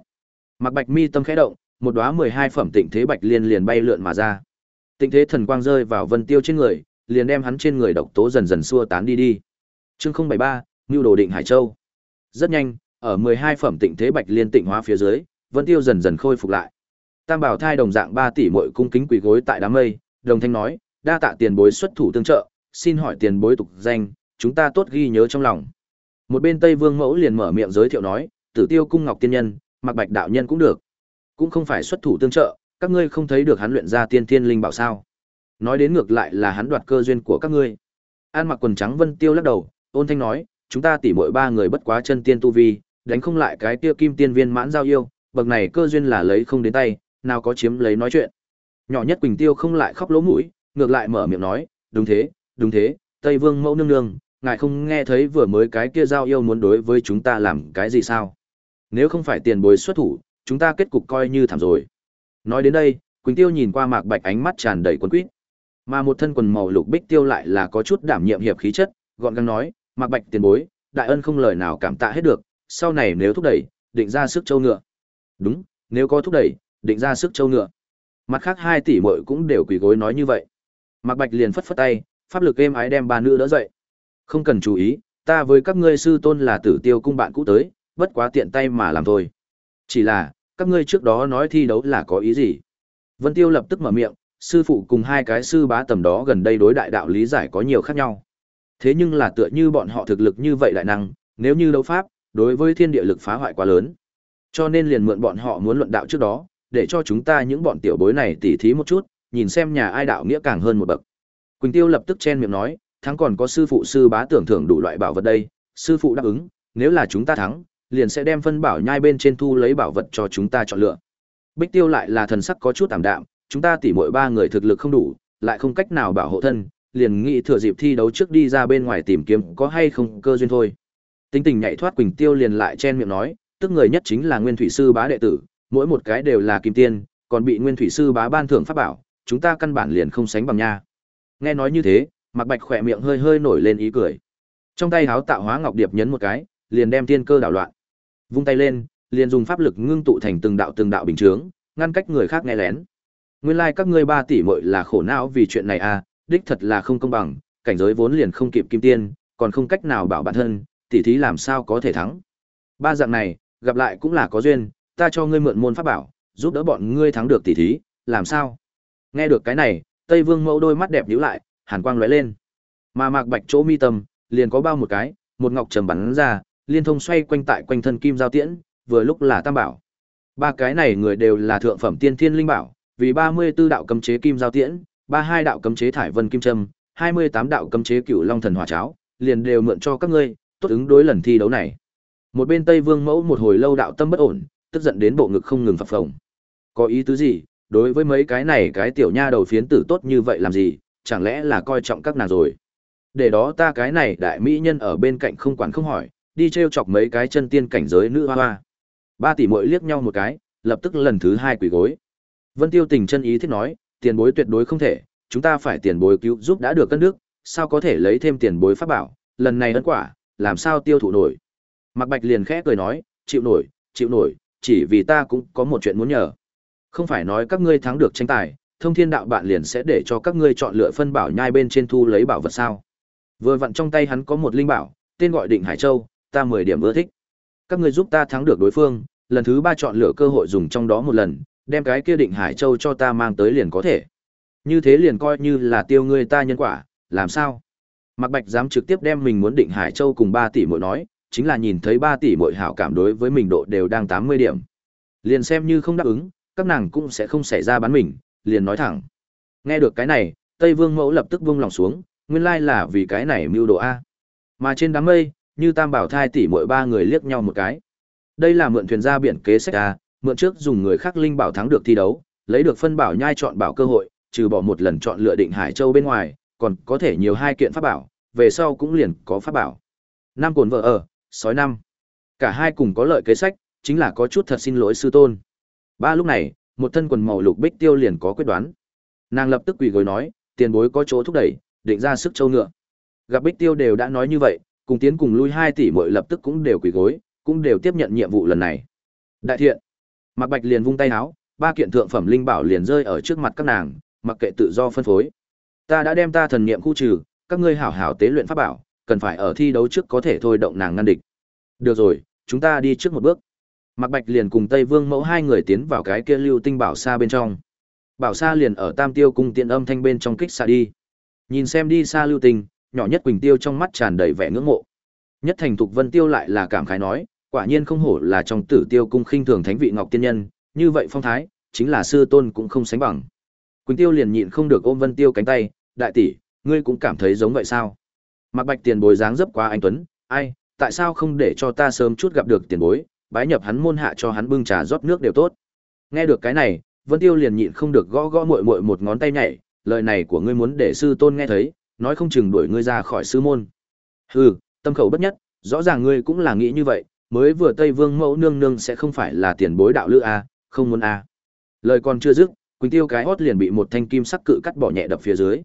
Mạc Bạch mi tâm khẽ động, một đóa 12 phẩm tịnh thế bạch liên liền bay lượn mà ra. Tịnh thế thần quang rơi vào Vân Tiêu trên người, liền đem hắn trên người độc tố dần dần xua tán đi đi. Chương 073, Nưu đồ định Hải Châu. Rất nhanh, ở 12 phẩm tịnh thế bạch liên tịnh hóa phía dưới, Vân Tiêu dần dần khôi phục lại. Tam bảo thai đồng dạng ba tỷ muội cung kính quỳ gối tại đám mây, đồng thanh nói, đa tạ tiền bối xuất thủ tương trợ, xin hỏi tiền bối tục danh, chúng ta tốt ghi nhớ trong lòng. Một bên Tây Vương Mẫu liền mở miệng giới thiệu nói, Tử Tiêu cung Ngọc tiên nhân, Mặc Bạch đạo nhân cũng được. Cũng không phải xuất thủ tương trợ, các ngươi không thấy được hắn luyện ra tiên thiên linh bảo sao? Nói đến ngược lại là hắn đoạt cơ duyên của các ngươi. An mặc quần trắng Vân Tiêu lắc đầu, ôn thanh nói, chúng ta tỉ muội ba người bất quá chân tiên tu vi, đánh không lại cái kia kim tiên viên mãn giao yêu, bậc này cơ duyên là lấy không đến tay, nào có chiếm lấy nói chuyện. Nhỏ nhất Quỳnh Tiêu không lại khóc lỗ mũi, ngược lại mở miệng nói, đúng thế, đúng thế, Tây Vương mẫu nương nương, ngài không nghe thấy vừa mới cái kia giao yêu muốn đối với chúng ta làm cái gì sao? Nếu không phải tiền bối xuất thủ, chúng ta kết cục coi như thảm rồi. Nói đến đây, Quỳnh Tiêu nhìn qua Mạc Bạch ánh mắt tràn đầy quân quýt. Mà một thân quần màu lục bích tiêu lại là có chút đảm nhiệm hiệp khí chất, gọn gàng nói, Mạc Bạch tiền bối, đại ân không lời nào cảm tạ hết được, sau này nếu thúc đẩy, định ra sức châu ngựa. Đúng, nếu có thúc đẩy, định ra sức châu ngựa. Mặt khác hai tỷ muội cũng đều quỳ gối nói như vậy. Mạc Bạch liền phất phất tay, pháp lực êm ái đem ba nữ đỡ dậy. Không cần chú ý, ta với các ngươi sư tôn là Tử Tiêu cung bạn cũ tới, bất quá tiện tay mà làm thôi. Chỉ là, các ngươi trước đó nói thi đấu là có ý gì? Vân Tiêu lập tức mở miệng, sư phụ cùng hai cái sư bá tầm đó gần đây đối đại đạo lý giải có nhiều khác nhau. Thế nhưng là tựa như bọn họ thực lực như vậy đại năng, nếu như đấu pháp, đối với thiên địa lực phá hoại quá lớn. Cho nên liền mượn bọn họ muốn luận đạo trước đó, để cho chúng ta những bọn tiểu bối này tỉ thí một chút, nhìn xem nhà ai đạo nghĩa càng hơn một bậc. Quỳnh Tiêu lập tức chen miệng nói, thắng còn có sư phụ sư bá tưởng thưởng đủ loại bảo vật đây, sư phụ đáp ứng, nếu là chúng ta thắng, liền sẽ đem phân bảo nhai bên trên thu lấy bảo vật cho chúng ta chọn lựa. Bích Tiêu lại là thần sắc có chút tạm đạm, chúng ta tỉ muội ba người thực lực không đủ, lại không cách nào bảo hộ thân, liền nghĩ thừa dịp thi đấu trước đi ra bên ngoài tìm kiếm có hay không cơ duyên thôi. Tính tình nhảy thoát Quỳnh Tiêu liền lại chen miệng nói, tức người nhất chính là Nguyên Thủy sư bá đệ tử, mỗi một cái đều là kim tiên, còn bị Nguyên Thủy sư bá ban thưởng pháp bảo, chúng ta căn bản liền không sánh bằng nha. Nghe nói như thế, Mạc Bạch khỏe miệng hơi hơi nổi lên ý cười. Trong tay háo tạo hóa ngọc điệp nhấn một cái, liền đem tiên cơ đảo loạn. Vung tay lên, liền dùng pháp lực ngưng tụ thành từng đạo từng đạo bình chướng, ngăn cách người khác nghe lén. Nguyên lai like các ngươi ba tỷ muội là khổ não vì chuyện này à, đích thật là không công bằng, cảnh giới vốn liền không kịp kim tiên, còn không cách nào bảo bản thân, tỷ thí làm sao có thể thắng. Ba dạng này, gặp lại cũng là có duyên, ta cho ngươi mượn môn pháp bảo, giúp đỡ bọn ngươi thắng được tỷ thí, làm sao? Nghe được cái này, Tây Vương Mẫu đôi mắt đẹp nhíu lại, hàn quang lóe lên. Mà Mạc Bạch chỗ mi tâm, liền có bao một cái, một ngọc trầm bắn ra, liên thông xoay quanh tại quanh thân kim giao tiễn, vừa lúc là tam bảo. Ba cái này người đều là thượng phẩm tiên thiên linh bảo, vì 34 đạo cấm chế kim giao tiễn, 32 đạo cấm chế thải vân kim châm, 28 đạo cấm chế cửu long thần hỏa cháo, liền đều mượn cho các ngươi, tốt ứng đối lần thi đấu này. Một bên Tây Vương Mẫu một hồi lâu đạo tâm bất ổn, tức giận đến bộ ngực không ngừng phập phồng. Có ý tứ gì? Đối với mấy cái này cái tiểu nha đầu phiến tử tốt như vậy làm gì, chẳng lẽ là coi trọng các nàng rồi? Để đó ta cái này đại mỹ nhân ở bên cạnh không quản không hỏi, đi trêu chọc mấy cái chân tiên cảnh giới nữ hoa hoa. Ba tỷ muội liếc nhau một cái, lập tức lần thứ hai quỳ gối. Vân Tiêu tình chân ý thiết nói, tiền bối tuyệt đối không thể, chúng ta phải tiền bối cứu giúp đã được cân nước, sao có thể lấy thêm tiền bối pháp bảo, lần này ấn quả, làm sao tiêu thụ nổi. Mạc Bạch liền khẽ cười nói, chịu nổi, chịu nổi, chỉ vì ta cũng có một chuyện muốn nhờ. Không phải nói các ngươi thắng được tranh tài, thông thiên đạo bạn liền sẽ để cho các ngươi chọn lựa phân bảo nhai bên trên thu lấy bảo vật sao. Vừa vặn trong tay hắn có một linh bảo, tên gọi Định Hải Châu, ta mười điểm ưa thích. Các ngươi giúp ta thắng được đối phương, lần thứ ba chọn lựa cơ hội dùng trong đó một lần, đem cái kia Định Hải Châu cho ta mang tới liền có thể. Như thế liền coi như là tiêu ngươi ta nhân quả, làm sao? Mạc Bạch dám trực tiếp đem mình muốn Định Hải Châu cùng 3 tỷ muội nói, chính là nhìn thấy 3 tỷ muội hảo cảm đối với mình độ đều đang 80 điểm. Liền xem như không đáp ứng, các nàng cũng sẽ không xảy ra bán mình, liền nói thẳng. Nghe được cái này, Tây Vương Mẫu lập tức vung lòng xuống, nguyên lai là vì cái này mưu đồ a. Mà trên đám mây, như Tam Bảo thai tỷ muội ba người liếc nhau một cái. Đây là mượn thuyền ra biển kế sách a, mượn trước dùng người khác linh bảo thắng được thi đấu, lấy được phân bảo nhai chọn bảo cơ hội, trừ bỏ một lần chọn lựa định Hải Châu bên ngoài, còn có thể nhiều hai kiện pháp bảo, về sau cũng liền có pháp bảo. Nam cồn vợ ở, sói năm. Cả hai cùng có lợi kế sách, chính là có chút thật xin lỗi sư tôn. Ba lúc này, một thân quần màu lục bích tiêu liền có quyết đoán. Nàng lập tức quỳ gối nói, tiền bối có chỗ thúc đẩy, định ra sức châu ngựa. Gặp bích tiêu đều đã nói như vậy, cùng tiến cùng lui hai tỷ muội lập tức cũng đều quỳ gối, cũng đều tiếp nhận nhiệm vụ lần này. Đại thiện. mặc Bạch liền vung tay áo, ba kiện thượng phẩm linh bảo liền rơi ở trước mặt các nàng, mặc kệ tự do phân phối. Ta đã đem ta thần niệm khu trừ, các ngươi hảo hảo tế luyện pháp bảo, cần phải ở thi đấu trước có thể thôi động nàng ngăn địch. Được rồi, chúng ta đi trước một bước. Mạc Bạch liền cùng Tây Vương Mẫu hai người tiến vào cái kia lưu tinh bảo xa bên trong. Bảo xa liền ở Tam Tiêu cung tiện âm thanh bên trong kích xa đi. Nhìn xem đi xa lưu tinh, nhỏ nhất Quỳnh Tiêu trong mắt tràn đầy vẻ ngưỡng mộ. Nhất thành Thục Vân Tiêu lại là cảm khái nói, quả nhiên không hổ là trong Tử Tiêu cung khinh thường thánh vị ngọc tiên nhân, như vậy phong thái, chính là sư tôn cũng không sánh bằng. Quỳnh Tiêu liền nhịn không được ôm Vân Tiêu cánh tay, đại tỷ, ngươi cũng cảm thấy giống vậy sao? Mạc Bạch tiền bối dáng dấp quá anh tuấn, ai, tại sao không để cho ta sớm chút gặp được tiền bối, bái nhập hắn môn hạ cho hắn bưng trà rót nước đều tốt. Nghe được cái này, Vân Tiêu liền nhịn không được gõ gõ muội muội một ngón tay nhảy, lời này của ngươi muốn để sư tôn nghe thấy, nói không chừng đuổi ngươi ra khỏi sư môn. Hừ, tâm khẩu bất nhất, rõ ràng ngươi cũng là nghĩ như vậy, mới vừa Tây Vương mẫu nương nương sẽ không phải là tiền bối đạo lữ a, không muốn a. Lời còn chưa dứt, Quỳnh Tiêu cái hót liền bị một thanh kim sắc cự cắt bỏ nhẹ đập phía dưới.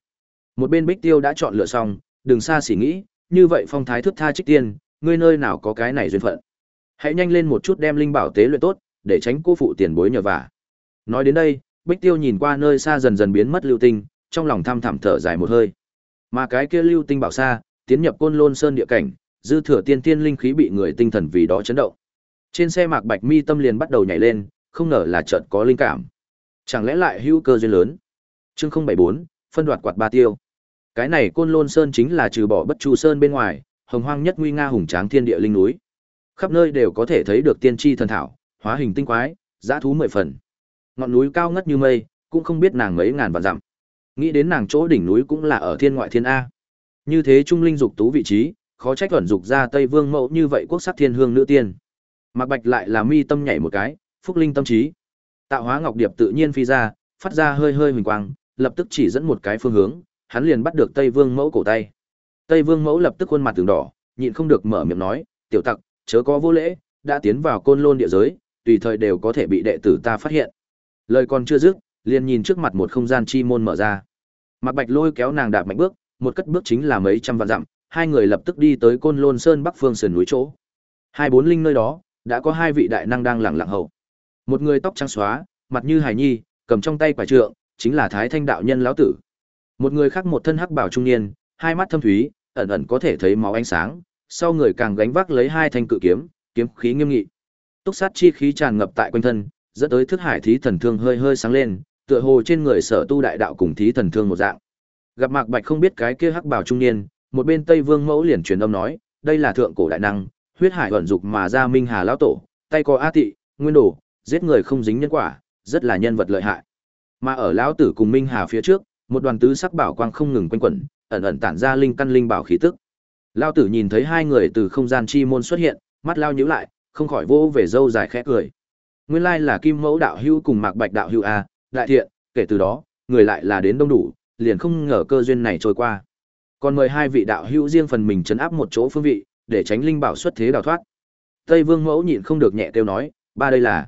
Một bên Bích Tiêu đã chọn lựa xong, đừng xa xỉ nghĩ, như vậy phong thái thước tha trích tiên, ngươi nơi nào có cái này duyên phận. Hãy nhanh lên một chút đem linh bảo tế luyện tốt, để tránh cô phụ tiền bối nhờ vả. Nói đến đây, Bích Tiêu nhìn qua nơi xa dần dần biến mất lưu tinh, trong lòng thăm thẳm thở dài một hơi. Mà cái kia lưu tinh bảo xa, tiến nhập Côn Lôn Sơn địa cảnh, dư thừa tiên tiên linh khí bị người tinh thần vì đó chấn động. Trên xe Mạc Bạch Mi tâm liền bắt đầu nhảy lên, không ngờ là chợt có linh cảm. Chẳng lẽ lại hữu cơ duyên lớn? Chương 074, phân đoạt quạt ba tiêu. Cái này Côn Lôn Sơn chính là trừ bỏ Bất Chu Sơn bên ngoài, hồng hoang nhất nguy nga hùng tráng thiên địa linh núi. Khắp nơi đều có thể thấy được tiên tri thần thảo, hóa hình tinh quái, dã thú mười phần. Ngọn núi cao ngất như mây, cũng không biết nàng mấy ngàn vạn dặm. Nghĩ đến nàng chỗ đỉnh núi cũng là ở thiên ngoại thiên a. Như thế trung linh dục tú vị trí, khó trách thuần dục ra Tây Vương mẫu như vậy quốc sắc thiên hương nữ tiên. Mạc Bạch lại là mi tâm nhảy một cái, phúc linh tâm trí. Tạo hóa ngọc điệp tự nhiên phi ra, phát ra hơi hơi huỳnh quang, lập tức chỉ dẫn một cái phương hướng, hắn liền bắt được Tây Vương mẫu cổ tay. Tây Vương mẫu lập tức khuôn mặt từng đỏ, nhịn không được mở miệng nói, "Tiểu tặc, chớ có vô lễ, đã tiến vào côn lôn địa giới, tùy thời đều có thể bị đệ tử ta phát hiện." Lời còn chưa dứt, liền nhìn trước mặt một không gian chi môn mở ra. Mạc Bạch lôi kéo nàng đạp mạnh bước, một cất bước chính là mấy trăm vạn dặm, hai người lập tức đi tới Côn Lôn Sơn Bắc phương sườn núi chỗ. Hai bốn linh nơi đó, đã có hai vị đại năng đang lặng lặng hậu. Một người tóc trắng xóa, mặt như hải nhi, cầm trong tay quả trượng, chính là Thái Thanh đạo nhân lão tử. Một người khác một thân hắc bảo trung niên, hai mắt thâm thúy, ẩn ẩn có thể thấy máu ánh sáng, sau người càng gánh vác lấy hai thanh cự kiếm, kiếm khí nghiêm nghị. Túc sát chi khí tràn ngập tại quanh thân, dẫn tới thức hải thí thần thương hơi hơi sáng lên, tựa hồ trên người sở tu đại đạo cùng thí thần thương một dạng. Gặp Mạc Bạch không biết cái kia hắc bảo trung niên, một bên Tây Vương mẫu liền truyền âm nói, đây là thượng cổ đại năng, huyết hải ẩn dục mà ra Minh Hà lão tổ, tay có A Tị, nguyên đồ, giết người không dính nhân quả, rất là nhân vật lợi hại. Mà ở lão tử cùng Minh Hà phía trước, một đoàn tứ sắc bảo quang không ngừng quanh quẩn, ẩn ẩn tản ra linh căn linh bảo khí tức. Lão tử nhìn thấy hai người từ không gian chi môn xuất hiện, mắt lao nhíu lại, không khỏi vô về dâu dài khẽ cười. Nguyên lai là Kim Mẫu đạo hữu cùng Mạc Bạch đạo hữu a, đại thiện, kể từ đó, người lại là đến đông đủ, liền không ngờ cơ duyên này trôi qua. Còn mời hai vị đạo hữu riêng phần mình chấn áp một chỗ phương vị, để tránh linh bảo xuất thế đào thoát. Tây Vương Mẫu nhịn không được nhẹ kêu nói, ba đây là.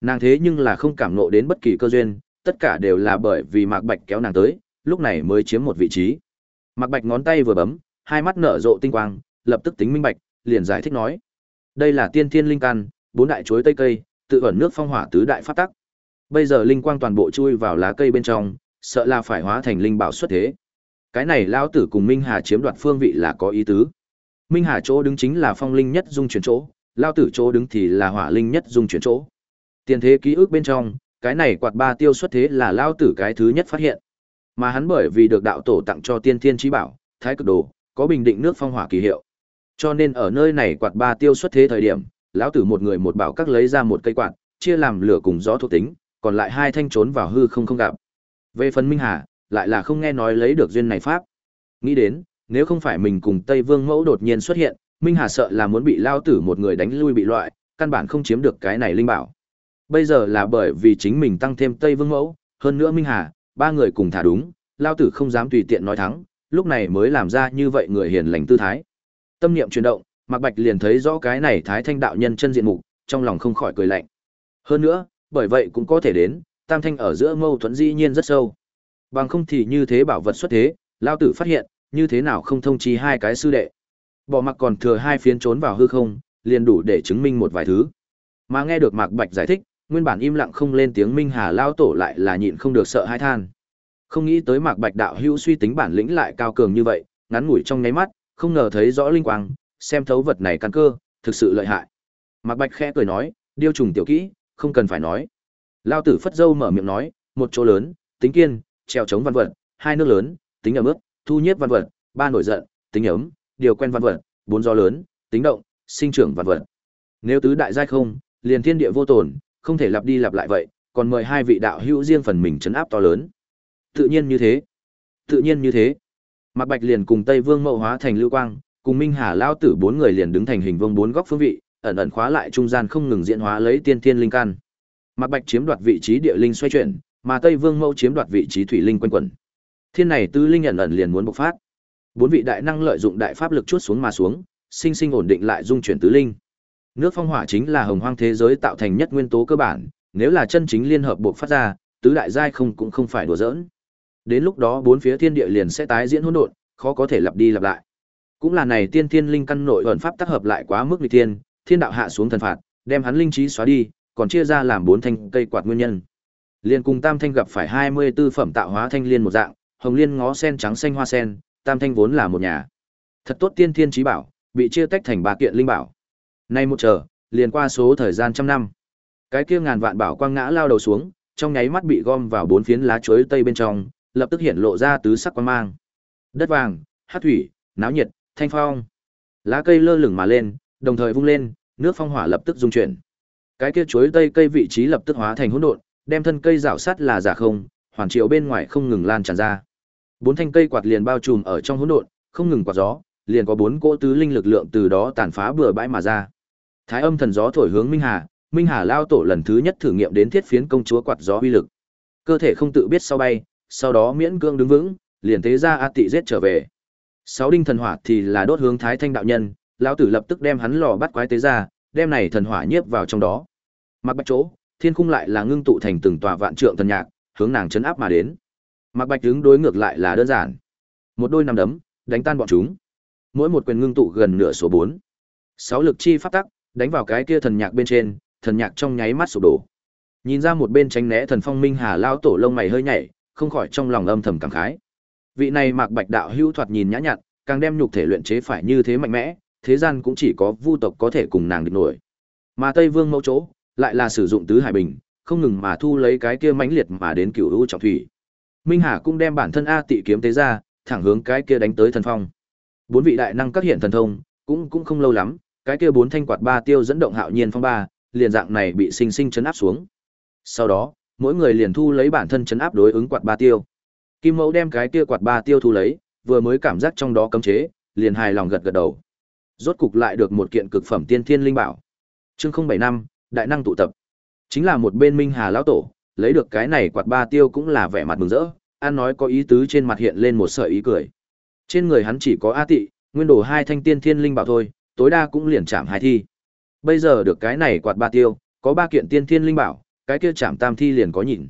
Nàng thế nhưng là không cảm nộ đến bất kỳ cơ duyên, tất cả đều là bởi vì Mạc Bạch kéo nàng tới, lúc này mới chiếm một vị trí. Mạc Bạch ngón tay vừa bấm, hai mắt nở rộ tinh quang, lập tức tính minh bạch, liền giải thích nói: "Đây là tiên thiên linh căn, bốn đại chuối tây cây, tự ẩn nước phong hỏa tứ đại pháp tắc. Bây giờ linh quang toàn bộ chui vào lá cây bên trong, sợ là phải hóa thành linh bảo xuất thế. Cái này lão tử cùng Minh Hà chiếm đoạt phương vị là có ý tứ. Minh Hà chỗ đứng chính là phong linh nhất dung chuyển chỗ, lão tử chỗ đứng thì là hỏa linh nhất dung chuyển chỗ. Tiền thế ký ức bên trong, cái này quạt ba tiêu xuất thế là lão tử cái thứ nhất phát hiện. Mà hắn bởi vì được đạo tổ tặng cho tiên thiên trí bảo, thái cực đồ, có bình định nước phong hỏa kỳ hiệu. Cho nên ở nơi này quạt ba tiêu xuất thế thời điểm, lão tử một người một bảo các lấy ra một cây quạt, chia làm lửa cùng gió thuộc tính, còn lại hai thanh trốn vào hư không không gặp. Về phần Minh Hà, lại là không nghe nói lấy được duyên này pháp. Nghĩ đến, nếu không phải mình cùng Tây Vương Mẫu đột nhiên xuất hiện, Minh Hà sợ là muốn bị lao tử một người đánh lui bị loại, căn bản không chiếm được cái này linh bảo. Bây giờ là bởi vì chính mình tăng thêm Tây Vương Mẫu, hơn nữa Minh Hà, ba người cùng thả đúng, lao tử không dám tùy tiện nói thắng, lúc này mới làm ra như vậy người hiền lành tư thái. Tâm niệm chuyển động, Mạc Bạch liền thấy rõ cái này Thái Thanh đạo nhân chân diện mục, trong lòng không khỏi cười lạnh. Hơn nữa, bởi vậy cũng có thể đến, Tam Thanh ở giữa mâu thuẫn dĩ nhiên rất sâu. Bằng không thì như thế bảo vật xuất thế, lao tử phát hiện, như thế nào không thông chi hai cái sư đệ. Bỏ mặc còn thừa hai phiến trốn vào hư không, liền đủ để chứng minh một vài thứ. Mà nghe được Mạc Bạch giải thích, nguyên bản im lặng không lên tiếng Minh Hà lao tổ lại là nhịn không được sợ hãi than. Không nghĩ tới Mạc Bạch đạo hữu suy tính bản lĩnh lại cao cường như vậy, ngắn ngủi trong nháy mắt, không ngờ thấy rõ linh quang, xem thấu vật này căn cơ, thực sự lợi hại. Mạc Bạch khẽ cười nói, điêu trùng tiểu kỹ, không cần phải nói. Lao tử phất dâu mở miệng nói, một chỗ lớn, tính kiên, treo chống văn vật, hai nước lớn, tính ấm ướp thu nhiếp văn vật, ba nổi giận, tính ấm, điều quen văn vật, bốn gió lớn, tính động, sinh trưởng văn vật. Nếu tứ đại giai không, liền thiên địa vô tổn, không thể lặp đi lặp lại vậy, còn mời hai vị đạo hữu riêng phần mình chấn áp to lớn. Tự nhiên như thế. Tự nhiên như thế. Mạc Bạch liền cùng Tây Vương Mậu hóa thành lưu quang, cùng Minh Hà lao tử bốn người liền đứng thành hình vuông bốn góc phương vị, ẩn ẩn khóa lại trung gian không ngừng diễn hóa lấy tiên thiên linh căn. Mạc Bạch chiếm đoạt vị trí địa linh xoay chuyển, mà Tây Vương Mậu chiếm đoạt vị trí thủy linh quanh quẩn. Thiên này tứ linh ẩn ẩn liền muốn bộc phát. Bốn vị đại năng lợi dụng đại pháp lực chuốt xuống mà xuống, sinh sinh ổn định lại dung chuyển tứ linh. Nước phong hỏa chính là hồng hoang thế giới tạo thành nhất nguyên tố cơ bản, nếu là chân chính liên hợp bộc phát ra, tứ đại giai không cũng không phải đùa giỡn. Đến lúc đó bốn phía thiên địa liền sẽ tái diễn hỗn độn, khó có thể lặp đi lặp lại. Cũng là này tiên thiên linh căn nội ẩn pháp tác hợp lại quá mức nghịch thiên, thiên đạo hạ xuống thần phạt, đem hắn linh trí xóa đi, còn chia ra làm bốn thanh cây quạt nguyên nhân. Liên cùng tam thanh gặp phải 24 phẩm tạo hóa thanh liên một dạng, hồng liên ngó sen trắng xanh hoa sen, tam thanh vốn là một nhà. Thật tốt tiên thiên trí bảo, bị chia tách thành ba kiện linh bảo. Nay một chờ, liền qua số thời gian trăm năm. Cái kia ngàn vạn bảo quang ngã lao đầu xuống, trong nháy mắt bị gom vào bốn phiến lá chuối tây bên trong, lập tức hiện lộ ra tứ sắc quang mang. Đất vàng, hát thủy, náo nhiệt, thanh phong. Lá cây lơ lửng mà lên, đồng thời vung lên, nước phong hỏa lập tức dung chuyển. Cái kia chuối tây cây vị trí lập tức hóa thành hỗn độn, đem thân cây rảo sắt là giả không, hoàn triệu bên ngoài không ngừng lan tràn ra. Bốn thanh cây quạt liền bao trùm ở trong hỗn độn, không ngừng quạt gió, liền có bốn cỗ tứ linh lực lượng từ đó tàn phá bừa bãi mà ra. Thái âm thần gió thổi hướng Minh Hà, Minh Hà lao tổ lần thứ nhất thử nghiệm đến thiết phiến công chúa quạt gió uy lực. Cơ thể không tự biết sau bay, sau đó miễn cương đứng vững, liền tế ra A Tị giết trở về. Sáu đinh thần hỏa thì là đốt hướng Thái Thanh đạo nhân, lão tử lập tức đem hắn lò bắt quái tế ra, đem này thần hỏa nhiếp vào trong đó. Mặc Bạch chỗ, thiên khung lại là ngưng tụ thành từng tòa vạn trượng thần nhạc, hướng nàng chấn áp mà đến. Mặc Bạch đứng đối ngược lại là đơn giản. Một đôi nằm đấm, đánh tan bọn chúng. Mỗi một quyền ngưng tụ gần nửa số bốn, Sáu lực chi pháp tắc, đánh vào cái kia thần nhạc bên trên, thần nhạc trong nháy mắt sụp đổ. Nhìn ra một bên tránh né thần phong minh hà lao tổ lông mày hơi nhảy, không khỏi trong lòng âm thầm cảm khái. Vị này Mạc Bạch đạo hữu thoạt nhìn nhã nhặn, càng đem nhục thể luyện chế phải như thế mạnh mẽ, thế gian cũng chỉ có vu tộc có thể cùng nàng địch nổi. Mà Tây Vương mẫu chỗ, lại là sử dụng tứ hải bình, không ngừng mà thu lấy cái kia mãnh liệt mà đến cửu u trọng thủy. Minh Hà cũng đem bản thân A Tị kiếm tế ra, thẳng hướng cái kia đánh tới thần phong. Bốn vị đại năng các hiện thần thông, cũng cũng không lâu lắm, cái kia bốn thanh quạt ba tiêu dẫn động hạo nhiên phong ba, liền dạng này bị sinh sinh chấn áp xuống. Sau đó, mỗi người liền thu lấy bản thân chấn áp đối ứng quạt ba tiêu. Kim Mẫu đem cái kia quạt ba tiêu thu lấy, vừa mới cảm giác trong đó cấm chế, liền hài lòng gật gật đầu. Rốt cục lại được một kiện cực phẩm tiên thiên linh bảo. Chương 075, đại năng tụ tập. Chính là một bên Minh Hà lão tổ, lấy được cái này quạt ba tiêu cũng là vẻ mặt mừng rỡ, an nói có ý tứ trên mặt hiện lên một sợi ý cười. Trên người hắn chỉ có A Tị, nguyên đồ hai thanh tiên thiên linh bảo thôi, tối đa cũng liền chạm hai thi. Bây giờ được cái này quạt ba tiêu, có ba kiện tiên thiên linh bảo, cái kia chạm tam thi liền có nhìn.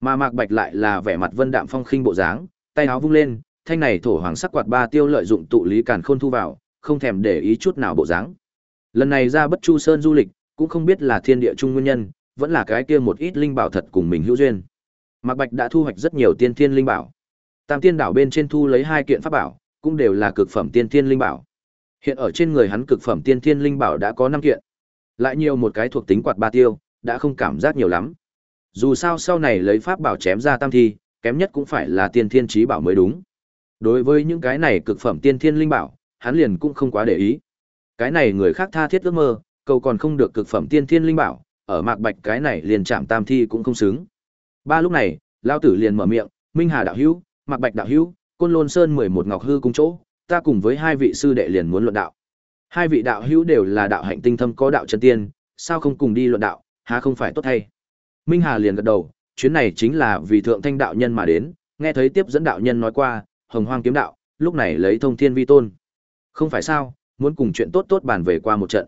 Mà Mạc Bạch lại là vẻ mặt vân đạm phong khinh bộ dáng, tay áo vung lên, thanh này thổ hoàng sắc quạt ba tiêu lợi dụng tụ lý càn khôn thu vào, không thèm để ý chút nào bộ dáng. Lần này ra Bất Chu Sơn du lịch, cũng không biết là thiên địa chung nguyên nhân, vẫn là cái kia một ít linh bảo thật cùng mình hữu duyên. Mạc Bạch đã thu hoạch rất nhiều tiên thiên linh bảo. Tam tiên đảo bên trên thu lấy hai kiện pháp bảo, cũng đều là cực phẩm tiên thiên linh bảo. Hiện ở trên người hắn cực phẩm tiên thiên linh bảo đã có năm kiện. Lại nhiều một cái thuộc tính quạt ba tiêu, đã không cảm giác nhiều lắm. Dù sao sau này lấy pháp bảo chém ra tam thi, kém nhất cũng phải là tiên thiên trí bảo mới đúng. Đối với những cái này cực phẩm tiên thiên linh bảo, hắn liền cũng không quá để ý. Cái này người khác tha thiết ước mơ, cầu còn không được cực phẩm tiên thiên linh bảo, ở mạc bạch cái này liền chạm tam thi cũng không xứng. Ba lúc này, lao tử liền mở miệng, Minh Hà đạo hữu, Mạc Bạch đạo hữu, Côn Lôn Sơn mười một Ngọc Hư cung chỗ, ta cùng với hai vị sư đệ liền muốn luận đạo. Hai vị đạo hữu đều là đạo hạnh tinh thâm có đạo chân tiên, sao không cùng đi luận đạo, há không phải tốt hay? Minh Hà liền gật đầu, chuyến này chính là vì thượng thanh đạo nhân mà đến, nghe thấy tiếp dẫn đạo nhân nói qua, hồng hoang kiếm đạo, lúc này lấy thông thiên vi tôn. Không phải sao, muốn cùng chuyện tốt tốt bàn về qua một trận.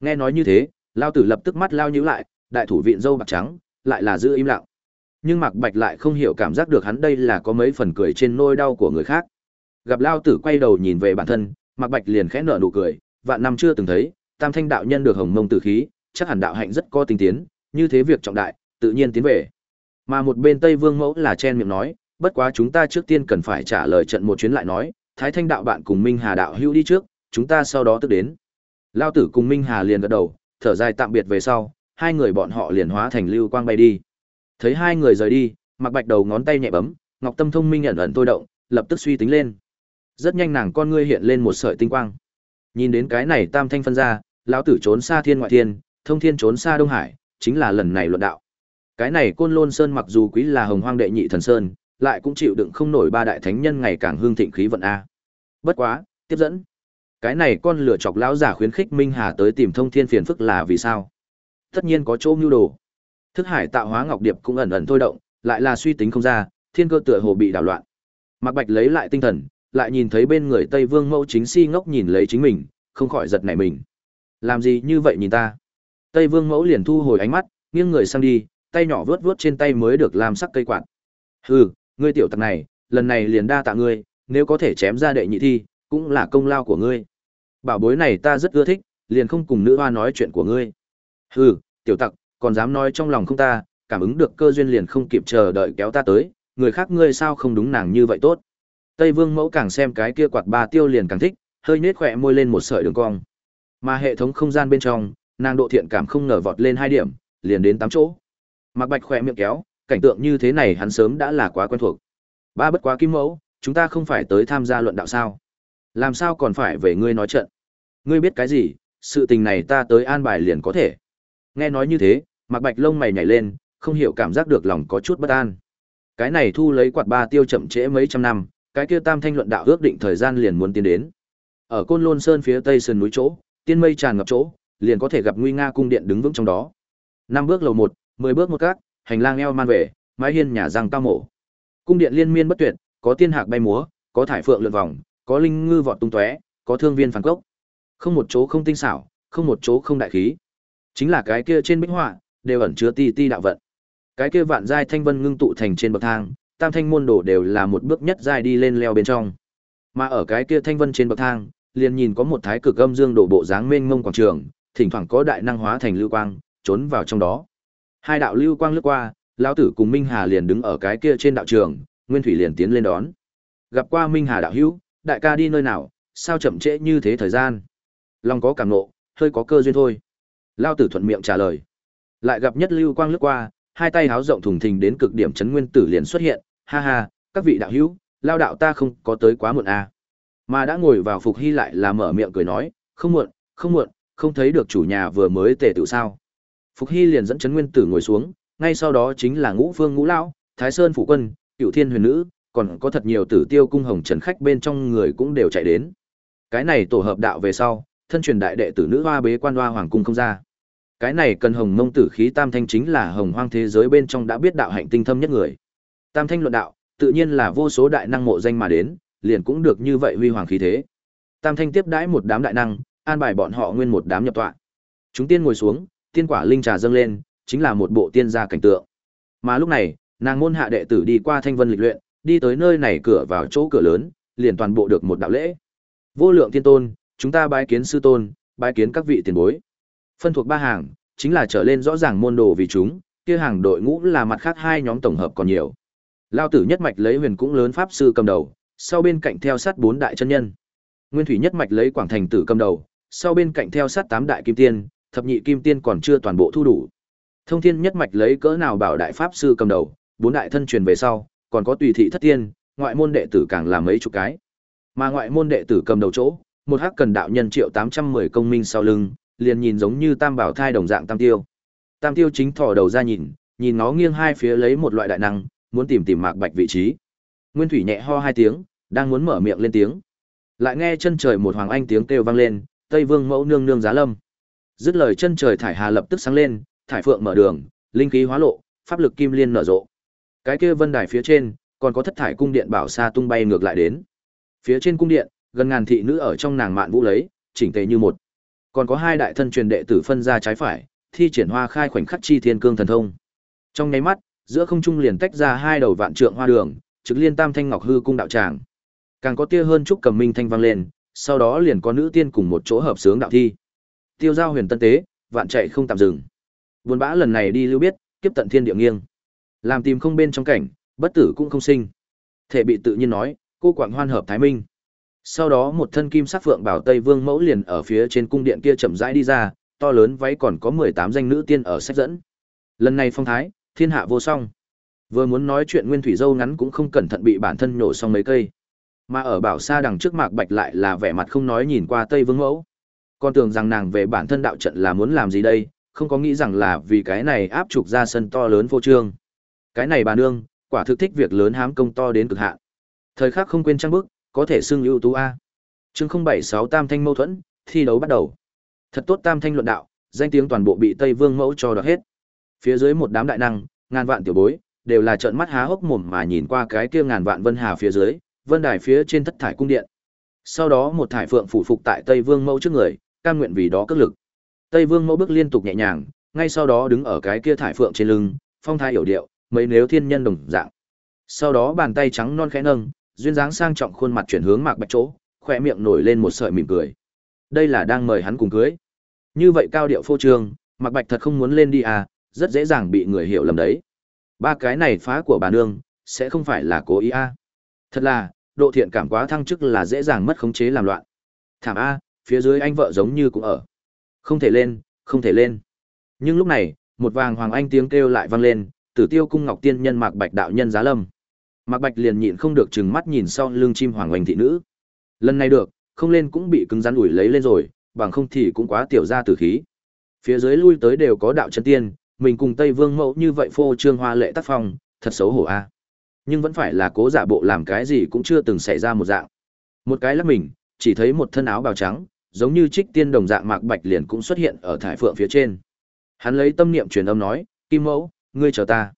Nghe nói như thế, Lao tử lập tức mắt lao nhíu lại, đại thủ viện dâu bạc trắng, lại là giữ im lặng. Nhưng Mạc Bạch lại không hiểu cảm giác được hắn đây là có mấy phần cười trên nỗi đau của người khác. Gặp Lao tử quay đầu nhìn về bản thân, Mặc Bạch liền khẽ nở nụ cười, vạn năm chưa từng thấy, Tam Thanh đạo nhân được hồng mông tử khí, chắc hẳn đạo hạnh rất có tinh tiến, như thế việc trọng đại, tự nhiên tiến về. Mà một bên Tây Vương Mẫu là chen miệng nói, bất quá chúng ta trước tiên cần phải trả lời trận một chuyến lại nói, Thái Thanh đạo bạn cùng Minh Hà đạo hữu đi trước, chúng ta sau đó tức đến. Lao tử cùng Minh Hà liền gật đầu, thở dài tạm biệt về sau, hai người bọn họ liền hóa thành lưu quang bay đi. Thấy hai người rời đi, Mặc Bạch đầu ngón tay nhẹ bấm, Ngọc Tâm thông minh nhận ẩn tôi động, lập tức suy tính lên. Rất nhanh nàng con ngươi hiện lên một sợi tinh quang. Nhìn đến cái này tam thanh phân ra, lão tử trốn xa thiên ngoại thiên, thông thiên trốn xa đông hải, chính là lần này luận đạo. Cái này Côn Lôn Sơn mặc dù quý là Hồng Hoang đệ nhị thần sơn, lại cũng chịu đựng không nổi ba đại thánh nhân ngày càng hương thịnh khí vận a. Bất quá, tiếp dẫn. Cái này con lửa chọc lão giả khuyến khích Minh Hà tới tìm thông thiên phiền phức là vì sao? Tất nhiên có chỗ mưu đồ. Thức hải tạo hóa ngọc điệp cũng ẩn ẩn thôi động, lại là suy tính không ra, thiên cơ tựa hồ bị đảo loạn. Mạc Bạch lấy lại tinh thần, lại nhìn thấy bên người Tây Vương Mẫu chính si ngốc nhìn lấy chính mình, không khỏi giật nảy mình. Làm gì như vậy nhìn ta? Tây Vương Mẫu liền thu hồi ánh mắt, nghiêng người sang đi, tay nhỏ vướt vướt trên tay mới được làm sắc cây quạt. Hừ, ngươi tiểu tặc này, lần này liền đa tạ ngươi, nếu có thể chém ra đệ nhị thi, cũng là công lao của ngươi. Bảo bối này ta rất ưa thích, liền không cùng nữ hoa nói chuyện của ngươi. Hừ, tiểu tặc, còn dám nói trong lòng không ta, cảm ứng được cơ duyên liền không kịp chờ đợi kéo ta tới, người khác ngươi sao không đúng nàng như vậy tốt. Tây Vương Mẫu càng xem cái kia quạt ba tiêu liền càng thích, hơi nhếch khóe môi lên một sợi đường cong. Mà hệ thống không gian bên trong, nàng độ thiện cảm không ngờ vọt lên hai điểm, liền đến tám chỗ. Mạc Bạch khỏe miệng kéo, cảnh tượng như thế này hắn sớm đã là quá quen thuộc. Ba bất quá kim mẫu, chúng ta không phải tới tham gia luận đạo sao? Làm sao còn phải về ngươi nói trận? Ngươi biết cái gì, sự tình này ta tới an bài liền có thể. Nghe nói như thế, Mạc Bạch lông mày nhảy lên, không hiểu cảm giác được lòng có chút bất an. Cái này thu lấy quạt ba tiêu chậm trễ mấy trăm năm, cái kia tam thanh luận đạo ước định thời gian liền muốn tiến đến. Ở Côn Lôn Sơn phía tây sơn núi chỗ, tiên mây tràn ngập chỗ, liền có thể gặp nguy nga cung điện đứng vững trong đó. Năm bước lầu một, mười bước một cát, hành lang eo man về, mái hiên nhà răng cao mổ. Cung điện liên miên bất tuyệt, có tiên hạc bay múa, có thải phượng lượn vòng, có linh ngư vọt tung tóe, có thương viên phản cốc. Không một chỗ không tinh xảo, không một chỗ không đại khí. Chính là cái kia trên bích họa, đều ẩn chứa ti ti đạo vận. Cái kia vạn giai thanh vân ngưng tụ thành trên bậc thang, tam thanh môn đồ đều là một bước nhất dài đi lên leo bên trong. Mà ở cái kia thanh vân trên bậc thang, liền nhìn có một thái cực âm dương đổ bộ dáng mênh mông quảng trường, thỉnh thoảng có đại năng hóa thành lưu quang, trốn vào trong đó. Hai đạo lưu quang lướt qua, lão tử cùng Minh Hà liền đứng ở cái kia trên đạo trường, Nguyên Thủy liền tiến lên đón. Gặp qua Minh Hà đạo hữu, đại ca đi nơi nào, sao chậm trễ như thế thời gian? Long có cảm nộ, hơi có cơ duyên thôi. Lão tử thuận miệng trả lời. Lại gặp nhất lưu quang lướt qua, hai tay háo rộng thùng thình đến cực điểm chấn nguyên tử liền xuất hiện, ha ha, các vị đạo hữu, lao đạo ta không có tới quá muộn à. Mà đã ngồi vào phục hy lại là mở miệng cười nói, không muộn, không muộn, không thấy được chủ nhà vừa mới tề tự sao. Phục hy liền dẫn chấn nguyên tử ngồi xuống, ngay sau đó chính là ngũ phương ngũ lão, thái sơn phủ quân, cựu thiên huyền nữ, còn có thật nhiều tử tiêu cung hồng trần khách bên trong người cũng đều chạy đến. Cái này tổ hợp đạo về sau, thân truyền đại đệ tử nữ hoa bế quan hoa hoàng cung không ra. Cái này cần hồng mông tử khí tam thanh chính là hồng hoang thế giới bên trong đã biết đạo hạnh tinh thâm nhất người. Tam thanh luận đạo, tự nhiên là vô số đại năng mộ danh mà đến, liền cũng được như vậy huy hoàng khí thế. Tam thanh tiếp đãi một đám đại năng, an bài bọn họ nguyên một đám nhập tọa. Chúng tiên ngồi xuống, tiên quả linh trà dâng lên, chính là một bộ tiên gia cảnh tượng. Mà lúc này, nàng môn hạ đệ tử đi qua thanh vân lịch luyện, đi tới nơi này cửa vào chỗ cửa lớn, liền toàn bộ được một đạo lễ. Vô lượng tiên tôn, chúng ta bái kiến sư tôn, bái kiến các vị tiền bối. Phân thuộc ba hàng, chính là trở lên rõ ràng môn đồ vì chúng, kia hàng đội ngũ là mặt khác hai nhóm tổng hợp còn nhiều. Lao tử nhất mạch lấy huyền cũng lớn pháp sư cầm đầu, sau bên cạnh theo sát bốn đại chân nhân. Nguyên thủy nhất mạch lấy quảng thành tử cầm đầu, sau bên cạnh theo sát tám đại kim tiên, thập nhị kim tiên còn chưa toàn bộ thu đủ. Thông thiên nhất mạch lấy cỡ nào bảo đại pháp sư cầm đầu, bốn đại thân truyền về sau, còn có tùy thị thất tiên, ngoại môn đệ tử càng là mấy chục cái. Mà ngoại môn đệ tử cầm đầu chỗ, một hắc cần đạo nhân triệu tám trăm mười công minh sau lưng, liền nhìn giống như tam bảo thai đồng dạng tam tiêu. Tam tiêu chính thò đầu ra nhìn, nhìn nó nghiêng hai phía lấy một loại đại năng, muốn tìm tìm mạc bạch vị trí. Nguyên Thủy nhẹ ho hai tiếng, đang muốn mở miệng lên tiếng. Lại nghe chân trời một hoàng anh tiếng kêu vang lên, Tây Vương mẫu nương nương giá lâm. Dứt lời chân trời thải hà lập tức sáng lên, thải phượng mở đường, linh khí hóa lộ, pháp lực kim liên nở rộ. Cái kia vân đài phía trên, còn có thất thải cung điện bảo xa tung bay ngược lại đến. Phía trên cung điện, gần ngàn thị nữ ở trong nàng mạn vũ lấy, chỉnh tề như một. Còn có hai đại thân truyền đệ tử phân ra trái phải, thi triển hoa khai khoảnh khắc chi thiên cương thần thông. Trong nháy mắt, giữa không trung liền tách ra hai đầu vạn trượng hoa đường, trực liên tam thanh ngọc hư cung đạo tràng. Càng có tia hơn chúc cầm minh thanh vang lên, sau đó liền có nữ tiên cùng một chỗ hợp sướng đạo thi. Tiêu giao huyền tân tế, vạn chạy không tạm dừng. Buồn bã lần này đi lưu biết, kiếp tận thiên địa nghiêng. Làm tìm không bên trong cảnh, bất tử cũng không sinh. Thể bị tự nhiên nói, cô quảng hoan hợp thái minh. Sau đó một thân kim sắc phượng bảo Tây Vương mẫu liền ở phía trên cung điện kia chậm rãi đi ra, to lớn váy còn có 18 danh nữ tiên ở sách dẫn. Lần này phong thái, thiên hạ vô song. Vừa muốn nói chuyện Nguyên Thủy Dâu ngắn cũng không cẩn thận bị bản thân nhổ xong mấy cây. Mà ở bảo xa đằng trước Mạc Bạch lại là vẻ mặt không nói nhìn qua Tây Vương mẫu. Con tưởng rằng nàng về bản thân đạo trận là muốn làm gì đây, không có nghĩ rằng là vì cái này áp trục ra sân to lớn vô trương. Cái này bà nương, quả thực thích việc lớn hám công to đến cực hạn. Thời khắc không quên trang bức, có thể xưng ưu tú a. Chương 076 Tam thanh mâu thuẫn, thi đấu bắt đầu. Thật tốt Tam thanh luận đạo, danh tiếng toàn bộ bị Tây Vương mẫu cho đoạt hết. Phía dưới một đám đại năng, ngàn vạn tiểu bối, đều là trợn mắt há hốc mồm mà nhìn qua cái kia ngàn vạn vân hà phía dưới, vân đài phía trên thất thải cung điện. Sau đó một thải phượng phủ phục tại Tây Vương mẫu trước người, cam nguyện vì đó cất lực. Tây Vương mẫu bước liên tục nhẹ nhàng, ngay sau đó đứng ở cái kia thải phượng trên lưng, phong thái hiểu điệu, mấy nếu thiên nhân đồng dạng. Sau đó bàn tay trắng non khẽ nâng, duyên dáng sang trọng khuôn mặt chuyển hướng Mạc Bạch chỗ, khỏe miệng nổi lên một sợi mỉm cười. Đây là đang mời hắn cùng cưới. Như vậy cao điệu phô trương, Mạc Bạch thật không muốn lên đi à, rất dễ dàng bị người hiểu lầm đấy. Ba cái này phá của bà nương, sẽ không phải là cố ý a. À. Thật là, độ thiện cảm quá thăng chức là dễ dàng mất khống chế làm loạn. Thảm a, phía dưới anh vợ giống như cũng ở. Không thể lên, không thể lên. Nhưng lúc này, một vàng hoàng anh tiếng kêu lại vang lên, Tử Tiêu cung Ngọc Tiên nhân Mạc Bạch đạo nhân giá lâm. Mạc Bạch liền nhịn không được trừng mắt nhìn sau lưng chim hoàng oanh thị nữ. Lần này được, không lên cũng bị cứng rắn ủi lấy lên rồi, bằng không thì cũng quá tiểu ra tử khí. Phía dưới lui tới đều có đạo chân tiên, mình cùng Tây Vương mẫu như vậy phô trương hoa lệ tác phong, thật xấu hổ a. Nhưng vẫn phải là cố giả bộ làm cái gì cũng chưa từng xảy ra một dạng. Một cái lắc mình, chỉ thấy một thân áo bào trắng, giống như trích tiên đồng dạng Mạc Bạch liền cũng xuất hiện ở thải phượng phía trên. Hắn lấy tâm niệm truyền âm nói, "Kim mẫu, ngươi chờ ta."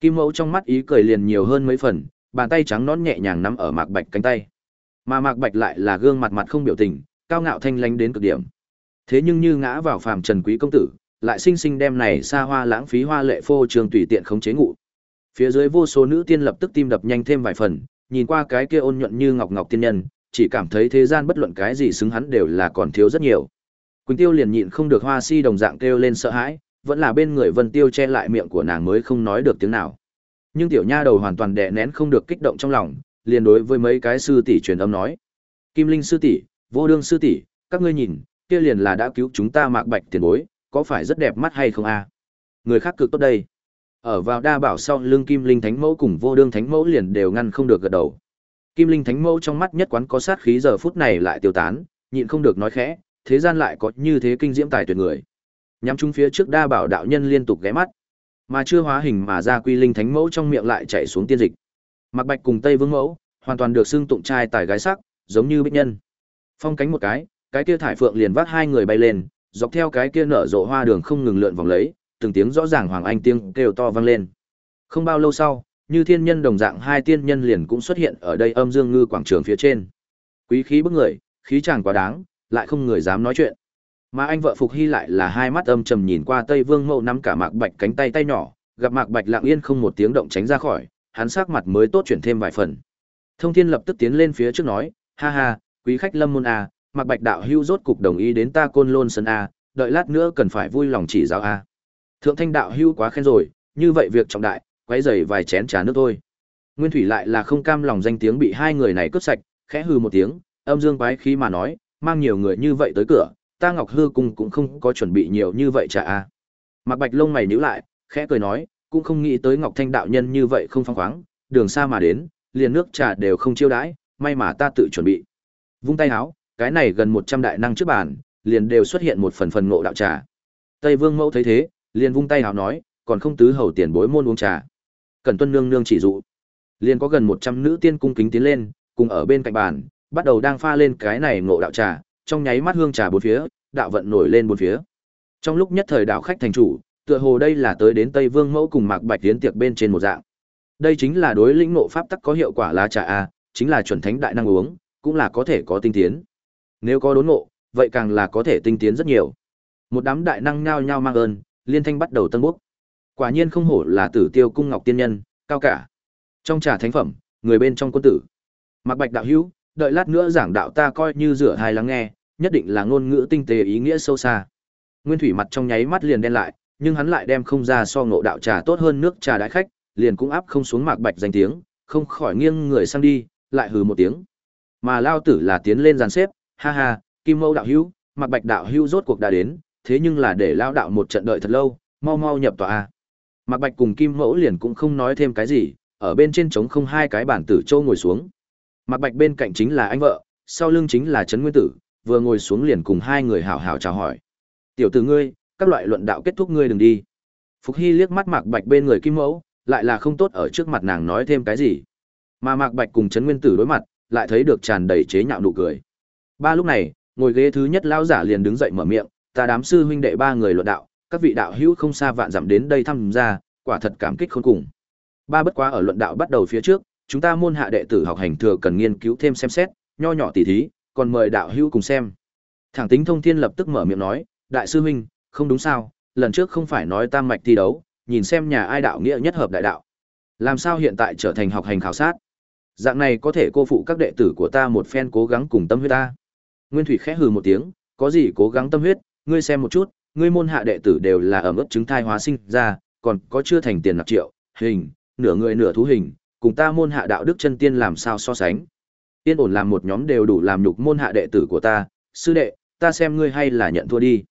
Kim mẫu trong mắt ý cười liền nhiều hơn mấy phần, bàn tay trắng nón nhẹ nhàng nắm ở Mạc Bạch cánh tay. Mà Mạc Bạch lại là gương mặt mặt không biểu tình, cao ngạo thanh lãnh đến cực điểm. Thế nhưng như ngã vào phàm trần quý công tử, lại sinh sinh đem này xa hoa lãng phí hoa lệ phô trường tùy tiện khống chế ngụ. Phía dưới vô số nữ tiên lập tức tim đập nhanh thêm vài phần, nhìn qua cái kia ôn nhuận như ngọc ngọc tiên nhân, chỉ cảm thấy thế gian bất luận cái gì xứng hắn đều là còn thiếu rất nhiều. Quỳnh Tiêu liền nhịn không được hoa si đồng dạng kêu lên sợ hãi, vẫn là bên người Vân Tiêu che lại miệng của nàng mới không nói được tiếng nào. Nhưng tiểu nha đầu hoàn toàn đè nén không được kích động trong lòng, liền đối với mấy cái sư tỷ truyền âm nói: "Kim Linh sư tỷ, Vô Đương sư tỷ, các ngươi nhìn, kia liền là đã cứu chúng ta Mạc Bạch tiền bối, có phải rất đẹp mắt hay không a?" Người khác cực tốt đây. Ở vào đa bảo sau lưng Kim Linh Thánh Mẫu cùng Vô Đương Thánh Mẫu liền đều ngăn không được gật đầu. Kim Linh Thánh Mẫu trong mắt nhất quán có sát khí giờ phút này lại tiêu tán, nhịn không được nói khẽ, thế gian lại có như thế kinh diễm tài tuyệt người. Nhắm chung phía trước đa bảo đạo nhân liên tục ghé mắt, mà chưa hóa hình mà ra quy linh thánh mẫu trong miệng lại chảy xuống tiên dịch. Mặc Bạch cùng Tây Vương mẫu, hoàn toàn được xưng tụng trai tài gái sắc, giống như bích nhân. Phong cánh một cái, cái kia thải phượng liền vác hai người bay lên, dọc theo cái kia nở rộ hoa đường không ngừng lượn vòng lấy, từng tiếng rõ ràng hoàng anh tiếng kêu to vang lên. Không bao lâu sau, như thiên nhân đồng dạng hai tiên nhân liền cũng xuất hiện ở đây âm dương ngư quảng trường phía trên. Quý khí bức người, khí chàng quá đáng, lại không người dám nói chuyện. Mà anh vợ Phục Hy lại là hai mắt âm trầm nhìn qua Tây Vương Mậu nắm cả Mạc Bạch cánh tay tay nhỏ, gặp Mạc Bạch lặng yên không một tiếng động tránh ra khỏi, hắn sắc mặt mới tốt chuyển thêm vài phần. Thông Thiên lập tức tiến lên phía trước nói, ha ha, quý khách lâm môn à Mạc Bạch đạo hưu rốt cục đồng ý đến ta côn lôn sân a, đợi lát nữa cần phải vui lòng chỉ giáo a. Thượng Thanh đạo hưu quá khen rồi, như vậy việc trọng đại, quấy rầy vài chén trà nước thôi. Nguyên Thủy lại là không cam lòng danh tiếng bị hai người này cướp sạch, khẽ hừ một tiếng, âm dương quái khí mà nói, mang nhiều người như vậy tới cửa, ta Ngọc Hư cung cũng không có chuẩn bị nhiều như vậy trà a. Mạc Bạch lông mày nhíu lại, khẽ cười nói, cũng không nghĩ tới Ngọc Thanh đạo nhân như vậy không phăng khoáng, đường xa mà đến, liền nước trà đều không chiêu đãi, may mà ta tự chuẩn bị. Vung tay áo, cái này gần 100 đại năng trước bàn, liền đều xuất hiện một phần phần ngộ đạo trà. Tây Vương Mẫu thấy thế, liền vung tay hào nói, còn không tứ hầu tiền bối môn uống trà. Cần tuân nương nương chỉ dụ. Liền có gần 100 nữ tiên cung kính tiến lên, cùng ở bên cạnh bàn, bắt đầu đang pha lên cái này ngộ đạo trà, trong nháy mắt hương trà bốn phía, đạo vận nổi lên bốn phía. Trong lúc nhất thời đạo khách thành chủ, tựa hồ đây là tới đến Tây Vương Mẫu cùng Mạc Bạch tiến tiệc bên trên một dạng. Đây chính là đối lĩnh ngộ pháp tắc có hiệu quả lá trà a, chính là chuẩn thánh đại năng uống, cũng là có thể có tinh tiến. Nếu có đốn ngộ, vậy càng là có thể tinh tiến rất nhiều. Một đám đại năng nhao nhao mang ơn, liên thanh bắt đầu tân bốc. Quả nhiên không hổ là Tử Tiêu cung ngọc tiên nhân, cao cả. Trong trà thánh phẩm, người bên trong quân tử. Mạc Bạch đạo hữu, đợi lát nữa giảng đạo ta coi như rửa hai lắng nghe, nhất định là ngôn ngữ tinh tế ý nghĩa sâu xa. Nguyên Thủy mặt trong nháy mắt liền đen lại, nhưng hắn lại đem không ra so ngộ đạo trà tốt hơn nước trà đại khách, liền cũng áp không xuống Mạc Bạch danh tiếng, không khỏi nghiêng người sang đi, lại hừ một tiếng. Mà lao tử là tiến lên dàn xếp, ha ha, Kim Mâu đạo hữu, Mạc Bạch đạo hữu rốt cuộc đã đến, thế nhưng là để lao đạo một trận đợi thật lâu, mau mau nhập tòa a. Mạc Bạch cùng Kim Mẫu liền cũng không nói thêm cái gì, ở bên trên trống không hai cái bản tử châu ngồi xuống. Mạc Bạch bên cạnh chính là anh vợ, sau lưng chính là Trấn Nguyên Tử, vừa ngồi xuống liền cùng hai người hào hào chào hỏi. "Tiểu tử ngươi, các loại luận đạo kết thúc ngươi đừng đi." Phục Hy liếc mắt Mạc Bạch bên người Kim Mẫu, lại là không tốt ở trước mặt nàng nói thêm cái gì. Mà Mạc Bạch cùng Trấn Nguyên Tử đối mặt, lại thấy được tràn đầy chế nhạo nụ cười. Ba lúc này, ngồi ghế thứ nhất lão giả liền đứng dậy mở miệng, "Ta đám sư huynh đệ ba người luận đạo, các vị đạo hữu không xa vạn dặm đến đây thăm gia, quả thật cảm kích khôn cùng." Ba bất quá ở luận đạo bắt đầu phía trước, chúng ta môn hạ đệ tử học hành thừa cần nghiên cứu thêm xem xét, nho nhỏ tỉ thí, còn mời đạo hữu cùng xem. Thẳng tính thông thiên lập tức mở miệng nói, đại sư huynh, không đúng sao, lần trước không phải nói tam mạch thi đấu, nhìn xem nhà ai đạo nghĩa nhất hợp đại đạo. Làm sao hiện tại trở thành học hành khảo sát? Dạng này có thể cô phụ các đệ tử của ta một phen cố gắng cùng tâm huyết ta. Nguyên Thủy khẽ hừ một tiếng, có gì cố gắng tâm huyết, ngươi xem một chút, ngươi môn hạ đệ tử đều là ở mức chứng thai hóa sinh ra, còn có chưa thành tiền nạp triệu, hình, nửa người nửa thú hình, cùng ta môn hạ đạo đức chân tiên làm sao so sánh. Tiên ổn làm một nhóm đều đủ làm nhục môn hạ đệ tử của ta, sư đệ, ta xem ngươi hay là nhận thua đi.